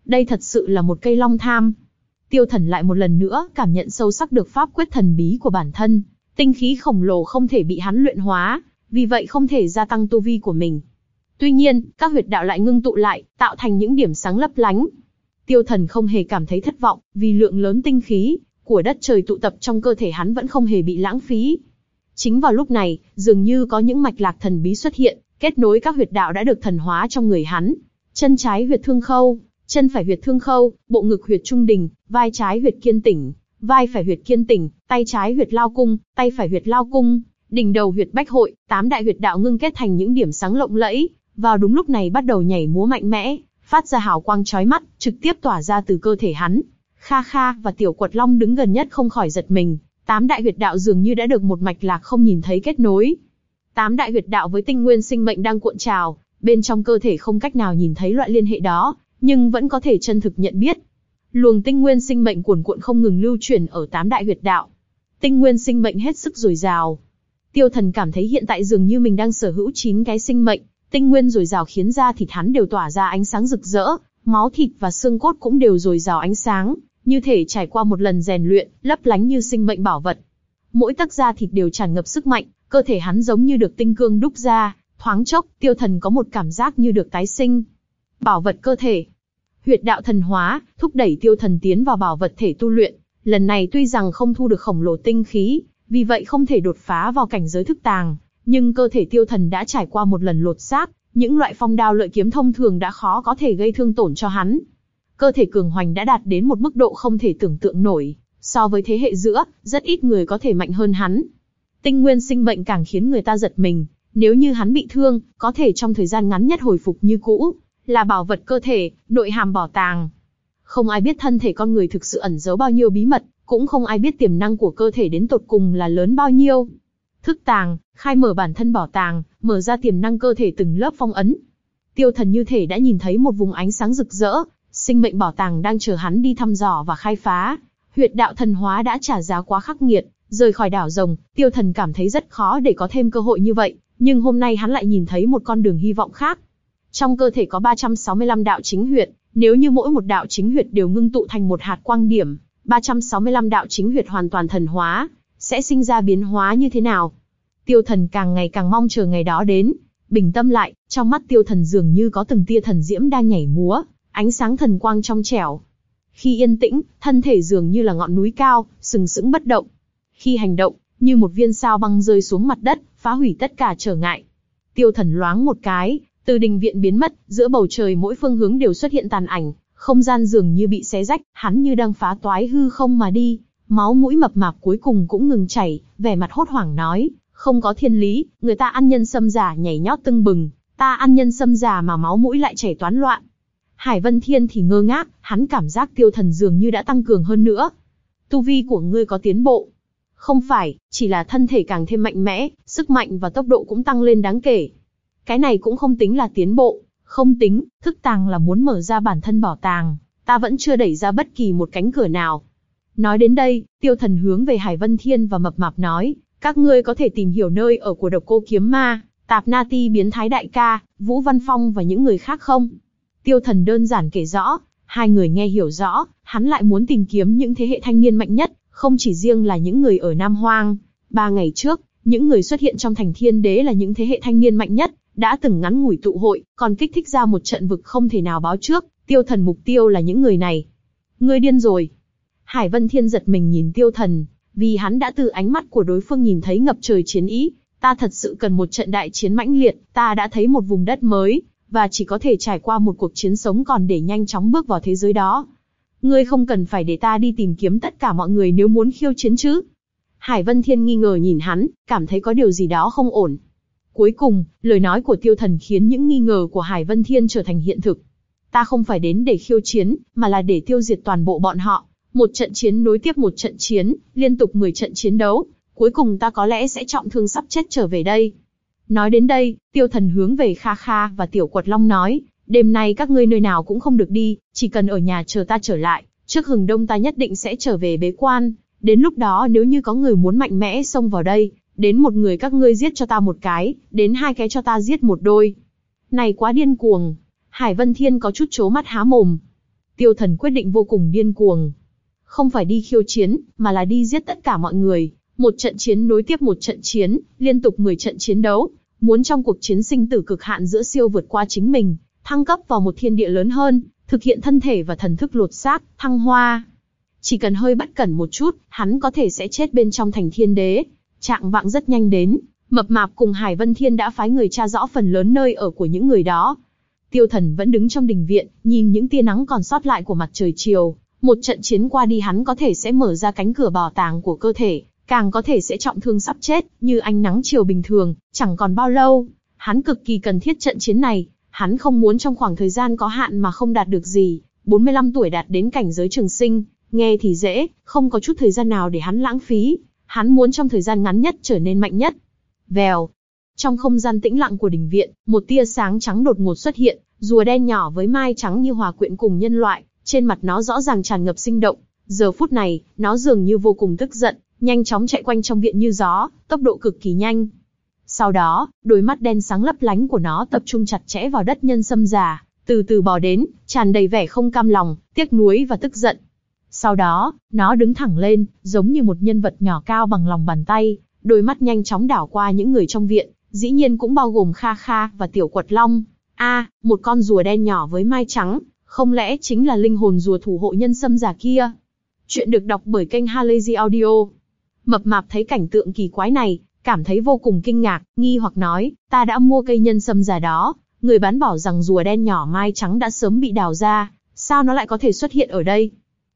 Đây thật sự là một cây long tham. Tiêu thần lại một lần nữa cảm nhận sâu sắc được pháp quyết thần bí của bản thân. Tinh khí khổng lồ không thể bị hắn luyện hóa, vì vậy không thể gia tăng tu vi của mình. Tuy nhiên, các huyệt đạo lại ngưng tụ lại, tạo thành những điểm sáng lấp lánh. Tiêu thần không hề cảm thấy thất vọng, vì lượng lớn tinh khí của đất trời tụ tập trong cơ thể hắn vẫn không hề bị lãng phí. Chính vào lúc này, dường như có những mạch lạc thần bí xuất hiện, kết nối các huyệt đạo đã được thần hóa trong người hắn. Chân trái huyệt thương khâu, chân phải huyệt thương khâu, bộ ngực huyệt trung đình, vai trái huyệt kiên tỉnh, vai phải huyệt kiên tỉnh, tay trái huyệt lao cung, tay phải huyệt lao cung, đỉnh đầu huyệt bách hội, tám đại huyệt đạo ngưng kết thành những điểm sáng lộng lẫy, vào đúng lúc này bắt đầu nhảy múa mạnh mẽ, phát ra hào quang chói mắt, trực tiếp tỏa ra từ cơ thể hắn. Kha Kha và Tiểu Quật Long đứng gần nhất không khỏi giật mình, tám đại huyệt đạo dường như đã được một mạch lạc không nhìn thấy kết nối. Tám đại huyệt đạo với tinh nguyên sinh mệnh đang cuộn trào, bên trong cơ thể không cách nào nhìn thấy loại liên hệ đó, nhưng vẫn có thể chân thực nhận biết. Luồng tinh nguyên sinh mệnh cuồn cuộn không ngừng lưu chuyển ở tám đại huyệt đạo. Tinh nguyên sinh mệnh hết sức dồi dào. Tiêu Thần cảm thấy hiện tại dường như mình đang sở hữu chín cái sinh mệnh, tinh nguyên dồi dào khiến da thịt hắn đều tỏa ra ánh sáng rực rỡ, máu thịt và xương cốt cũng đều dồi dào ánh sáng, như thể trải qua một lần rèn luyện, lấp lánh như sinh mệnh bảo vật. Mỗi tấc da thịt đều tràn ngập sức mạnh, cơ thể hắn giống như được tinh cương đúc ra, thoáng chốc, tiêu thần có một cảm giác như được tái sinh. Bảo vật cơ thể. Huyệt đạo thần hóa, thúc đẩy tiêu thần tiến vào bảo vật thể tu luyện. Lần này tuy rằng không thu được khổng lồ tinh khí, vì vậy không thể đột phá vào cảnh giới thức tàng, nhưng cơ thể tiêu thần đã trải qua một lần lột xác, những loại phong đao lợi kiếm thông thường đã khó có thể gây thương tổn cho hắn. Cơ thể cường hoành đã đạt đến một mức độ không thể tưởng tượng nổi, so với thế hệ giữa, rất ít người có thể mạnh hơn hắn. Tinh nguyên sinh mệnh càng khiến người ta giật mình, nếu như hắn bị thương, có thể trong thời gian ngắn nhất hồi phục như cũ, là bảo vật cơ thể, nội hàm bảo tàng. Không ai biết thân thể con người thực sự ẩn giấu bao nhiêu bí mật, cũng không ai biết tiềm năng của cơ thể đến tột cùng là lớn bao nhiêu. Thức tàng, khai mở bản thân bảo tàng, mở ra tiềm năng cơ thể từng lớp phong ấn. Tiêu thần như thể đã nhìn thấy một vùng ánh sáng rực rỡ, sinh mệnh bảo tàng đang chờ hắn đi thăm dò và khai phá. Huyệt đạo thần hóa đã trả giá quá khắc nghiệt, Rời khỏi đảo rồng, tiêu thần cảm thấy rất khó để có thêm cơ hội như vậy, nhưng hôm nay hắn lại nhìn thấy một con đường hy vọng khác. Trong cơ thể có 365 đạo chính huyệt, nếu như mỗi một đạo chính huyệt đều ngưng tụ thành một hạt quang điểm, 365 đạo chính huyệt hoàn toàn thần hóa, sẽ sinh ra biến hóa như thế nào? Tiêu thần càng ngày càng mong chờ ngày đó đến. Bình tâm lại, trong mắt tiêu thần dường như có từng tia thần diễm đang nhảy múa, ánh sáng thần quang trong trẻo. Khi yên tĩnh, thân thể dường như là ngọn núi cao, sừng sững bất động. Khi hành động, như một viên sao băng rơi xuống mặt đất, phá hủy tất cả trở ngại. Tiêu thần loáng một cái, từ đình viện biến mất, giữa bầu trời mỗi phương hướng đều xuất hiện tàn ảnh, không gian dường như bị xé rách, hắn như đang phá toái hư không mà đi. Máu mũi mập mạp cuối cùng cũng ngừng chảy, vẻ mặt hốt hoảng nói, không có thiên lý, người ta ăn nhân sâm giả nhảy nhót tưng bừng, ta ăn nhân sâm giả mà máu mũi lại chảy toán loạn. Hải Vân Thiên thì ngơ ngác, hắn cảm giác tiêu thần dường như đã tăng cường hơn nữa. Tu vi của ngươi có tiến bộ. Không phải, chỉ là thân thể càng thêm mạnh mẽ, sức mạnh và tốc độ cũng tăng lên đáng kể. Cái này cũng không tính là tiến bộ, không tính, thức tàng là muốn mở ra bản thân bảo tàng, ta vẫn chưa đẩy ra bất kỳ một cánh cửa nào. Nói đến đây, tiêu thần hướng về Hải Vân Thiên và Mập Mạp nói, các ngươi có thể tìm hiểu nơi ở của độc cô kiếm ma, tạp na ti biến thái đại ca, Vũ Văn Phong và những người khác không? Tiêu thần đơn giản kể rõ, hai người nghe hiểu rõ, hắn lại muốn tìm kiếm những thế hệ thanh niên mạnh nhất, không chỉ riêng là những người ở Nam Hoang. Ba ngày trước, những người xuất hiện trong thành thiên đế là những thế hệ thanh niên mạnh nhất, đã từng ngắn ngủi tụ hội, còn kích thích ra một trận vực không thể nào báo trước, tiêu thần mục tiêu là những người này. Ngươi điên rồi. Hải Vân Thiên giật mình nhìn tiêu thần, vì hắn đã từ ánh mắt của đối phương nhìn thấy ngập trời chiến ý. Ta thật sự cần một trận đại chiến mãnh liệt, ta đã thấy một vùng đất mới, và chỉ có thể trải qua một cuộc chiến sống còn để nhanh chóng bước vào thế giới đó. Ngươi không cần phải để ta đi tìm kiếm tất cả mọi người nếu muốn khiêu chiến chứ. Hải Vân Thiên nghi ngờ nhìn hắn, cảm thấy có điều gì đó không ổn. Cuối cùng, lời nói của tiêu thần khiến những nghi ngờ của Hải Vân Thiên trở thành hiện thực. Ta không phải đến để khiêu chiến, mà là để tiêu diệt toàn bộ bọn họ. Một trận chiến nối tiếp một trận chiến, liên tục 10 trận chiến đấu, cuối cùng ta có lẽ sẽ trọng thương sắp chết trở về đây. Nói đến đây, tiêu thần hướng về Kha Kha và Tiểu Quật Long nói, đêm nay các ngươi nơi nào cũng không được đi, chỉ cần ở nhà chờ ta trở lại, trước hừng đông ta nhất định sẽ trở về bế quan, đến lúc đó nếu như có người muốn mạnh mẽ xông vào đây, đến một người các ngươi giết cho ta một cái, đến hai cái cho ta giết một đôi. Này quá điên cuồng. Hải Vân Thiên có chút chố mắt há mồm. Tiêu thần quyết định vô cùng điên cuồng. Không phải đi khiêu chiến, mà là đi giết tất cả mọi người. Một trận chiến nối tiếp một trận chiến, liên tục 10 trận chiến đấu. Muốn trong cuộc chiến sinh tử cực hạn giữa siêu vượt qua chính mình, thăng cấp vào một thiên địa lớn hơn, thực hiện thân thể và thần thức lột xác, thăng hoa. Chỉ cần hơi bất cẩn một chút, hắn có thể sẽ chết bên trong thành thiên đế, Trạng vạng rất nhanh đến, Mập Mạp cùng Hải Vân Thiên đã phái người tra rõ phần lớn nơi ở của những người đó. Tiêu Thần vẫn đứng trong đình viện, nhìn những tia nắng còn sót lại của mặt trời chiều. Một trận chiến qua đi hắn có thể sẽ mở ra cánh cửa bảo tàng của cơ thể, càng có thể sẽ trọng thương sắp chết, như ánh nắng chiều bình thường, chẳng còn bao lâu. Hắn cực kỳ cần thiết trận chiến này, hắn không muốn trong khoảng thời gian có hạn mà không đạt được gì. 45 tuổi đạt đến cảnh giới trường sinh, nghe thì dễ, không có chút thời gian nào để hắn lãng phí. Hắn muốn trong thời gian ngắn nhất trở nên mạnh nhất. Vèo. Trong không gian tĩnh lặng của đình viện, một tia sáng trắng đột ngột xuất hiện, rùa đen nhỏ với mai trắng như hòa quyện cùng nhân loại, trên mặt nó rõ ràng tràn ngập sinh động. Giờ phút này, nó dường như vô cùng tức giận, nhanh chóng chạy quanh trong viện như gió, tốc độ cực kỳ nhanh. Sau đó, đôi mắt đen sáng lấp lánh của nó tập trung chặt chẽ vào đất nhân sâm già, từ từ bò đến, tràn đầy vẻ không cam lòng, tiếc nuối và tức giận. Sau đó, nó đứng thẳng lên, giống như một nhân vật nhỏ cao bằng lòng bàn tay, đôi mắt nhanh chóng đảo qua những người trong viện, dĩ nhiên cũng bao gồm Kha Kha và Tiểu Quật Long. A, một con rùa đen nhỏ với mai trắng, không lẽ chính là linh hồn rùa thủ hộ nhân sâm giả kia? Chuyện được đọc bởi kênh Halazy Audio. Mập mạp thấy cảnh tượng kỳ quái này, cảm thấy vô cùng kinh ngạc, nghi hoặc nói, ta đã mua cây nhân sâm già đó, người bán bảo rằng rùa đen nhỏ mai trắng đã sớm bị đào ra, sao nó lại có thể xuất hiện ở đây?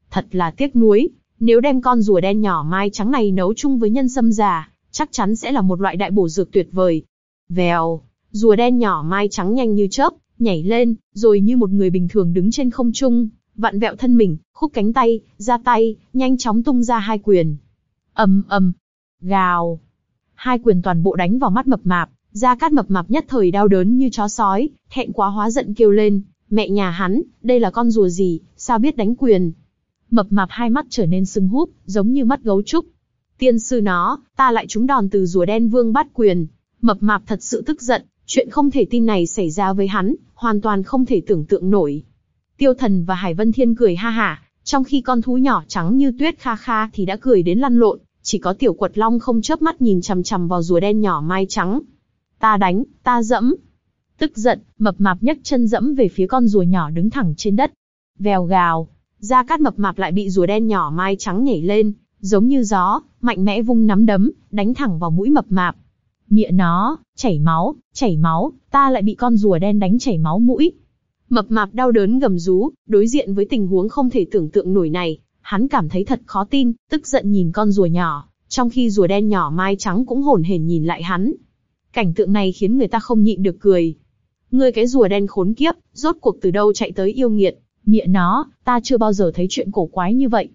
Thật là tiếc nuối, nếu đem con rùa đen nhỏ mai trắng này nấu chung với nhân sâm già, chắc chắn sẽ là một loại đại bổ dược tuyệt vời. Vèo, rùa đen nhỏ mai trắng nhanh như chớp, nhảy lên, rồi như một người bình thường đứng trên không trung, vặn vẹo thân mình, khúc cánh tay, ra tay, nhanh chóng tung ra hai quyền ầm ầm, gào. Hai quyền toàn bộ đánh vào mắt mập mạp, da cát mập mạp nhất thời đau đớn như chó sói, thẹn quá hóa giận kêu lên, mẹ nhà hắn, đây là con rùa gì, sao biết đánh quyền? Mập mạp hai mắt trở nên sưng húp, giống như mắt gấu trúc. Tiên sư nó, ta lại trúng đòn từ rùa đen vương bát quyền. Mập mạp thật sự tức giận, chuyện không thể tin này xảy ra với hắn, hoàn toàn không thể tưởng tượng nổi. Tiêu thần và Hải Vân Thiên cười ha hả, trong khi con thú nhỏ trắng như tuyết kha kha thì đã cười đến lăn lộn, chỉ có tiểu quật long không chớp mắt nhìn chằm chằm vào rùa đen nhỏ mai trắng. Ta đánh, ta dẫm. Tức giận, mập mạp nhấc chân dẫm về phía con rùa nhỏ đứng thẳng trên đất. Vèo gào, da cát mập mạp lại bị rùa đen nhỏ mai trắng nhảy lên, giống như gió, mạnh mẽ vung nắm đấm, đánh thẳng vào mũi mập mạp. Mịa nó, chảy máu, chảy máu, ta lại bị con rùa đen đánh chảy máu mũi. Mập mạp đau đớn gầm rú, đối diện với tình huống không thể tưởng tượng nổi này, hắn cảm thấy thật khó tin, tức giận nhìn con rùa nhỏ, trong khi rùa đen nhỏ mai trắng cũng hồn hển nhìn lại hắn. Cảnh tượng này khiến người ta không nhịn được cười. Ngươi cái rùa đen khốn kiếp, rốt cuộc từ đâu chạy tới yêu nghiệt, mịa nó, ta chưa bao giờ thấy chuyện cổ quái như vậy.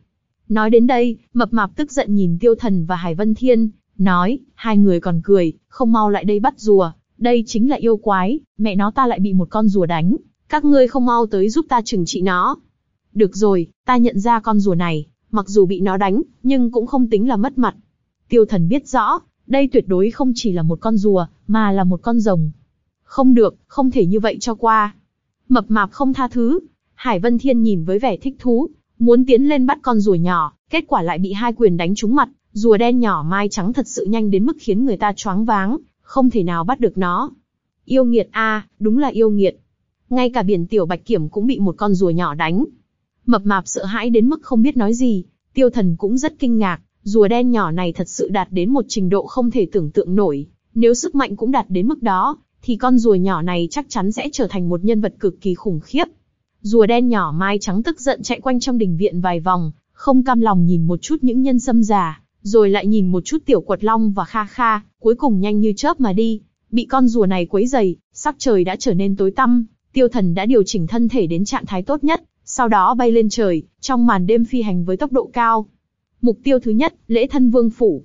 Nói đến đây, mập mạp tức giận nhìn tiêu thần và Hải Vân Thiên, nói, hai người còn cười, không mau lại đây bắt rùa, đây chính là yêu quái, mẹ nó ta lại bị một con rùa đánh, các ngươi không mau tới giúp ta trừng trị nó. Được rồi, ta nhận ra con rùa này, mặc dù bị nó đánh, nhưng cũng không tính là mất mặt. Tiêu thần biết rõ, đây tuyệt đối không chỉ là một con rùa, mà là một con rồng. Không được, không thể như vậy cho qua. Mập mạp không tha thứ. Hải Vân Thiên nhìn với vẻ thích thú, muốn tiến lên bắt con rùa nhỏ, kết quả lại bị hai quyền đánh trúng mặt. Rùa đen nhỏ mai trắng thật sự nhanh đến mức khiến người ta choáng váng, không thể nào bắt được nó. Yêu nghiệt a, đúng là yêu nghiệt. Ngay cả biển tiểu bạch kiểm cũng bị một con rùa nhỏ đánh. Mập mạp sợ hãi đến mức không biết nói gì, tiêu thần cũng rất kinh ngạc, rùa đen nhỏ này thật sự đạt đến một trình độ không thể tưởng tượng nổi. Nếu sức mạnh cũng đạt đến mức đó, thì con rùa nhỏ này chắc chắn sẽ trở thành một nhân vật cực kỳ khủng khiếp. Rùa đen nhỏ mai trắng tức giận chạy quanh trong đình viện vài vòng, không cam lòng nhìn một chút những nhân sâm già, rồi lại nhìn một chút tiểu quật long và kha kha, cuối cùng nhanh như chớp mà đi. Bị con rùa này quấy dày, sắc trời đã trở nên tối tăm, tiêu thần đã điều chỉnh thân thể đến trạng thái tốt nhất, sau đó bay lên trời, trong màn đêm phi hành với tốc độ cao. Mục tiêu thứ nhất, lễ thân vương phủ.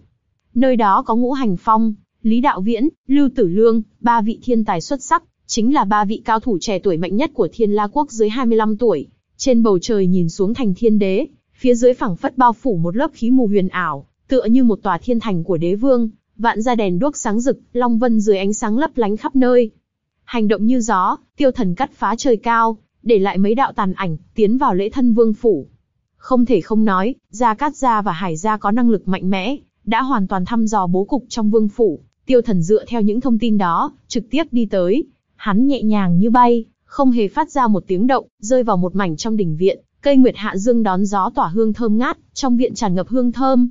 Nơi đó có ngũ hành phong, Lý Đạo Viễn, Lưu Tử Lương, ba vị thiên tài xuất sắc, chính là ba vị cao thủ trẻ tuổi mạnh nhất của thiên la quốc dưới 25 tuổi. Trên bầu trời nhìn xuống thành thiên đế, phía dưới phẳng phất bao phủ một lớp khí mù huyền ảo, tựa như một tòa thiên thành của đế vương, vạn ra đèn đuốc sáng rực, long vân dưới ánh sáng lấp lánh khắp nơi. Hành động như gió, tiêu thần cắt phá trời cao, để lại mấy đạo tàn ảnh, tiến vào lễ thân vương phủ. Không thể không nói, Gia Cát Gia và Hải Gia có năng lực mạnh mẽ, đã hoàn toàn thăm dò bố cục trong vương phủ. Tiêu thần dựa theo những thông tin đó, trực tiếp đi tới. Hắn nhẹ nhàng như bay, không hề phát ra một tiếng động, rơi vào một mảnh trong đỉnh viện. Cây nguyệt hạ dương đón gió tỏa hương thơm ngát, trong viện tràn ngập hương thơm.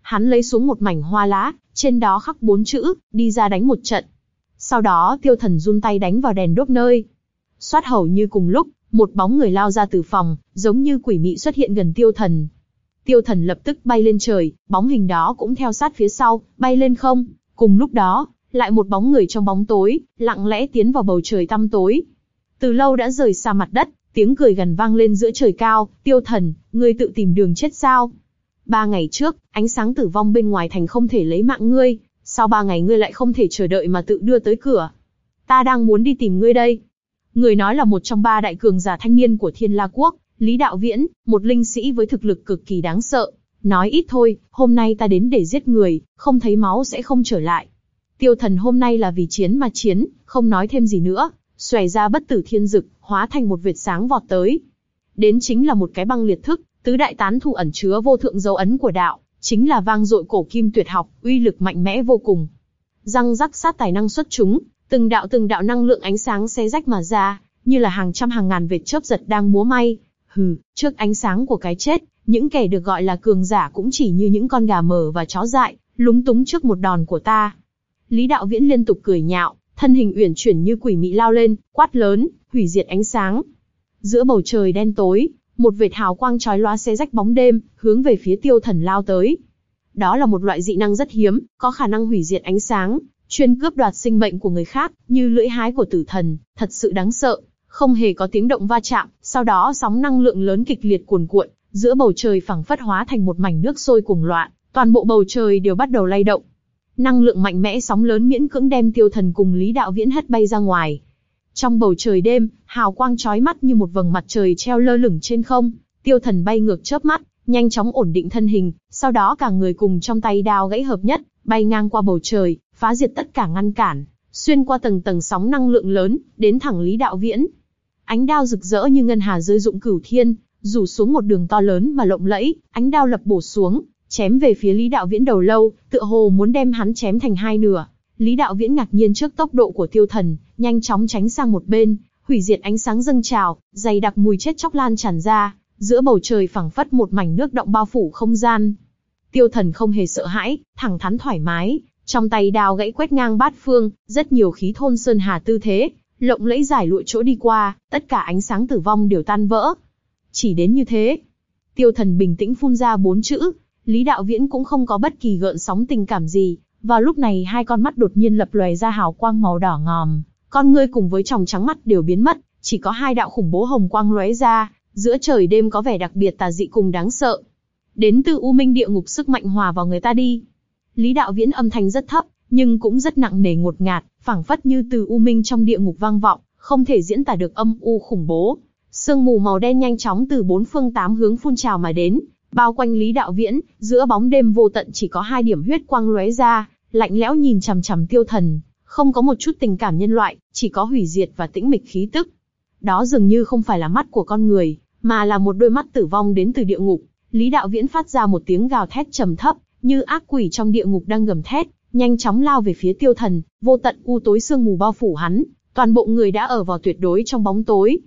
Hắn lấy xuống một mảnh hoa lá, trên đó khắc bốn chữ, đi ra đánh một trận. Sau đó tiêu thần run tay đánh vào đèn đốt nơi. Xoát hầu như cùng lúc, một bóng người lao ra từ phòng, giống như quỷ mị xuất hiện gần tiêu thần. Tiêu thần lập tức bay lên trời, bóng hình đó cũng theo sát phía sau, bay lên không. Cùng lúc đó, lại một bóng người trong bóng tối, lặng lẽ tiến vào bầu trời tăm tối. Từ lâu đã rời xa mặt đất, tiếng cười gần vang lên giữa trời cao, tiêu thần, ngươi tự tìm đường chết sao? Ba ngày trước, ánh sáng tử vong bên ngoài thành không thể lấy mạng ngươi, sao ba ngày ngươi lại không thể chờ đợi mà tự đưa tới cửa? Ta đang muốn đi tìm ngươi đây. Người nói là một trong ba đại cường giả thanh niên của Thiên La Quốc, Lý Đạo Viễn, một linh sĩ với thực lực cực kỳ đáng sợ. Nói ít thôi, hôm nay ta đến để giết người, không thấy máu sẽ không trở lại. Tiêu thần hôm nay là vì chiến mà chiến, không nói thêm gì nữa, xòe ra bất tử thiên dực, hóa thành một vệt sáng vọt tới. Đến chính là một cái băng liệt thức, tứ đại tán thu ẩn chứa vô thượng dấu ấn của đạo, chính là vang dội cổ kim tuyệt học, uy lực mạnh mẽ vô cùng. Răng rắc sát tài năng xuất chúng, từng đạo từng đạo năng lượng ánh sáng xé rách mà ra, như là hàng trăm hàng ngàn vệt chớp giật đang múa may. Hừ, trước ánh sáng của cái chết, những kẻ được gọi là cường giả cũng chỉ như những con gà mờ và chó dại, lúng túng trước một đòn của ta. Lý Đạo Viễn liên tục cười nhạo, thân hình uyển chuyển như quỷ mị lao lên, quát lớn, hủy diệt ánh sáng. Giữa bầu trời đen tối, một vệt hào quang chói lóa xé rách bóng đêm, hướng về phía Tiêu Thần lao tới. Đó là một loại dị năng rất hiếm, có khả năng hủy diệt ánh sáng, chuyên cướp đoạt sinh mệnh của người khác, như lưỡi hái của tử thần, thật sự đáng sợ. Không hề có tiếng động va chạm, sau đó sóng năng lượng lớn kịch liệt cuồn cuộn, giữa bầu trời phẳng phất hóa thành một mảnh nước sôi cuồng loạn, toàn bộ bầu trời đều bắt đầu lay động. Năng lượng mạnh mẽ sóng lớn miễn cưỡng đem tiêu thần cùng Lý Đạo Viễn hất bay ra ngoài. Trong bầu trời đêm, hào quang chói mắt như một vầng mặt trời treo lơ lửng trên không, tiêu thần bay ngược chớp mắt, nhanh chóng ổn định thân hình, sau đó cả người cùng trong tay đao gãy hợp nhất, bay ngang qua bầu trời, phá diệt tất cả ngăn cản, xuyên qua tầng tầng sóng năng lượng lớn, đến thẳng Lý Đạo Viễn. Ánh đao rực rỡ như ngân hà rơi dụng cửu thiên, rủ xuống một đường to lớn mà lộng lẫy, ánh đao lập bổ xuống, chém về phía Lý Đạo Viễn đầu lâu, tựa hồ muốn đem hắn chém thành hai nửa. Lý Đạo Viễn ngạc nhiên trước tốc độ của tiêu thần, nhanh chóng tránh sang một bên, hủy diệt ánh sáng dâng trào, dày đặc mùi chết chóc lan tràn ra, giữa bầu trời phẳng phất một mảnh nước động bao phủ không gian. Tiêu thần không hề sợ hãi, thẳng thắn thoải mái, trong tay đao gãy quét ngang bát phương, rất nhiều khí thôn sơn hà tư thế, lộng lẫy giải lụa chỗ đi qua, tất cả ánh sáng tử vong đều tan vỡ. Chỉ đến như thế. Tiêu thần bình tĩnh phun ra bốn chữ, Lý Đạo Viễn cũng không có bất kỳ gợn sóng tình cảm gì, vào lúc này hai con mắt đột nhiên lập lòe ra hào quang màu đỏ ngòm, con ngươi cùng với tròng trắng mắt đều biến mất, chỉ có hai đạo khủng bố hồng quang lóe ra, giữa trời đêm có vẻ đặc biệt tà dị cùng đáng sợ. Đến từ U Minh địa ngục sức mạnh hòa vào người ta đi. Lý Đạo Viễn âm thanh rất thấp, nhưng cũng rất nặng nề ngột ngạt, phảng phất như từ U Minh trong địa ngục vang vọng, không thể diễn tả được âm u khủng bố. Sương mù màu đen nhanh chóng từ bốn phương tám hướng phun trào mà đến, bao quanh Lý Đạo Viễn, giữa bóng đêm vô tận chỉ có hai điểm huyết quang lóe ra, lạnh lẽo nhìn chằm chằm Tiêu Thần, không có một chút tình cảm nhân loại, chỉ có hủy diệt và tĩnh mịch khí tức. Đó dường như không phải là mắt của con người, mà là một đôi mắt tử vong đến từ địa ngục. Lý Đạo Viễn phát ra một tiếng gào thét trầm thấp, như ác quỷ trong địa ngục đang gầm thét, nhanh chóng lao về phía Tiêu Thần, vô tận u tối sương mù bao phủ hắn, toàn bộ người đã ở vào tuyệt đối trong bóng tối.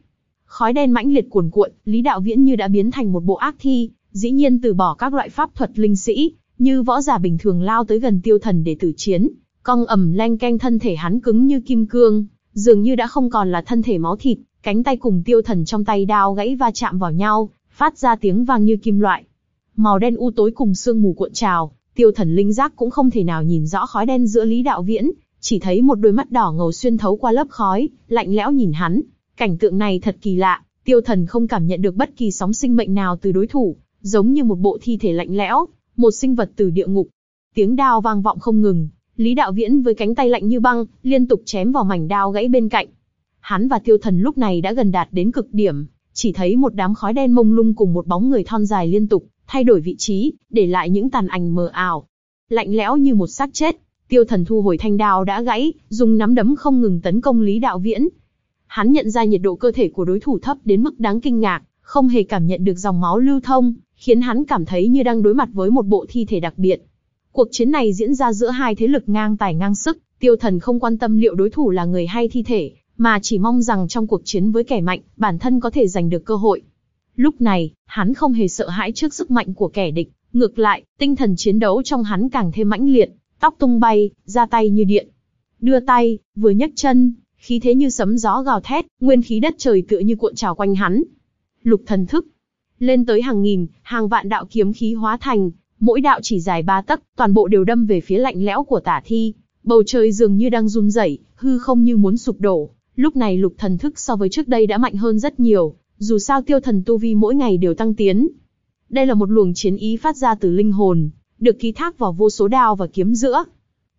Khói đen mãnh liệt cuồn cuộn, Lý Đạo Viễn như đã biến thành một bộ ác thi, dĩ nhiên từ bỏ các loại pháp thuật linh sĩ, như võ giả bình thường lao tới gần Tiêu Thần để tử chiến, cong ẩm leng canh thân thể hắn cứng như kim cương, dường như đã không còn là thân thể máu thịt, cánh tay cùng tiêu thần trong tay đao gãy va chạm vào nhau, phát ra tiếng vang như kim loại. Màu đen u tối cùng sương mù cuộn trào, tiêu thần linh giác cũng không thể nào nhìn rõ khói đen giữa Lý Đạo Viễn, chỉ thấy một đôi mắt đỏ ngầu xuyên thấu qua lớp khói, lạnh lẽo nhìn hắn. Cảnh tượng này thật kỳ lạ, tiêu thần không cảm nhận được bất kỳ sóng sinh mệnh nào từ đối thủ, giống như một bộ thi thể lạnh lẽo, một sinh vật từ địa ngục. Tiếng đao vang vọng không ngừng, Lý Đạo Viễn với cánh tay lạnh như băng, liên tục chém vào mảnh đao gãy bên cạnh. Hắn và Tiêu Thần lúc này đã gần đạt đến cực điểm, chỉ thấy một đám khói đen mông lung cùng một bóng người thon dài liên tục thay đổi vị trí, để lại những tàn ảnh mờ ảo. Lạnh lẽo như một xác chết, Tiêu Thần thu hồi thanh đao đã gãy, dùng nắm đấm không ngừng tấn công Lý Đạo Viễn. Hắn nhận ra nhiệt độ cơ thể của đối thủ thấp đến mức đáng kinh ngạc, không hề cảm nhận được dòng máu lưu thông, khiến hắn cảm thấy như đang đối mặt với một bộ thi thể đặc biệt. Cuộc chiến này diễn ra giữa hai thế lực ngang tài ngang sức, tiêu thần không quan tâm liệu đối thủ là người hay thi thể, mà chỉ mong rằng trong cuộc chiến với kẻ mạnh, bản thân có thể giành được cơ hội. Lúc này, hắn không hề sợ hãi trước sức mạnh của kẻ địch, ngược lại, tinh thần chiến đấu trong hắn càng thêm mãnh liệt, tóc tung bay, ra tay như điện. Đưa tay, vừa nhấc chân, khí thế như sấm gió gào thét, nguyên khí đất trời tựa như cuộn trào quanh hắn. Lục thần thức, lên tới hàng nghìn, hàng vạn đạo kiếm khí hóa thành, mỗi đạo chỉ dài ba tấc, toàn bộ đều đâm về phía lạnh lẽo của tả thi. Bầu trời dường như đang run rẩy, hư không như muốn sụp đổ. Lúc này lục thần thức so với trước đây đã mạnh hơn rất nhiều, dù sao tiêu thần tu vi mỗi ngày đều tăng tiến. Đây là một luồng chiến ý phát ra từ linh hồn, được ký thác vào vô số đao và kiếm giữa.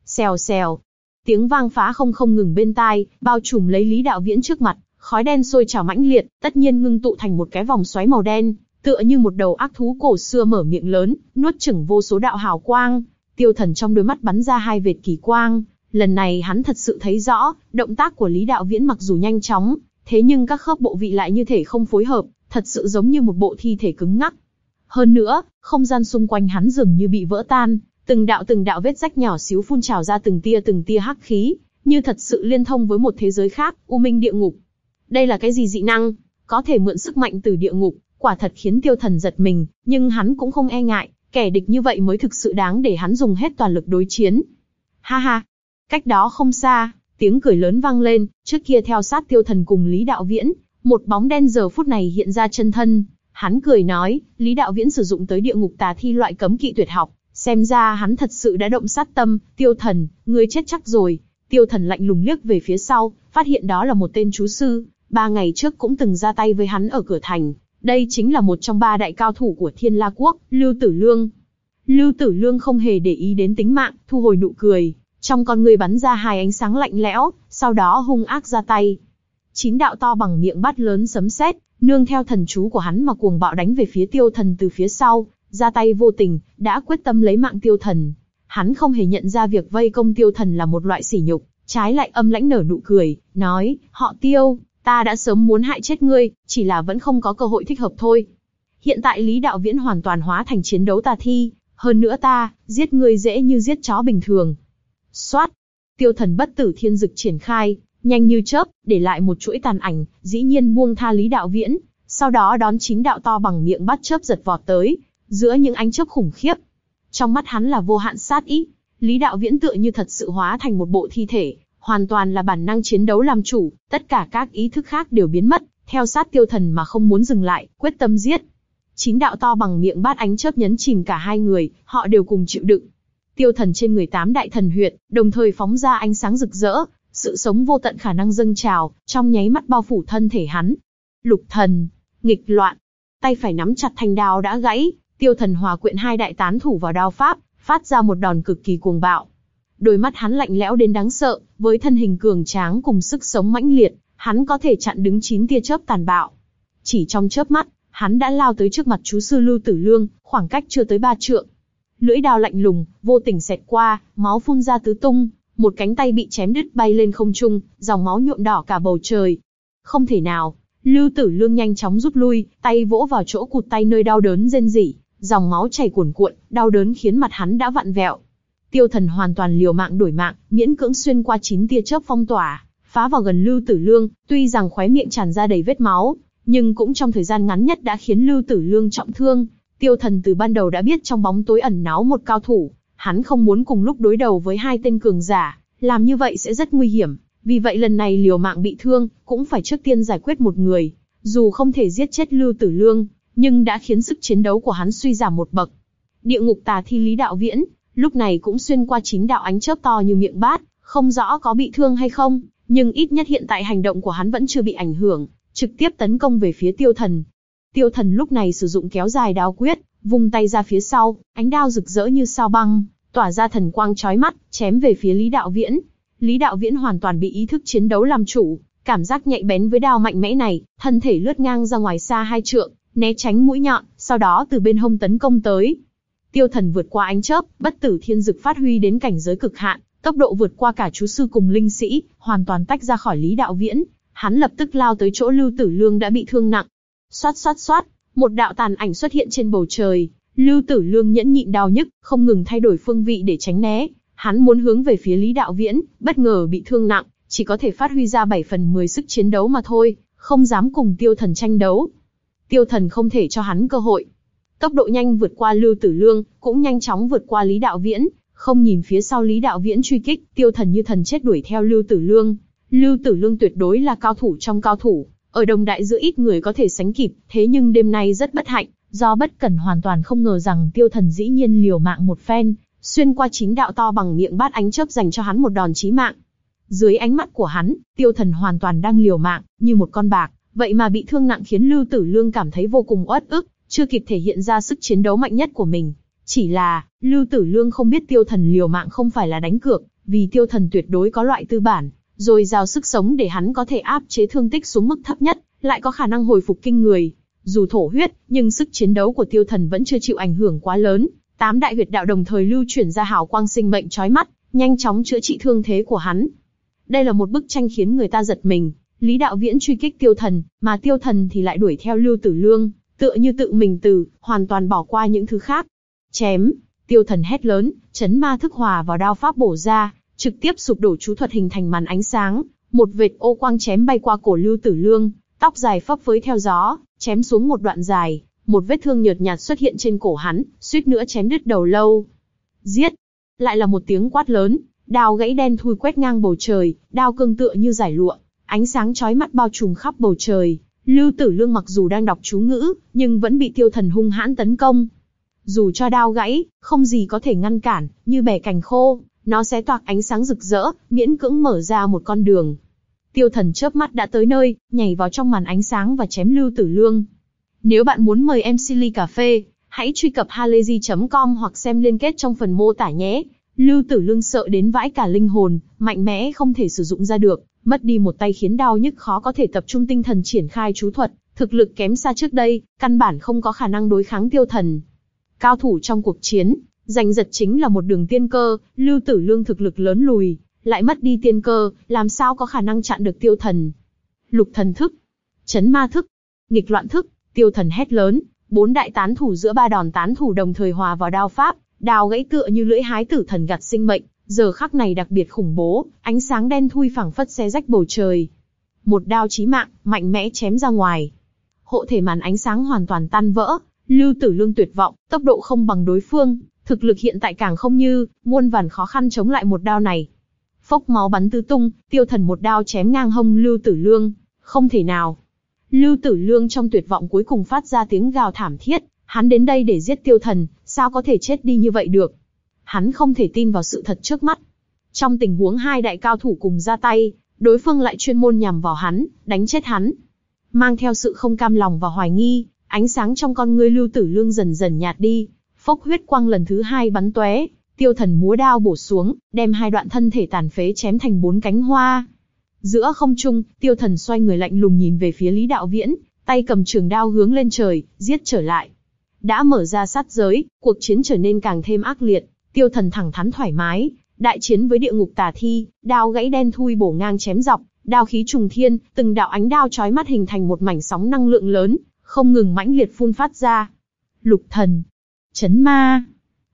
Xèo xèo, tiếng vang phá không không ngừng bên tai, bao trùm lấy Lý Đạo Viễn trước mặt, khói đen sôi trào mãnh liệt, tất nhiên ngưng tụ thành một cái vòng xoáy màu đen, tựa như một đầu ác thú cổ xưa mở miệng lớn, nuốt chửng vô số đạo hào quang. Tiêu thần trong đôi mắt bắn ra hai vệt kỳ quang, lần này hắn thật sự thấy rõ, động tác của Lý Đạo Viễn mặc dù nhanh chóng, thế nhưng các khớp bộ vị lại như thể không phối hợp, thật sự giống như một bộ thi thể cứng ngắc. Hơn nữa, không gian xung quanh hắn dường như bị vỡ tan, từng đạo từng đạo vết rách nhỏ xíu phun trào ra từng tia từng tia hắc khí, như thật sự liên thông với một thế giới khác, u minh địa ngục. Đây là cái gì dị năng? Có thể mượn sức mạnh từ địa ngục, quả thật khiến tiêu thần giật mình, nhưng hắn cũng không e ngại, kẻ địch như vậy mới thực sự đáng để hắn dùng hết toàn lực đối chiến. Ha ha! Cách đó không xa, tiếng cười lớn vang lên, trước kia theo sát tiêu thần cùng Lý Đạo Viễn, một bóng đen giờ phút này hiện ra chân thân. Hắn cười nói, Lý Đạo Viễn sử dụng tới địa ngục tà thi loại cấm kỵ tuyệt học, xem ra hắn thật sự đã động sát tâm, tiêu thần, ngươi chết chắc rồi. Tiêu thần lạnh lùng liếc về phía sau, phát hiện đó là một tên chú sư, ba ngày trước cũng từng ra tay với hắn ở cửa thành, đây chính là một trong ba đại cao thủ của Thiên La Quốc, Lưu Tử Lương. Lưu Tử Lương không hề để ý đến tính mạng, thu hồi nụ cười, trong con người bắn ra hai ánh sáng lạnh lẽo, sau đó hung ác ra tay. Chín đạo to bằng miệng bát lớn sấm sét, nương theo thần chú của hắn mà cuồng bạo đánh về phía tiêu thần từ phía sau, ra tay vô tình, đã quyết tâm lấy mạng tiêu thần. Hắn không hề nhận ra việc vây công tiêu thần là một loại sỉ nhục, trái lại âm lãnh nở nụ cười, nói, họ tiêu, ta đã sớm muốn hại chết ngươi, chỉ là vẫn không có cơ hội thích hợp thôi. Hiện tại Lý Đạo Viễn hoàn toàn hóa thành chiến đấu tà thi, hơn nữa ta, giết ngươi dễ như giết chó bình thường. Xoát, tiêu thần bất tử thiên dực triển khai, nhanh như chớp, để lại một chuỗi tàn ảnh, dĩ nhiên buông tha Lý Đạo Viễn, sau đó đón chính đạo to bằng miệng bắt chớp giật vọt tới, giữa những ánh chớp khủng khiếp. Trong mắt hắn là vô hạn sát ý, Lý Đạo Viễn tựa như thật sự hóa thành một bộ thi thể, hoàn toàn là bản năng chiến đấu làm chủ, tất cả các ý thức khác đều biến mất, theo sát tiêu thần mà không muốn dừng lại, quyết tâm giết. Chín đạo to bằng miệng bát ánh chớp nhấn chìm cả hai người, họ đều cùng chịu đựng. Tiêu thần trên người tám đại thần huyệt, đồng thời phóng ra ánh sáng rực rỡ, sự sống vô tận khả năng dâng trào, trong nháy mắt bao phủ thân thể hắn. Lục thần, nghịch loạn, tay phải nắm chặt thanh đao đã gãy, tiêu thần hòa quyện hai đại tán thủ vào đao pháp, phát ra một đòn cực kỳ cuồng bạo. Đôi mắt hắn lạnh lẽo đến đáng sợ, với thân hình cường tráng cùng sức sống mãnh liệt, hắn có thể chặn đứng chín tia chớp tàn bạo. Chỉ trong chớp mắt, hắn đã lao tới trước mặt chú sư Lưu Tử Lương, khoảng cách chưa tới ba trượng. Lưỡi đao lạnh lùng, vô tình xẹt qua, máu phun ra tứ tung, một cánh tay bị chém đứt bay lên không trung, dòng máu nhuộm đỏ cả bầu trời. Không thể nào, Lưu Tử Lương nhanh chóng rút lui, tay vỗ vào chỗ cụt tay nơi đau đớn rên rỉ, dòng máu chảy cuồn cuộn, đau đớn khiến mặt hắn đã vặn vẹo. Tiêu Thần hoàn toàn liều mạng đổi mạng, miễn cưỡng xuyên qua chín tia chớp phong tỏa, phá vào gần Lưu Tử Lương, tuy rằng khóe miệng tràn ra đầy vết máu, nhưng cũng trong thời gian ngắn nhất đã khiến Lưu Tử Lương trọng thương. Tiêu Thần từ ban đầu đã biết trong bóng tối ẩn náu một cao thủ, hắn không muốn cùng lúc đối đầu với hai tên cường giả, làm như vậy sẽ rất nguy hiểm. Vì vậy lần này liều mạng bị thương, cũng phải trước tiên giải quyết một người. Dù không thể giết chết Lưu Tử Lương, nhưng đã khiến sức chiến đấu của hắn suy giảm một bậc. Địa ngục tà thi Lý Đạo Viễn, lúc này cũng xuyên qua chín đạo ánh chớp to như miệng bát, không rõ có bị thương hay không, nhưng ít nhất hiện tại hành động của hắn vẫn chưa bị ảnh hưởng, trực tiếp tấn công về phía tiêu thần. Tiêu thần lúc này sử dụng kéo dài đao quyết, vung tay ra phía sau, ánh đao rực rỡ như sao băng, tỏa ra thần quang chói mắt, chém về phía Lý Đạo Viễn. Lý Đạo Viễn hoàn toàn bị ý thức chiến đấu làm chủ, cảm giác nhạy bén với đao mạnh mẽ này, thân thể lướt ngang ra ngoài xa hai trượng, né tránh mũi nhọn, sau đó từ bên hông tấn công tới. Tiêu Thần vượt qua ánh chớp, bất tử thiên dực phát huy đến cảnh giới cực hạn, tốc độ vượt qua cả chú sư cùng linh sĩ, hoàn toàn tách ra khỏi Lý Đạo Viễn. Hắn lập tức lao tới chỗ Lưu Tử Lương đã bị thương nặng. Xoát xoát xoát, một đạo tàn ảnh xuất hiện trên bầu trời, Lưu Tử Lương nhẫn nhịn đau nhức, không ngừng thay đổi phương vị để tránh né. Hắn muốn hướng về phía Lý Đạo Viễn, bất ngờ bị thương nặng, chỉ có thể phát huy ra 7 phần 10 sức chiến đấu mà thôi, không dám cùng Tiêu Thần tranh đấu. Tiêu Thần không thể cho hắn cơ hội. Tốc độ nhanh vượt qua Lưu Tử Lương, cũng nhanh chóng vượt qua Lý Đạo Viễn, không nhìn phía sau Lý Đạo Viễn truy kích, Tiêu Thần như thần chết đuổi theo Lưu Tử Lương. Lưu Tử Lương tuyệt đối là cao thủ trong cao thủ, ở đồng đại giữa ít người có thể sánh kịp, thế nhưng đêm nay rất bất hạnh, do bất cẩn hoàn toàn không ngờ rằng tiêu thần dĩ nhiên liều mạng một phen, xuyên qua chính đạo to bằng miệng bát ánh chớp dành cho hắn một đòn chí mạng. Dưới ánh mắt của hắn, tiêu thần hoàn toàn đang liều mạng, như một con bạc, vậy mà bị thương nặng khiến Lưu Tử Lương cảm thấy vô cùng uất ức, chưa kịp thể hiện ra sức chiến đấu mạnh nhất của mình. Chỉ là, Lưu Tử Lương không biết tiêu thần liều mạng không phải là đánh cược, vì tiêu thần tuyệt đối có loại tư bản, rồi giao sức sống để hắn có thể áp chế thương tích xuống mức thấp nhất, lại có khả năng hồi phục kinh người. Dù thổ huyết, nhưng sức chiến đấu của tiêu thần vẫn chưa chịu ảnh hưởng quá lớn. Tám đại huyệt đạo đồng thời lưu chuyển ra hào quang sinh mệnh chói mắt, nhanh chóng chữa trị thương thế của hắn. Đây là một bức tranh khiến người ta giật mình. Lý đạo viễn truy kích tiêu thần, mà tiêu thần thì lại đuổi theo lưu tử lương, tựa như tự mình từ, hoàn toàn bỏ qua những thứ khác. Chém, tiêu thần hét lớn, chấn ma thức hòa vào đao pháp bổ ra, trực tiếp sụp đổ chú thuật hình thành màn ánh sáng, một vệt ô quang chém bay qua cổ lưu tử lương, tóc dài phấp phới theo gió, chém xuống một đoạn dài, một vết thương nhợt nhạt xuất hiện trên cổ hắn, suýt nữa chém đứt đầu lâu. Giết! Lại là một tiếng quát lớn, đao gãy đen thui quét ngang bầu trời, đao cương tựa như giải lụa, ánh sáng chói mắt bao trùm khắp bầu trời. Lưu Tử Lương mặc dù đang đọc chú ngữ, nhưng vẫn bị tiêu thần hung hãn tấn công. Dù cho đao gãy, không gì có thể ngăn cản, như bẻ cành khô, nó sẽ toạc ánh sáng rực rỡ, miễn cưỡng mở ra một con đường. Tiêu thần chớp mắt đã tới nơi, nhảy vào trong màn ánh sáng và chém Lưu Tử Lương. Nếu bạn muốn mời em ly cà phê, hãy truy cập halazy.com hoặc xem liên kết trong phần mô tả nhé. Lưu Tử Lương sợ đến vãi cả linh hồn, mạnh mẽ không thể sử dụng ra được, mất đi một tay khiến đau nhức khó có thể tập trung tinh thần triển khai chú thuật, thực lực kém xa trước đây, căn bản không có khả năng đối kháng tiêu thần. Cao thủ trong cuộc chiến, giành giật chính là một đường tiên cơ, lưu tử lương thực lực lớn lùi, lại mất đi tiên cơ, làm sao có khả năng chặn được tiêu thần. Lục thần thức, chấn ma thức, nghịch loạn thức, tiêu thần hét lớn, bốn đại tán thủ giữa ba đòn tán thủ đồng thời hòa vào đao pháp, đao gãy tựa như lưỡi hái tử thần gặt sinh mệnh, giờ khắc này đặc biệt khủng bố, ánh sáng đen thui phẳng phất xé rách bầu trời. Một đao chí mạng, mạnh mẽ chém ra ngoài. Hộ thể màn ánh sáng hoàn toàn tan vỡ, Lưu Tử Lương tuyệt vọng, tốc độ không bằng đối phương, thực lực hiện tại càng không như, muôn vàn khó khăn chống lại một đao này. Phốc máu bắn tứ tung, tiêu thần một đao chém ngang hông Lưu Tử Lương, không thể nào. Lưu Tử Lương trong tuyệt vọng cuối cùng phát ra tiếng gào thảm thiết, hắn đến đây để giết tiêu thần, sao có thể chết đi như vậy được. Hắn không thể tin vào sự thật trước mắt. Trong tình huống hai đại cao thủ cùng ra tay, đối phương lại chuyên môn nhằm vào hắn, đánh chết hắn. Mang theo sự không cam lòng và hoài nghi, ánh sáng trong con ngươi Lưu Tử Lương dần dần nhạt đi, phốc huyết quang lần thứ hai bắn tóe, tiêu thần múa đao bổ xuống, đem hai đoạn thân thể tàn phế chém thành bốn cánh hoa. Giữa không trung, tiêu thần xoay người lạnh lùng nhìn về phía Lý Đạo Viễn, tay cầm trường đao hướng lên trời, giết trở lại. Đã mở ra sát giới, cuộc chiến trở nên càng thêm ác liệt, tiêu thần thẳng thắn thoải mái, đại chiến với địa ngục tà thi, đao gãy đen thui bổ ngang chém dọc, đao khí trùng thiên, từng đạo ánh đao chói mắt hình thành một mảnh sóng năng lượng lớn, không ngừng mãnh liệt phun phát ra. Lục thần, chấn ma,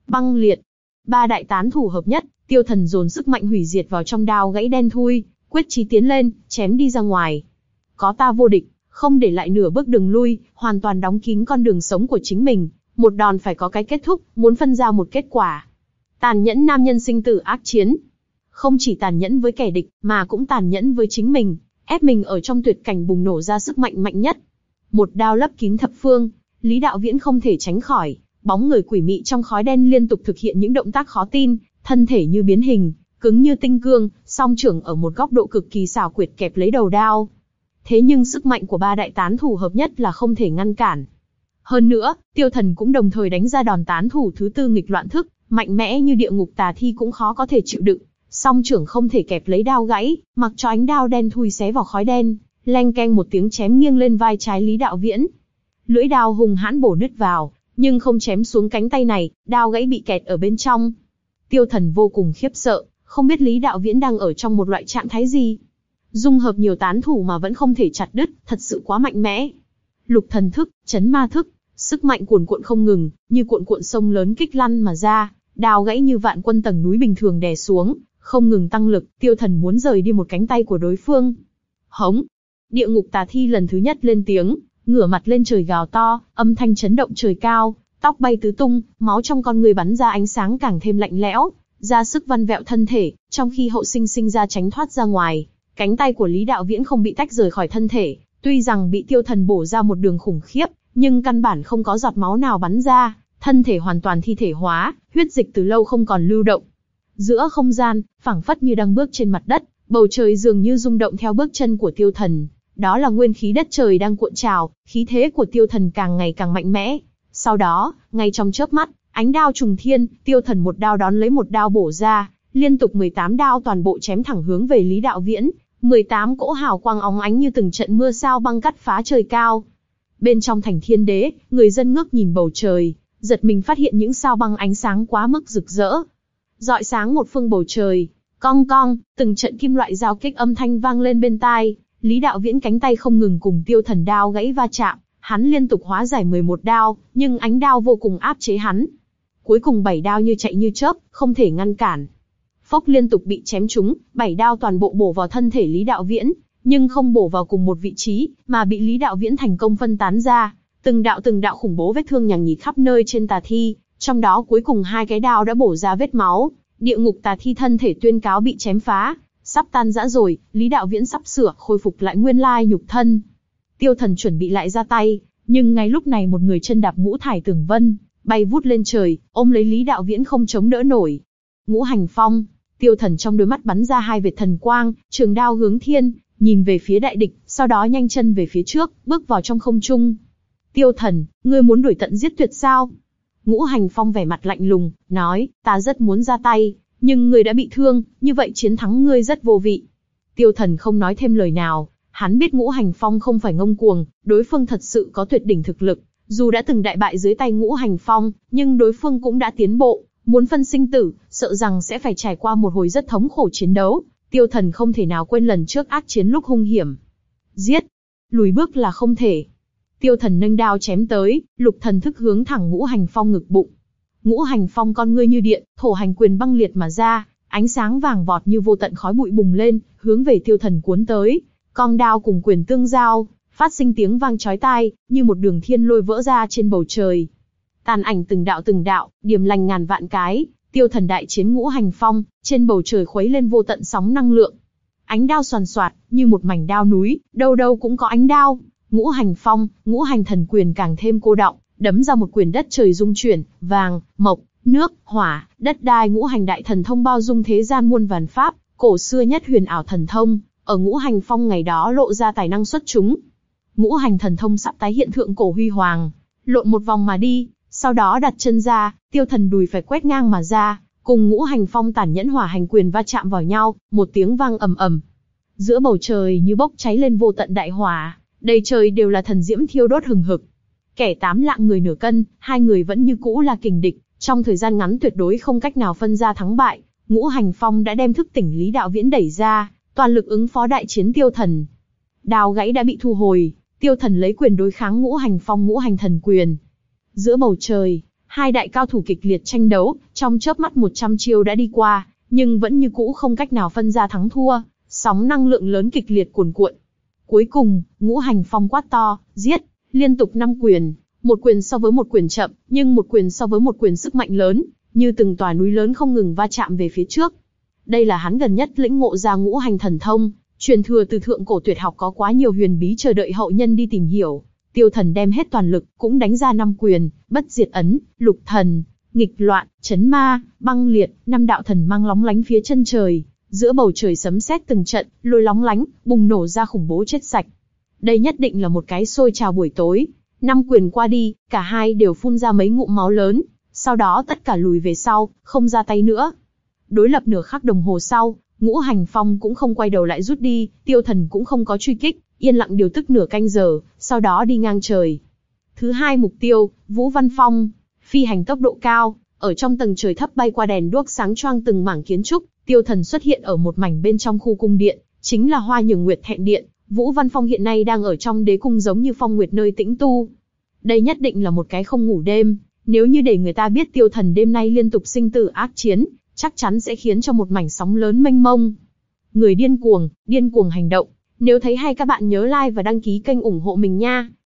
băng liệt, ba đại tán thủ hợp nhất, tiêu thần dồn sức mạnh hủy diệt vào trong đao gãy đen thui, quyết chí tiến lên, chém đi ra ngoài. Có ta vô địch, không để lại nửa bước đường lui, hoàn toàn đóng kín con đường sống của chính mình, một đòn phải có cái kết thúc, muốn phân ra một kết quả. Tàn nhẫn nam nhân sinh tử ác chiến. Không chỉ tàn nhẫn với kẻ địch, mà cũng tàn nhẫn với chính mình, ép mình ở trong tuyệt cảnh bùng nổ ra sức mạnh mạnh nhất. Một đao lấp kín thập phương, Lý Đạo Viễn không thể tránh khỏi, bóng người quỷ mị trong khói đen liên tục thực hiện những động tác khó tin, thân thể như biến hình, cứng như tinh cương, song trưởng ở một góc độ cực kỳ xảo quyệt kẹp lấy đầu đao. Thế nhưng sức mạnh của ba đại tán thủ hợp nhất là không thể ngăn cản. Hơn nữa, tiêu thần cũng đồng thời đánh ra đòn tán thủ thứ tư nghịch loạn thức, mạnh mẽ như địa ngục tà thi cũng khó có thể chịu đựng. Song trưởng không thể kẹp lấy đao gãy, mặc cho ánh đao đen thui xé vào khói đen, leng keng một tiếng chém nghiêng lên vai trái Lý Đạo Viễn. Lưỡi đao hùng hãn bổ nứt vào, nhưng không chém xuống cánh tay này, đao gãy bị kẹt ở bên trong. Tiêu thần vô cùng khiếp sợ, không biết Lý Đạo Viễn đang ở trong một loại trạng thái gì. Dung hợp nhiều tán thủ mà vẫn không thể chặt đứt, thật sự quá mạnh mẽ. Lục thần thức, chấn ma thức, sức mạnh cuồn cuộn không ngừng, như cuộn cuộn sông lớn kích lăn mà ra, đao gãy như vạn quân tầng núi bình thường đè xuống, không ngừng tăng lực, tiêu thần muốn rời đi một cánh tay của đối phương. Hống! Địa ngục tà thi lần thứ nhất lên tiếng, ngửa mặt lên trời gào to, âm thanh chấn động trời cao, tóc bay tứ tung, máu trong con người bắn ra ánh sáng càng thêm lạnh lẽo, ra sức văn vẹo thân thể, trong khi hậu sinh sinh ra tránh thoát ra ngoài. Cánh tay của Lý Đạo Viễn không bị tách rời khỏi thân thể, tuy rằng bị tiêu thần bổ ra một đường khủng khiếp, nhưng căn bản không có giọt máu nào bắn ra, thân thể hoàn toàn thi thể hóa, huyết dịch từ lâu không còn lưu động. Giữa không gian, phảng phất như đang bước trên mặt đất, bầu trời dường như rung động theo bước chân của tiêu thần. Đó là nguyên khí đất trời đang cuộn trào, khí thế của tiêu thần càng ngày càng mạnh mẽ. Sau đó, ngay trong chớp mắt, ánh đao trùng thiên, tiêu thần một đao đón lấy một đao bổ ra, liên tục 18 đao toàn bộ chém thẳng hướng về Lý Đạo Viễn, 18 cỗ hào quang óng ánh như từng trận mưa sao băng cắt phá trời cao. Bên trong thành thiên đế, người dân ngước nhìn bầu trời, giật mình phát hiện những sao băng ánh sáng quá mức rực rỡ. Dọi sáng một phương bầu trời, cong cong, từng trận kim loại giao kích âm thanh vang lên bên tai, Lý Đạo Viễn cánh tay không ngừng cùng tiêu thần đao gãy va chạm, hắn liên tục hóa giải 11 đao, nhưng ánh đao vô cùng áp chế hắn. Cuối cùng bảy đao như chạy như chớp, không thể ngăn cản. Phốc liên tục bị chém trúng, bảy đao toàn bộ bổ vào thân thể Lý Đạo Viễn, nhưng không bổ vào cùng một vị trí, mà bị Lý Đạo Viễn thành công phân tán ra. Từng đạo từng đạo khủng bố vết thương nhằng nhịt khắp nơi trên tà thi, trong đó cuối cùng hai cái đao đã bổ ra vết máu, địa ngục tà thi thân thể tuyên cáo bị chém phá, sắp tan rã rồi, Lý Đạo Viễn sắp sửa khôi phục lại nguyên lai nhục thân. Tiêu Thần chuẩn bị lại ra tay, nhưng ngay lúc này một người chân đạp ngũ thải tường vân, bay vút lên trời, ôm lấy Lý Đạo Viễn không chống đỡ nổi. Ngũ hành phong, Tiêu Thần trong đôi mắt bắn ra hai vệt thần quang, trường đao hướng thiên, nhìn về phía đại địch, sau đó nhanh chân về phía trước, bước vào trong không trung. Tiêu Thần, ngươi muốn đuổi tận giết tuyệt sao? Ngũ hành phong vẻ mặt lạnh lùng, nói, ta rất muốn ra tay, nhưng ngươi đã bị thương, như vậy chiến thắng ngươi rất vô vị. Tiêu Thần không nói thêm lời nào, Hắn biết ngũ hành phong không phải ngông cuồng, đối phương thật sự có tuyệt đỉnh thực lực. Dù đã từng đại bại dưới tay ngũ hành phong, nhưng đối phương cũng đã tiến bộ, muốn phân sinh tử, sợ rằng sẽ phải trải qua một hồi rất thống khổ chiến đấu. Tiêu thần không thể nào quên lần trước ác chiến lúc hung hiểm. Giết! Lùi bước là không thể. Tiêu thần nâng đao chém tới, lục thần thức hướng thẳng ngũ hành phong ngực bụng. Ngũ hành phong con ngươi như điện, thổ hành quyền băng liệt mà ra, ánh sáng vàng vọt như vô tận khói bụi bùng lên, hướng về tiêu thần cuốn tới. Con đao cùng quyền tương giao, phát sinh tiếng vang chói tai, như một đường thiên lôi vỡ ra trên bầu trời. Tàn ảnh từng đạo từng đạo, điểm lành ngàn vạn cái, tiêu thần đại chiến ngũ hành phong, trên bầu trời khuấy lên vô tận sóng năng lượng. Ánh đao soàn soạt, như một mảnh đao núi, đâu đâu cũng có ánh đao. Ngũ hành phong, ngũ hành thần quyền càng thêm cô động, đấm ra một quyền đất trời dung chuyển, vàng, mộc, nước, hỏa, đất đai ngũ hành đại thần thông bao dung thế gian muôn vàn pháp, cổ xưa nhất huyền ảo thần thông, ở ngũ hành phong ngày đó lộ ra tài năng xuất chúng. Ngũ hành thần thông sắp tái hiện thượng cổ huy hoàng, lộn một vòng mà đi, sau đó đặt chân ra, tiêu thần đùi phải quét ngang mà ra, cùng ngũ hành phong tản nhẫn hỏa hành quyền va chạm vào nhau, một tiếng vang ầm ầm. Giữa bầu trời như bốc cháy lên vô tận đại hỏa, đầy trời đều là thần diễm thiêu đốt hừng hực. Kẻ tám lạng người nửa cân, hai người vẫn như cũ là kình địch, trong thời gian ngắn tuyệt đối không cách nào phân ra thắng bại. Ngũ hành phong đã đem thức tỉnh lý đạo viễn đẩy ra, toàn lực ứng phó đại chiến tiêu thần. Đào gãy đã bị thu hồi, tiêu thần lấy quyền đối kháng ngũ hành phong ngũ hành thần quyền. Giữa bầu trời, hai đại cao thủ kịch liệt tranh đấu, trong chớp mắt 100 chiêu đã đi qua, nhưng vẫn như cũ không cách nào phân ra thắng thua, sóng năng lượng lớn kịch liệt cuồn cuộn. Cuối cùng, ngũ hành phong quát to, giết, liên tục năm quyền, một quyền so với một quyền chậm, nhưng một quyền so với một quyền sức mạnh lớn, như từng tòa núi lớn không ngừng va chạm về phía trước. Đây là hắn gần nhất lĩnh ngộ ra ngũ hành thần thông, truyền thừa từ thượng cổ tuyệt học có quá nhiều huyền bí chờ đợi hậu nhân đi tìm hiểu. Tiêu thần đem hết toàn lực, cũng đánh ra năm quyền, bất diệt ấn, lục thần, nghịch loạn, chấn ma, băng liệt, năm đạo thần mang lóng lánh phía chân trời, giữa bầu trời sấm sét từng trận, lôi lóng lánh, bùng nổ ra khủng bố chết sạch. Đây nhất định là một cái xôi trào buổi tối. Năm quyền qua đi, cả hai đều phun ra mấy ngụm máu lớn, sau đó tất cả lùi về sau, không ra tay nữa. Đối lập nửa khắc đồng hồ sau, ngũ hành phong cũng không quay đầu lại rút đi, tiêu thần cũng không có truy kích, yên lặng điều tức nửa canh giờ, sau đó đi ngang trời. Thứ hai mục tiêu, Vũ Văn Phong, phi hành tốc độ cao, ở trong tầng trời thấp bay qua đèn đuốc sáng choang từng mảng kiến trúc, tiêu thần xuất hiện ở một mảnh bên trong khu cung điện, chính là Hoa Nhường Nguyệt Thẹn Điện, Vũ Văn Phong hiện nay đang ở trong đế cung giống như phong nguyệt nơi tĩnh tu. Đây nhất định là một cái không ngủ đêm, nếu như để người ta biết tiêu thần đêm nay liên tục sinh tử ác chiến, chắc chắn sẽ khiến cho một mảnh sóng lớn mênh mông. Người điên cuồng, điên cuồng hành động. Nếu thấy hay các bạn nhớ like và đăng ký kênh ủng hộ mình nha.